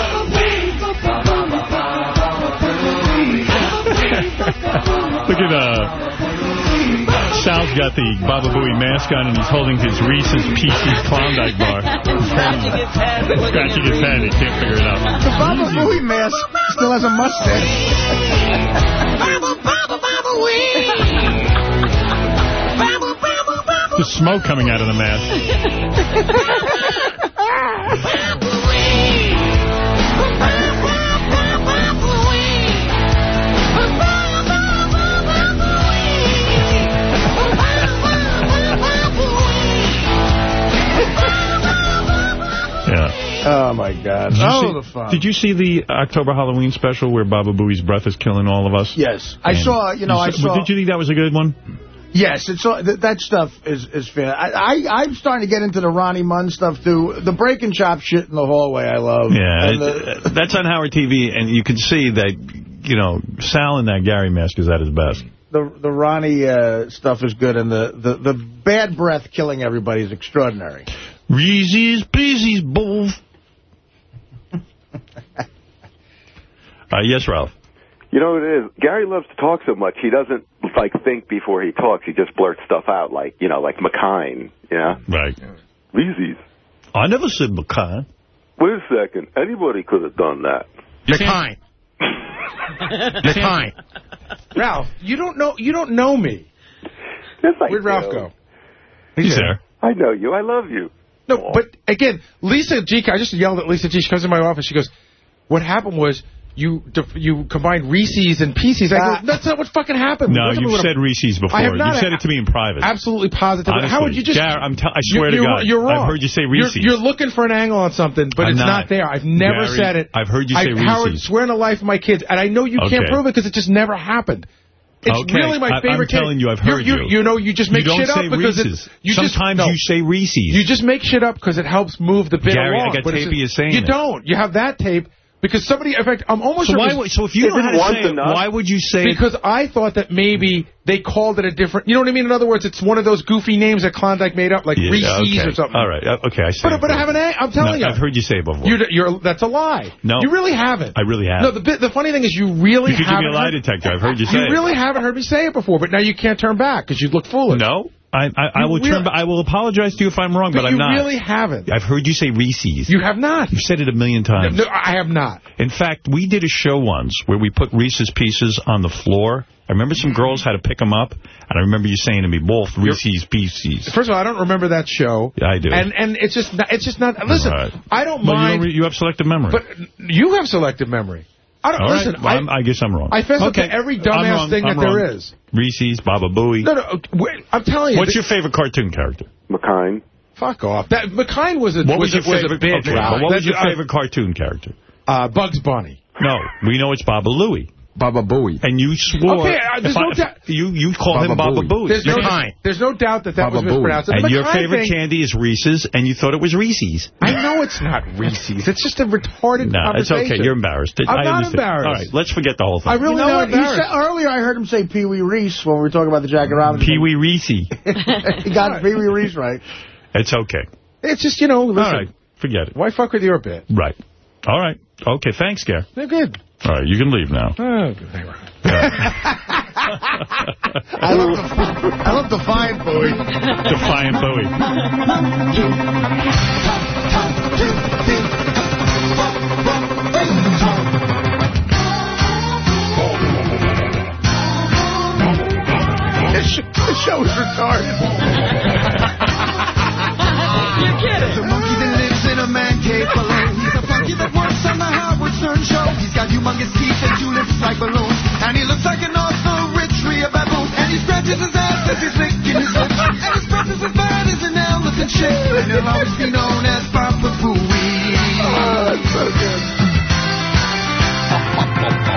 Look at uh, Sal's got the Baba Booey mask on and he's holding his Reese's Pieces Klondike bar. Scratching his head. Scratching his head. He can't figure it out. The Baba Booey mask still has a mustache. The smoke coming out of the mask. Oh, my God. Did you, oh, see, the fun. did you see the October Halloween special where Baba Booey's breath is killing all of us? Yes. I saw, you know, I saw... Did you think that was a good one? Yes, it's all, th that stuff is is fair. I, I I'm starting to get into the Ronnie Mund stuff too. The break and chop shit in the hallway, I love. Yeah, And the- that's on Howard TV, and you can see that, you know, Sal in that Gary mask is at his best. the the Ronnie uh, stuff is good, and the, the, the bad breath killing everybody is extraordinary. Reese's Pieces, both. Uh, yes, Ralph. You know what it is? Gary loves to talk so much, he doesn't, like, think before he talks. He just blurts stuff out, like, you know, like McKine, you know? Right. Reese's. I never said McKine. Wait a second. Anybody could have done that. McKine. McKine. Ralph, you don't know you don't know me. Yes, I Where'd Ralph go? He's there. I know you. I love you. No, oh. but again, Lisa G. I just yelled at Lisa G. She comes in my office. She goes, "What happened was you def- you combined Reese's and Pieces." I go, ah. "That's not what fucking happened." No, you've said Reese's before. I have not. You've said it to me in private. Absolutely positive. Honestly. How would you just? Gar, I'm t- I swear to you're, God, you're wrong. I've heard you say You're- Reese's. You're, looking for an angle on something, but I'm it's not. not. there. I've never Gary, said it. I've heard you say Reese's. I, Howard, swear on the life of my kids, and I know you can't prove it because it just never happened. It's Okay. really my favorite. I'm telling you, I've heard you. you. You know, you just make don't shit up because Reese's. it, you Sometimes just, no. you say Reese's. You just make shit up because it helps move the bit Gary, I got tape of you saying You don't. You have that tape because somebody. In fact, I'm almost So sure. why would- so if you to Isn't say enough? why would you say? Because I thought that maybe they called it a different. You know what I mean? In other words, it's one of those goofy names that Klondike made up, like Yeah, Reese's okay. or something. All right. uh, Okay, I see. But, but I haven't. I'm telling No, you. I've heard you say it before. You're, you're, that's a lie. No. You really haven't. I really have. No, the the funny thing is you really you could give haven't. me a lie detector. I've heard you say you it. really haven't heard me say it before, but now you can't turn back because you look foolish. No. I, I, I will really- turn. I will apologize to you if I'm wrong, but, But I'm not. you really haven't. I've heard you say Reese's. You have not. You've said it a million times. No, I have not. In fact, we did a show once where we put Reese's Pieces on the floor. I remember some girls had to pick them up, and I remember you saying to me, both Reese's Pieces. First of all, I don't remember that show. Yeah, I do. And and it's just not, it's just not. Listen, right. I don't Well, you, mind. don't re- you have selective memory. But you have selective memory. I don't All right. listen. Well, I, I'm- guess I'm wrong. I fess up to every dumbass thing I'm that there wrong. is. Reese's, Baba Booey. No, no. wait, I'm telling you. What's your favorite cartoon character? McKine. Fuck off. That McKine was a What was, was, a, your was favorite? a bit. okay, what was your That's- favorite cartoon character? Uh, Bugs Bunny. No, we know it's Baba Louie. Baba Booey. And you swore... Okay, uh, there's no doubt- You, you call him Baba Baba Booey. Booey. There's no, You're kind. there's no doubt that that was Baba Booey. mispronounced. And your favorite thing- candy is Reese's, and you thought it was Reese's. I know it's not Reese's. It's just a retarded No, it's okay. You're embarrassed. I'm I not understand. embarrassed. All right, let's forget the whole thing. I really You know not what? Embarrassed. said, earlier I heard him say Pee Wee Reese when we were talking about the Jackie Robinson. Pee Wee Reese. he got Pee Wee Reese right. It's okay. It's just, you know, listen. All right, forget it. Why fuck with your bit? Right. All right. Okay, thanks, Gare. They're good. All right, you can leave now. Oh, I love the, I love the fine boy. Defiant Bowie. This, sh show is retarded. You're kidding. The monkey that lives in a man cave alone. He's a funky that works on the Howard Stern show. He's got humongous teeth and two lips like balloons. And he looks like an authority of baboon. And he scratches his ass as he's licking his lips. And his breath is as bad as an elephant shit. And he'll always be known as Papa Booey. Oh, that's so good.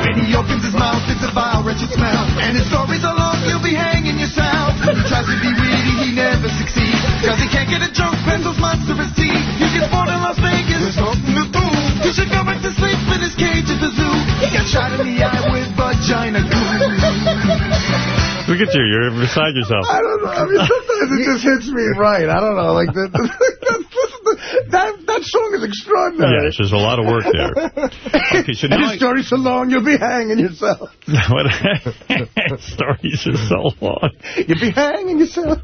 When he opens his mouth, it's a vile, wretched smell. And his stories are long, you'll be hanging yourself. He tries to be witty, he never succeeds. Cause he can't get a joke, pencils monstrous teeth. You get bored in Las Vegas, there's nothing to do. You should go back to shot in the eye with vagina. Look at you. You're beside yourself. I don't know. I mean, sometimes it just hits me right. I don't know. Like that, that, that song is extraordinary. Yes, there's a lot of work there. Okay, so and now your story's so long, you'll be hanging yourself. what stories are so long? You'll be hanging yourself.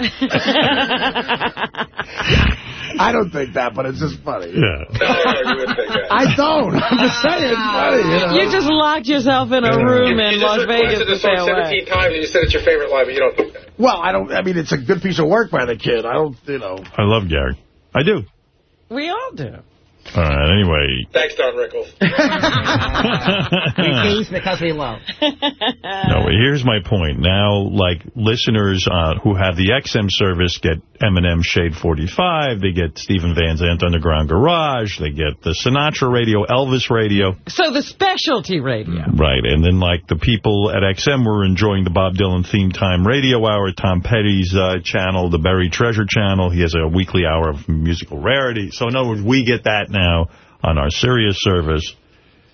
I don't think that, but it's just funny. Yeah. I don't. I'm just saying it's funny. You, know? You just locked yourself in a room in you Las just Vegas requested to this stay song away. 17 times and you said it's your favorite line, but you don't do that. Well, I don't. I mean, it's a good piece of work by the kid. I don't, you know. I love Gary. I do. We all do. All right, anyway. Thanks, Don Rickles. we tease because we love. No, here's my point. Now, like, listeners uh, who have the XM service get Eminem Shade 45, they get Steven Van Zandt Underground Garage, they get the Sinatra radio, Elvis radio. So the specialty radio. Right, and then, like, the people at XM were enjoying the Bob Dylan theme time radio hour, Tom Petty's uh, channel, the Buried Treasure channel. He has a weekly hour of musical rarity. So, in other words, we get that now on our Sirius service.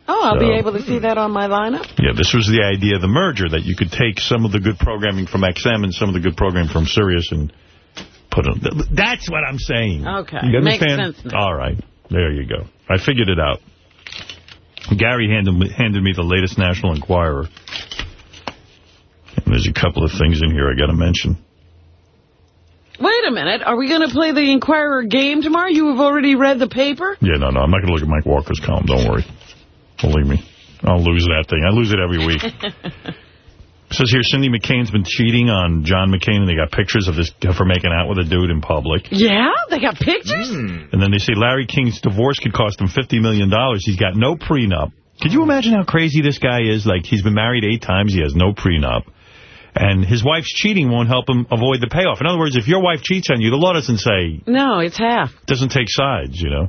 Oh, I'll So- be able to see that on my lineup. Yeah, this was the idea of the merger, that you could take some of the good programming from XM and some of the good programming from Sirius and put them. That's what I'm saying. Okay, You makes sense now. All right, there you go. I figured it out. Gary handed me, handed me the latest National Enquirer. And there's a couple of things in here I got to mention. Wait a minute. Are we going to play the Inquirer game tomorrow? You have already read the paper? Yeah, no, no, I'm not going to look at Mike Walker's column. Don't worry. Believe me. I'll lose that thing. I lose it every week. It says here, Cindy McCain's been cheating on John McCain, and they got pictures of this of her making out with a dude in public. Yeah? They got pictures? Hmm. And then they say Larry King's divorce could cost him 50 million. dollars. He's got no prenup. Could you imagine how crazy this guy is? Like, he's been married eight times. He has no prenup. And his wife's cheating won't help him avoid the payoff. In other words, if your wife cheats on you, the law doesn't say, No, it's half. doesn't take sides, you know?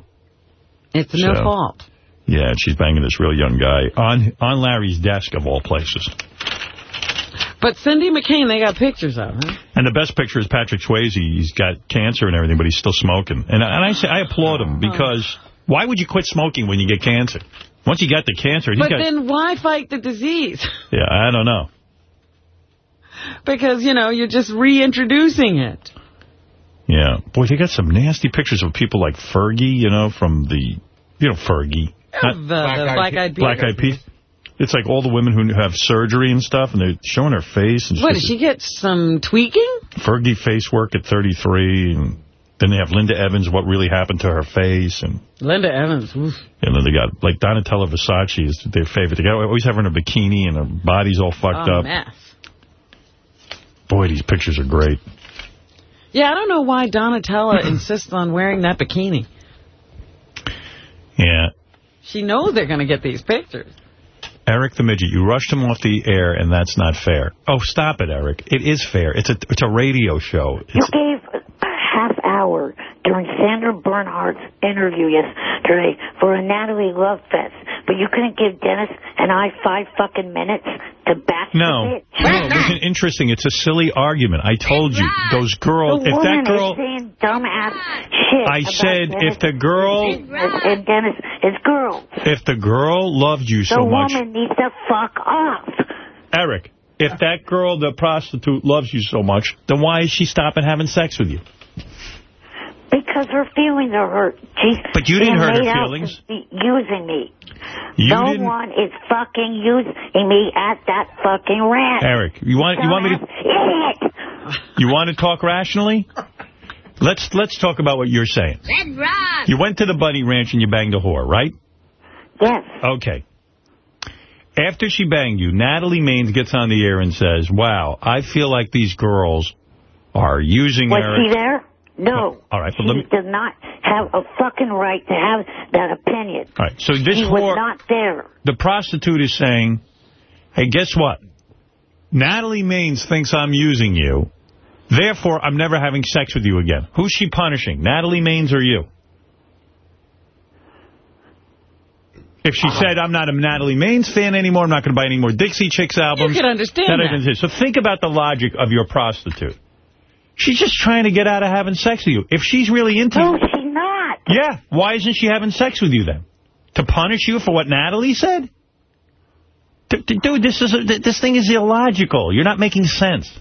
It's no fault. Yeah, and she's banging this real young guy on on Larry's desk, of all places. But Cindy McCain, they got pictures of, huh? And the best picture is Patrick Swayze. He's got cancer and everything, but he's still smoking. And, and I say I applaud him uh-huh. because why would you quit smoking when you get cancer? Once you got the cancer, But got... then why fight the disease? yeah, I don't know. Because, you know, you're just reintroducing it. Yeah. Boy, they got some nasty pictures of people like Fergie, you know, from the, you know, Fergie. Oh, of the- the Black-Eyed Peas. Black-Eyed Peas. It's like all the women who have surgery and stuff, and they're showing her face. And What, did she get some tweaking? Fergie face work at 33, and then they have Linda Evans, what really happened to her face, and Linda Evans. oof. and then they got, like, Donatella Versace is their favorite. They got, always have her in a bikini, and her body's all fucked Oh, up. mess. Boy, these pictures are great. Yeah, I don't know why Donatella insists on wearing that bikini. Yeah. She knows they're going to get these pictures. Eric the Midget, you rushed him off the air, and that's not fair. Oh, stop it, Eric. It is fair. It's a it's a radio show. You gave a half hour during Sandra Bernhard's interview yesterday for a Natalie Love Fest but you couldn't give Dennis and I five fucking minutes to bash No. the bitch. No, it wasn't interesting. It's a silly argument. I told you, those girls, The if that girl, is saying dumbass shit. I said Dennis if the girl, and, and Dennis is girls. if the girl loved you The so much, The woman needs to fuck off. Eric, if that girl, the prostitute, loves you so much, then why is she stopping having sex with you? Because her feelings are hurt. She's But you didn't hurt her made out feelings. using me. You no didn't- one is fucking using me at that fucking ranch. Eric, you want you want me to Idiot. you want to talk rationally? Let's let's talk about what you're saying. Red Rock. You went to the Bunny Ranch and you banged a whore, right? Yes. Okay. After she banged you, Natalie Maines gets on the air and says, wow, I feel like these girls are using Was Eric. she there? No. All right, but she let me... does not have a fucking right to have that opinion. All right, so this she whore... was not there. the prostitute is saying, hey, guess what? Natalie Maines thinks I'm using you. Therefore, I'm never having sex with you again. Who's she punishing, Natalie Maines or you? If she uh-huh. said, I'm not a Natalie Maines fan anymore, I'm not going to buy any more Dixie Chicks albums. You can understand then that. So think about the logic of your prostitute. She's just trying to get out of having sex with you. If she's really into No, you... she's not. Yeah, why isn't she having sex with you then? To punish you for what Natalie said? D- d- Dude, this is a, this thing is illogical. You're not making sense.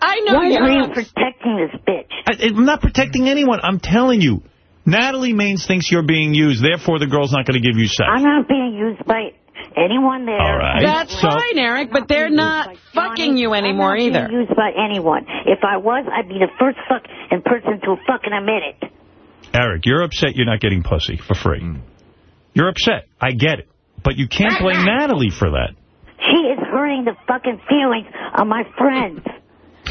I know Why you're not protecting this bitch. I, I'm not protecting anyone. I'm telling you. Natalie Maines thinks you're being used, therefore the girl's not going to give you sex. I'm not being used by anyone there. All right. That's So- fine, Eric, but they're not fucking you anymore I'm not either. being used by anyone. If I was, I'd be the first fuck fucking person to fucking admit it. Eric, you're upset you're not getting pussy for free. Hmm. You're upset. I get it. But you can't blame Natalie for that. She is hurting the fucking feelings of my friends.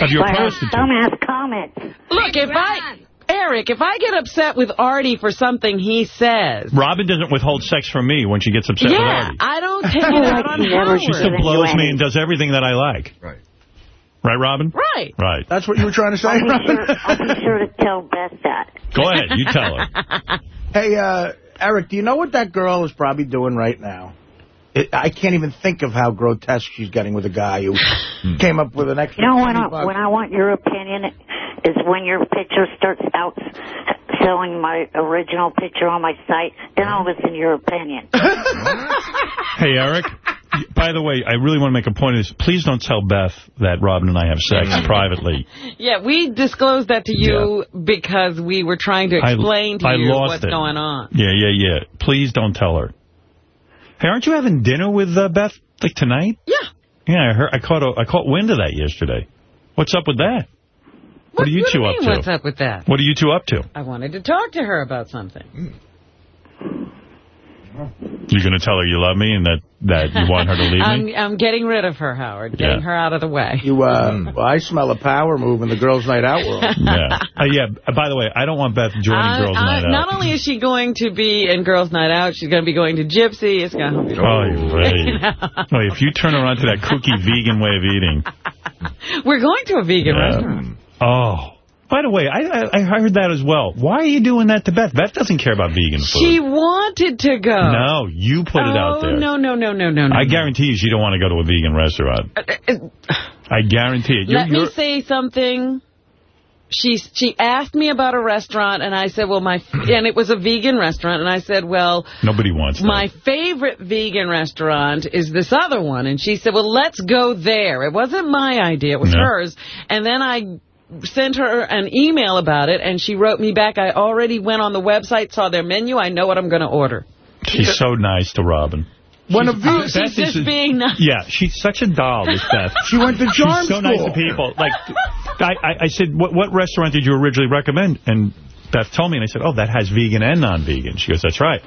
Of your by her prostitute. dumbass comments. Look, if I... Eric, if I get upset with Artie for something he says... Robin doesn't withhold sex from me when she gets upset with Yeah, I don't take it out on Howard. She still blows me and does everything that I like. Right. Right, Robin? Right. Right. That's what you were trying to say, I'll be, Robin? sure, I'll be sure to tell Beth that. Go ahead. You tell her. Hey, uh, Eric, do you know what that girl is probably doing right now? It, I can't even think of how grotesque she's getting with a guy who came up with an extra You know when I, when I want your opinion is when your picture starts out selling my original picture on my site, then I'll listen to your opinion. Hey, Eric. By the way, I really want to make a point of this. Please don't tell Beth that Robin and I have sex privately. Yeah, we disclosed that to you because we were trying to I- explain to I you lost what's it. going on. Yeah, yeah, yeah. Please don't tell her. Hey, aren't you having dinner with uh, Beth like tonight? Yeah. Yeah, I heard. I caught a, I caught wind of that yesterday. What's up with that? What, are you What two up mean, to? what's up with that? What are you two up to? I wanted to talk to her about something. You going to tell her you love me and that, that you want her to leave I'm, me? I'm getting rid of her, Howard. Getting Yeah. her out of the way. You, uh, well, I smell a power move in the girls' night out world. yeah. Uh, yeah. uh, By the way, I don't want Beth joining I- Girls I- Night Out. Not only is she going to be in Girls Night Out, she's going to be going to Gypsy. It's going to be... Oh, right. Wait, if you turn her on to that cookie vegan way of eating. We're going to a vegan Yeah. restaurant. Oh. By the way, I, I I heard that as well. Why are you doing that to Beth? Beth doesn't care about vegan food. She wanted to go. No, you put it out Oh, there. no, no, no, no, no, no. I guarantee you she don't want to go to a vegan restaurant. Uh, uh, I guarantee it. You're, Let me say something. She she asked me about a restaurant, and I said, well, my and it was a vegan restaurant, and I said, well, Nobody wants that. my favorite vegan restaurant is this other one, and she said, well, let's go there. It wasn't my idea; it was No. hers. And then I sent her an email about it, and she wrote me back. I already went on the website, saw their menu. I know what I'm going to order. She's so nice to Robin. When a She's- vegan- Beth She's is just a- being nice. Yeah, she's such a doll, this Beth. She went to charm She's so nice to people. Like, I, I, I said, what, what restaurant did you originally recommend? And Beth told me, and I said, oh, that has vegan and non-vegan. She goes, that's right.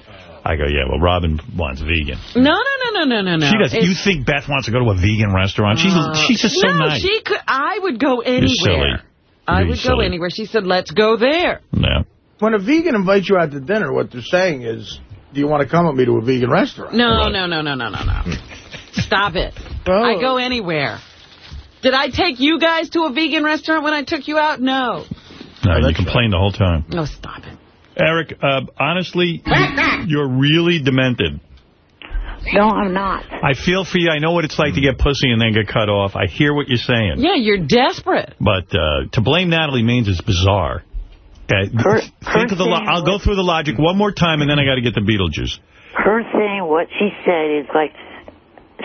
I go, yeah, well, Robin wants vegan. No, no, no, no, no, no, no. She does. It's- You think Beth wants to go to a vegan restaurant? She's Uh, she's just so no, nice. she could. I would go You're silly. anywhere. I You're would go anywhere. She said, let's go there. Yeah. When a vegan invites you out to dinner, what they're saying is, do you want to come with me to a vegan restaurant? No, no, no, no, no, no, no. Stop it. Oh. I go anywhere. Did I take you guys to a vegan restaurant when I took you out? No. No, you complained the whole time. No, stop it. Eric, uh, honestly, you're really demented. No, I'm not. I feel for you. I know what it's like to get pussy and then get cut off. I hear what you're saying. Yeah, you're desperate. But uh, to blame Natalie Maines is bizarre. Okay, think of the. Lo I'll go through the logic one more time, and then I got to get the Beetlejuice. Her saying what she said is like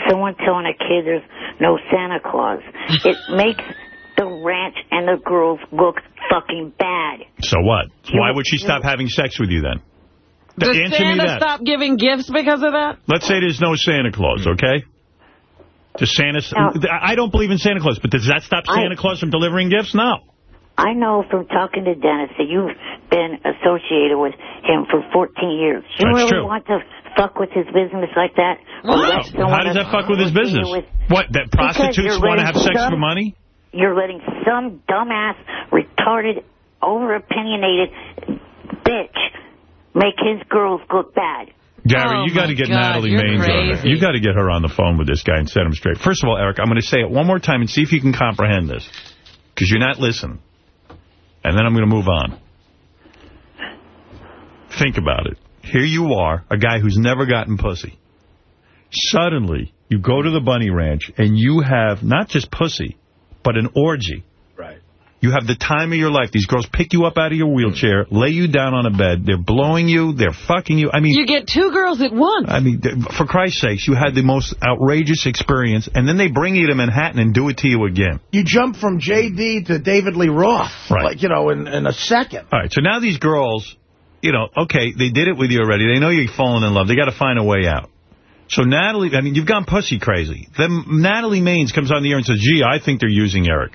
someone telling a kid there's no Santa Claus. It makes the ranch and the girls look fucking bad. So what? Why would she stop having sex with you then? Does Answer me Santa that. stop giving gifts because of that? Let's say there's no Santa Claus, okay? Does Santa... I don't believe in Santa Claus, but does that stop Santa Claus from delivering gifts? No. I know from talking to Dennis that you've been associated with him for 14 years. You That's really true. want to fuck with his business like that? Or let someone How does that fuck with his business? with- What, that Because prostitutes want to have sex some- for money? You're letting some dumbass, retarded, over-opinionated bitch make his girls look bad. Gary, Oh, you got to get God, Natalie you're Maines on there. You got to get her on the phone with this guy and set him straight. First of all, Eric, I'm going to say it one more time and see if you can comprehend this. Because you're not listening. And then I'm going to move on. Think about it. Here you are, a guy who's never gotten pussy. Suddenly, you go to the bunny ranch and you have not just pussy, but an orgy. Right. You have the time of your life. These girls pick you up out of your wheelchair, lay you down on a bed. They're blowing you. They're fucking you. I mean, You get two girls at once. I mean, for Christ's sakes, you had the most outrageous experience, and then they bring you to Manhattan and do it to you again. You jump from J.D. to David Lee Roth, Right. like, you know, in, in a second. All right, so now these girls, you know, okay, they did it with you already. They know you're falling in love. They got to find a way out. So Natalie, I mean, you've gone pussy crazy. Then Natalie Maines comes on the air and says, gee, I think they're using Eric.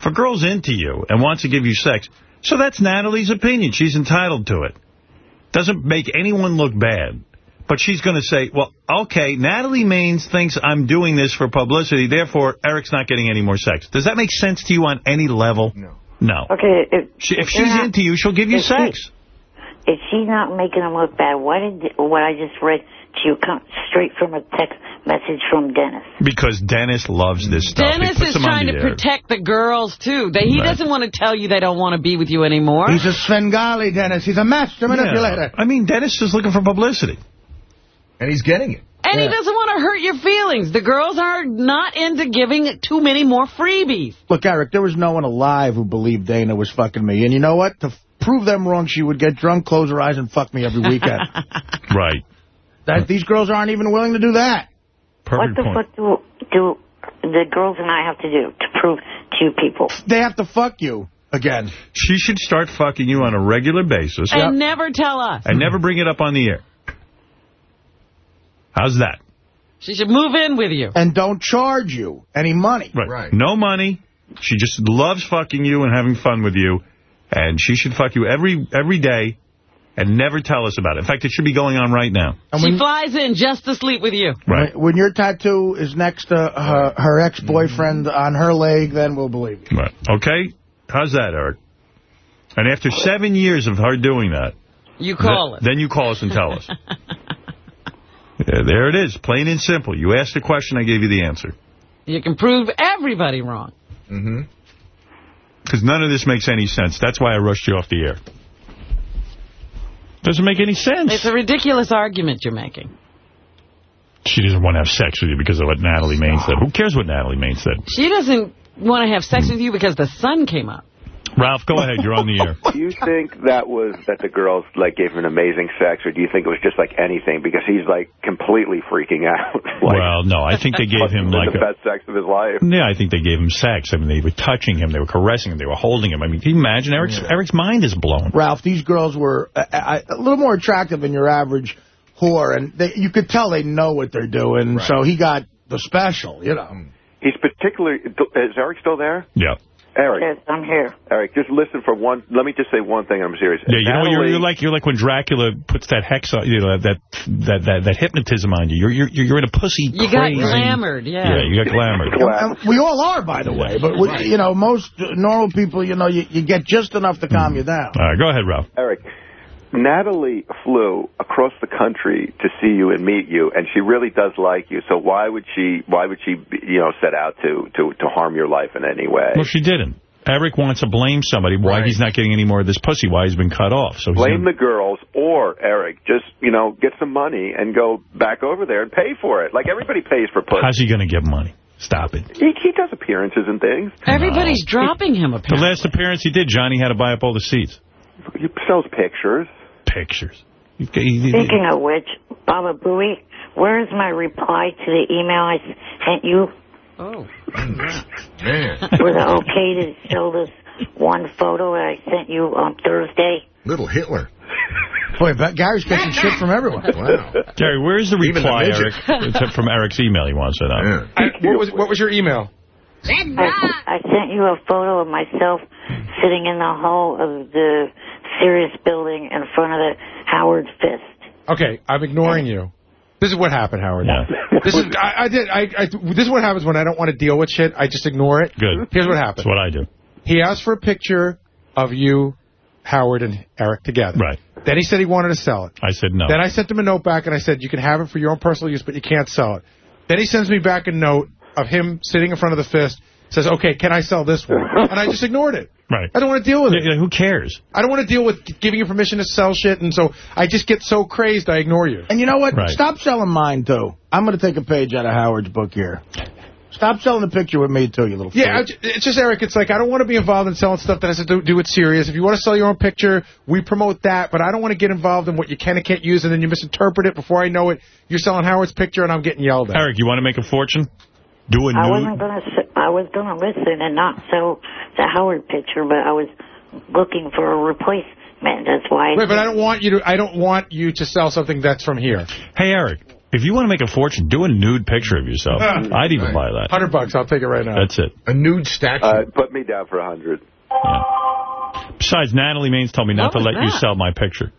Now, if a girl's into you and wants to give you sex, so that's Natalie's opinion. She's entitled to it. Doesn't make anyone look bad. But she's going to say, well, okay, Natalie Maines thinks I'm doing this for publicity, therefore Eric's not getting any more sex. Does that make sense to you on any level? No. No. Okay, if, She, if if she's not- into you, she'll give you if she- sex. If she's not making them look bad, what did what I just read to you come straight from a text message from Dennis? Because Dennis loves this stuff. Dennis is trying to air. protect the girls, too. They, he Right. doesn't want to tell you they don't want to be with you anymore. He's a Svengali, Dennis. He's a master manipulator. Yeah. I mean, Dennis is looking for publicity. And he's getting it. And he doesn't want to hurt your feelings. The girls are not into giving too many more freebies. Look, Eric, there was no one alive who believed Dana was fucking me. And you know what? To prove them wrong, she would get drunk, close her eyes, and fuck me every weekend. right. That These girls aren't even willing to do that. what the fuck do, do the girls and I have to do to prove to people? They have to fuck you again. She should start fucking you on a regular basis. And never tell us. And never bring it up on the air. How's that? She should move in with you. And don't charge you any money. Right. No money. She just loves fucking you and having fun with you. And she should fuck you every every day and never tell us about it. In fact, it should be going on right now. She flies in just to sleep with you. Right. When your tattoo is next to her, her ex-boyfriend on her leg, then we'll believe you. Right. Okay? How's that, Eric? And after seven years of her doing that, You call th- then you call us and tell us. Yeah, there it is, plain and simple. You asked a question, I gave you the answer. You can prove everybody wrong. Mm-hmm. Because none of this makes any sense. That's why I rushed you off the air. Doesn't make any sense. It's a ridiculous argument you're making. She doesn't want to have sex with you because of what Natalie Maines said. Who cares what Natalie Maines said? She doesn't want to have sex hmm. with you because the sun came up. Ralph, go ahead. You're on the air. Do you think that was that the girls like gave him an amazing sex, or do you think it was just like anything because he's like completely freaking out? like, well, no, I think they gave him like the a... best sex of his life. Yeah, I think they gave him sex. I mean, they were touching him. They were caressing him. They were holding him. I mean, can you imagine? Eric's, Eric's mind is blown. Ralph, these girls were uh, uh, a little more attractive than your average whore, and they, you could tell they know what they're doing, so he got the special, you know. He's particularly. Is Eric still there? Yeah. Eric. Yes, I'm here. Eric, just listen for one. Let me just say one thing. I'm serious. Yeah, you know, what, you're, you're like you're like when Dracula puts that hex, on, you know, that that that that hypnotism on you. You're you're you're in a pussy. You got crazy- glamored, yeah. Yeah, you got glamored. We all are, by the way, but, we, you know, most normal people, you know, you, you get just enough to calm you down. All right, go ahead, Ralph. Eric, Natalie flew across the country to see you and meet you, and she really does like you. So why would she? Why would she? You know, set out to to to harm your life in any way? Well, she didn't. Eric wants to blame somebody why he's not getting any more of this pussy, why he's been cut off. So Blame gonna- the girls or Eric. Just, you know, get some money and go back over there and pay for it. Like everybody pays for pussy. How's he going to get money? Stop it. He, he does appearances and things. Everybody's dropping him, The last appearance he did, Johnny had to buy up all the seats. He sells pictures. Pictures. He- he- Speaking of which, Baba Booey, where is my reply to the email I sent you? Oh. Man. Was it okay to show this one photo that I sent you on Thursday? Little Hitler. Boy, but Gary's catching shit from everyone. Wow. Gary, where's the Even the reply, midget. Eric? Except from Eric's email he wants it out. I, what was what was your email? I, I sent you a photo of myself sitting in the hall of the Sirius building in front of the Howard Fist. Okay, I'm ignoring you. This is what happened, Howard. Yeah. This is I, I did. I, I this is what happens when I don't want to deal with shit. I just ignore it. Good. Here's what happened. That's what I do. He asked for a picture of you, Howard, and Eric together. Right. Then he said he wanted to sell it. I said no. Then I sent him a note back and I said, you can have it for your own personal use, but you can't sell it. Then he sends me back a note of him sitting in front of the fist, says, okay, can I sell this one? And I just ignored it. Right. I don't want to deal with it. Yeah, Who cares? I don't want to deal with giving you permission to sell shit, and so I just get so crazed I ignore you. And you know what? Right. Stop selling mine, too. I'm going to take a page out of Howard's book here. Stop selling the picture with me, too, you little Yeah, fool. ju- it's just, Eric, it's like, I don't want to be involved in selling stuff that has to do, do with serious. If you want to sell your own picture, we promote that, but I don't want to get involved in what you can and can't use, and then you misinterpret it. Before I know it, you're selling Howard's picture, and I'm getting yelled at. Eric, you want to make a fortune? Do a I nude? wasn't gonna. I was gonna listen and not sell the Howard picture, but I was looking for a replacement. That's why. Wait, but I don't want you to. I don't want you to sell something that's from here. Hey, Eric, if you want to make a fortune, do a nude picture of yourself. I'd even buy that. Hundred bucks, I'll take it right now. That's it. A nude statue. Uh, put me down for a hundred. Besides, Natalie Maines told me not What to was let you sell my picture.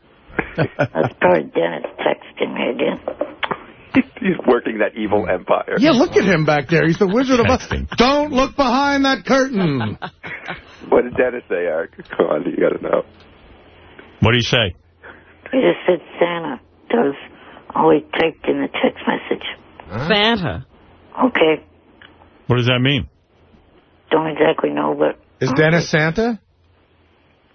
That's probably Dennis texting me again. He's working that evil empire. Yeah, look at him back there. He's the Wizard of Oz. Don't look behind that curtain. What did Dennis say, Eric? Come on, you got to know. What do you say? He just said Santa does all he typed in the text message. Santa. Okay, What does that mean? don't exactly know, but Is Dennis Santa?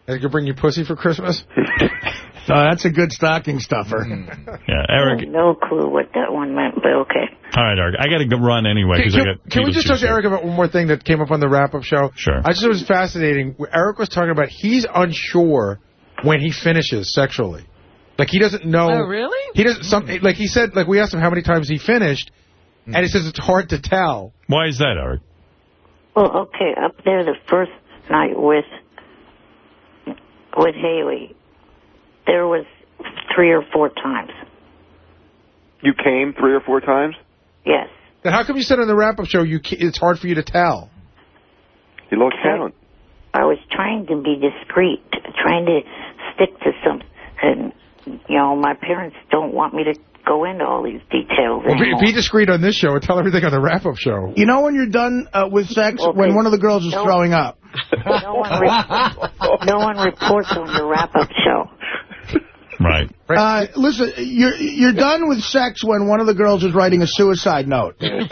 I could bring you pussy for Christmas. Oh, that's a good stocking stuffer. Hmm. Yeah, Eric. no clue what that one meant, but okay. All right, Eric. I got to run anyway Can, because I can- got. can we just talk to. Eric about one more thing that came up on the wrap-up show? Sure. I just it was fascinating. Eric was talking about he's unsure when he finishes sexually. Like he doesn't know. Oh, really? He doesn't. Some, like he said. Like we asked him how many times he finished, and he says it's hard to tell. Why is that, Eric? Well, okay, up there the first night with with Haley, there was three or four times. You came three or four times? Yes. Then how come you said on the wrap-up show you it's hard for you to tell? You lost count. I was trying to be discreet, trying to stick to some, and you know, my parents don't want me to go into all these details Well, be, anymore. be discreet on this show and tell everything on the wrap-up show. You know when you're done uh, with sex? When one of the girls is No. throwing up. no one, re- no one reports on the wrap-up show. Right. Uh, listen, you're you're done with sex when one of the girls is writing a suicide note. Do you have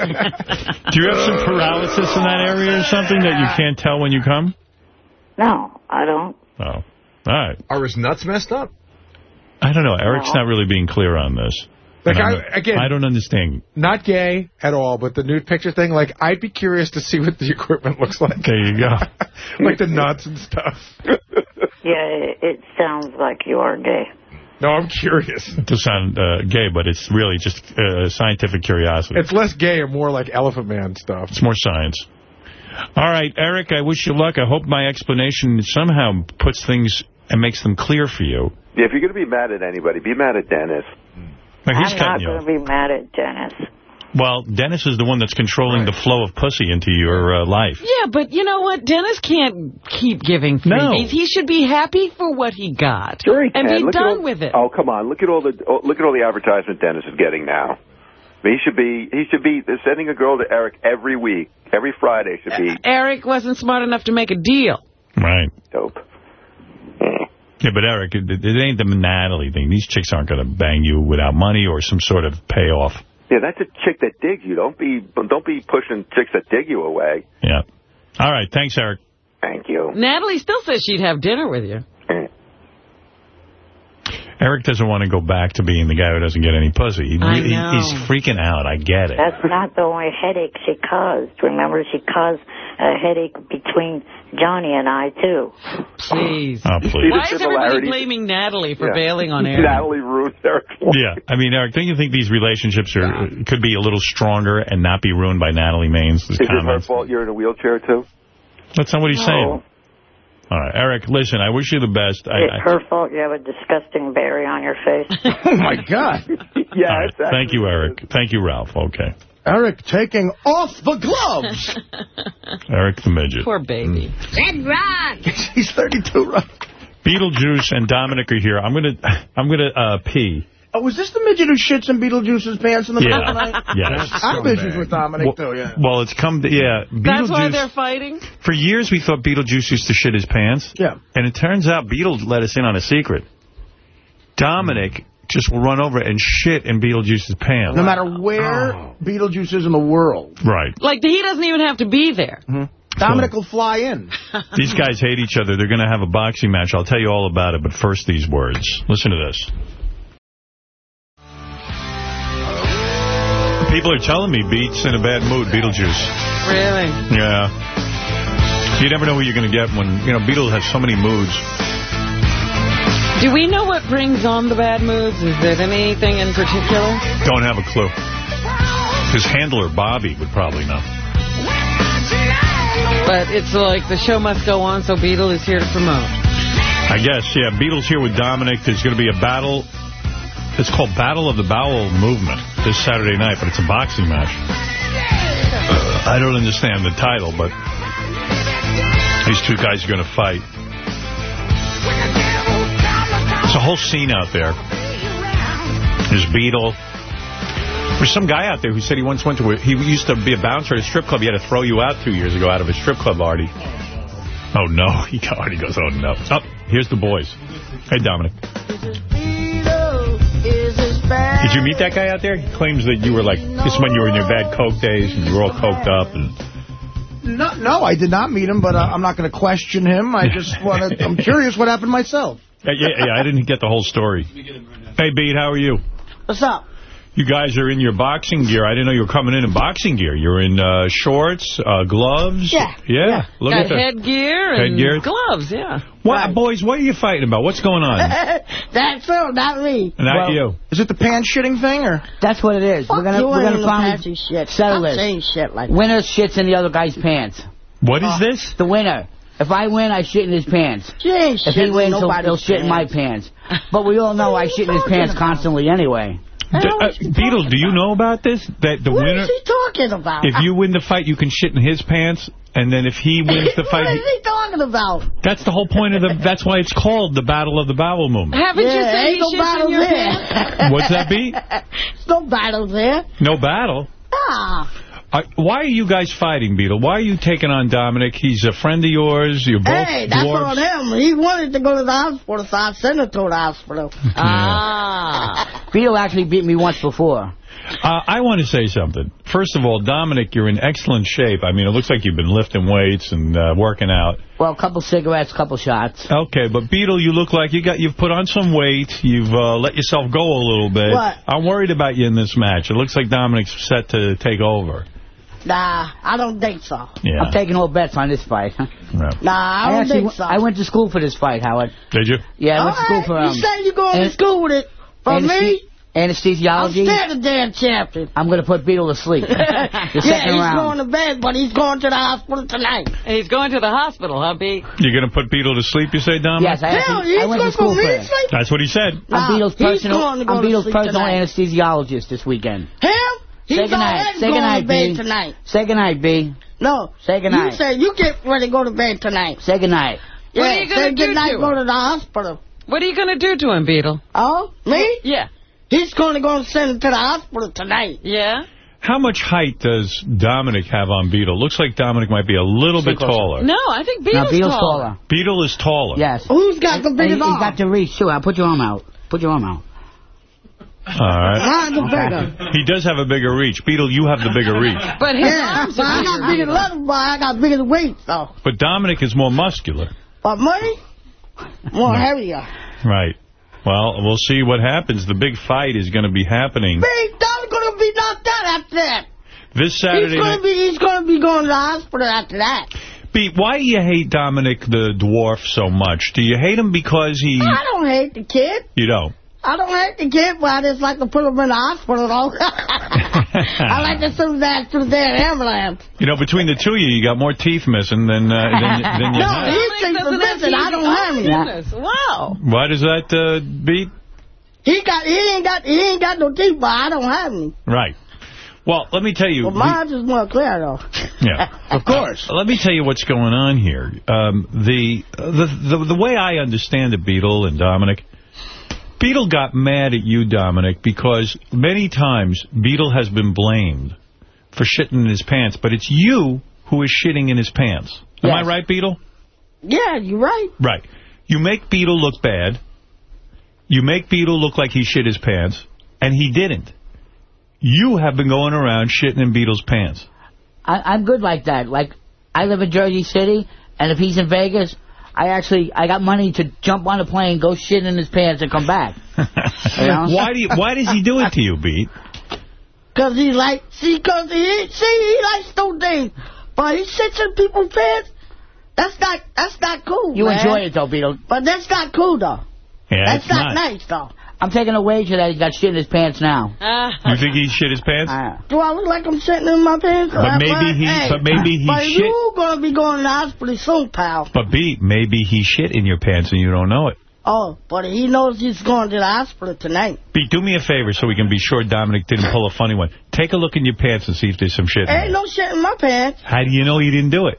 some paralysis in that area or something that you can't tell when you come? No, I don't. Oh. All right. Are his nuts messed up? I don't know. Eric's not really being clear on this. Like, I'm I- not- again- I don't understand. Not gay at all, but the nude picture thing. Like I'd be curious to see what the equipment looks like. There you go. like the nuts and stuff. Yeah, it, it sounds like you are gay. No, I'm curious. To sound uh, gay, but it's really just uh, scientific curiosity. It's less gay and more like Elephant Man stuff. It's more science. All right, Eric, I wish you luck. I hope my explanation somehow puts things and makes them clear for you. Yeah, if you're going to be mad at anybody, be mad at Dennis. Now, he's I'm not going to be mad at Dennis. Well, Dennis is the one that's controlling the flow of pussy into your uh, life. Yeah, but you know what? Dennis can't keep giving freebies. No. He should be happy for what he got. Sure he and can. be Look done all- with it. Oh, come on. Look at all the oh, look at all the advertisement Dennis is getting now. He should be he should be sending a girl to Eric every week. Every Friday should be Eric wasn't smart enough to make a deal. Right. dope. Yeah, but Eric, it, it ain't the Natalie thing. These chicks aren't going to bang you without money or some sort of payoff. Yeah, that's a chick that digs you. Don't be don't be pushing chicks that dig you away. Yeah. All right. Thanks, Eric. Thank you. Natalie still says she'd have dinner with you. Eh. Eric doesn't want to go back to being the guy who doesn't get any pussy. He, I he- know. he's freaking out. I get it. That's not the only headache she caused. Remember, she caused a headache between Johnny and I, too. Please. Oh, please. Why is everybody blaming Natalie for Yeah. bailing on Eric? Natalie ruined Eric. Yeah, I mean, Eric, don't you think these relationships are could be a little stronger and not be ruined by Natalie Maines' Is it her comments? fault you're in a wheelchair, too? That's not what he's No. saying. All right, Eric, listen, I wish you the best. I, It's I, her fault you have a disgusting berry on your face. oh, my God. yeah, all right, thank you, Eric. Thank you, Ralph. Okay. Eric taking off the gloves. Eric the midget. Poor baby. Red Ron! He's 32, right? Beetlejuice and Dominic are here. I'm gonna, I'm gonna uh, pee. Oh, was this the midget who shits in Beetlejuice's pants in the Yeah. middle of the night? Yes. I'm midgets with Dominic, Well, too, yeah. well, it's come to, yeah. That's why they're fighting? For years, we thought Beetlejuice used to shit his pants. Yeah. And it turns out Beetle let us in on a secret. Dominic just will run over and shit in Beetlejuice's pants. No matter where oh. Beetlejuice is in the world, Right. Like, he doesn't even have to be there. Mm-hmm. Dominic will fly in. These guys hate each other. They're going to have a boxing match. I'll tell you all about it, but first these words. Listen to this. People are telling me Beats in a bad mood, Beetlejuice. Really? Yeah. You never know who you're going to get when, you know, Beetle has so many moods. Do we know what brings on the bad moods? Is there anything in particular? Don't have a clue. His handler, Bobby, would probably know. But it's like the show must go on, so Beetle is here to promote. I guess, yeah. Beetle's here with Dominic. There's going to be a battle. It's called Battle of the Bowel Movement this Saturday night, but it's a boxing match. Uh, I don't understand the title, but these two guys are going to fight. It's a whole scene out there. There's Beetle. There's some guy out there who said he once went to a, he used to be a bouncer at a strip club. He had to throw you out two years ago out of a strip club, Artie. Oh, no. He already goes, oh, no. Oh, here's the boys. Hey, Dominic. Did you meet that guy out there? He claims that you were like, this is when you were in your bad coke days and you were all coked up. and No, no, I did not meet him, but uh, I'm not going to question him. I just want to, I'm curious what happened myself. Yeah, yeah, yeah, I didn't get the whole story. Hey, Beat, how are you? What's up? You guys are in your boxing gear. I didn't know you were coming in in boxing gear. You're in uh, shorts, uh, gloves. Yeah. Yeah. Look Got at that. headgear and Headgear. gloves, yeah. What, boys, what are you fighting about? What's going on? That's all, not me. Not you. Is it the pants shitting thing, or? That's what it is. Fuck we're gonna you we're gonna the finally shit. settle Stop this. shit like that. Winner shits in the other guy's pants. What is this? The winner. If I win, I shit in his pants. You ain't If he wins, he'll, he'll shit in my pants. But we all know I shit in his pants constantly anyway. D- uh, Beetle, do you know about this? That the What winner, is he talking about? if you win the fight, you can shit in his pants, and then if he wins the fight, is he talking about? that's the whole point of the. That's why it's called the Battle of the Bowel Movement. Haven't you said ain't he no in battle your there. pants? What's that be? No battle there. No battle. Ah. Why are you guys fighting, Beetle? Why are you taking on Dominic? He's a friend of yours. You're both Hey, that's dwarfs. on him. He wanted to go to the hospital, so I sent him to the hospital. Ah. Beetle actually beat me once before. Uh, I want to say something. First of all, Dominic, you're in excellent shape. I mean, it looks like you've been lifting weights and uh, working out. Well, a couple cigarettes, a couple shots. Okay, but Beetle, you look like you got you've put on some weight. You've uh, let yourself go a little bit. What? I'm worried about you in this match. It looks like Dominic's set to take over. Nah, I don't think so. Yeah. I'm taking all bets on this fight. Yeah. Nah, I don't actually think went- so. I went to school for this fight, Howard. Did you? Yeah, I went to school right, for um, You say you're going to school with it. For anesthe- me, I'm still the damn champion. I'm going to put Beetle to sleep. the yeah, he's round. going to bed, but he's going to the hospital tonight. And he's going to the hospital, huh, B? You're going to put Beetle to sleep, you say, Dominic? Yes, I, Hell, actually, I went going to school for for me it. to sleep. That's what he said. Nah, I'm Beetle's personal, to I'm Beetle's sleep personal tonight. anesthesiologist this weekend. Him? He's Say goodnight. already Say going goodnight, to bed B. tonight. Say goodnight, B. No. Say goodnight. You say you get ready to go to bed tonight. Say goodnight. What yeah, are you gonna say do goodnight, to go him? to the hospital. What are you going to do to him, Beetle? Oh, me? Yeah. He's going to go and send him to the hospital tonight. Yeah? How much height does Dominic have on Beetle? Looks like Dominic might be a little bit taller. No, I think Beetle's, Now, Beetle's taller. taller. Beetle is taller. Yes. Who's got the biggest he, arm? he got to reach, too. I'll put your arm out. Put your arm out. All right. Ah, Mine's a bigger. He does have a bigger reach. Beetle, you have the bigger reach. But his Yeah, arms but I got bigger letters, but I got bigger weight, though. But Dominic is more muscular. But money, more heavier. Right. Well, we'll see what happens. The big fight is going to be happening Big Don's gonna be knocked out after that. this Saturday he's gonna night. be he's gonna be going to the hospital after that. Pete, why do you hate Dominic the dwarf so much? Do you hate him because he... I don't hate the kid. You don't? I don't like to kid, but I just like to put them in the hospital, though. I like to send his ass to the damn ambulance. You know, between the two of you, you got more teeth missing than, uh, than, than you no, have. he thinks for missing. I don't have any. Wow. Why does that uh, beat? He got, he ain't got, he ain't got no teeth, but I don't have any. Right. Well, let me tell you. But mine's is more clear, though. Yeah, of course. Let me tell you what's going on here. Um, the, the the the way I understand it, Beetle and Dominic, Beetle got mad at you, Dominic, because many times Beetle has been blamed for shitting in his pants, but it's you who is shitting in his pants. Am I right, Beetle? Yeah, you're right. Right. You make Beetle look bad. You make Beetle look like he shit his pants, and he didn't. You have been going around shitting in Beetle's pants. I, I'm good like that. Like, I live in Jersey City, and if he's in Vegas, I actually, I got money to jump on a plane, go shit in his pants, and come back. You know? Why do you, Why does he do it to you, Beat? Because he like, see, because he, see, he likes those things. But he sits in people's pants. That's not, that's not cool, You man. enjoy it, though, Beetle. But that's not cool, though. Yeah, that's it's not, not. nice, though. I'm taking a wager that he's got shit in his pants now. You think he shit his pants? Do I look like I'm sitting in my pants? But maybe he- Hey, but maybe he but shit- you going to be going to the hospital soon, pal. But Beat, maybe he shit in your pants and you don't know it. Oh, but he knows he's going to the hospital tonight. Beat, do me a favor so we can be sure Dominic didn't pull a funny one. Take a look in your pants and see if there's some shit in Ain't no shit in my pants. How do you know you didn't do it?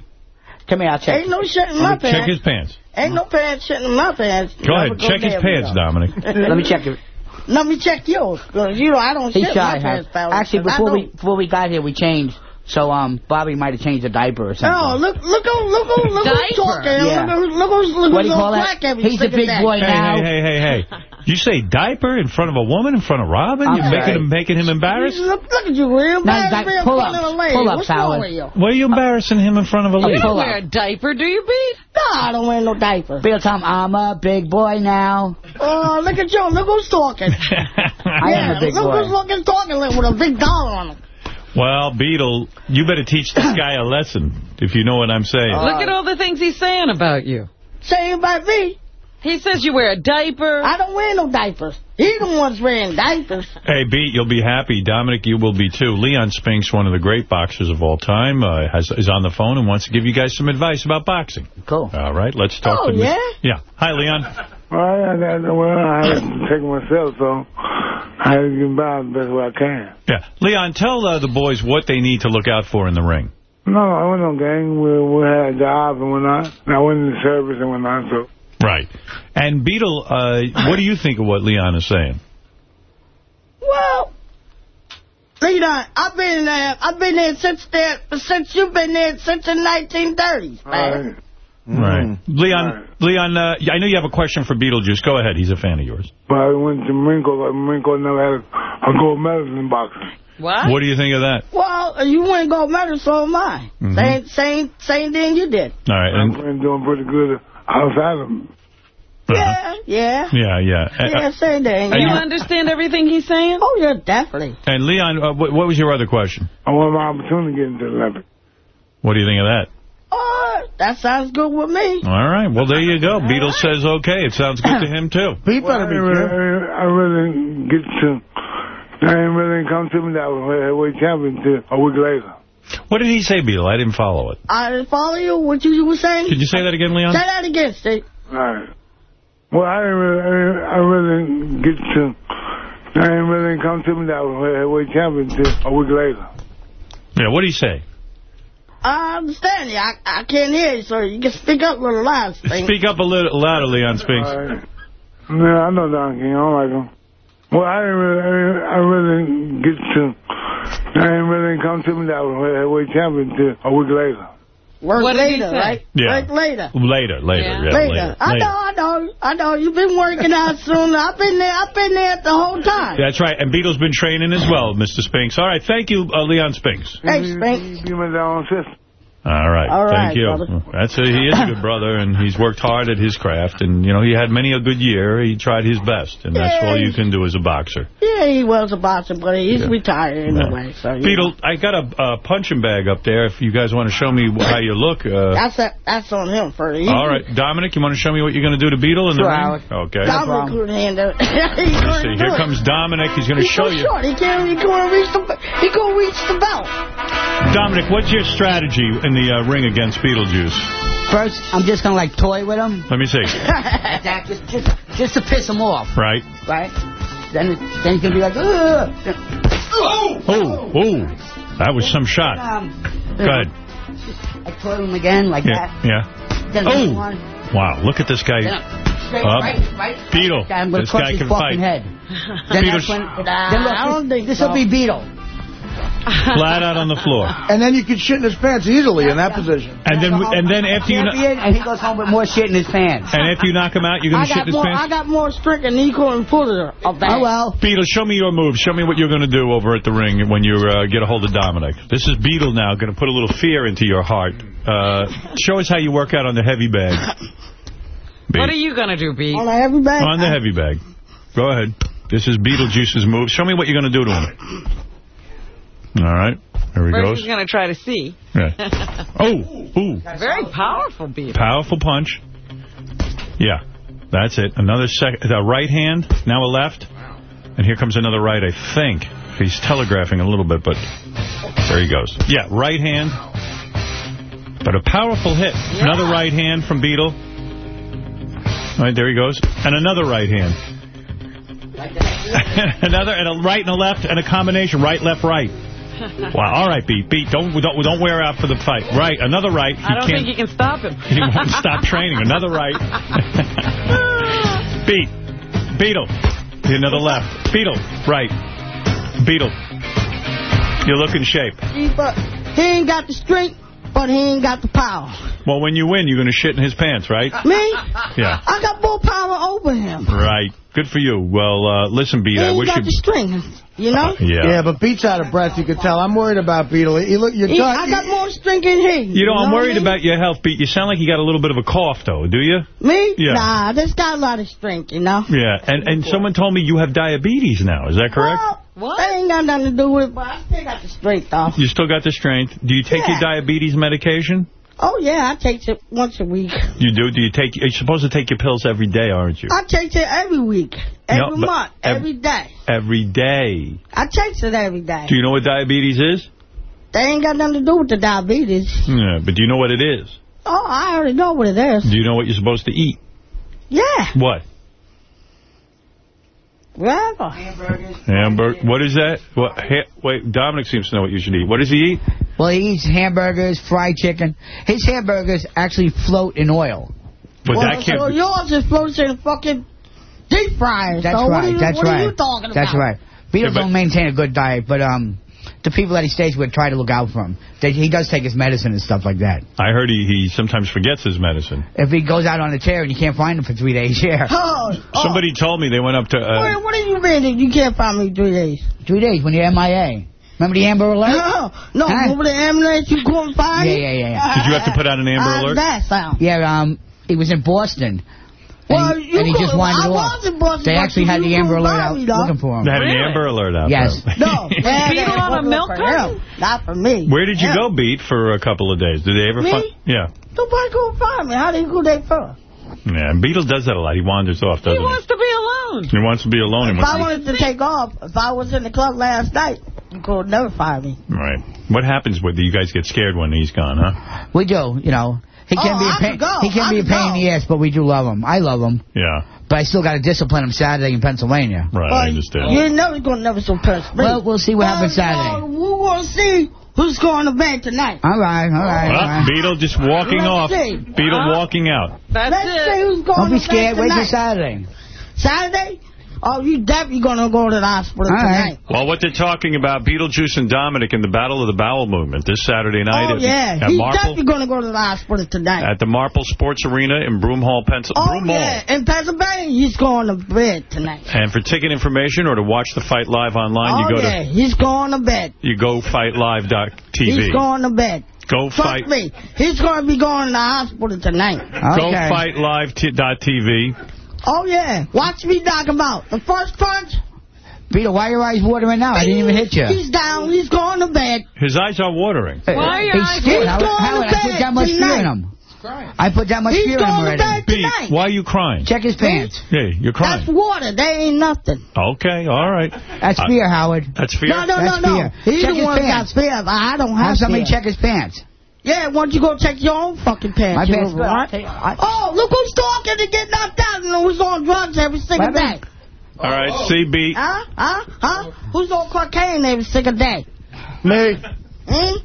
Come here, I'll check. Ain't no shit in my pants. Check his pants. Ain't no pants shit in my pants. Go Never ahead, check his pants, Vito. Dominic. Let me check it. Let me check yours. 'cause, you know, I don't He's shit shy, my pants, huh? pal. Actually, 'cause I before we don't- before we got here, we changed. So, um, Bobby might have changed a diaper or something. Oh, look, look who, look who, look who's talking. Yeah. Look, who- look who's, look What who's do you all call that? black every He's a second big day. boy Hey, now. hey, hey, hey, hey. You say diaper in front of a woman, in front of Robin? You're I'm making him, making him embarrassed? Look, look at you, real Now, bad. guys, real pull-ups, front of the lady. pull-ups, What's Howard. Why are you embarrassing him in front of a You lady? don't wear a diaper, do you, Pete? No, I don't wear no diaper. Bill Tom, I'm a big boy now. Oh, look at you. Look who's talking. I yeah, am a big look boy. who's looking talking with a big dollar on him. Well, Beetle, you better teach this guy a lesson, if you know what I'm saying. Look at all the things he's saying about you. Saying about me. He says you wear a diaper. I don't wear no diapers. He the one's wearing diapers. Hey, Beat, you'll be happy. Dominic, you will be too. Leon Spinks, one of the great boxers of all time, uh, has, is on the phone and wants to give you guys some advice about boxing. Cool. All right, let's talk Oh, to yeah? Yeah. Hi, Leon. Well, I, I, well, I had to take myself, so I had to get by the best way I can. Yeah. Leon, tell uh, the boys what they need to look out for in the ring. No, I went on gang. We, we had a job and whatnot. And I went in the service and whatnot, so. Right. And Beetle, uh, what do you think of what Leon is saying? Well, Leon, I've been there. I've been there since there, since you've been there since the 1930s, man. Right. Leon, Leon, uh, I know you have a question for Beetlejuice. Go ahead. He's a fan of yours. But I went to Marine Corps. but Marine Corps never had a, a gold medal in boxing. What? What do you think of that? Well, you went gold medal, so am I. Mhm. Same, same, same thing you did. All right. I've And, been doing pretty good outside of Yeah, yeah. yeah, yeah. Uh, Yeah, same thing. and You understand everything he's saying? Oh, yeah, definitely. And Leon, uh, what, what was your other question? I want my opportunity to get into the Olympics. What do you think of that? Oh, that sounds good with me. All right. Well, there you go. Beetle says okay. It sounds good to him, too. Well, I, really, I really get to. I ain't really come to me that I was heavyweight champion until a week later. What did he say, Beetle? I didn't follow it. I didn't follow you. What you were saying? Could you say that again, Leon? Say that again, Steve. All right. Well, I ain't really, I I really get to. I ain't really come to me that I was heavyweight champion until a week later. Yeah, what did he say? I understand you. I, I can't hear you, so you can speak up a little loud, Steve. Speak up a little louder, Leon Spinks. All right. Yeah, I know Don King. I don't like him. Well, I ain't really, I ain't- I really get to. I ain't really come to me that I was heavyweight champion until a week later. Work What later, right? Yeah. Work later. Later, later, yeah, later. later. I know, I know, I know. You've been working out soon. I've been there. I've been there the whole time. That's right. And Beetle's been training as well, Mr. Spinks. All right. Thank you, uh, Leon Spinks. Hey, Spinks. Be my down sister. All right. All right, Thank you. brother. That's a, he is a good brother, and he's worked hard at his craft. And, you know, he had many a good year. He tried his best, and that's Yeah, all you can do as a boxer. Yeah, he was a boxer, but he's Yeah. retired anyway. So you Beetle, know. I got a, a punching bag up there. If you guys want to show me how you look. Uh, that's a, that's on him first. He- all right. Dominic, you want to show me what you're going to do to Beetle in the Sure, ring? Alex. Okay. Dominic couldn't handle it. He Let's couldn't see. Here it. comes Dominic. He's going to show so you. short. He can't. He can't reach the. He can't reach the belt. Dominic, what's your strategy in the uh, ring against Beetlejuice? First, I'm just going to, like, toy with him. Let me see. That just, just, just to piss him off, Right. right? Then, then he's going to be like, Ugh. Oh, oh. That was some shot. Um, Go ahead. I toy him again, like Yeah. that. Yeah. Then Oh. one, Wow. Look at this guy. straight Up. right, right. Beetle. I'm going This to crush guy his can fucking fight. head. Then Beetle's- when, Nah, then I don't look, think this will be Beetle. Flat out on the floor. And then you can shit in his pants easily in that position. And then and then after you kno- Champion, and he goes home with more shit in his pants. and after you knock him out, you're going to shit got in his more. pants? I got more strength than he couldn't pull it up that. Oh, well. Beetle, show me your moves. Show me what you're going to do over at the ring when you uh, get a hold of Dominic. This is Beetle now, going to put a little fear into your heart. Uh, show us how you work out on the heavy bag. What are you going to do, B? On the heavy bag. On the heavy bag. Go ahead. This is Beetlejuice's move. Show me what you're going to do to him. All right. Here he First goes. he's going to try to see. Yeah. Oh, ooh. Very powerful, beat. Powerful punch. Yeah. That's it. Another second. A right hand. Now a left. And here comes another right, I think. He's telegraphing a little bit, but there he goes. Yeah, right hand. But a powerful hit. Another right hand from Beetle. All right, there he goes. And another right hand. another, and a right and a left, and a combination. Right, left, right. Wow. All right, Beat. Beat. Don't, don't, don't wear out for the fight. Right. Another right. I don't think you can stop him. He won't stop training. Another right. Beat. Beetle. Another left. Beetle. Right. Beetle. You look in shape. He, but he ain't got the strength, but he ain't got the power. Well, when you win, you're going to shit in his pants, right? Me? Yeah. I got more power over him. Right. Good for you. Well, uh, listen, Beat, He I ain't wish got you... the strength, you know? Yeah. Yeah, but Beat's out of breath, you could tell. I'm worried about Beetle. He look, you're He- done. I got more strength than he. You know, I'm what I worried mean? about your health, Beat. You sound like you got a little bit of a cough, though, do you? Me? Yeah. Nah, this got a lot of strength, you know? Yeah. And and someone told me you have diabetes now. Is that correct? What? That ain't got nothing to do with it, but I still got the strength, though. You still got the strength. Do you take your diabetes medication? Oh, yeah, I take it once a week. You do? Do you take... You're supposed to take your pills every day, aren't you? I take it every week, every No, month, ev- every day. Every day. I take it every day. Do you know what diabetes is? They ain't got nothing to do with the diabetes. Yeah, but do you know what it is? Oh, I already know what it is. Do you know what you're supposed to eat? Yeah. What? Whatever. Hamburger. What is that? What? Ha wait, Dominic seems to know what you should eat. What does he eat? Well, he eats hamburgers, fried chicken. His hamburgers actually float in oil. But well, that can't so yours is supposed to fucking deep fryer. That's so right. What are you, that's what right. are you talking about? That's right. Beatles Yeah, don't maintain a good diet, but um, the people that he stays with try to look out for him. They, he does take his medicine and stuff like that. I heard he, he sometimes forgets his medicine. If he goes out on a tear and you can't find him for three days, yeah. Oh, oh. Somebody told me they went up to... Uh, What, what do you mean that you can't find me three days? Three days when you're MIA. Remember the Amber Alert? No, no, Huh? over the ambulance you couldn't find Yeah, yeah, yeah, yeah. Did you have to put out an Amber How Alert? does that sound? Yeah, um, he was in Boston. And Well, he, you and he just couldn't- wandered I off. Boston, They actually had the Amber Alert out me, looking for him. They had Really? an Amber Alert out Yes. there. No, they had Beetle that on a wasn't milk for carton? Not for me. Where did you Yeah. go, Beat, for a couple of days? Did they ever Me? find... Yeah. Nobody couldn't find me. How did you go there first? Yeah, and Beetle does that a lot. He wanders off, doesn't He he? wants to be alone. He wants to be alone. If I wanted to take off, if I was in the club last night, you could never find me. Right. What happens with you guys get scared when he's gone, huh? We do, you know. He can Oh, be a pain. He can I be a could pain in the ass, but we do love him. I love him, Yeah. but I still got to discipline him Saturday in Pennsylvania. Right, I understand. You ain't never going to never surpass me. Well, we'll see what happens oh, Saturday. We're going to see who's going to bed tonight. All right, all right, Well, right. Beetle just walking Let's off. see. Beetle Huh? walking out. That's Let's see it. who's going Don't be to scared. bed Wait till tonight. Saturday. Saturday? Oh, you definitely gonna go to the hospital All right. tonight. Well, what they're talking about, Beetlejuice and Dominic in the Battle of the Bowel Movement this Saturday oh, night Oh at, yeah, at he's Marple definitely gonna go to the hospital tonight. at the Marple Sports Arena in Broomall, Pennsylvania. Oh yeah, in Pennsylvania, he's going to bed tonight. And for ticket information or to watch the fight live online, oh you go yeah, to he's going to bed. you go fightlive.tv. He's going to bed. Go Trust fight. me, he's going to be going to the hospital tonight. Go fightlive.tv. Oh yeah, watch me knock him out. The first punch, Peter, why are your eyes watering now? I didn't even hit you. he's down. He's going to bed. His eyes are watering. Why are your eyes scared? Howard, Howard, I put that much fear in him. I put that much He's fear in him going to already. bed tonight. Why are you crying? Check his pants. Hey, you're crying. That's crying. water. They ain't nothing. Okay, all right. That's Uh, fear, Howard. That's fear? No, no, That's no, no. fear. He's Check the his one that got fear. I don't have Have somebody fear. check his pants. Yeah, why don't you go check your own fucking pants? My you pants- little rat. I- Oh, look who's talking to get knocked out and who's on drugs every single day. minute. All right, CB. Huh? Huh? Huh? Who's on cocaine every single day? Me. Hmm?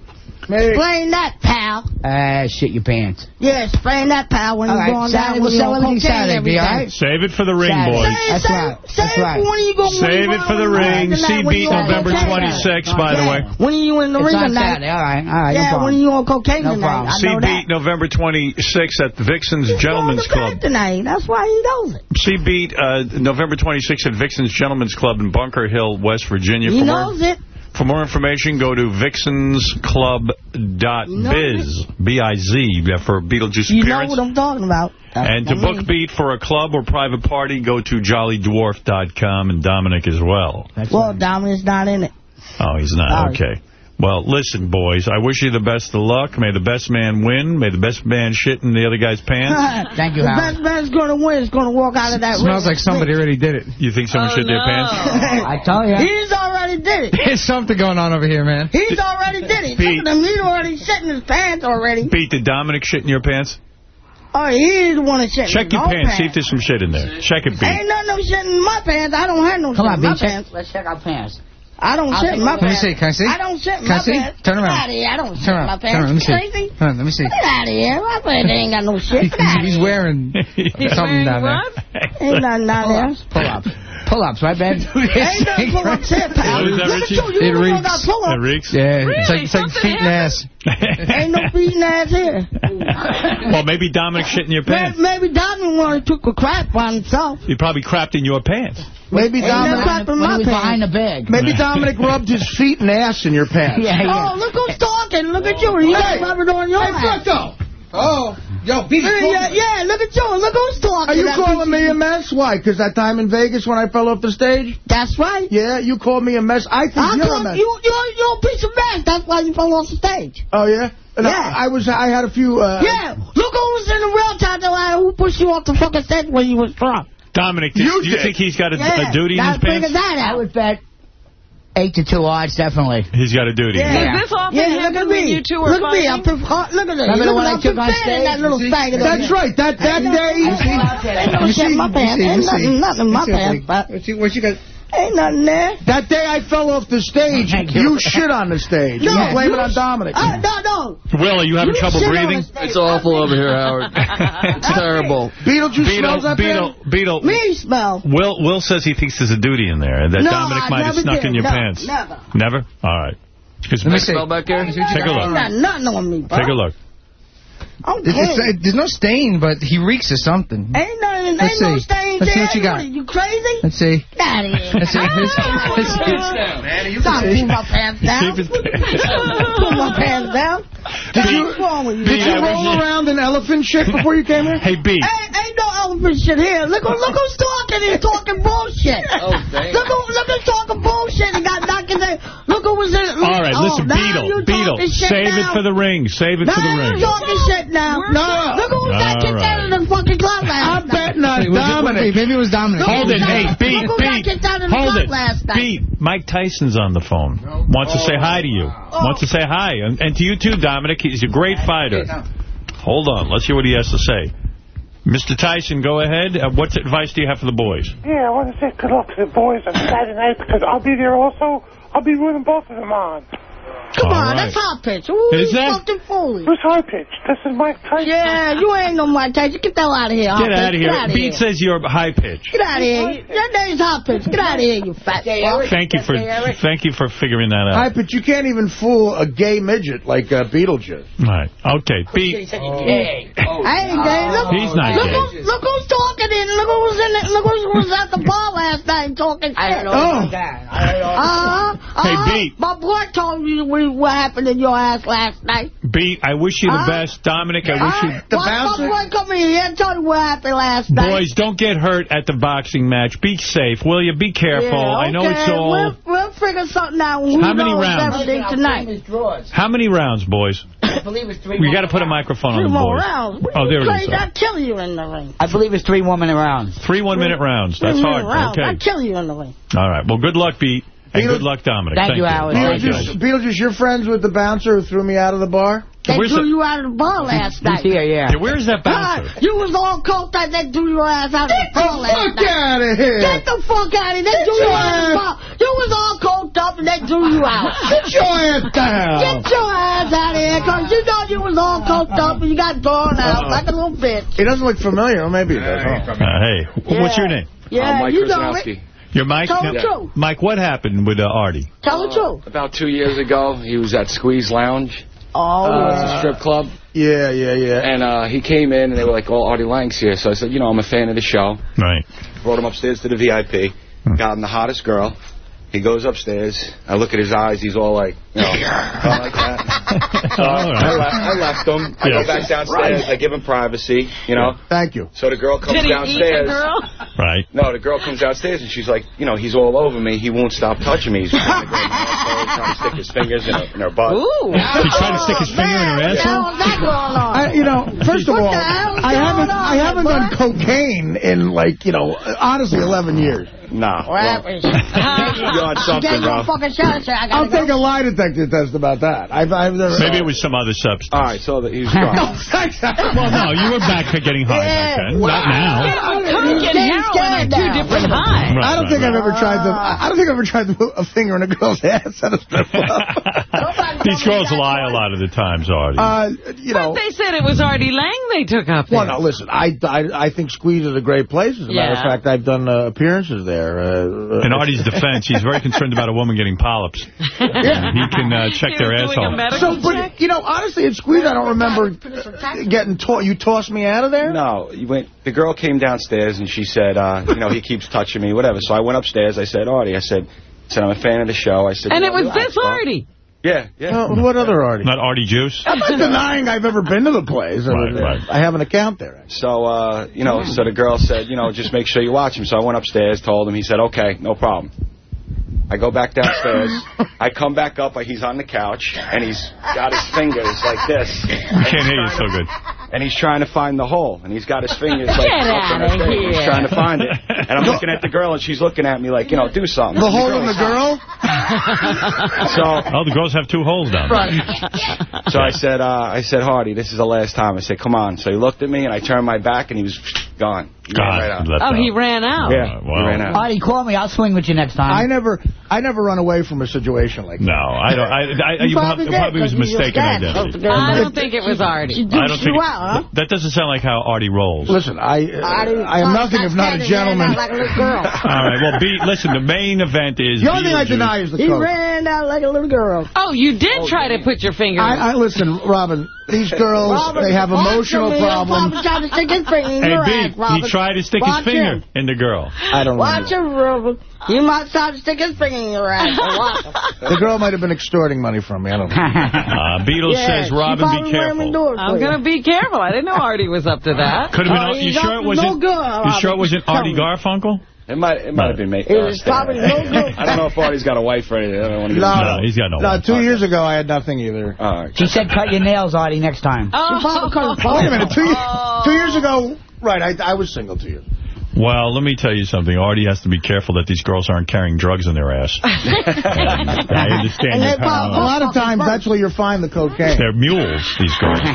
Me. Explain that, pal. Ah, shit your pants. Yeah, explain that, pal, when All you're right, going Saturday, down we'll with your sell everything cocaine Saturday, every be all right? Save it for the ring, Saturday. boys. Say, That's say, right. say That's right. when you go Save it for the ring. tonight, when CB November cocaine. 26th, by the way. When are you in the It's ring on tonight. Saturday. All right, all right, no Yeah, problem. when you on cocaine No tonight. problem. I know CB. November 26th at the Vixen's Gentlemen's He's going Club. to bed tonight. That's why he knows it. CB uh, November 26th at Vixen's Gentlemen's Club in Bunker Hill, West Virginia. He knows it. For more information, go to vixensclub.biz, B-I-Z, for Beetlejuice You know what I'm talking about. That's And to book. Beat for a club or private party, go to jollydwarf.com and Dominic as well. Well, Dominic's not in it. Oh, he's not. Sorry. Okay. Well, listen, boys, I wish you the best of luck. May the best man win. May the best man shit in the other guy's pants. Thank you, the Howard. best man's going to win is going to walk out of that Smells like somebody already did it. You think someone shit their oh, pants? I told you. He's already did it. There's something going on over here, man. He's already did it. Pete. Look at him. He's already shit in his pants already. Pete, did Dominic shit in your pants? Oh, he's the one that shit Check in your his own pants. See if there's some shit in there. Check it, Pete. Ain't nothing no shit in my pants. I don't have no Come shit on, in my B, check. pants. Let's check our pants. I don't I'll shit take in a my look. Let me pants. see. Can I see? I don't shit in Can I my see? pants. Turn around. Get out of here. I don't shit Turn in my around. pants. Turn around. Let me see. Crazy? Turn around. Let me see. Get out of here. My pants ain't got no shit. Get out of He's here. wearing something down there. Ain't nothing down there. Pull-ups. Pull-ups, right, Ben? Ain't nothing pull up here, pal. What is that, Look at Richie? you. You It the one reeks. got pull That up. reeks? Yeah, it's like, it's like feet and ass. Ain't no beating ass here. Well, maybe Dominic shit in your pants. Maybe, maybe Dominic wanted took a crap on himself. He probably crapped in your pants. Maybe Ain't Dominic, crap in When my he was behind the bag. maybe Dominic rubbed his feet and ass in your pants. Yeah, yeah. Oh, look who's talking. Look at you. You got rubber on your ass. Oh, yo, Pete. Yeah, yeah, look at you. Look who's talking. Are you calling me a mess? Why? Because that time in Vegas when I fell off the stage? That's right. Yeah, you called me a mess. I think I you're a mess. you, you're, you're a piece of mess. That's why you fell off the stage. Oh, yeah? And Yeah. I, I was. I had a few... Uh, yeah. Look who was in the real time. Who pushed you off the fucking stage when you was drunk. Dominic, do You do you think he's got a, Yeah. a duty in Now his figure pants? that I would bet eight to two odds, definitely. He's got a duty. Yeah. Does this often Yeah, look happen at when me. you two are look at me. I'm fighting? look at this. Remember the look one at I I'm took on in stage? that little You see? faggot. That's right. That that day... Ain't no shit in my pants. Ain't nothing, nothing in my pants. But What you, what you got? Ain't nothing there. That day I fell off the stage, Thank you. you shit on the stage. No, you blame it on Dominic. Uh, no, no. Will, are you having You trouble breathing? It's awful over here, Howard. It's terrible. Beetlejuice Beetle, smells up Beetle, Beetle. Me smell. Will Will says he thinks there's a duty in there, that No, Dominic I might have snuck did. in your No, pants. never. Never? All right. 'Cause Let me Mike- Smell back here? Take a Ain't look. got nothing on me, bro. Take a look. I'm It's, it's, there's no stain, but he reeks of something. Ain't nothing. Let's Ain't no see. stains Let's see what you got. You crazy? Let's see. Get out of here. Let's see. Let's, let's see. Stop putting my pants down. Pants. Put my pants down. Did you, What's wrong with you? did you roll you- around in elephant shit before you came here? Hey, B. Ain't, ain't no elephant shit here. Look, look who's talking. He's talking bullshit. Oh, damn. Look who, look who's talking bullshit. He got knocked in the... Look who was in... All right, oh, listen, now Beetle, Beetle, talking shit save it for the ring. Save it Now for the you ring. talking shit now. No. Look who got All kicked out of the fucking club last I'm night. Betting on Wait, was Dominic. wait, maybe it was Dominic. Hold it. Hey, beat, Look who got beat. kicked out of the Hold it. last night. Beat. Mike Tyson's on the phone. Wants to say hi to you. Wants to say hi. And, and to you too, Dominic. He's a great fighter. Hold on. Let's hear what he has to say. Mr. Tyson, go ahead. Uh, what advice do you have for the boys? Yeah, I want to say good luck to the boys on Saturday night because I'll be there also. I'll be rooting both of them on. Come All on, right. that's high pitch. Ooh, Is that? fucking foolish. Who's high pitch? This is Mike Tyson. Yeah, you ain't no Mike Tyson. Get the hell out of here. Get out of pitch. here. Out of Beat here. says you're high pitch. Get out of here. Your name's high pitch. Get out of here, you fat fuck. Thank you for thank you for figuring that Hi, out. but you can't even fool a gay midget like uh, Beetlejuice. Right. Okay. Beat. I ain't gay. Look, He's not look, gay. Who, look who's talking in. Look who was in it. Look who was at the bar last night talking shit. I don't know about that. Uh-huh. Hey, uh-huh. Beat. My boy told you what what happened in your ass last night. Beat. I wish you the Huh? best, Dominic. I wish you. The Watch my boy come in here and tell you what happened last night. Boys, don't get hurt at the boxing match. Be safe, will you? Be careful. Yeah, I know it's all. We'll, we'll figure something out. Who How many rounds? Everything tonight. How many rounds, boys? I believe it's three. We got to put a microphone Three on the more boys. rounds. Oh, there it Crazy, is. I'll kill you in the ring. I believe it's three one-minute rounds. Three one-minute rounds. That's minute hard. rounds. I'll kill you in the ring. All right. Well, good luck, Beat. And good luck, Dominic. Thank you, Howard. All right, Beetlejuice. Beetlejuice, you're friends with the bouncer who threw me out of the bar? They Where's threw the- you out of the bar last night. He's here, yeah. Yeah, where is that bouncer? God, you was all coked out. They threw your ass out of the bar last Fuck night. out of here! Get the fuck out of here. They Get threw you out of the bar. You was all coked up and they threw you out. Get your ass down! Get your ass out of here because you know you was all coked up and you got thrown out like a little bitch. He doesn't look familiar. Maybe he does. huh? Uh, hey, what's your name? Yeah, Mike you know Krasnowski. it. You're Mike? Tell the truth. Mike, what happened with uh, Artie? Tell the truth. About two years ago, he was at Squeeze Lounge. Oh, Uh, it's a strip club. Yeah, yeah, yeah. And uh, he came in, and they were like, oh, Artie Lange's here. So I said, you know, I'm a fan of the show. Right. Brought him upstairs to the VIP. Got him the hottest girl. He goes upstairs. I look at his eyes. He's all like, you know, all like that. So I, left, I left him. I Yes. go back downstairs. I give him privacy, you know. Thank you. So the girl comes Did he eat the downstairs. girl? Right. No, the girl comes downstairs and she's like, you know, he's all over me. He won't stop touching me. He's trying to, grab my asshole, trying to stick his fingers in her, in her butt. Ooh. He's trying to stick his finger in her oh, What asshole? hell that going on? I, you know, first of all, the hell is I haven't I haven't done cocaine in like you know honestly 11 years. Nah. What happened? You're on something, Gave bro. fucking. I gotta I'll go. take a lie detector test about that. I've, I've never. Maybe it was some other substance. All right, so that he was drunk. Well, no, you were back to getting high back then. Not now. Coke and heroin are two different highs. Right, I don't right, think right. I've ever tried to. I don't think I've ever tried to put a finger in a girl's ass at a strip club. These girls lie a lot of the times, Artie. Uh, you know. But they said it was Artie Lange they took up there. Well, no, listen. I, I, I think Squeeze is a great place. As a matter of fact, I've done uh, appearances there. Uh, In Artie's defense, he's very concerned about a woman getting polyps. Yeah. He can uh, check He their was asshole. medical So, but you know, honestly, at Squeeze, I don't remember getting taught. You tossed me out of there. No, you went. The girl came downstairs and she said, uh, you know, he keeps touching me, whatever. So I went upstairs. I said, Artie, I said, I said I'm a fan of the show. I said, And it know, was relax, this. Artie. Yeah, yeah. Uh, what other Artie? Not Artie Juice? I'm not denying I've ever been to the place. I, Right, mean, right. I have an account there. So, uh, you know, so the girl said, you know, just make sure you watch him. So I went upstairs, told him. He said, okay, no problem. I go back downstairs. I come back up. He's on the couch, and he's got his fingers like this. I can't hear you so good. And he's trying to find the hole. And he's got his fingers like Get up in her. He's trying to find it. And I'm looking at the girl, and she's looking at me like, you know, do something. The hole in the girl? So, Oh, the girls have two holes down there. so I said, uh, I said, Hardy, this is the last time. I said, come on. So he looked at me, and I turned my back, and he was gone. He God, right out. Oh, out. he ran out. Yeah, wow. he ran out. Artie, call me. I'll swing with you next time. I never, I never run away from a situation like that. No, I don't. I, I, you probably probably, did, probably was 'cause you mistaken identity. I don't think it was Artie. I don't think you out, huh? that doesn't sound like how Artie rolls. Listen, I, uh, Artie, I am nothing if not a gentleman. Like a little girl. All right. Well, be, listen. The main event is. The only thing I deny is the He coke. ran out like a little girl. Oh, you did try to put your finger in. I, I listen, Robin. These girls, Robert, they have emotional problems. probably try to stick his finger in Hey, your B, ass, Robert. he tried to stick Watch his finger him. in the girl. I don't know. Watch remember. him, Robert. He might try to stick his finger in your ass. So. The girl might have been extorting money from me. I don't know. Uh, Beatles Yeah, says, she Robin, be careful. do it for I'm going to be careful. I didn't know Artie was up to that. Could have been. Oh, you sure it no wasn't? good, you sure it wasn't Artie. Garfunkel? It might, it might have been made. It was probably no good. I don't know if Artie's got a wife or anything. I don't want to get No, No, he's got no. No, one. two years ago I had nothing either. All right. She said cut your nails, Artie, next time. Oh. Wait a minute, two, two years ago, right, I, I was single two years. Well, let me tell you something. Artie has to be careful that these girls aren't carrying drugs in their ass. I understand. And your they probably- A lot of times, that's where you find the cocaine. They're mules, these girls.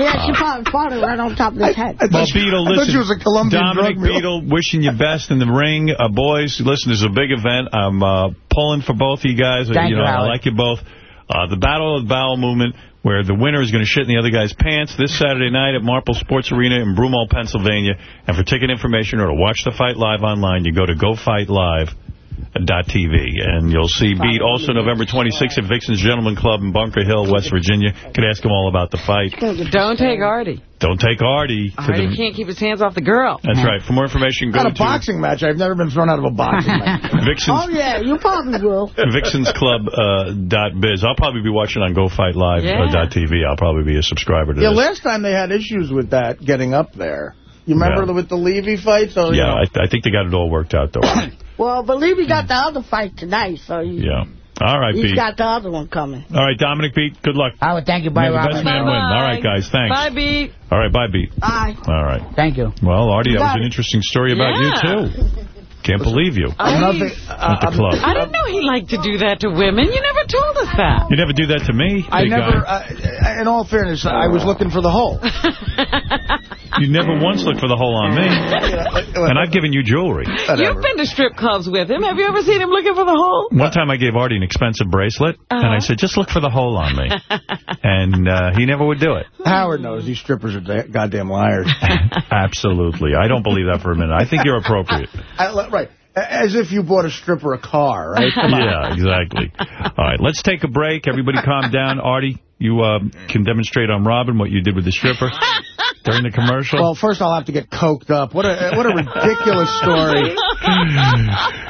Yeah, she probably fought it right on top of his head. I Well, Beetle, I thought listen. you was a Colombian Dominic drug mule. Beetle, wishing you best in the ring. Uh, boys, listen, this is a big event. I'm uh, pulling for both of you guys. Thank you you, know, I like you both. Uh, the Battle of the Bowel Movement, where the winner is going to shit in the other guy's pants this Saturday night at Marple Sports Arena in Broomall, Pennsylvania. And for ticket information or to watch the fight live online, you go to GoFightLive.tv. And you'll see Beat also November 26th at Vixen's Gentleman Club in Bunker Hill, West Virginia. Could ask him all about the fight. Don't take Artie. Don't take Artie. to Artie the- can't keep his hands off the girl. That's right. For more information, go Not a to boxing match. I've never been thrown out of a boxing match. Vixen's Oh, yeah, you probably will. VixensClub uh, dot biz. I'll probably be watching on GoFightLive Yeah. uh, dot TV. I'll probably be a subscriber to Yeah, this. last time they had issues with that getting up there. You remember Yeah. the, with the Levy fight? So, you yeah, know, I, I think they got it all worked out, though. Well, believe he got the other fight tonight, so he, yeah. All right, he's Pete. got the other one coming. All right, Dominic Pete, good luck. I would thank you. Bye, May the Robert. best man win. All right, guys, thanks. Bye, Beat. All right, bye, Beat. Bye. All right. Thank you. Well, Artie, that was an interesting story about Yeah. you, too. I can't believe you. I, At the club. I didn't know he liked to do that to women. You never told us that. You never do that to me, I never, guy. uh, in all fairness, I was looking for the hole. You never once looked for the hole on me. And I've given you jewelry. You've been to strip clubs with him. Have you ever seen him looking for the hole? One time I gave Artie an expensive bracelet, and I Uh-huh. said, just look for the hole on me. and uh, he never would do it. Howard knows these strippers are goddamn liars. Absolutely. I don't believe that for a minute. I think you're appropriate. I, right. As if you bought a stripper a car, right? Yeah, exactly. All right, let's take a break. Everybody calm down. Artie, you uh, can demonstrate on Robin what you did with the stripper during the commercial. Well, first I'll have to get coked up. What a what a ridiculous story.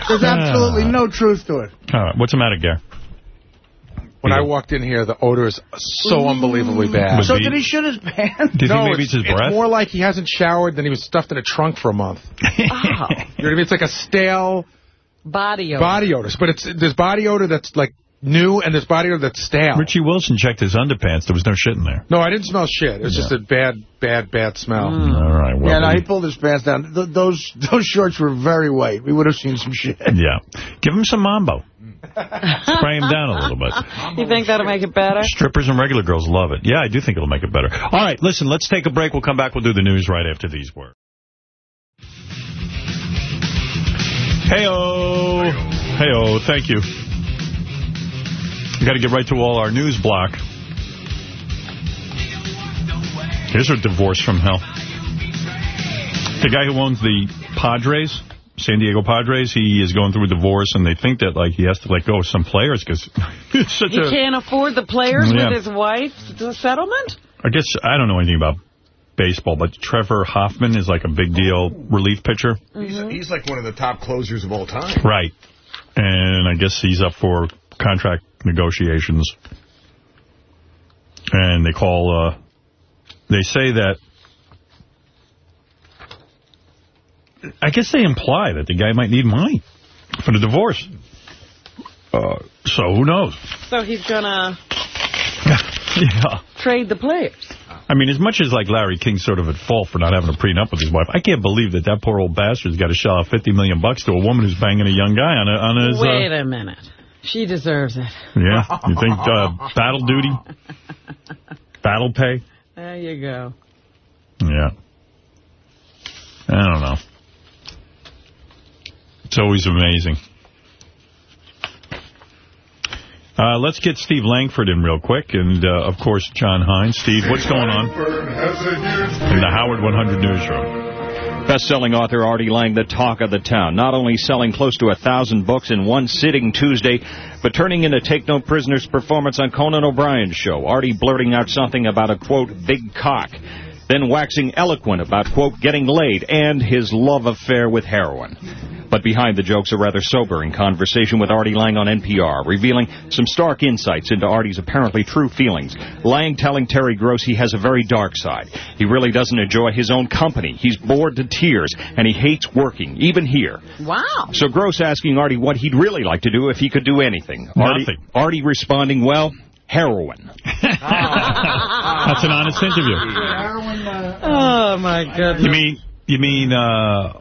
There's absolutely no truth to it. All right, what's the matter, Gare? When I walked in here, the odor is so mm. unbelievably bad. So did he shit his pants? Do you no, think maybe it's his breath? more like he hasn't showered than he was stuffed in a trunk for a month. Oh. You know what I mean? It's like a stale Body odor. body odor. But it's there's body odor that's like new and there's body odor that's stale. Richie Wilson checked his underpants. There was no shit in there. No, I didn't smell shit. It was just a bad, bad, bad smell. Mm. All right. Well, yeah, no, then- he pulled his pants down. Th those those shorts were very white. We would have seen some shit. Yeah. Give him some mambo. Spray him down a little bit. You think that'll make it better? Strippers and regular girls love it. Yeah, I do think it'll make it better. All right, listen, let's take a break. We'll come back. We'll do the news right after these words. Hey-oh. Hey-oh, thank you. We got to get right to all our news block. Here's a divorce from hell. The guy who owns the Padres, San Diego Padres, he is going through a divorce, and they think that like he has to let go of some players because it's such He a... can't afford the players Yeah. with his wife, the settlement? I guess I don't know anything about baseball, but Trevor Hoffman is like a big deal relief pitcher. He's, he's like one of the top closers of all time. Right. And I guess he's up for contract negotiations. And they call, uh, they say that, I guess they imply that the guy might need money for the divorce. Uh, so who knows? So he's going to yeah. trade the players. I mean, as much as like Larry King's sort of at fault for not having a prenup with his wife, I can't believe that that poor old bastard's got to shell out 50 million bucks to a woman who's banging a young guy on, a, on his... Wait uh, a minute. She deserves it. yeah, you think uh, battle duty? Battle pay? There you go. Yeah. I don't know. It's always amazing. Uh, let's get Steve Langford in real quick, and, uh, of course, John Hein. Steve, what's going on in the Howard 100 newsroom? Best-selling author Artie Lange, the talk of the town, not only selling close to a thousand books in one sitting Tuesday, but turning into Take No Prisoners performance on Conan O'Brien's show. Artie blurting out something about a, quote, big cock, then waxing eloquent about, quote, getting laid and his love affair with heroin. But behind the jokes, a rather sobering conversation with Artie Lange on NPR, revealing some stark insights into Artie's apparently true feelings. Lange telling Terry Gross he has a very dark side. He really doesn't enjoy his own company. He's bored to tears, and he hates working, even here. Wow. So Gross asking Artie what he'd really like to do if he could do anything. Artie, Nothing. Artie responding, well, heroin. That's an honest interview. Oh, my goodness. You mean, you mean, uh,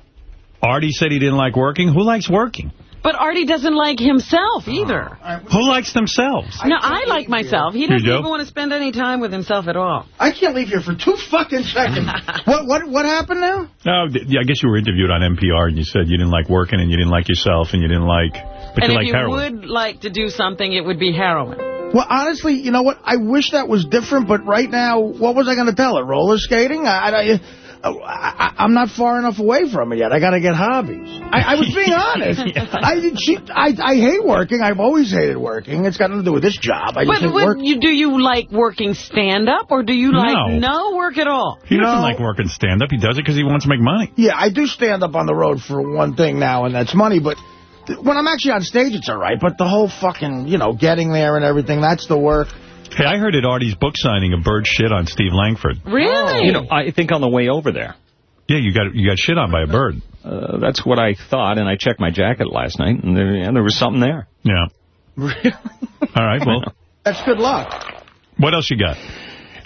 Artie said he didn't like working? Who likes working? But Artie doesn't like himself either. Who likes themselves? No, I like myself. He doesn't even want to spend any time with himself at all. I can't leave here for two fucking seconds. what what what happened now? No, th- yeah, I guess you were interviewed on NPR and you said you didn't like working and you didn't like yourself and you didn't like, but and you if like you heroin. would like to do something, it would be heroin. Well, honestly, you know what? I wish that was different, but right now, what was I going to tell her? Roller skating? I, I, I, I'm not far enough away from it yet. I got to get hobbies. I, I was being honest. I, she, I I hate working. I've always hated working. It's got nothing to do with this job. I just But hate what, work. you, do you like working stand-up, or do you like No. no work at all? He doesn't like working stand-up. He does it because he wants to make money. Yeah, I do stand up on the road for one thing now, and that's money, but th- when I'm actually on stage, it's all right. But the whole fucking, you know, getting there and everything, that's the work. Hey, I heard at Artie's book signing a bird shit on Steve Langford. Really? You know, I think on the way over there. Yeah, you got you got shit on by a bird. Uh, that's what I thought, and I checked my jacket last night, and there, and there was something there. Yeah. Really? All right, well, That's good luck. what else you got?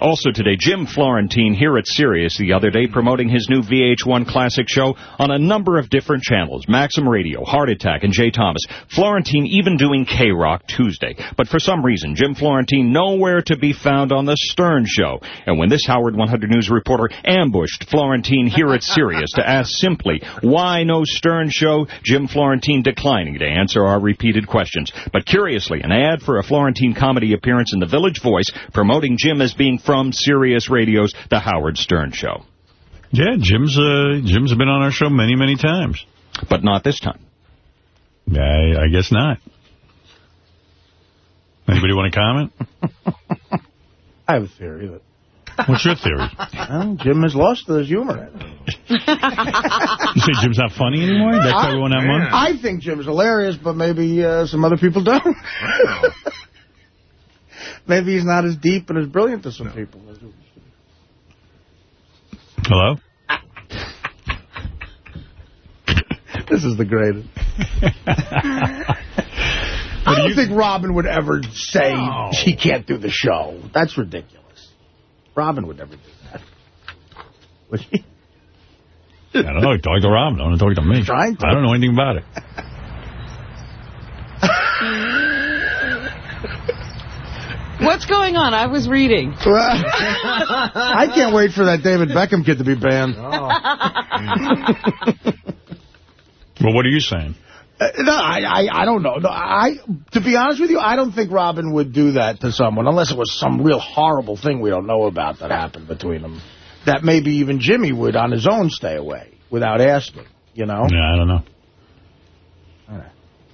Also today, Jim Florentine here at Sirius the other day promoting his new VH1 classic show on a number of different channels, Maxim Radio, Heart Attack, and Jay Thomas. Florentine even doing K-Rock Tuesday. But for some reason, Jim Florentine nowhere to be found on The Stern Show. And when this Howard 100 News reporter ambushed Florentine here at Sirius to ask simply, why no Stern Show, Jim Florentine declining to answer our repeated questions. But curiously, an ad for a Florentine comedy appearance in The Village Voice promoting Jim as being from Sirius Radio's The Howard Stern Show. Yeah, Jim's uh, Jim's been on our show many, many times. But not this time. I, I guess not. Anybody want to comment? I have a theory that What's your theory? well, Jim has lost his humor. You say Jim's not funny anymore? That's why we won't have one? I think Jim's hilarious, but maybe uh, some other people don't. Maybe he's not as deep and as brilliant as some people. Hello? This is the greatest. I don't think Robin would ever say she can't do the show. That's ridiculous. Robin would never do that. Would she? I don't know. Talk to Robin. Don't talk to me. I don't know anything about it. What's going on? I was reading. I can't wait for that David Beckham kid to be banned. Well, what are you saying? Uh, no, I, I, I don't know. No, I, to be honest with you, I don't think Robin would do that to someone unless it was some real horrible thing we don't know about that happened between them. That maybe even Jimmy would on his own stay away without asking. You know? Yeah, I don't know.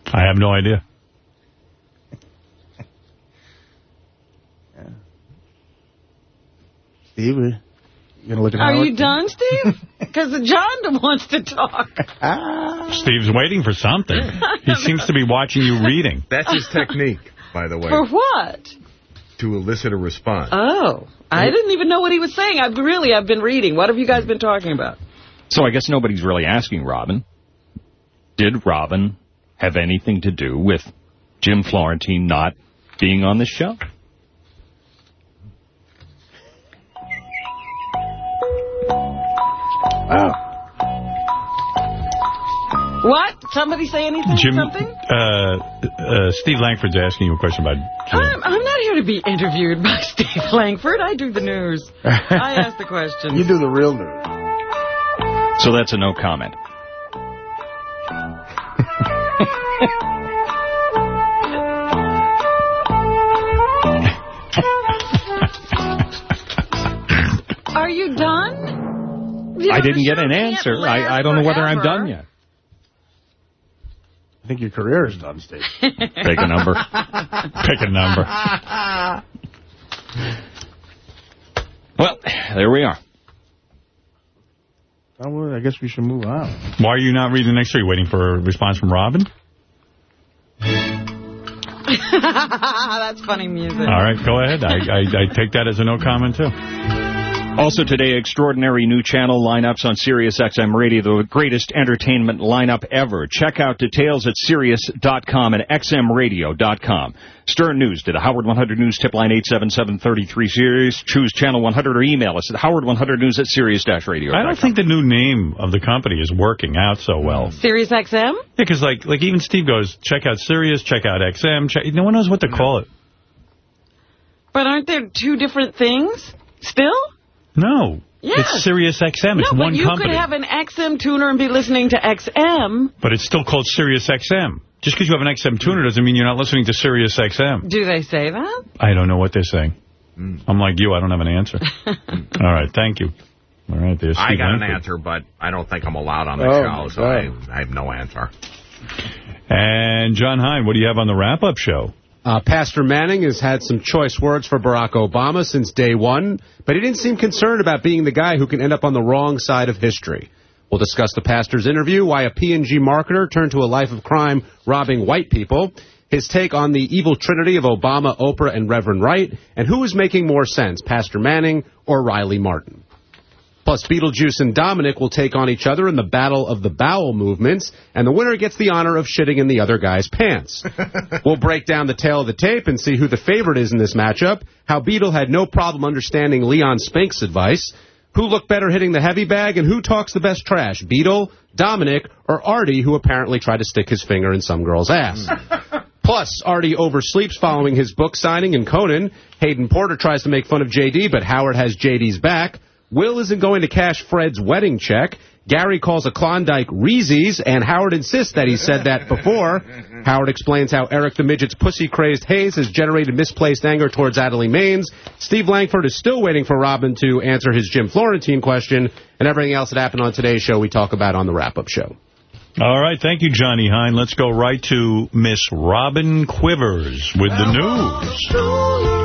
I have no idea. Steve, you gonna look at Are Howard? you done, Steve? Because John wants to talk. Ah. Steve's waiting for something. He seems to be watching you reading. That's his technique, by the way, For what? to elicit a response. Oh, I didn't even know what he was saying. I've really, I've been reading. What have you guys been talking about? So I guess nobody's really asking Robin. Did Robin have anything to do with Jim Florentine not being on the show? Wow. What? Somebody say anything? Jim, Something? uh, uh, Steve Langford's asking you a question about Jim. I'm, I'm not here to be interviewed by Steve Langford. I do the news. I ask the questions. You do the real news. So that's a no comment. Are you done? You I didn't get an answer. I, I don't know whether I'm done yet. I think your career is done, Steve. Pick a number. Pick a number. Well, there we are. Well, I guess we should move on. Why are you not reading the next story? Waiting for a response from Robin? That's funny music. All right, go ahead. I, I, I take that as a no comment, too. Also today, extraordinary new channel lineups on Sirius XM Radio, the greatest entertainment lineup ever. Check out details at Sirius.com and XMRadio.com. Stern News to the Howard 100 News tip line 877-33 Sirius. Choose channel 100 or email us at Howard100News at Sirius-Radio. I don't think the new name of the company is working out so well. Mm. Sirius XM? Yeah, because like, like even Steve goes, check out Sirius, check out XM. Check, no one knows what to call it. But aren't there two different things still? No. Yes. It's Sirius XM. It's no, one but you company. could have an XM tuner and be listening to XM. But it's still called Sirius XM. Just because you have an XM tuner doesn't mean you're not listening to Sirius XM. Do they say that? I don't know what they're saying. Mm. I'm like you. I don't have an answer. All right. Thank you. All right. There's I Steve got an answer, but I don't think I'm allowed on the Oh, show, so I, I have no answer. And John Hein, what do you have on the wrap-up show? Uh, Pastor Manning has had some choice words for Barack Obama since day one, but he didn't seem concerned about being the guy who can end up on the wrong side of history. We'll discuss the pastor's interview, why a P&G marketer turned to a life of crime robbing white people, his take on the evil trinity of Obama, Oprah, and Reverend Wright, and who is making more sense, Pastor Manning or Riley Martin. Plus, Beetlejuice and Dominic will take on each other in the Battle of the Bowel Movements, and the winner gets the honor of shitting in the other guy's pants. we'll break down the tale of the tape and see who the favorite is in this matchup, how Beetle had no problem understanding Leon Spinks' advice, who looked better hitting the heavy bag, and who talks the best trash, Beetle, Dominic, or Artie, who apparently tried to stick his finger in some girl's ass. Plus, Artie oversleeps following his book signing in Conan. Hayden Porter tries to make fun of JD, but Howard has JD's back. Will isn't going to cash Fred's wedding check. Gary calls a Klondike Reese's, and Howard insists that he said that before. Howard explains how Eric the Midget's pussy-crazed haze has generated misplaced anger towards Natalie Maines. Steve Langford is still waiting for Robin to answer his Jim Florentine question, and everything else that happened on today's show we talk about on the wrap-up show. All right. Thank you, Johnny Hein. Let's go right to Miss Robin Quivers with the news.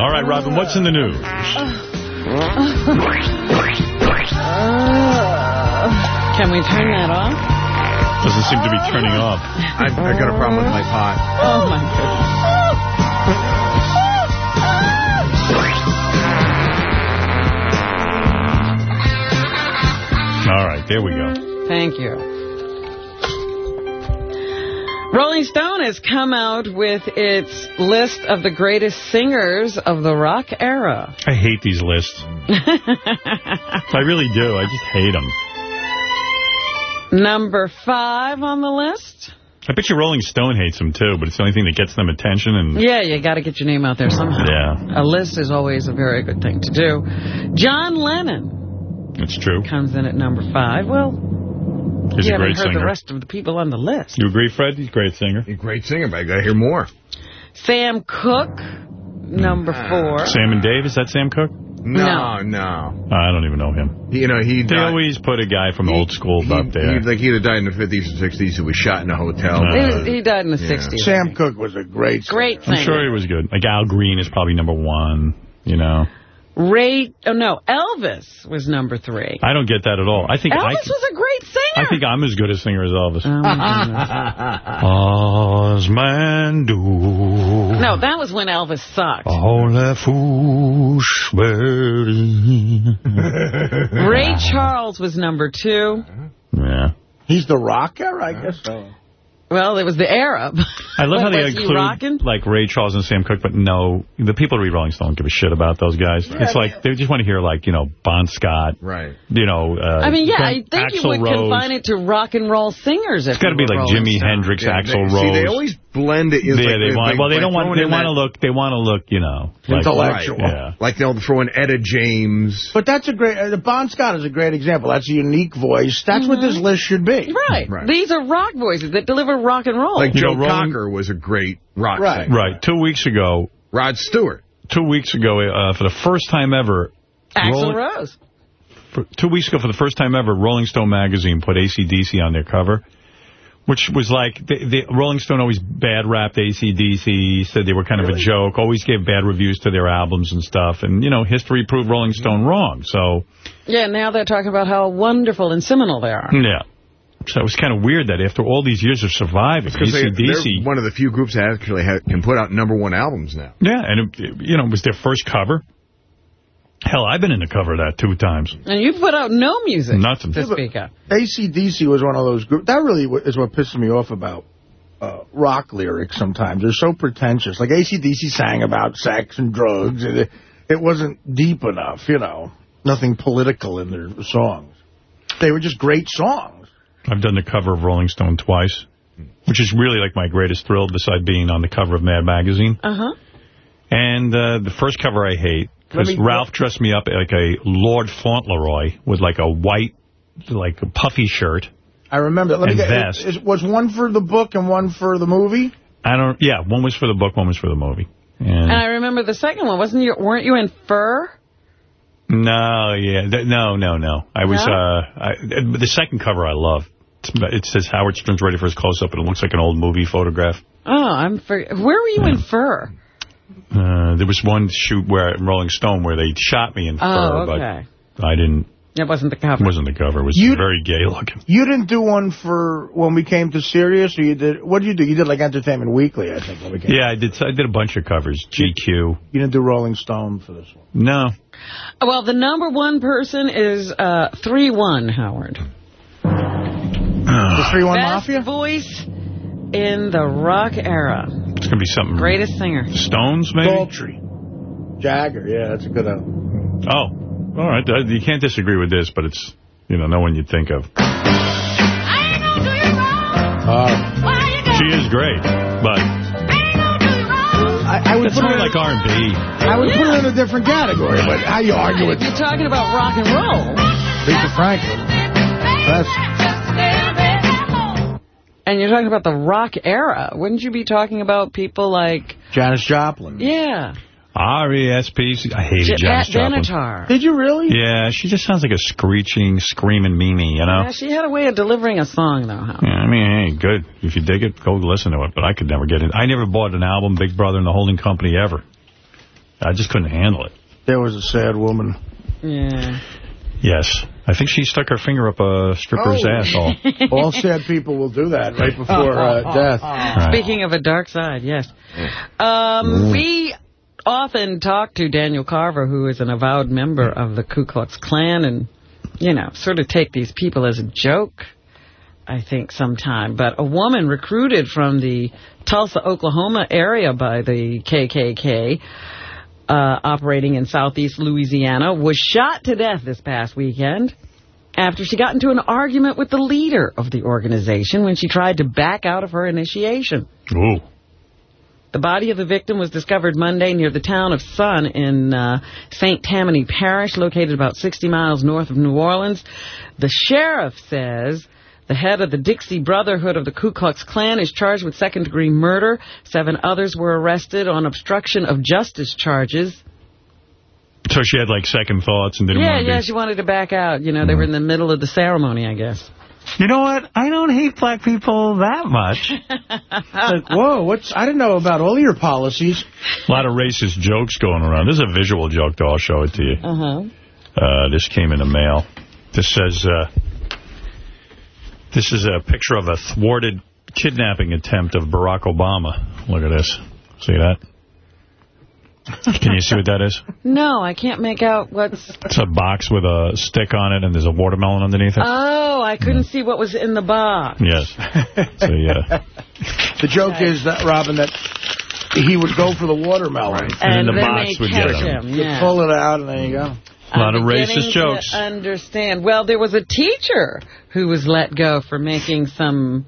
All right, Robin, what's in the news? Uh, can we turn that off? Doesn't seem to be turning off. I've, I got a problem with my pot. Oh, my goodness. All right, there we go. Thank you. Rolling Stone has come out with its list of the greatest singers of the rock era. I hate these lists. I really do. I just hate them. Number five on the list. I bet you Rolling Stone hates them, too, but it's the only thing that gets them attention. And Yeah, you got to get your name out there somehow. Yeah, A list is always a very good thing to do. John Lennon it's true. comes in at number five. Well, He's you a great haven't heard singer. the rest of the people on the list. You agree, Fred? He's a great singer. He's a great singer, but I got to hear more. Sam Cooke, number ah. four. Sam and Dave, is that Sam Cooke? No, no. Uh, I don't even know him. You know, he They died. always put a guy from old school he, up there. He, like he'd have died in the 50s or 60s. He was shot in a hotel. Uh, he, he died in the 60s. Sam Cooke was a great Great I'm singer. sure he was good. Like Al Green is probably number one, you know. Ray, oh no, Elvis was number three. I don't get that at all. I think Elvis I, was a great singer. I think I'm as good a singer as Elvis. Oh, my Osmandu. No, that was when Elvis sucked. All la fouche Ray Charles was number two. Yeah. He's the rocker, I guess so. Well, it was the Arab. I love how they was he include rocking? like Ray Charles and Sam Cooke, but no, the people who read Rolling Stone don't give a shit about those guys. it's like they just want to hear like you know Bon Scott, right? You know, uh, I mean, yeah, I Frank- think you Axl would Rose. confine it to rock and roll singers. It's got to be like Jimi Hendrix, Yeah, Axl they- Rose. see, they always blend it. Yeah, like they want. like- Well, they like don't want. They want to look. They want to look. You know, like- Intellectual. Yeah. Like they'll throw in Etta James. But that's a great, uh, Bon Scott is a great example. That's a unique voice. That's what this list should be. Right. right. These are rock voices that deliver rock and roll. Like You Joe know, Cocker was a great rock Right. singer. Right. Two weeks ago. Rod Stewart. Two weeks ago, uh, for the first time ever. Axl Rolling- Rose. for, two weeks ago, for the first time ever, Rolling Stone magazine put ACDC on their cover, which was like, the, the Rolling Stone always bad rapped ACDC, said they were kind of a joke, always gave bad reviews to their albums and stuff. And, you know, history proved Rolling Stone wrong. So, Yeah, now they're talking about how wonderful and seminal they are. yeah. So it was kind of weird that after all these years of surviving, Because they, ACDC... they're one of the few groups that actually ha can put out number one albums now. Yeah, and, it, you know, it was their first cover. Hell, I've been in the cover of that two times. And you put out no music Nothing. to speak of. ACDC was one of those groups. That really is what pisses me off about uh, rock lyrics sometimes. They're so pretentious. Like ACDC sang about sex and drugs. And it, it wasn't deep enough, you know. Nothing political in their songs. They were just great songs. I've done the cover of Rolling Stone twice, which is really like my greatest thrill, besides being on the cover of Mad Magazine. Uh-huh. And uh, the first cover I hate, because Ralph dressed me up like a Lord Fauntleroy with like a white, like a puffy shirt. I remember. Let me And get, vest. is- was one for the book and one for the movie? I don't, yeah, one was for the book, one was for the movie. And And I remember the second one. Wasn't you? Weren't you in fur? no, yeah, th- no, no, no. I was, No? uh, I, the second cover I love. It says Howard Stern's ready for his close-up, and it looks like an old movie photograph. Oh, I'm for. Where were you in fur? Uh, there was one shoot where in Rolling Stone where they shot me in fur, Oh, okay. but I didn't. It wasn't the cover. It cover. wasn't the cover. It was You- very gay looking. You didn't do one for when we came to Sirius, or you did? What did you do? You did like Entertainment Weekly, I think. When we came. Yeah, I did. I did a bunch of covers. GQ. You didn't do Rolling Stone for this one. No. Well, the number one person is uh, 3-1, Howard. The three one Best Mafia. voice in the rock era. It's gonna be something. Greatest singer. Stones, maybe. Daltrey. Jagger. Yeah, that's a good one. Oh, all right. Uh, You can't disagree with this, but it's you know no one you'd think of. She is great, but I, I would it's put more her like R&B. I would put her in a different category, but how you argue with You're talking about rock and roll. Aretha Franklin? That's And you're talking about the rock era. Wouldn't you be talking about people like... Janis Joplin. Yeah. R-E-S-P. I hated J- Janis Joplin. Benatar. Did you really? Yeah, she just sounds like a screeching, screaming Mimi, you know? Yeah, she had a way of delivering a song, though. Huh? Yeah, I mean, hey, good. If you dig it, go listen to it. But I could never get it. I never bought an album, Big Brother and the Holding Company, ever. I just couldn't handle it. There was a sad woman. Yeah. Yes. I think she stuck her finger up a stripper's Oh. asshole. All sad people will do that right before uh, death. Speaking of a dark side, yes. Um, we often talk to Daniel Carver, who is an avowed member of the Ku Klux Klan, and, you know, sort of take these people as a joke, I think, sometime. But a woman recruited from the Tulsa, Oklahoma area by the KKK, uh, operating in southeast Louisiana, was shot to death this past weekend after she got into an argument with the leader of the organization when she tried to back out of her initiation. Ooh. The body of the victim was discovered Monday near the town of Sun in uh, St. Tammany Parish, located about 60 miles north of New Orleans. The sheriff says the head of the Dixie Brotherhood of the Ku Klux Klan is charged with second-degree murder. Seven others were arrested on obstruction of justice charges. So she had, like, second thoughts and didn't yeah, want to yeah, be... she wanted to back out. You know, they were in the middle of the ceremony, I guess. You know what? I don't hate black people that much. like, whoa, what's? I didn't know about all your policies. A lot of racist jokes going around. This is a visual joke, though. I'll show it to you. Uh-huh. Uh, this came in the mail. This says, uh, this is a picture of a thwarted kidnapping attempt of Barack Obama. Look at this. See that? Can you see what that is? No, I can't make out what's... It's a box with a stick on it, and there's a watermelon underneath it. Oh, I couldn't see what was in the box. yes. So, yeah. The joke is that Robin that he would go for the watermelon, And, then, they catch him. You Yeah. pull it out, and there you go. A lot I'm of racist jokes. Understand. Well, there was a teacher who was let go for making some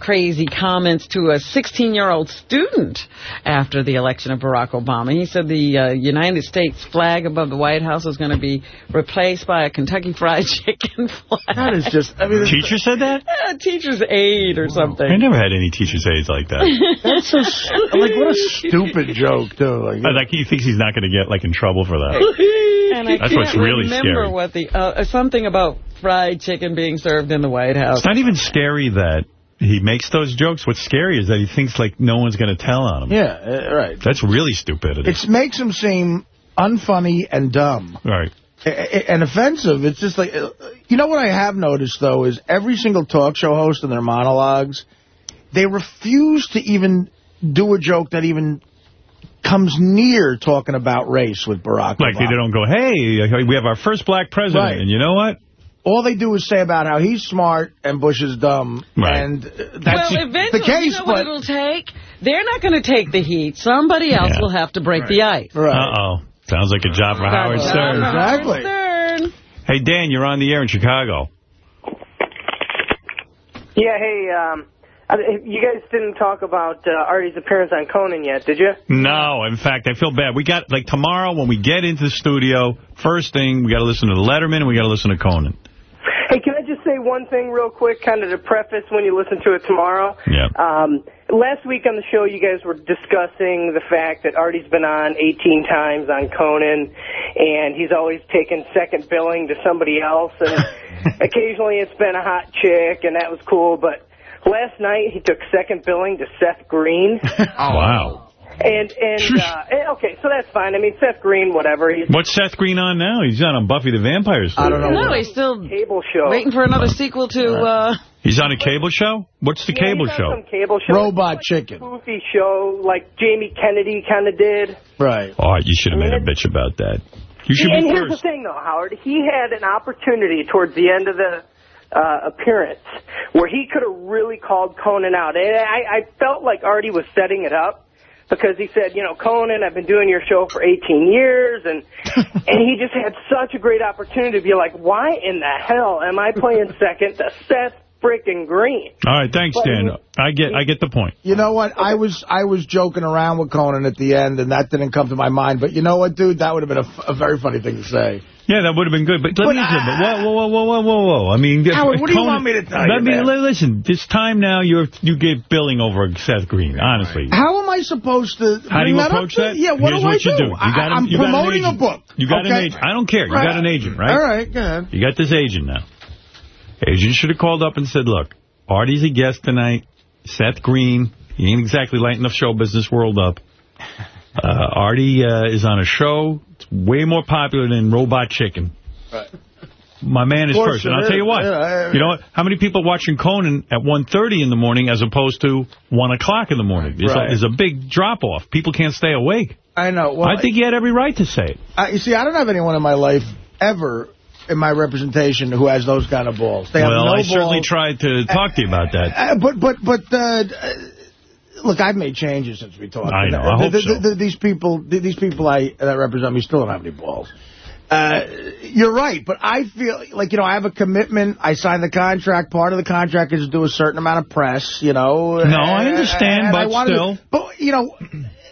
crazy comments to a 16-year-old student after the election of Barack Obama. He said the uh, United States flag above the White House was going to be replaced by a Kentucky Fried Chicken flag. That is just... I mean, Teacher said that? A teacher's aid or something. I never had any teacher's aides like that. That's so... stu- Like, what a stupid joke, too. Like, I- like he thinks he's not going to get like in trouble for that. And I That's can't what's really remember scary. what the uh, something about fried chicken being served in the White House. It's not even scary that he makes those jokes. What's scary is that he thinks like no one's going to tell on him. yeah, uh, right. That's really stupidity. It makes him seem unfunny and dumb. right. And offensive. It's just like... uh, You know what I have noticed, though, is every single talk show host in their monologues, they refuse to even do a joke that even comes near talking about race with Barack Like, Obama. they don't go, hey, we have our first black president, Right. and you know what? All they do is say about how he's smart and Bush is dumb. Right. And uh, that's well, eventually, the case, you know what but... it'll take? They're not going to take the heat. Somebody else will have to break the ice. Uh-oh. Sounds like a job for Howard Stern. for Howard Stern. Hey, Dan, you're on the air in Chicago. Yeah, hey, um, you guys didn't talk about uh, Artie's appearance on Conan yet, did you? No, in fact, I feel bad. We got, like, tomorrow when we get into the studio, first thing, we got to listen to the Letterman and we got to listen to Conan. Hey, can I just say one thing real quick, kind of to preface when you listen to it tomorrow? Yeah. Um, last week on the show, you guys were discussing the fact that Artie's been on 18 times on Conan, and he's always taken second billing to somebody else, and occasionally it's been a hot chick, and that was cool, but last night he took second billing to Seth Green. Oh, wow. And, and, uh, and- okay, so that's fine. I mean, Seth Green, whatever. He's What's Seth Green on now? He's on, on Buffy the Vampire Slayer. No, he's still cable show. waiting for another sequel to... Uh, He's on a cable show? What's the Yeah, cable he's on show? Some cable show. Robot Chicken. Goofy show like Jamie Kennedy kind of did. Right. All right, you should have made a bitch about that. You should and be here's first. the thing, though, Howard. He had an opportunity towards the end of the uh, appearance where he could have really called Conan out. And I, I felt like Artie was setting it up because he said, you know, Conan, I've been doing your show for 18 years, and and he just had such a great opportunity to be like, why in the hell am I playing second to Seth freaking Green? All right, thanks, But Dan. I get I get the point. You know what? I was I was joking around with Conan at the end, and that didn't come to my mind. But you know what, dude? That would have been a, f- a very funny thing to say. Yeah, that would have been good. But let But me I- but whoa, whoa, whoa, whoa, whoa, whoa. I mean, Howard, what do you want me to tell you, Let me man? listen. It's time now. You you gave billing over Seth Green. Honestly, How am I supposed to How do you that approach that? Yeah, what Here's do I what you do? do. You I, got a- I'm you got promoting a book. You got an agent. I don't care. You got an agent, right? All right, go ahead. You got this agent now. Agent should have called up and said, look, Artie's a guest tonight. Seth Green, he ain't exactly lighting the show business world up. Uh, Artie uh, is on a show. Way more popular than Robot Chicken. My man is first. And I'll tell you is. what. Yeah, I- you know what? How many people watching Conan at 1.30 in the morning as opposed to 1 o'clock in the morning? There's, Right. a, there's a big drop-off. People can't stay awake. I know. Well, I think he had every right to say it. I, you see, I don't have anyone in my life ever in my representation who has those kind of balls. They have well, no I certainly balls. tried to talk to you about that. Uh, but but but uh, look, I've made changes since we talked. I know, Uh, I hope the- so. the- the- these people, the- these people I that represent me, still don't have any balls. Uh, you're right, but I feel like, you know, I have a commitment. I signed the contract. Part of the contract is to do a certain amount of press, you know. No, I understand, and but I wanted to- still. but, you know,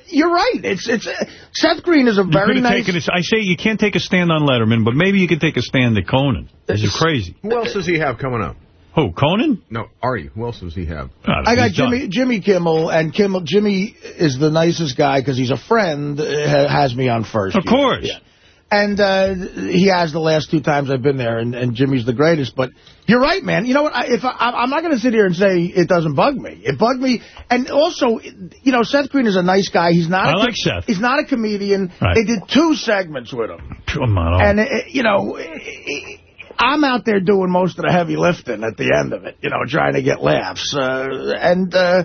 you're right. It's it's uh, Seth Green is a very nice... taken a, I say you can't take a stand on Letterman, but maybe you can take a stand at Conan. This is crazy. Who else does he have coming up? Who, Conan? No, Artie. Who else does he have? I got Jimmy Jimmy Kimmel, and Kimmel Jimmy is the nicest guy because he's a friend. uh, ha- Has me on first. Of course. Yeah. And uh, he has the last two times I've been there, and, and Jimmy's the greatest. But you're right, man. You know what? I, if I, I'm not going to sit here and say it doesn't bug me. It bugged me. And also, you know, Seth Green is a nice guy. He's not. I a, like Seth. He's not a comedian. Right. They did two segments with him, Come on. and uh, you know. I'm out there doing most of the heavy lifting at the end of it, you know, trying to get laughs. Uh, and uh,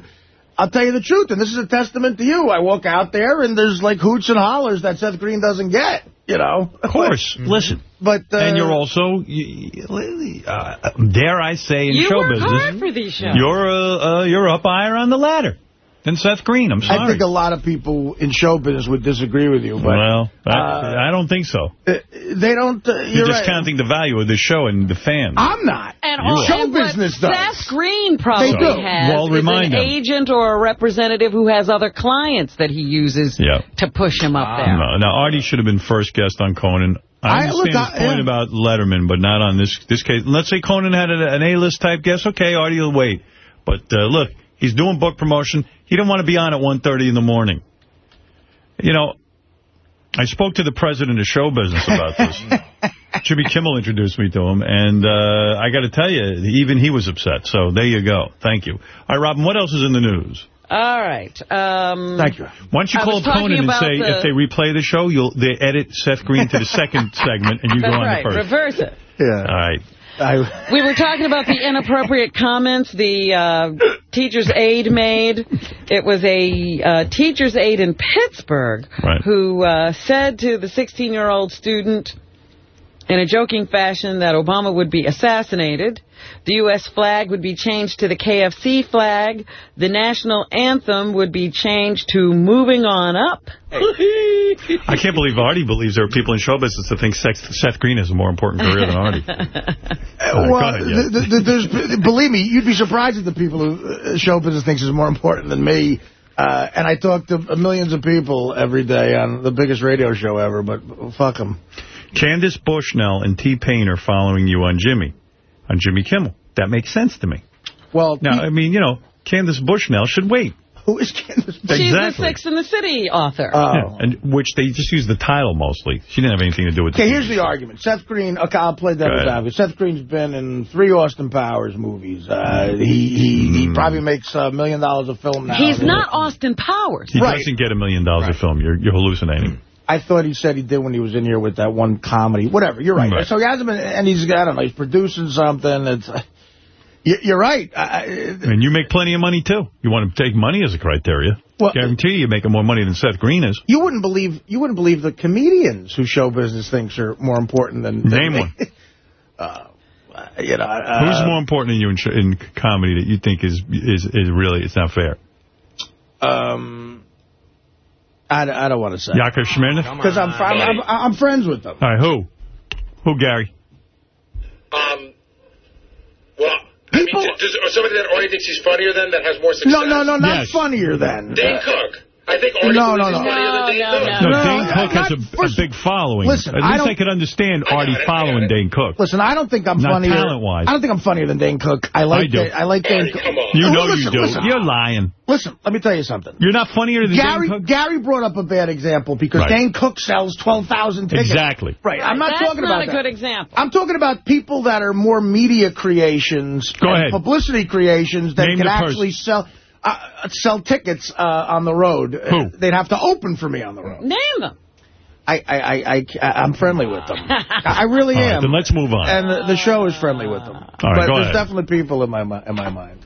I'll tell you the truth, and this is a testament to you. I walk out there, and there's like hoots and hollers that Seth Green doesn't get, you know. Of course. Listen. But uh, and you're also, you- you- uh, dare I say, in you show work business, hard for these shows. you're uh, uh, you're up higher on the ladder than Seth Green. I'm sorry. I think a lot of people in show business would disagree with you, but well, I, uh, I don't think so. uh, they don't. Uh, You're, you're right. discounting the value of the show and the fans. I'm not. And all are. Show and what business does. Seth Green probably They do. has Well, remind an him. agent or a representative who has other clients that he uses Yeah. to push him up there. No, now, Artie should have been first guest on Conan. I I- understand look, his I- point yeah. about Letterman, but not on this this case. Let's say Conan had an A-list type guest. Okay, Artie will wait. But uh, look, he's doing book promotion. He didn't want to be on at 1.30 in the morning. You know, I spoke to the president of show business about this. Jimmy Kimmel introduced me to him, and uh, I got to tell you, even he was upset. So there you go. Thank you. All right, Robin, what else is in the news? All right. Um, Thank you. Why don't you call was Conan and say the- if they replay the show, you'll they edit Seth Green to the second segment and you go on right. the first. Reverse it. Yeah. All right. I, We were talking about the inappropriate comments the uh, teacher's aide made. It was a uh, teacher's aide in Pittsburgh Right. who uh, said to the 16-year-old student in a joking fashion that Obama would be assassinated. The U.S. flag would be changed to the KFC flag. The national anthem would be changed to Moving On Up. I can't believe Artie believes there are people in show business that think Seth, Seth Green has a more important career than Artie. All right, well, ahead, yeah. th- th- there's, believe me, you'd be surprised at the people who uh, show business thinks is more important than me. Uh, and I talk to millions of people every day on the biggest radio show ever, but fuck them. Candace Bushnell and T-Pain are following you on Jimmy, on Jimmy Kimmel. That makes sense to me. Well, now, I mean, you know, Candace Bushnell should wait. Who is Candace She's the Exactly. Sex and the City author. Yeah, and which they just use the title mostly. She didn't have anything to do with Okay, here's the argument. Seth Green, okay, I'll play Go devil's ahead. advocate. Seth Green's been in three Austin Powers movies. Uh, he he, Hmm. he probably makes a million dollars a film now. He's not Austin Powers. He doesn't get a million dollars a film. You're, you're hallucinating. I thought he said he did when he was in here with that one comedy. Whatever, you're right. Right. So he hasn't been, and he's, I don't know, he's producing something. It's, you- you're right. I, And you make plenty of money, too. You want to take money as a criteria. Well- Guarantee you you're making more money than Seth Green is. you wouldn't believe you wouldn't believe the comedians who show business thinks are more important than, than Name me. one. uh, you know, uh, Who's more important than you in, sh- in comedy that you think is is is really it's not fair? Um, I, I don't want to say Yakov Smirnoff? because I'm, I'm, I'm I'm friends with them. All right, who? Who, Gary? Um, well, I mean, does, does, somebody that already thinks he's funnier than that has more success? No, no, no, not Yes. funnier than. Dane Cook. I think Artie No, believes no, he's no. funnier than Dane Cook. No, No, Dane Cook has not- a, a big following. listen, At I least I, don't- could understand Artie following Dane Cook. Listen, I don't think I'm Not funnier. talent-wise. I don't think I'm funnier than Dane Cook. I like. I do. Da- I like Dane Cook. come on. You know listen, you do. listen. You're lying. Listen, let me tell you something. You're not funnier than Gary Dane Cook? Gary brought up a bad example because Right. Dane Cook sells 12,000 tickets. Exactly. Right. I'm not That's talking not about a that. good example. I'm talking about people that are more media creations Go ahead. publicity creations that Name can the person. actually sell uh, sell tickets uh, on the road. Who? Uh, They'd have to open for me on the road. Name them. I, I, I, I, I'm friendly with them. I really All right, am. then let's move on. And the, the show is friendly with them. right, but go there's ahead. definitely people in my in my mind.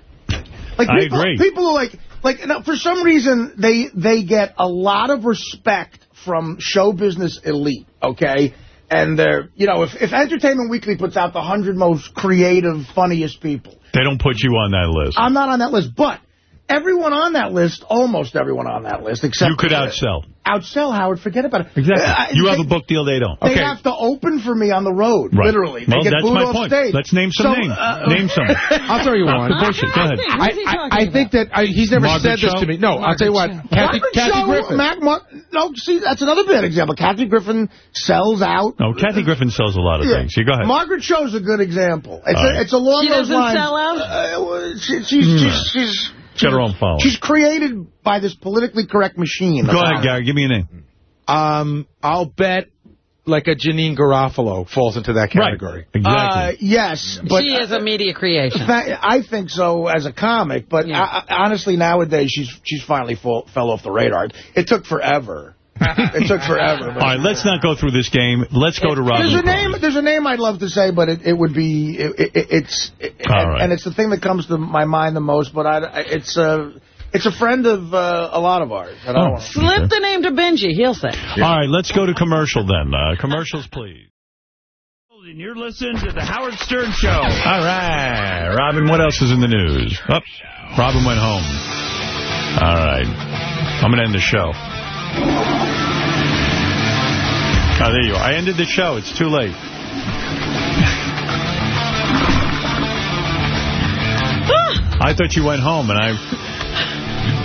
Like I agree. People who like like now, for some reason they they get a lot of respect from show business elite. Okay. And they're, you know, if, if Entertainment Weekly puts out the 100 most creative, funniest people, They don't put you on that list. I'm not on that list. But everyone on that list, almost everyone on that list, except You could outsell. outsell Howard. Forget about it. Exactly. Uh, You have they- a book deal, they don't. they Okay. have to open for me on the road, Right. literally. They Well, get that's booed my off point. stage. Let's name some So, names. uh, name some. I'll tell you one. Bullshit. Go ahead. I, I, I think that I, he's never Margaret said this to me. No, I'll tell you what. Kathy, Margaret Kathy Cho, Griffin. Mac, Mar- no, see, that's another bad example. Kathy Griffin sells out. No, Kathy Griffin sells a lot of Yeah. things. You go ahead. Margaret Cho's a good example. It's, All a, right. it's along She those doesn't sell out? Uh, she, she's, Hmm. she's, she's, Got her own following. she's created by this politically correct machine. Go ahead, Gary. Give me a name. Um, I'll bet like a Janeane Garofalo falls into that category. Right. Exactly. Uh, yes, but she is a media creation. I think so as a comic, but Yeah. I, I, honestly, nowadays she's she's finally fall, fell off the radar. It took forever. It took forever. All right, let's not go through this game. Let's go to Robin. There's a name. There's a name I'd love to say, but it, it would be it, it, it's it, and, right. and it's the thing that comes to my mind the most. But I, I- it's a it's a friend of uh, a lot of ours. I don't Oh. want to. Slip the name to Benji. He'll say. All right, let's go to commercial then. Uh, commercials, please. And you're listening to the Howard Stern Show. All right. Robin, what else is in the news? Oh, Robin went home. All right. I'm going to end the show. Oh, there you are. I ended the show. It's too late. I thought you went home, and I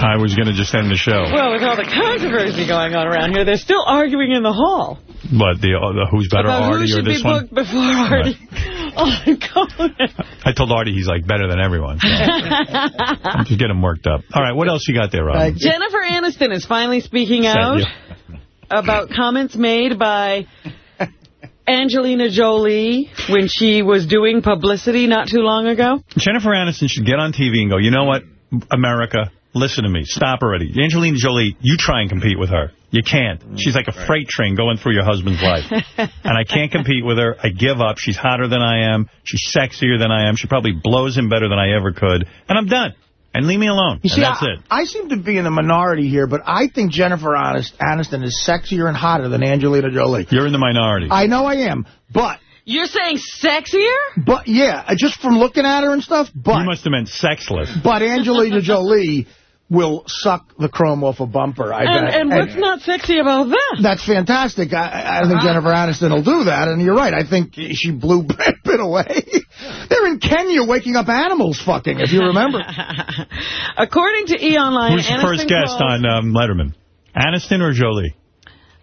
I was going to just end the show. Well, with all the controversy going on around here, they're still arguing in the hall But the, uh, the who's better, about who Artie or should this be one? booked before Artie. Oh, Conan. I told Artie he's like better than everyone. So I'm just getting him worked up. All right, what else you got there, Robin? Jennifer Aniston is finally speaking out Yeah. about comments made by Angelina Jolie when she was doing publicity not too long ago. Jennifer Aniston should get on TV and go, you know what, America, listen to me. Stop already. Angelina Jolie, you try and compete with her. You can't. She's like a freight train going through your husband's life. and I can't compete with her. I give up. She's hotter than I am. She's sexier than I am. She probably blows him better than I ever could. And I'm done. And leave me alone. You see, and that's I, it. I seem to be in the minority here, but I think Jennifer Aniston is sexier and hotter than Angelina Jolie. You're in the minority. I know I am, but... You're saying sexier? But, yeah, just from looking at her and stuff, but... You must have meant sexless. But Angelina Jolie will suck the chrome off a bumper, I And, bet. and what's not sexy about that? That's fantastic. I, I think Jennifer Aniston will do that, and you're right. I think she blew Brad Pitt away. They're in Kenya waking up animals fucking, if you remember. According to E! Online, Who's the first guest calls- on um, Letterman? Aniston or Jolie?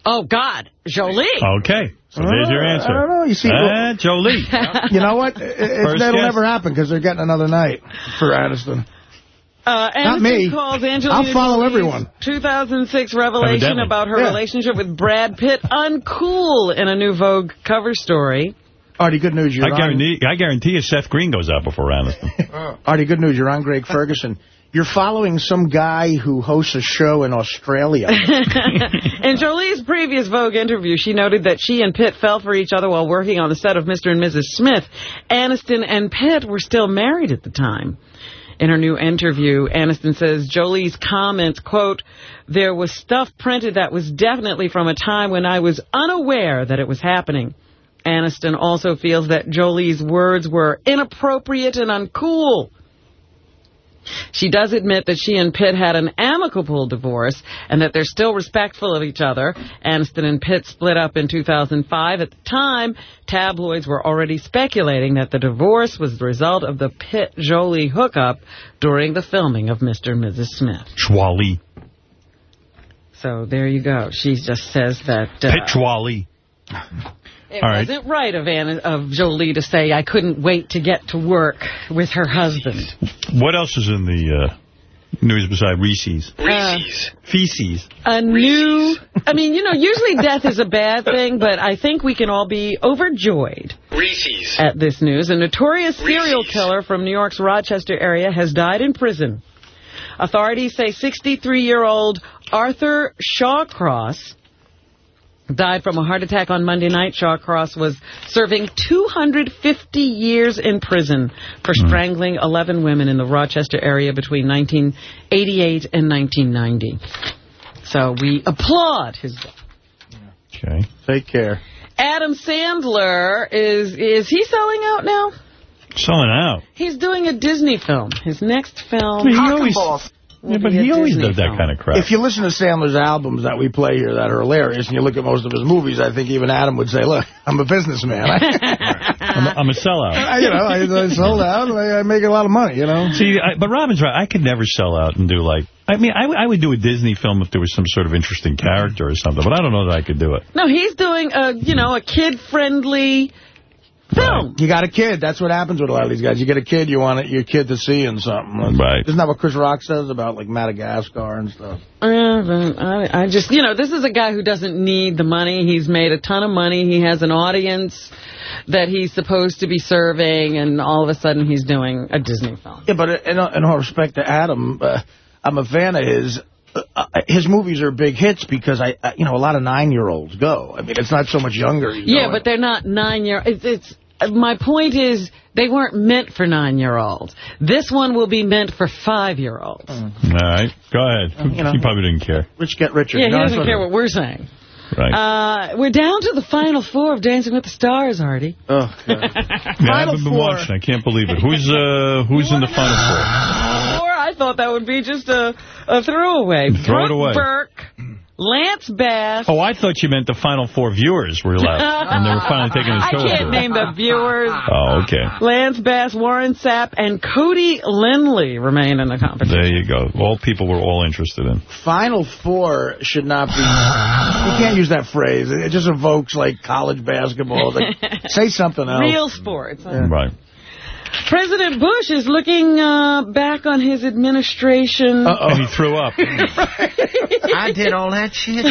Oh, God. Jolie. Okay. So there's your answer. I don't know. You see, Uh, Jolie. you know what? It, it, that'll guest. never happen because they're getting another night for Aniston. Uh, Not Aniston me. calls Angelina I'll follow Jolie's everyone. 2006 revelation Evidently. about her Yeah. relationship with Brad Pitt uncool in a new Vogue cover story. Artie, good news. You're I on- guarantee, I guarantee you Seth Green goes out before Aniston. Artie, good news. You're on Craig Ferguson. You're following some guy who hosts a show in Australia. In Jolie's previous Vogue interview, she noted that she and Pitt fell for each other while working on the set of Mr. and Mrs. Smith. Aniston and Pitt were still married at the time. In her new interview, Aniston says Jolie's comments, quote, there was stuff printed that was definitely from a time when I was unaware that it was happening. Aniston also feels that Jolie's words were inappropriate and uncool. She does admit that she and Pitt had an amicable divorce and that they're still respectful of each other. Aniston and Pitt split up in 2005. At the time, tabloids were already speculating that the divorce was the result of the Pitt-Jolie hookup during the filming of Mr. and Mrs. Smith. So there you go. She just says that uh, Pitt Schwally. It All right. wasn't right of, Anna, of Jolie to say, I couldn't wait to get to work with her husband. What else is in the uh, news beside Reese's? Reese's. Feces. a new, I mean, you know, usually death is a bad thing, but I think we can all be overjoyed Reese's. at this news. A notorious serial killer from New York's Rochester area has died in prison. Authorities say 63-year-old Arthur Shawcross died from a heart attack on Monday night. Shawcross was serving 250 years in prison for hmm. strangling 11 women in the Rochester area between 1988 and 1990. So we applaud his death. Okay. Take care. Adam Sandler is is he selling out now? Selling out. He's doing a Disney film. His next film. He always, will yeah, but he always Disney does that film. kind of crap. If you listen to Sandler's albums that we play here that are hilarious, and you look at most of his movies, I think even Adam would say, look, I'm a businessman. I, I'm, a, I'm a sellout. I- you know, I, I sold out, and I, I make a lot of money, you know. See, I, but Robin's right. I could never sell out and do like. I mean, I, w- I would do a Disney film if there was some sort of interesting character or something, but I don't know that I could do it. No, he's doing a you know a kid friendly film. You got a kid. That's what happens with a lot of these guys. You get a kid, you want it, your kid to see in something. Right. Isn't that what Chris Rock says about, like, Madagascar and stuff? Yeah, but I, I just, you know, this is a guy who doesn't need the money. He's made a ton of money. He has an audience that he's supposed to be serving, and all of a sudden he's doing a Disney film. Yeah, but in, in all respect to Adam, uh, I'm a fan of his. Uh, uh, his movies are big hits because I, uh, you know, a lot of nine-year-olds go. I mean, it's not so much younger. You Yeah, know. but they're not nine-year. It's, it's uh, my point is they weren't meant for nine-year-olds. This one will be meant for five-year-olds. All right. Go ahead. you know. he probably didn't care. Rich get richer. Yeah, he No, doesn't care what we're saying. Right. Uh, we're down to the final four of Dancing with the Stars, Artie. Oh, Yeah, I haven't been watching. I can't believe it. Who's uh who's in the final four? Four, I thought that would be just a, a throwaway. Throw it away. Burke, Lance Bass. Oh, I thought you meant the final four viewers were left, and they were finally taking the show I show can't over. name the viewers. Oh, okay. Lance Bass, Warren Sapp, and Cody Linley remain in the competition. There you go. All people were all interested in. Final Four should not be... You can't use that phrase. It just evokes, like, college basketball. Like, say something else. Real sports. Right. President Bush is looking uh, back on his administration. And he threw up. I did all that shit.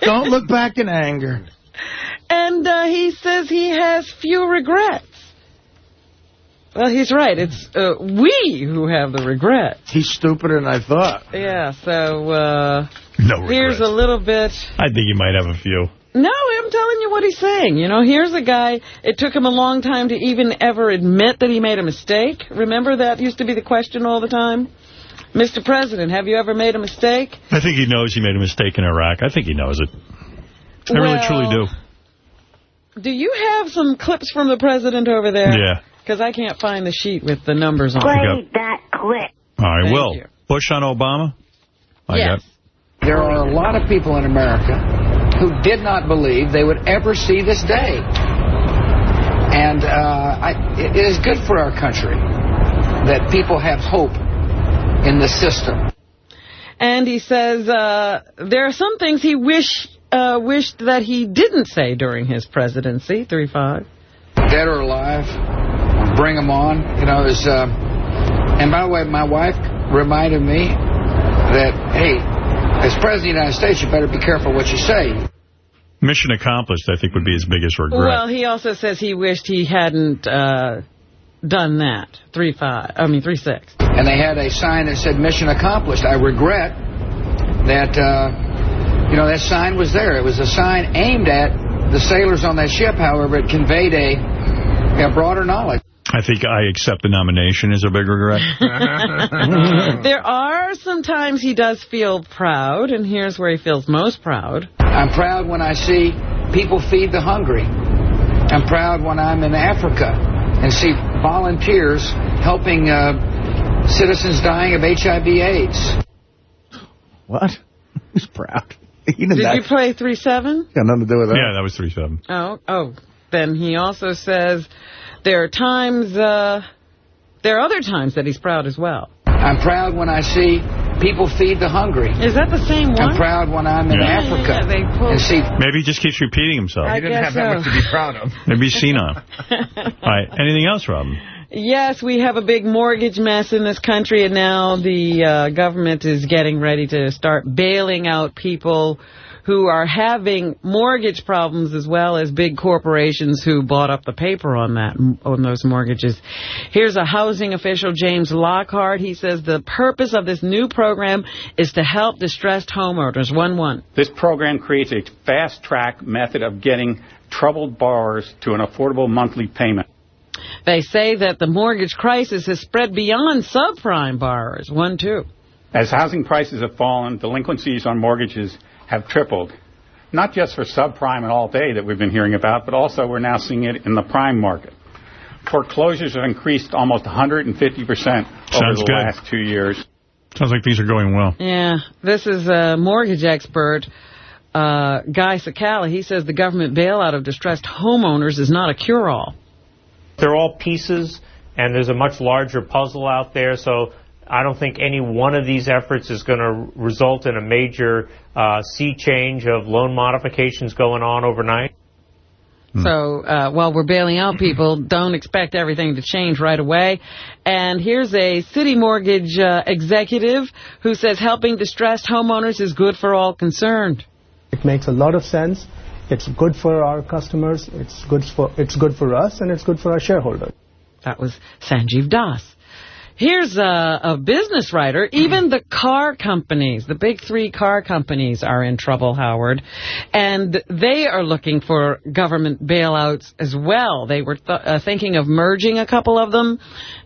Don't look back in anger. And uh, he says he has few regrets. Well, he's right. It's uh, we who have the regret. He's stupider than I thought. Yeah, so uh, No here's a little bit... I think you might have a few. No, I'm telling you what he's saying. You know, here's a guy, it took him a long time to even ever admit that he made a mistake. Remember that used to be the question all the time? Mr. President, have you ever made a mistake? I think he knows he made a mistake in Iraq. I think he knows it. I really, truly do. Do you have some clips from the president over there? Yeah. Because I can't find the sheet with the numbers on it. Play that clip. I Thank Will. you. Bush on Obama? I Yes. got There are a lot of people in America who did not believe they would ever see this day. And uh, I, it is good for our country that people have hope in the system. And he says uh, there are some things he wish uh, wished that he didn't say during his presidency. Three five. Dead or alive, bring them on. You know. Uh, and by the way, my wife reminded me that hey, as president of the United States, you better be careful what you say. Mission accomplished, I think, would be his biggest regret. Well, he also says he wished he hadn't uh, done that. Three five. I mean three six. and they had a sign that said "Mission Accomplished." I regret that uh, you know that sign was there. It was a sign aimed at the sailors on that ship. However, it conveyed a, a broader knowledge. I think I accept the nomination as a big regret. there are some times he does feel proud, and here's where he feels most proud. I'm proud when I see people feed the hungry. I'm proud when I'm in Africa and see volunteers helping uh, citizens dying of HIV/AIDS. What? He's proud. He did Did that. you play three seven? Got nothing to do with that. Yeah, that was 3-7. Oh, oh. Then he also says there are times, uh, there are other times that he's proud as well. I'm proud when I see people feed the hungry. Is that the same one? I'm proud when I'm in Yeah. Africa Yeah, they pulled- and see Maybe he just keeps repeating himself. I He didn't guess have that much to be proud of. Maybe he's senile. All right, anything else, Robin? Yes, we have a big mortgage mess in this country, and now the uh, government is getting ready to start bailing out people who are having mortgage problems as well as big corporations who bought up the paper on that on those mortgages. Here's a housing official, James Lockhart. He says the purpose of this new program is to help distressed homeowners. One one. This program creates a fast-track method of getting troubled borrowers to an affordable monthly payment. They say that the mortgage crisis has spread beyond subprime borrowers. One two. As housing prices have fallen, delinquencies on mortgages have tripled. Not just for subprime and Alt-A that we've been hearing about, but also we're now seeing it in the prime market. Foreclosures have increased almost 150% over Sounds the good. last two years. Sounds like things are going well. Yeah, this is a mortgage expert, uh, Guy Sakala. He says the government bailout of distressed homeowners is not a cure-all. They're all pieces, and there's a much larger puzzle out there, so I don't think any one of these efforts is going to result in a major uh, sea change of loan modifications going on overnight. So uh, while we're bailing out people, don't expect everything to change right away. And here's a Citi mortgage uh, executive who says helping distressed homeowners is good for all concerned. It makes a lot of sense. It's good for our customers. It's good for it's good for us, and it's good for our shareholders. That was Sanjeev Das. Here's a, a business writer. Even the car companies, the big three car companies are in trouble, Howard. And they are looking for government bailouts as well. They were th uh, thinking of merging a couple of them.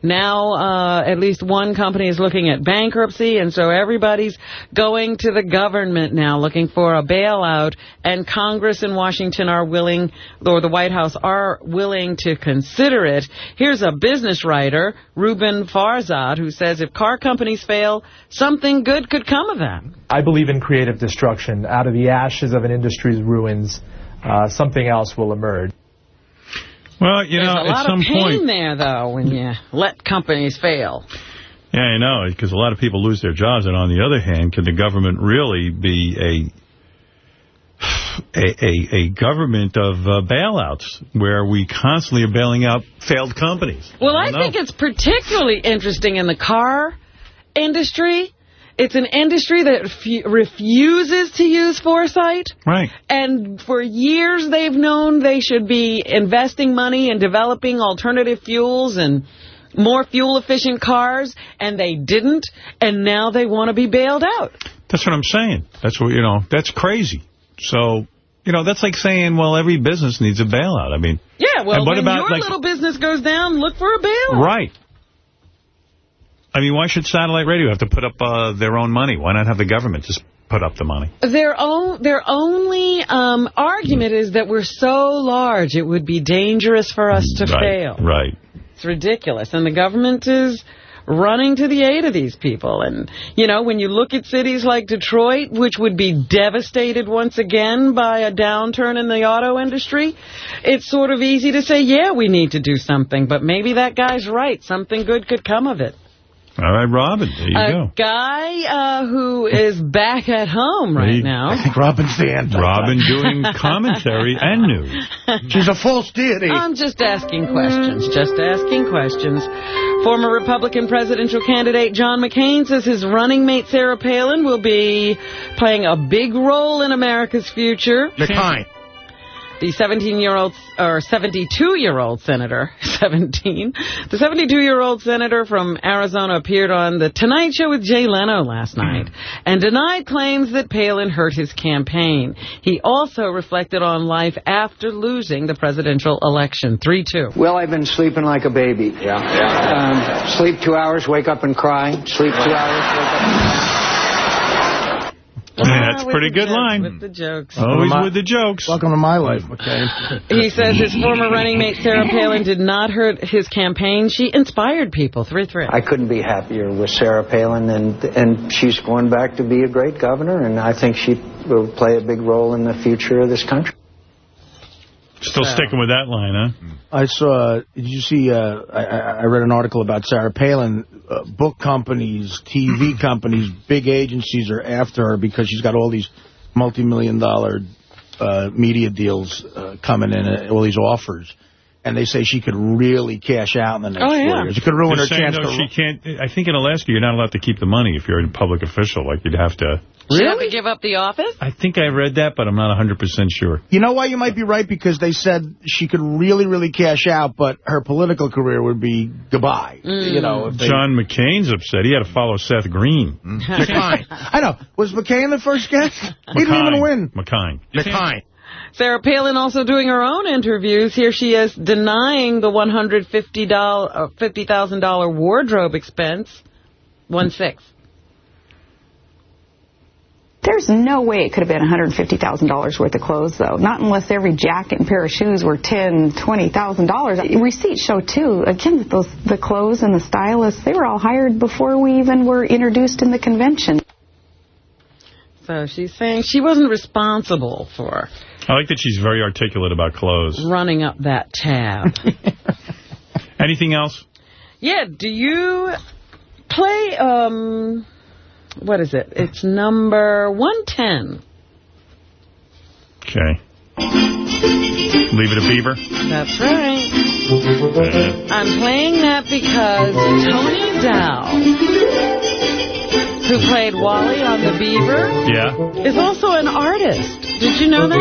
Now, uh, at least one company is looking at bankruptcy, and so everybody's going to the government now looking for a bailout, and Congress in Washington are willing, or the White House are willing to consider it. Here's a business writer, Roben Farzad, who says if car companies fail, something good could come of that. I believe in creative destruction. Out of the ashes of an industry's ruins, uh, something else will emerge. Well, you There's know, a lot at some of pain point... there, though, when you let companies fail. Yeah, I know, because a lot of people lose their jobs, and on the other hand, can the government really be a a, a, government of uh, bailouts where we constantly are bailing out failed companies? Well, I, don't think it's particularly interesting in the car industry. It's an industry that refuses to use foresight. Right. And for years they've known they should be investing money in developing alternative fuels and more fuel-efficient cars, and they didn't, and now they want to be bailed out. That's what I'm saying. That's what, you know, that's crazy. So, you know, that's like saying, well, every business needs a bailout. I mean, Yeah, well, what when about, your like- little business goes down, look for a bailout. right. I mean, why should satellite radio have to put up uh, their own money? Why not have the government just put up the money? Their own, their only um, argument is that we're so large, it would be dangerous for us to right, fail. Right. It's ridiculous. And the government is running to the aid of these people. And, you know, when you look at cities like Detroit, which would be devastated once again by a downturn in the auto industry, it's sort of easy to say, yeah, we need to do something. But maybe that guy's right. Something good could come of it. All right, Robin, there you a go. guy uh, who is back at home right He- now. I think Robin's the anti Robin doing commentary and news. She's a false deity. I'm just asking questions, just asking questions. Former Republican presidential candidate John McCain says his running mate Sarah Palin will be playing a big role in America's future. McKine. The 17-year-old or 72-year-old senator, 17, the 72-year-old senator from Arizona appeared on The Tonight Show with Jay Leno last night and denied claims that Palin hurt his campaign. He also reflected on life after losing the presidential election. 3-2. Well, I've been sleeping like a baby. Yeah. Um, sleep two hours, wake up and cry. Sleep two hours, wake up. Yeah, that's a pretty good jokes, line. With the jokes. Always My- with the jokes. Welcome to my life, okay? He says his former running mate Sarah Palin did not hurt his campaign. She inspired people. 3-3. I couldn't be happier with Sarah Palin, and and she's going back to be a great governor, and I think she will play a big role in the future of this country. Still sticking with that line, huh? I saw, did you see, uh, I, I I read an article about Sarah Palin. Uh, book companies, TV companies, big agencies are after her because she's got all these multi-million dollar uh, media deals uh, coming in, uh, all these offers. And they say she could really cash out in the next Oh, four yeah. years. It could ruin They're her saying, chance though, to... she can't. I think in Alaska you're not allowed to keep the money if you're a public official. Like you'd have to. She have to give up the office? I think I read that, but I'm not 100 percent sure. You know why you might be right? Because they said she could really, really cash out, but her political career would be goodbye. Mm. You know, if they- John McCain's upset. He had to follow Seth Green. McKine. I know. Was McCain the first guest? He didn't even win. McCain. McKine. Sarah Palin also doing her own interviews. Here she is denying the $150,000 uh, $50,000 wardrobe expense. One-six. There's no way it could have been $150,000 worth of clothes, though. Not unless every jacket and pair of shoes were $10,000, $20,000. Receipts show, too, again, those, the clothes and the stylists, they were all hired before we even were introduced in the convention. So she's saying she wasn't responsible for I like that she's very articulate about clothes. running up that tab. Anything else? yeah, do you play, um, what is it? It's number 110. Okay. Leave it a beaver. That's right. Uh, I'm playing that because Tony Dow, who played Wally on The Beaver, Yeah. is also an artist. Did you know that?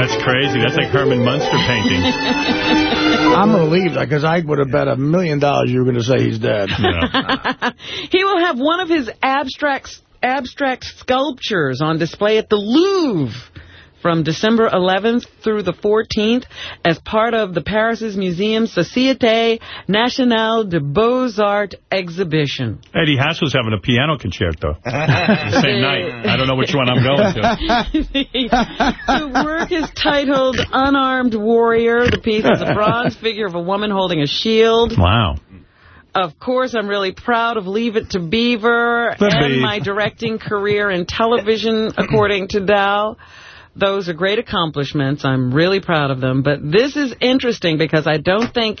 That's crazy. That's like Herman Munster painting. I'm relieved because I would have bet a million dollars you were going to say he's dead. he will have one of his abstract abstract sculptures on display at the Louvre from December 11th through the 14th as part of the Paris's Museum Société Nationale de Beaux-Arts exhibition. Eddie Haskell's having a piano concerto the same night. I don't know which one I'm going to. the work is titled Unarmed Warrior. The piece is a bronze figure of a woman holding a shield. Wow. Of course, I'm really proud of Leave It to Beaver The and my directing career in television, according to Dow. Those are great accomplishments. I'm really proud of them. But this is interesting because I don't think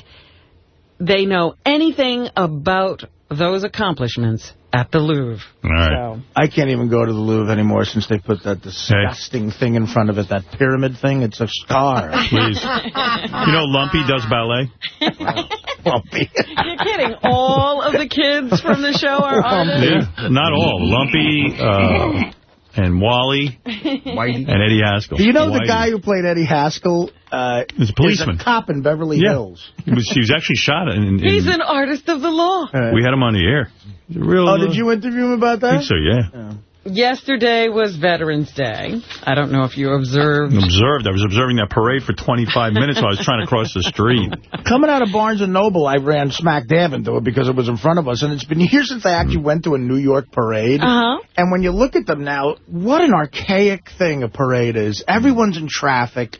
they know anything about those accomplishments at the Louvre. All right. I can't even go to the Louvre anymore since they put that disgusting thing in front of it, that pyramid thing. It's a scar. Please. You know Lumpy does ballet? Lumpy. You're kidding. All of the kids from the show are artists? Yeah. Not all. Lumpy, uh, and Wally and Eddie Haskell. Do you know the guy who played Eddie Haskell? Uh, He's a policeman. Is a cop in Beverly Yeah. Hills. He was, he was actually shot. In, in, He's an artist of the law. we had him on the air. Real, Oh, did you interview him about that? I that? think so, yeah. Yesterday was Veterans Day. I don't know if you observed. Observed. I was observing that parade for 25 minutes while I was trying to cross the street. Coming out of Barnes & Noble, I ran smack dab into it because it was in front of us. And it's been years since I actually went to a New York parade. Uh-huh. And when you look at them now, what an archaic thing a parade is. Everyone's in traffic.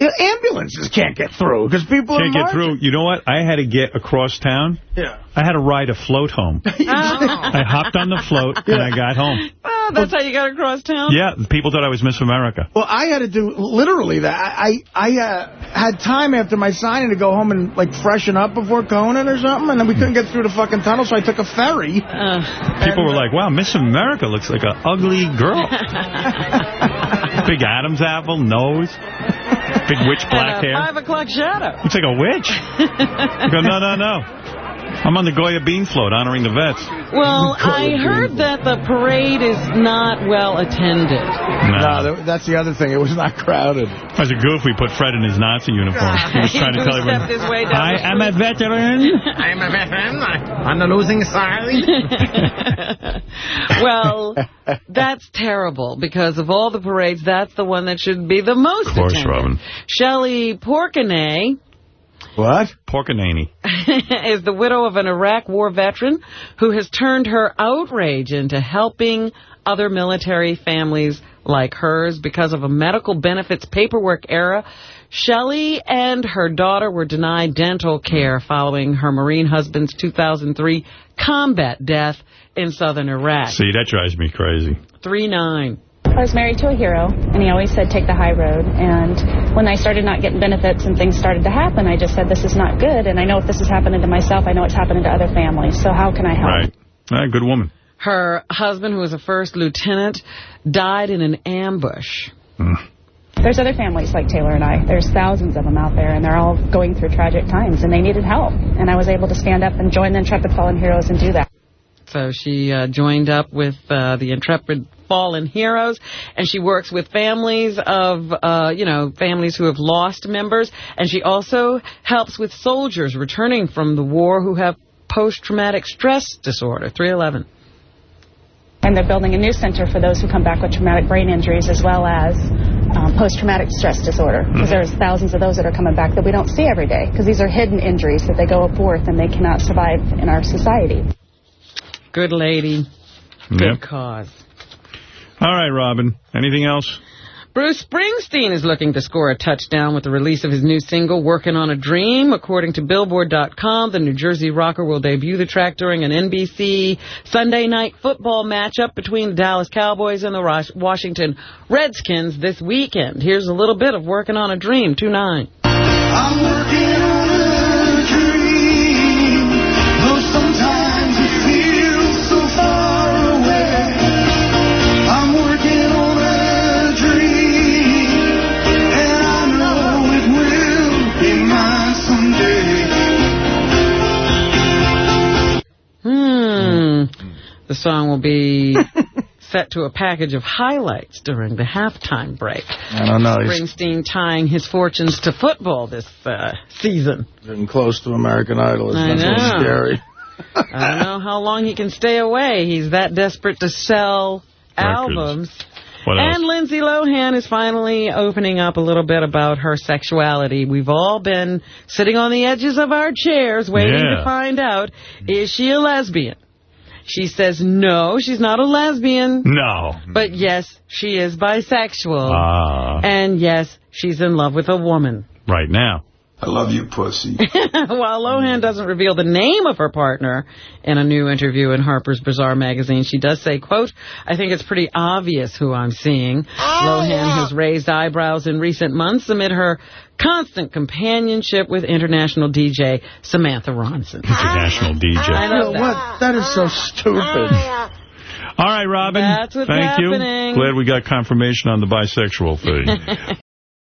You know, ambulances can't get through because people Can't are get through. You know what? I had to get across town. Yeah. I had to ride a float home. I hopped on the float and I got home. Oh, that's how you got across town? Yeah, people thought I was Miss America. Well, I had to do literally that. I I uh, had time after my signing to go home and like freshen up before Conan or something, and then we couldn't get through the fucking tunnel, so I took a ferry. People were like, wow, Miss America looks like an ugly girl. Big Adam's apple, nose, big witch black hair. five o'clock shadow. Looks like a witch. Go, no, no, no. I'm on the Goya Bean float honoring the vets. Well, I heard that the parade is not well attended. No. that- that's the other thing. It was not crowded. As a goof. We put Fred in his Nazi uniform. Ah. He was trying to tell everyone, his way down I am a veteran. I'm a veteran. I on the losing side. well, that's terrible because of all the parades, that's the one that should be the most Of course, attended. Robin. Shelley Pokorney What? Porkanany. is the widow of an Iraq war veteran who has turned her outrage into helping other military families like hers because of a medical benefits paperwork error. Shelley and her daughter were denied dental care following her Marine husband's 2003 combat death in southern Iraq. See, that drives me crazy. 3-9. I was married to a hero, and he always said, take the high road. And when I started not getting benefits and things started to happen, I just said, this is not good. And I know if this is happening to myself, I know it's happening to other families. So how can I help? Right. All right, good woman. Her husband, who was a first lieutenant, died in an ambush. Hmm. There's other families like Taylor and I. There's thousands of them out there, and they're all going through tragic times, and they needed help. And I was able to stand up and join the Intrepid Fallen Heroes and do that. So she uh, joined up with uh, the Intrepid Fallen Heroes, and she works with families of, uh, you know, families who have lost members, and she also helps with soldiers returning from the war who have post-traumatic stress disorder. 311. And they're building a new center for those who come back with traumatic brain injuries as well as um, post-traumatic stress disorder. Because there's thousands of those that are coming back that we don't see every day. Because these are hidden injuries that they go forth and they cannot survive in our society. Good lady. Good Yep. cause. All right, Robin. Anything else? Bruce Springsteen is looking to score a touchdown with the release of his new single, Working on a Dream. According to Billboard.com, the New Jersey rocker will debut the track during an NBC Sunday night football matchup between the Dallas Cowboys and the Washington Redskins this weekend. Here's a little bit of Working on a Dream, 2-9. Hmm. The song will be set to a package of highlights during the halftime break. I don't know. He's Springsteen tying his fortunes to football this uh, season. getting close to American Idol. It's I so scary. I don't know how long he can stay away. He's that desperate to sell Records. albums. And Lindsay Lohan is finally opening up a little bit about her sexuality. We've all been sitting on the edges of our chairs waiting Yeah. to find out, is she a lesbian? She says no, she's not a lesbian. No. But yes, she is bisexual. Ah, And yes, she's in love with a woman. right now. I love you, pussy. While Lohan doesn't reveal the name of her partner in a new interview in Harper's Bazaar magazine, she does say, quote, I think it's pretty obvious who I'm seeing. Oh, Lohan has raised eyebrows in recent months amid her constant companionship with international DJ Samantha Ronson. International DJ. I know Oh, that. what? That is so ah, stupid. Ah, All right, Robin. That's what's Thank happening. you. Glad we got confirmation on the bisexual thing.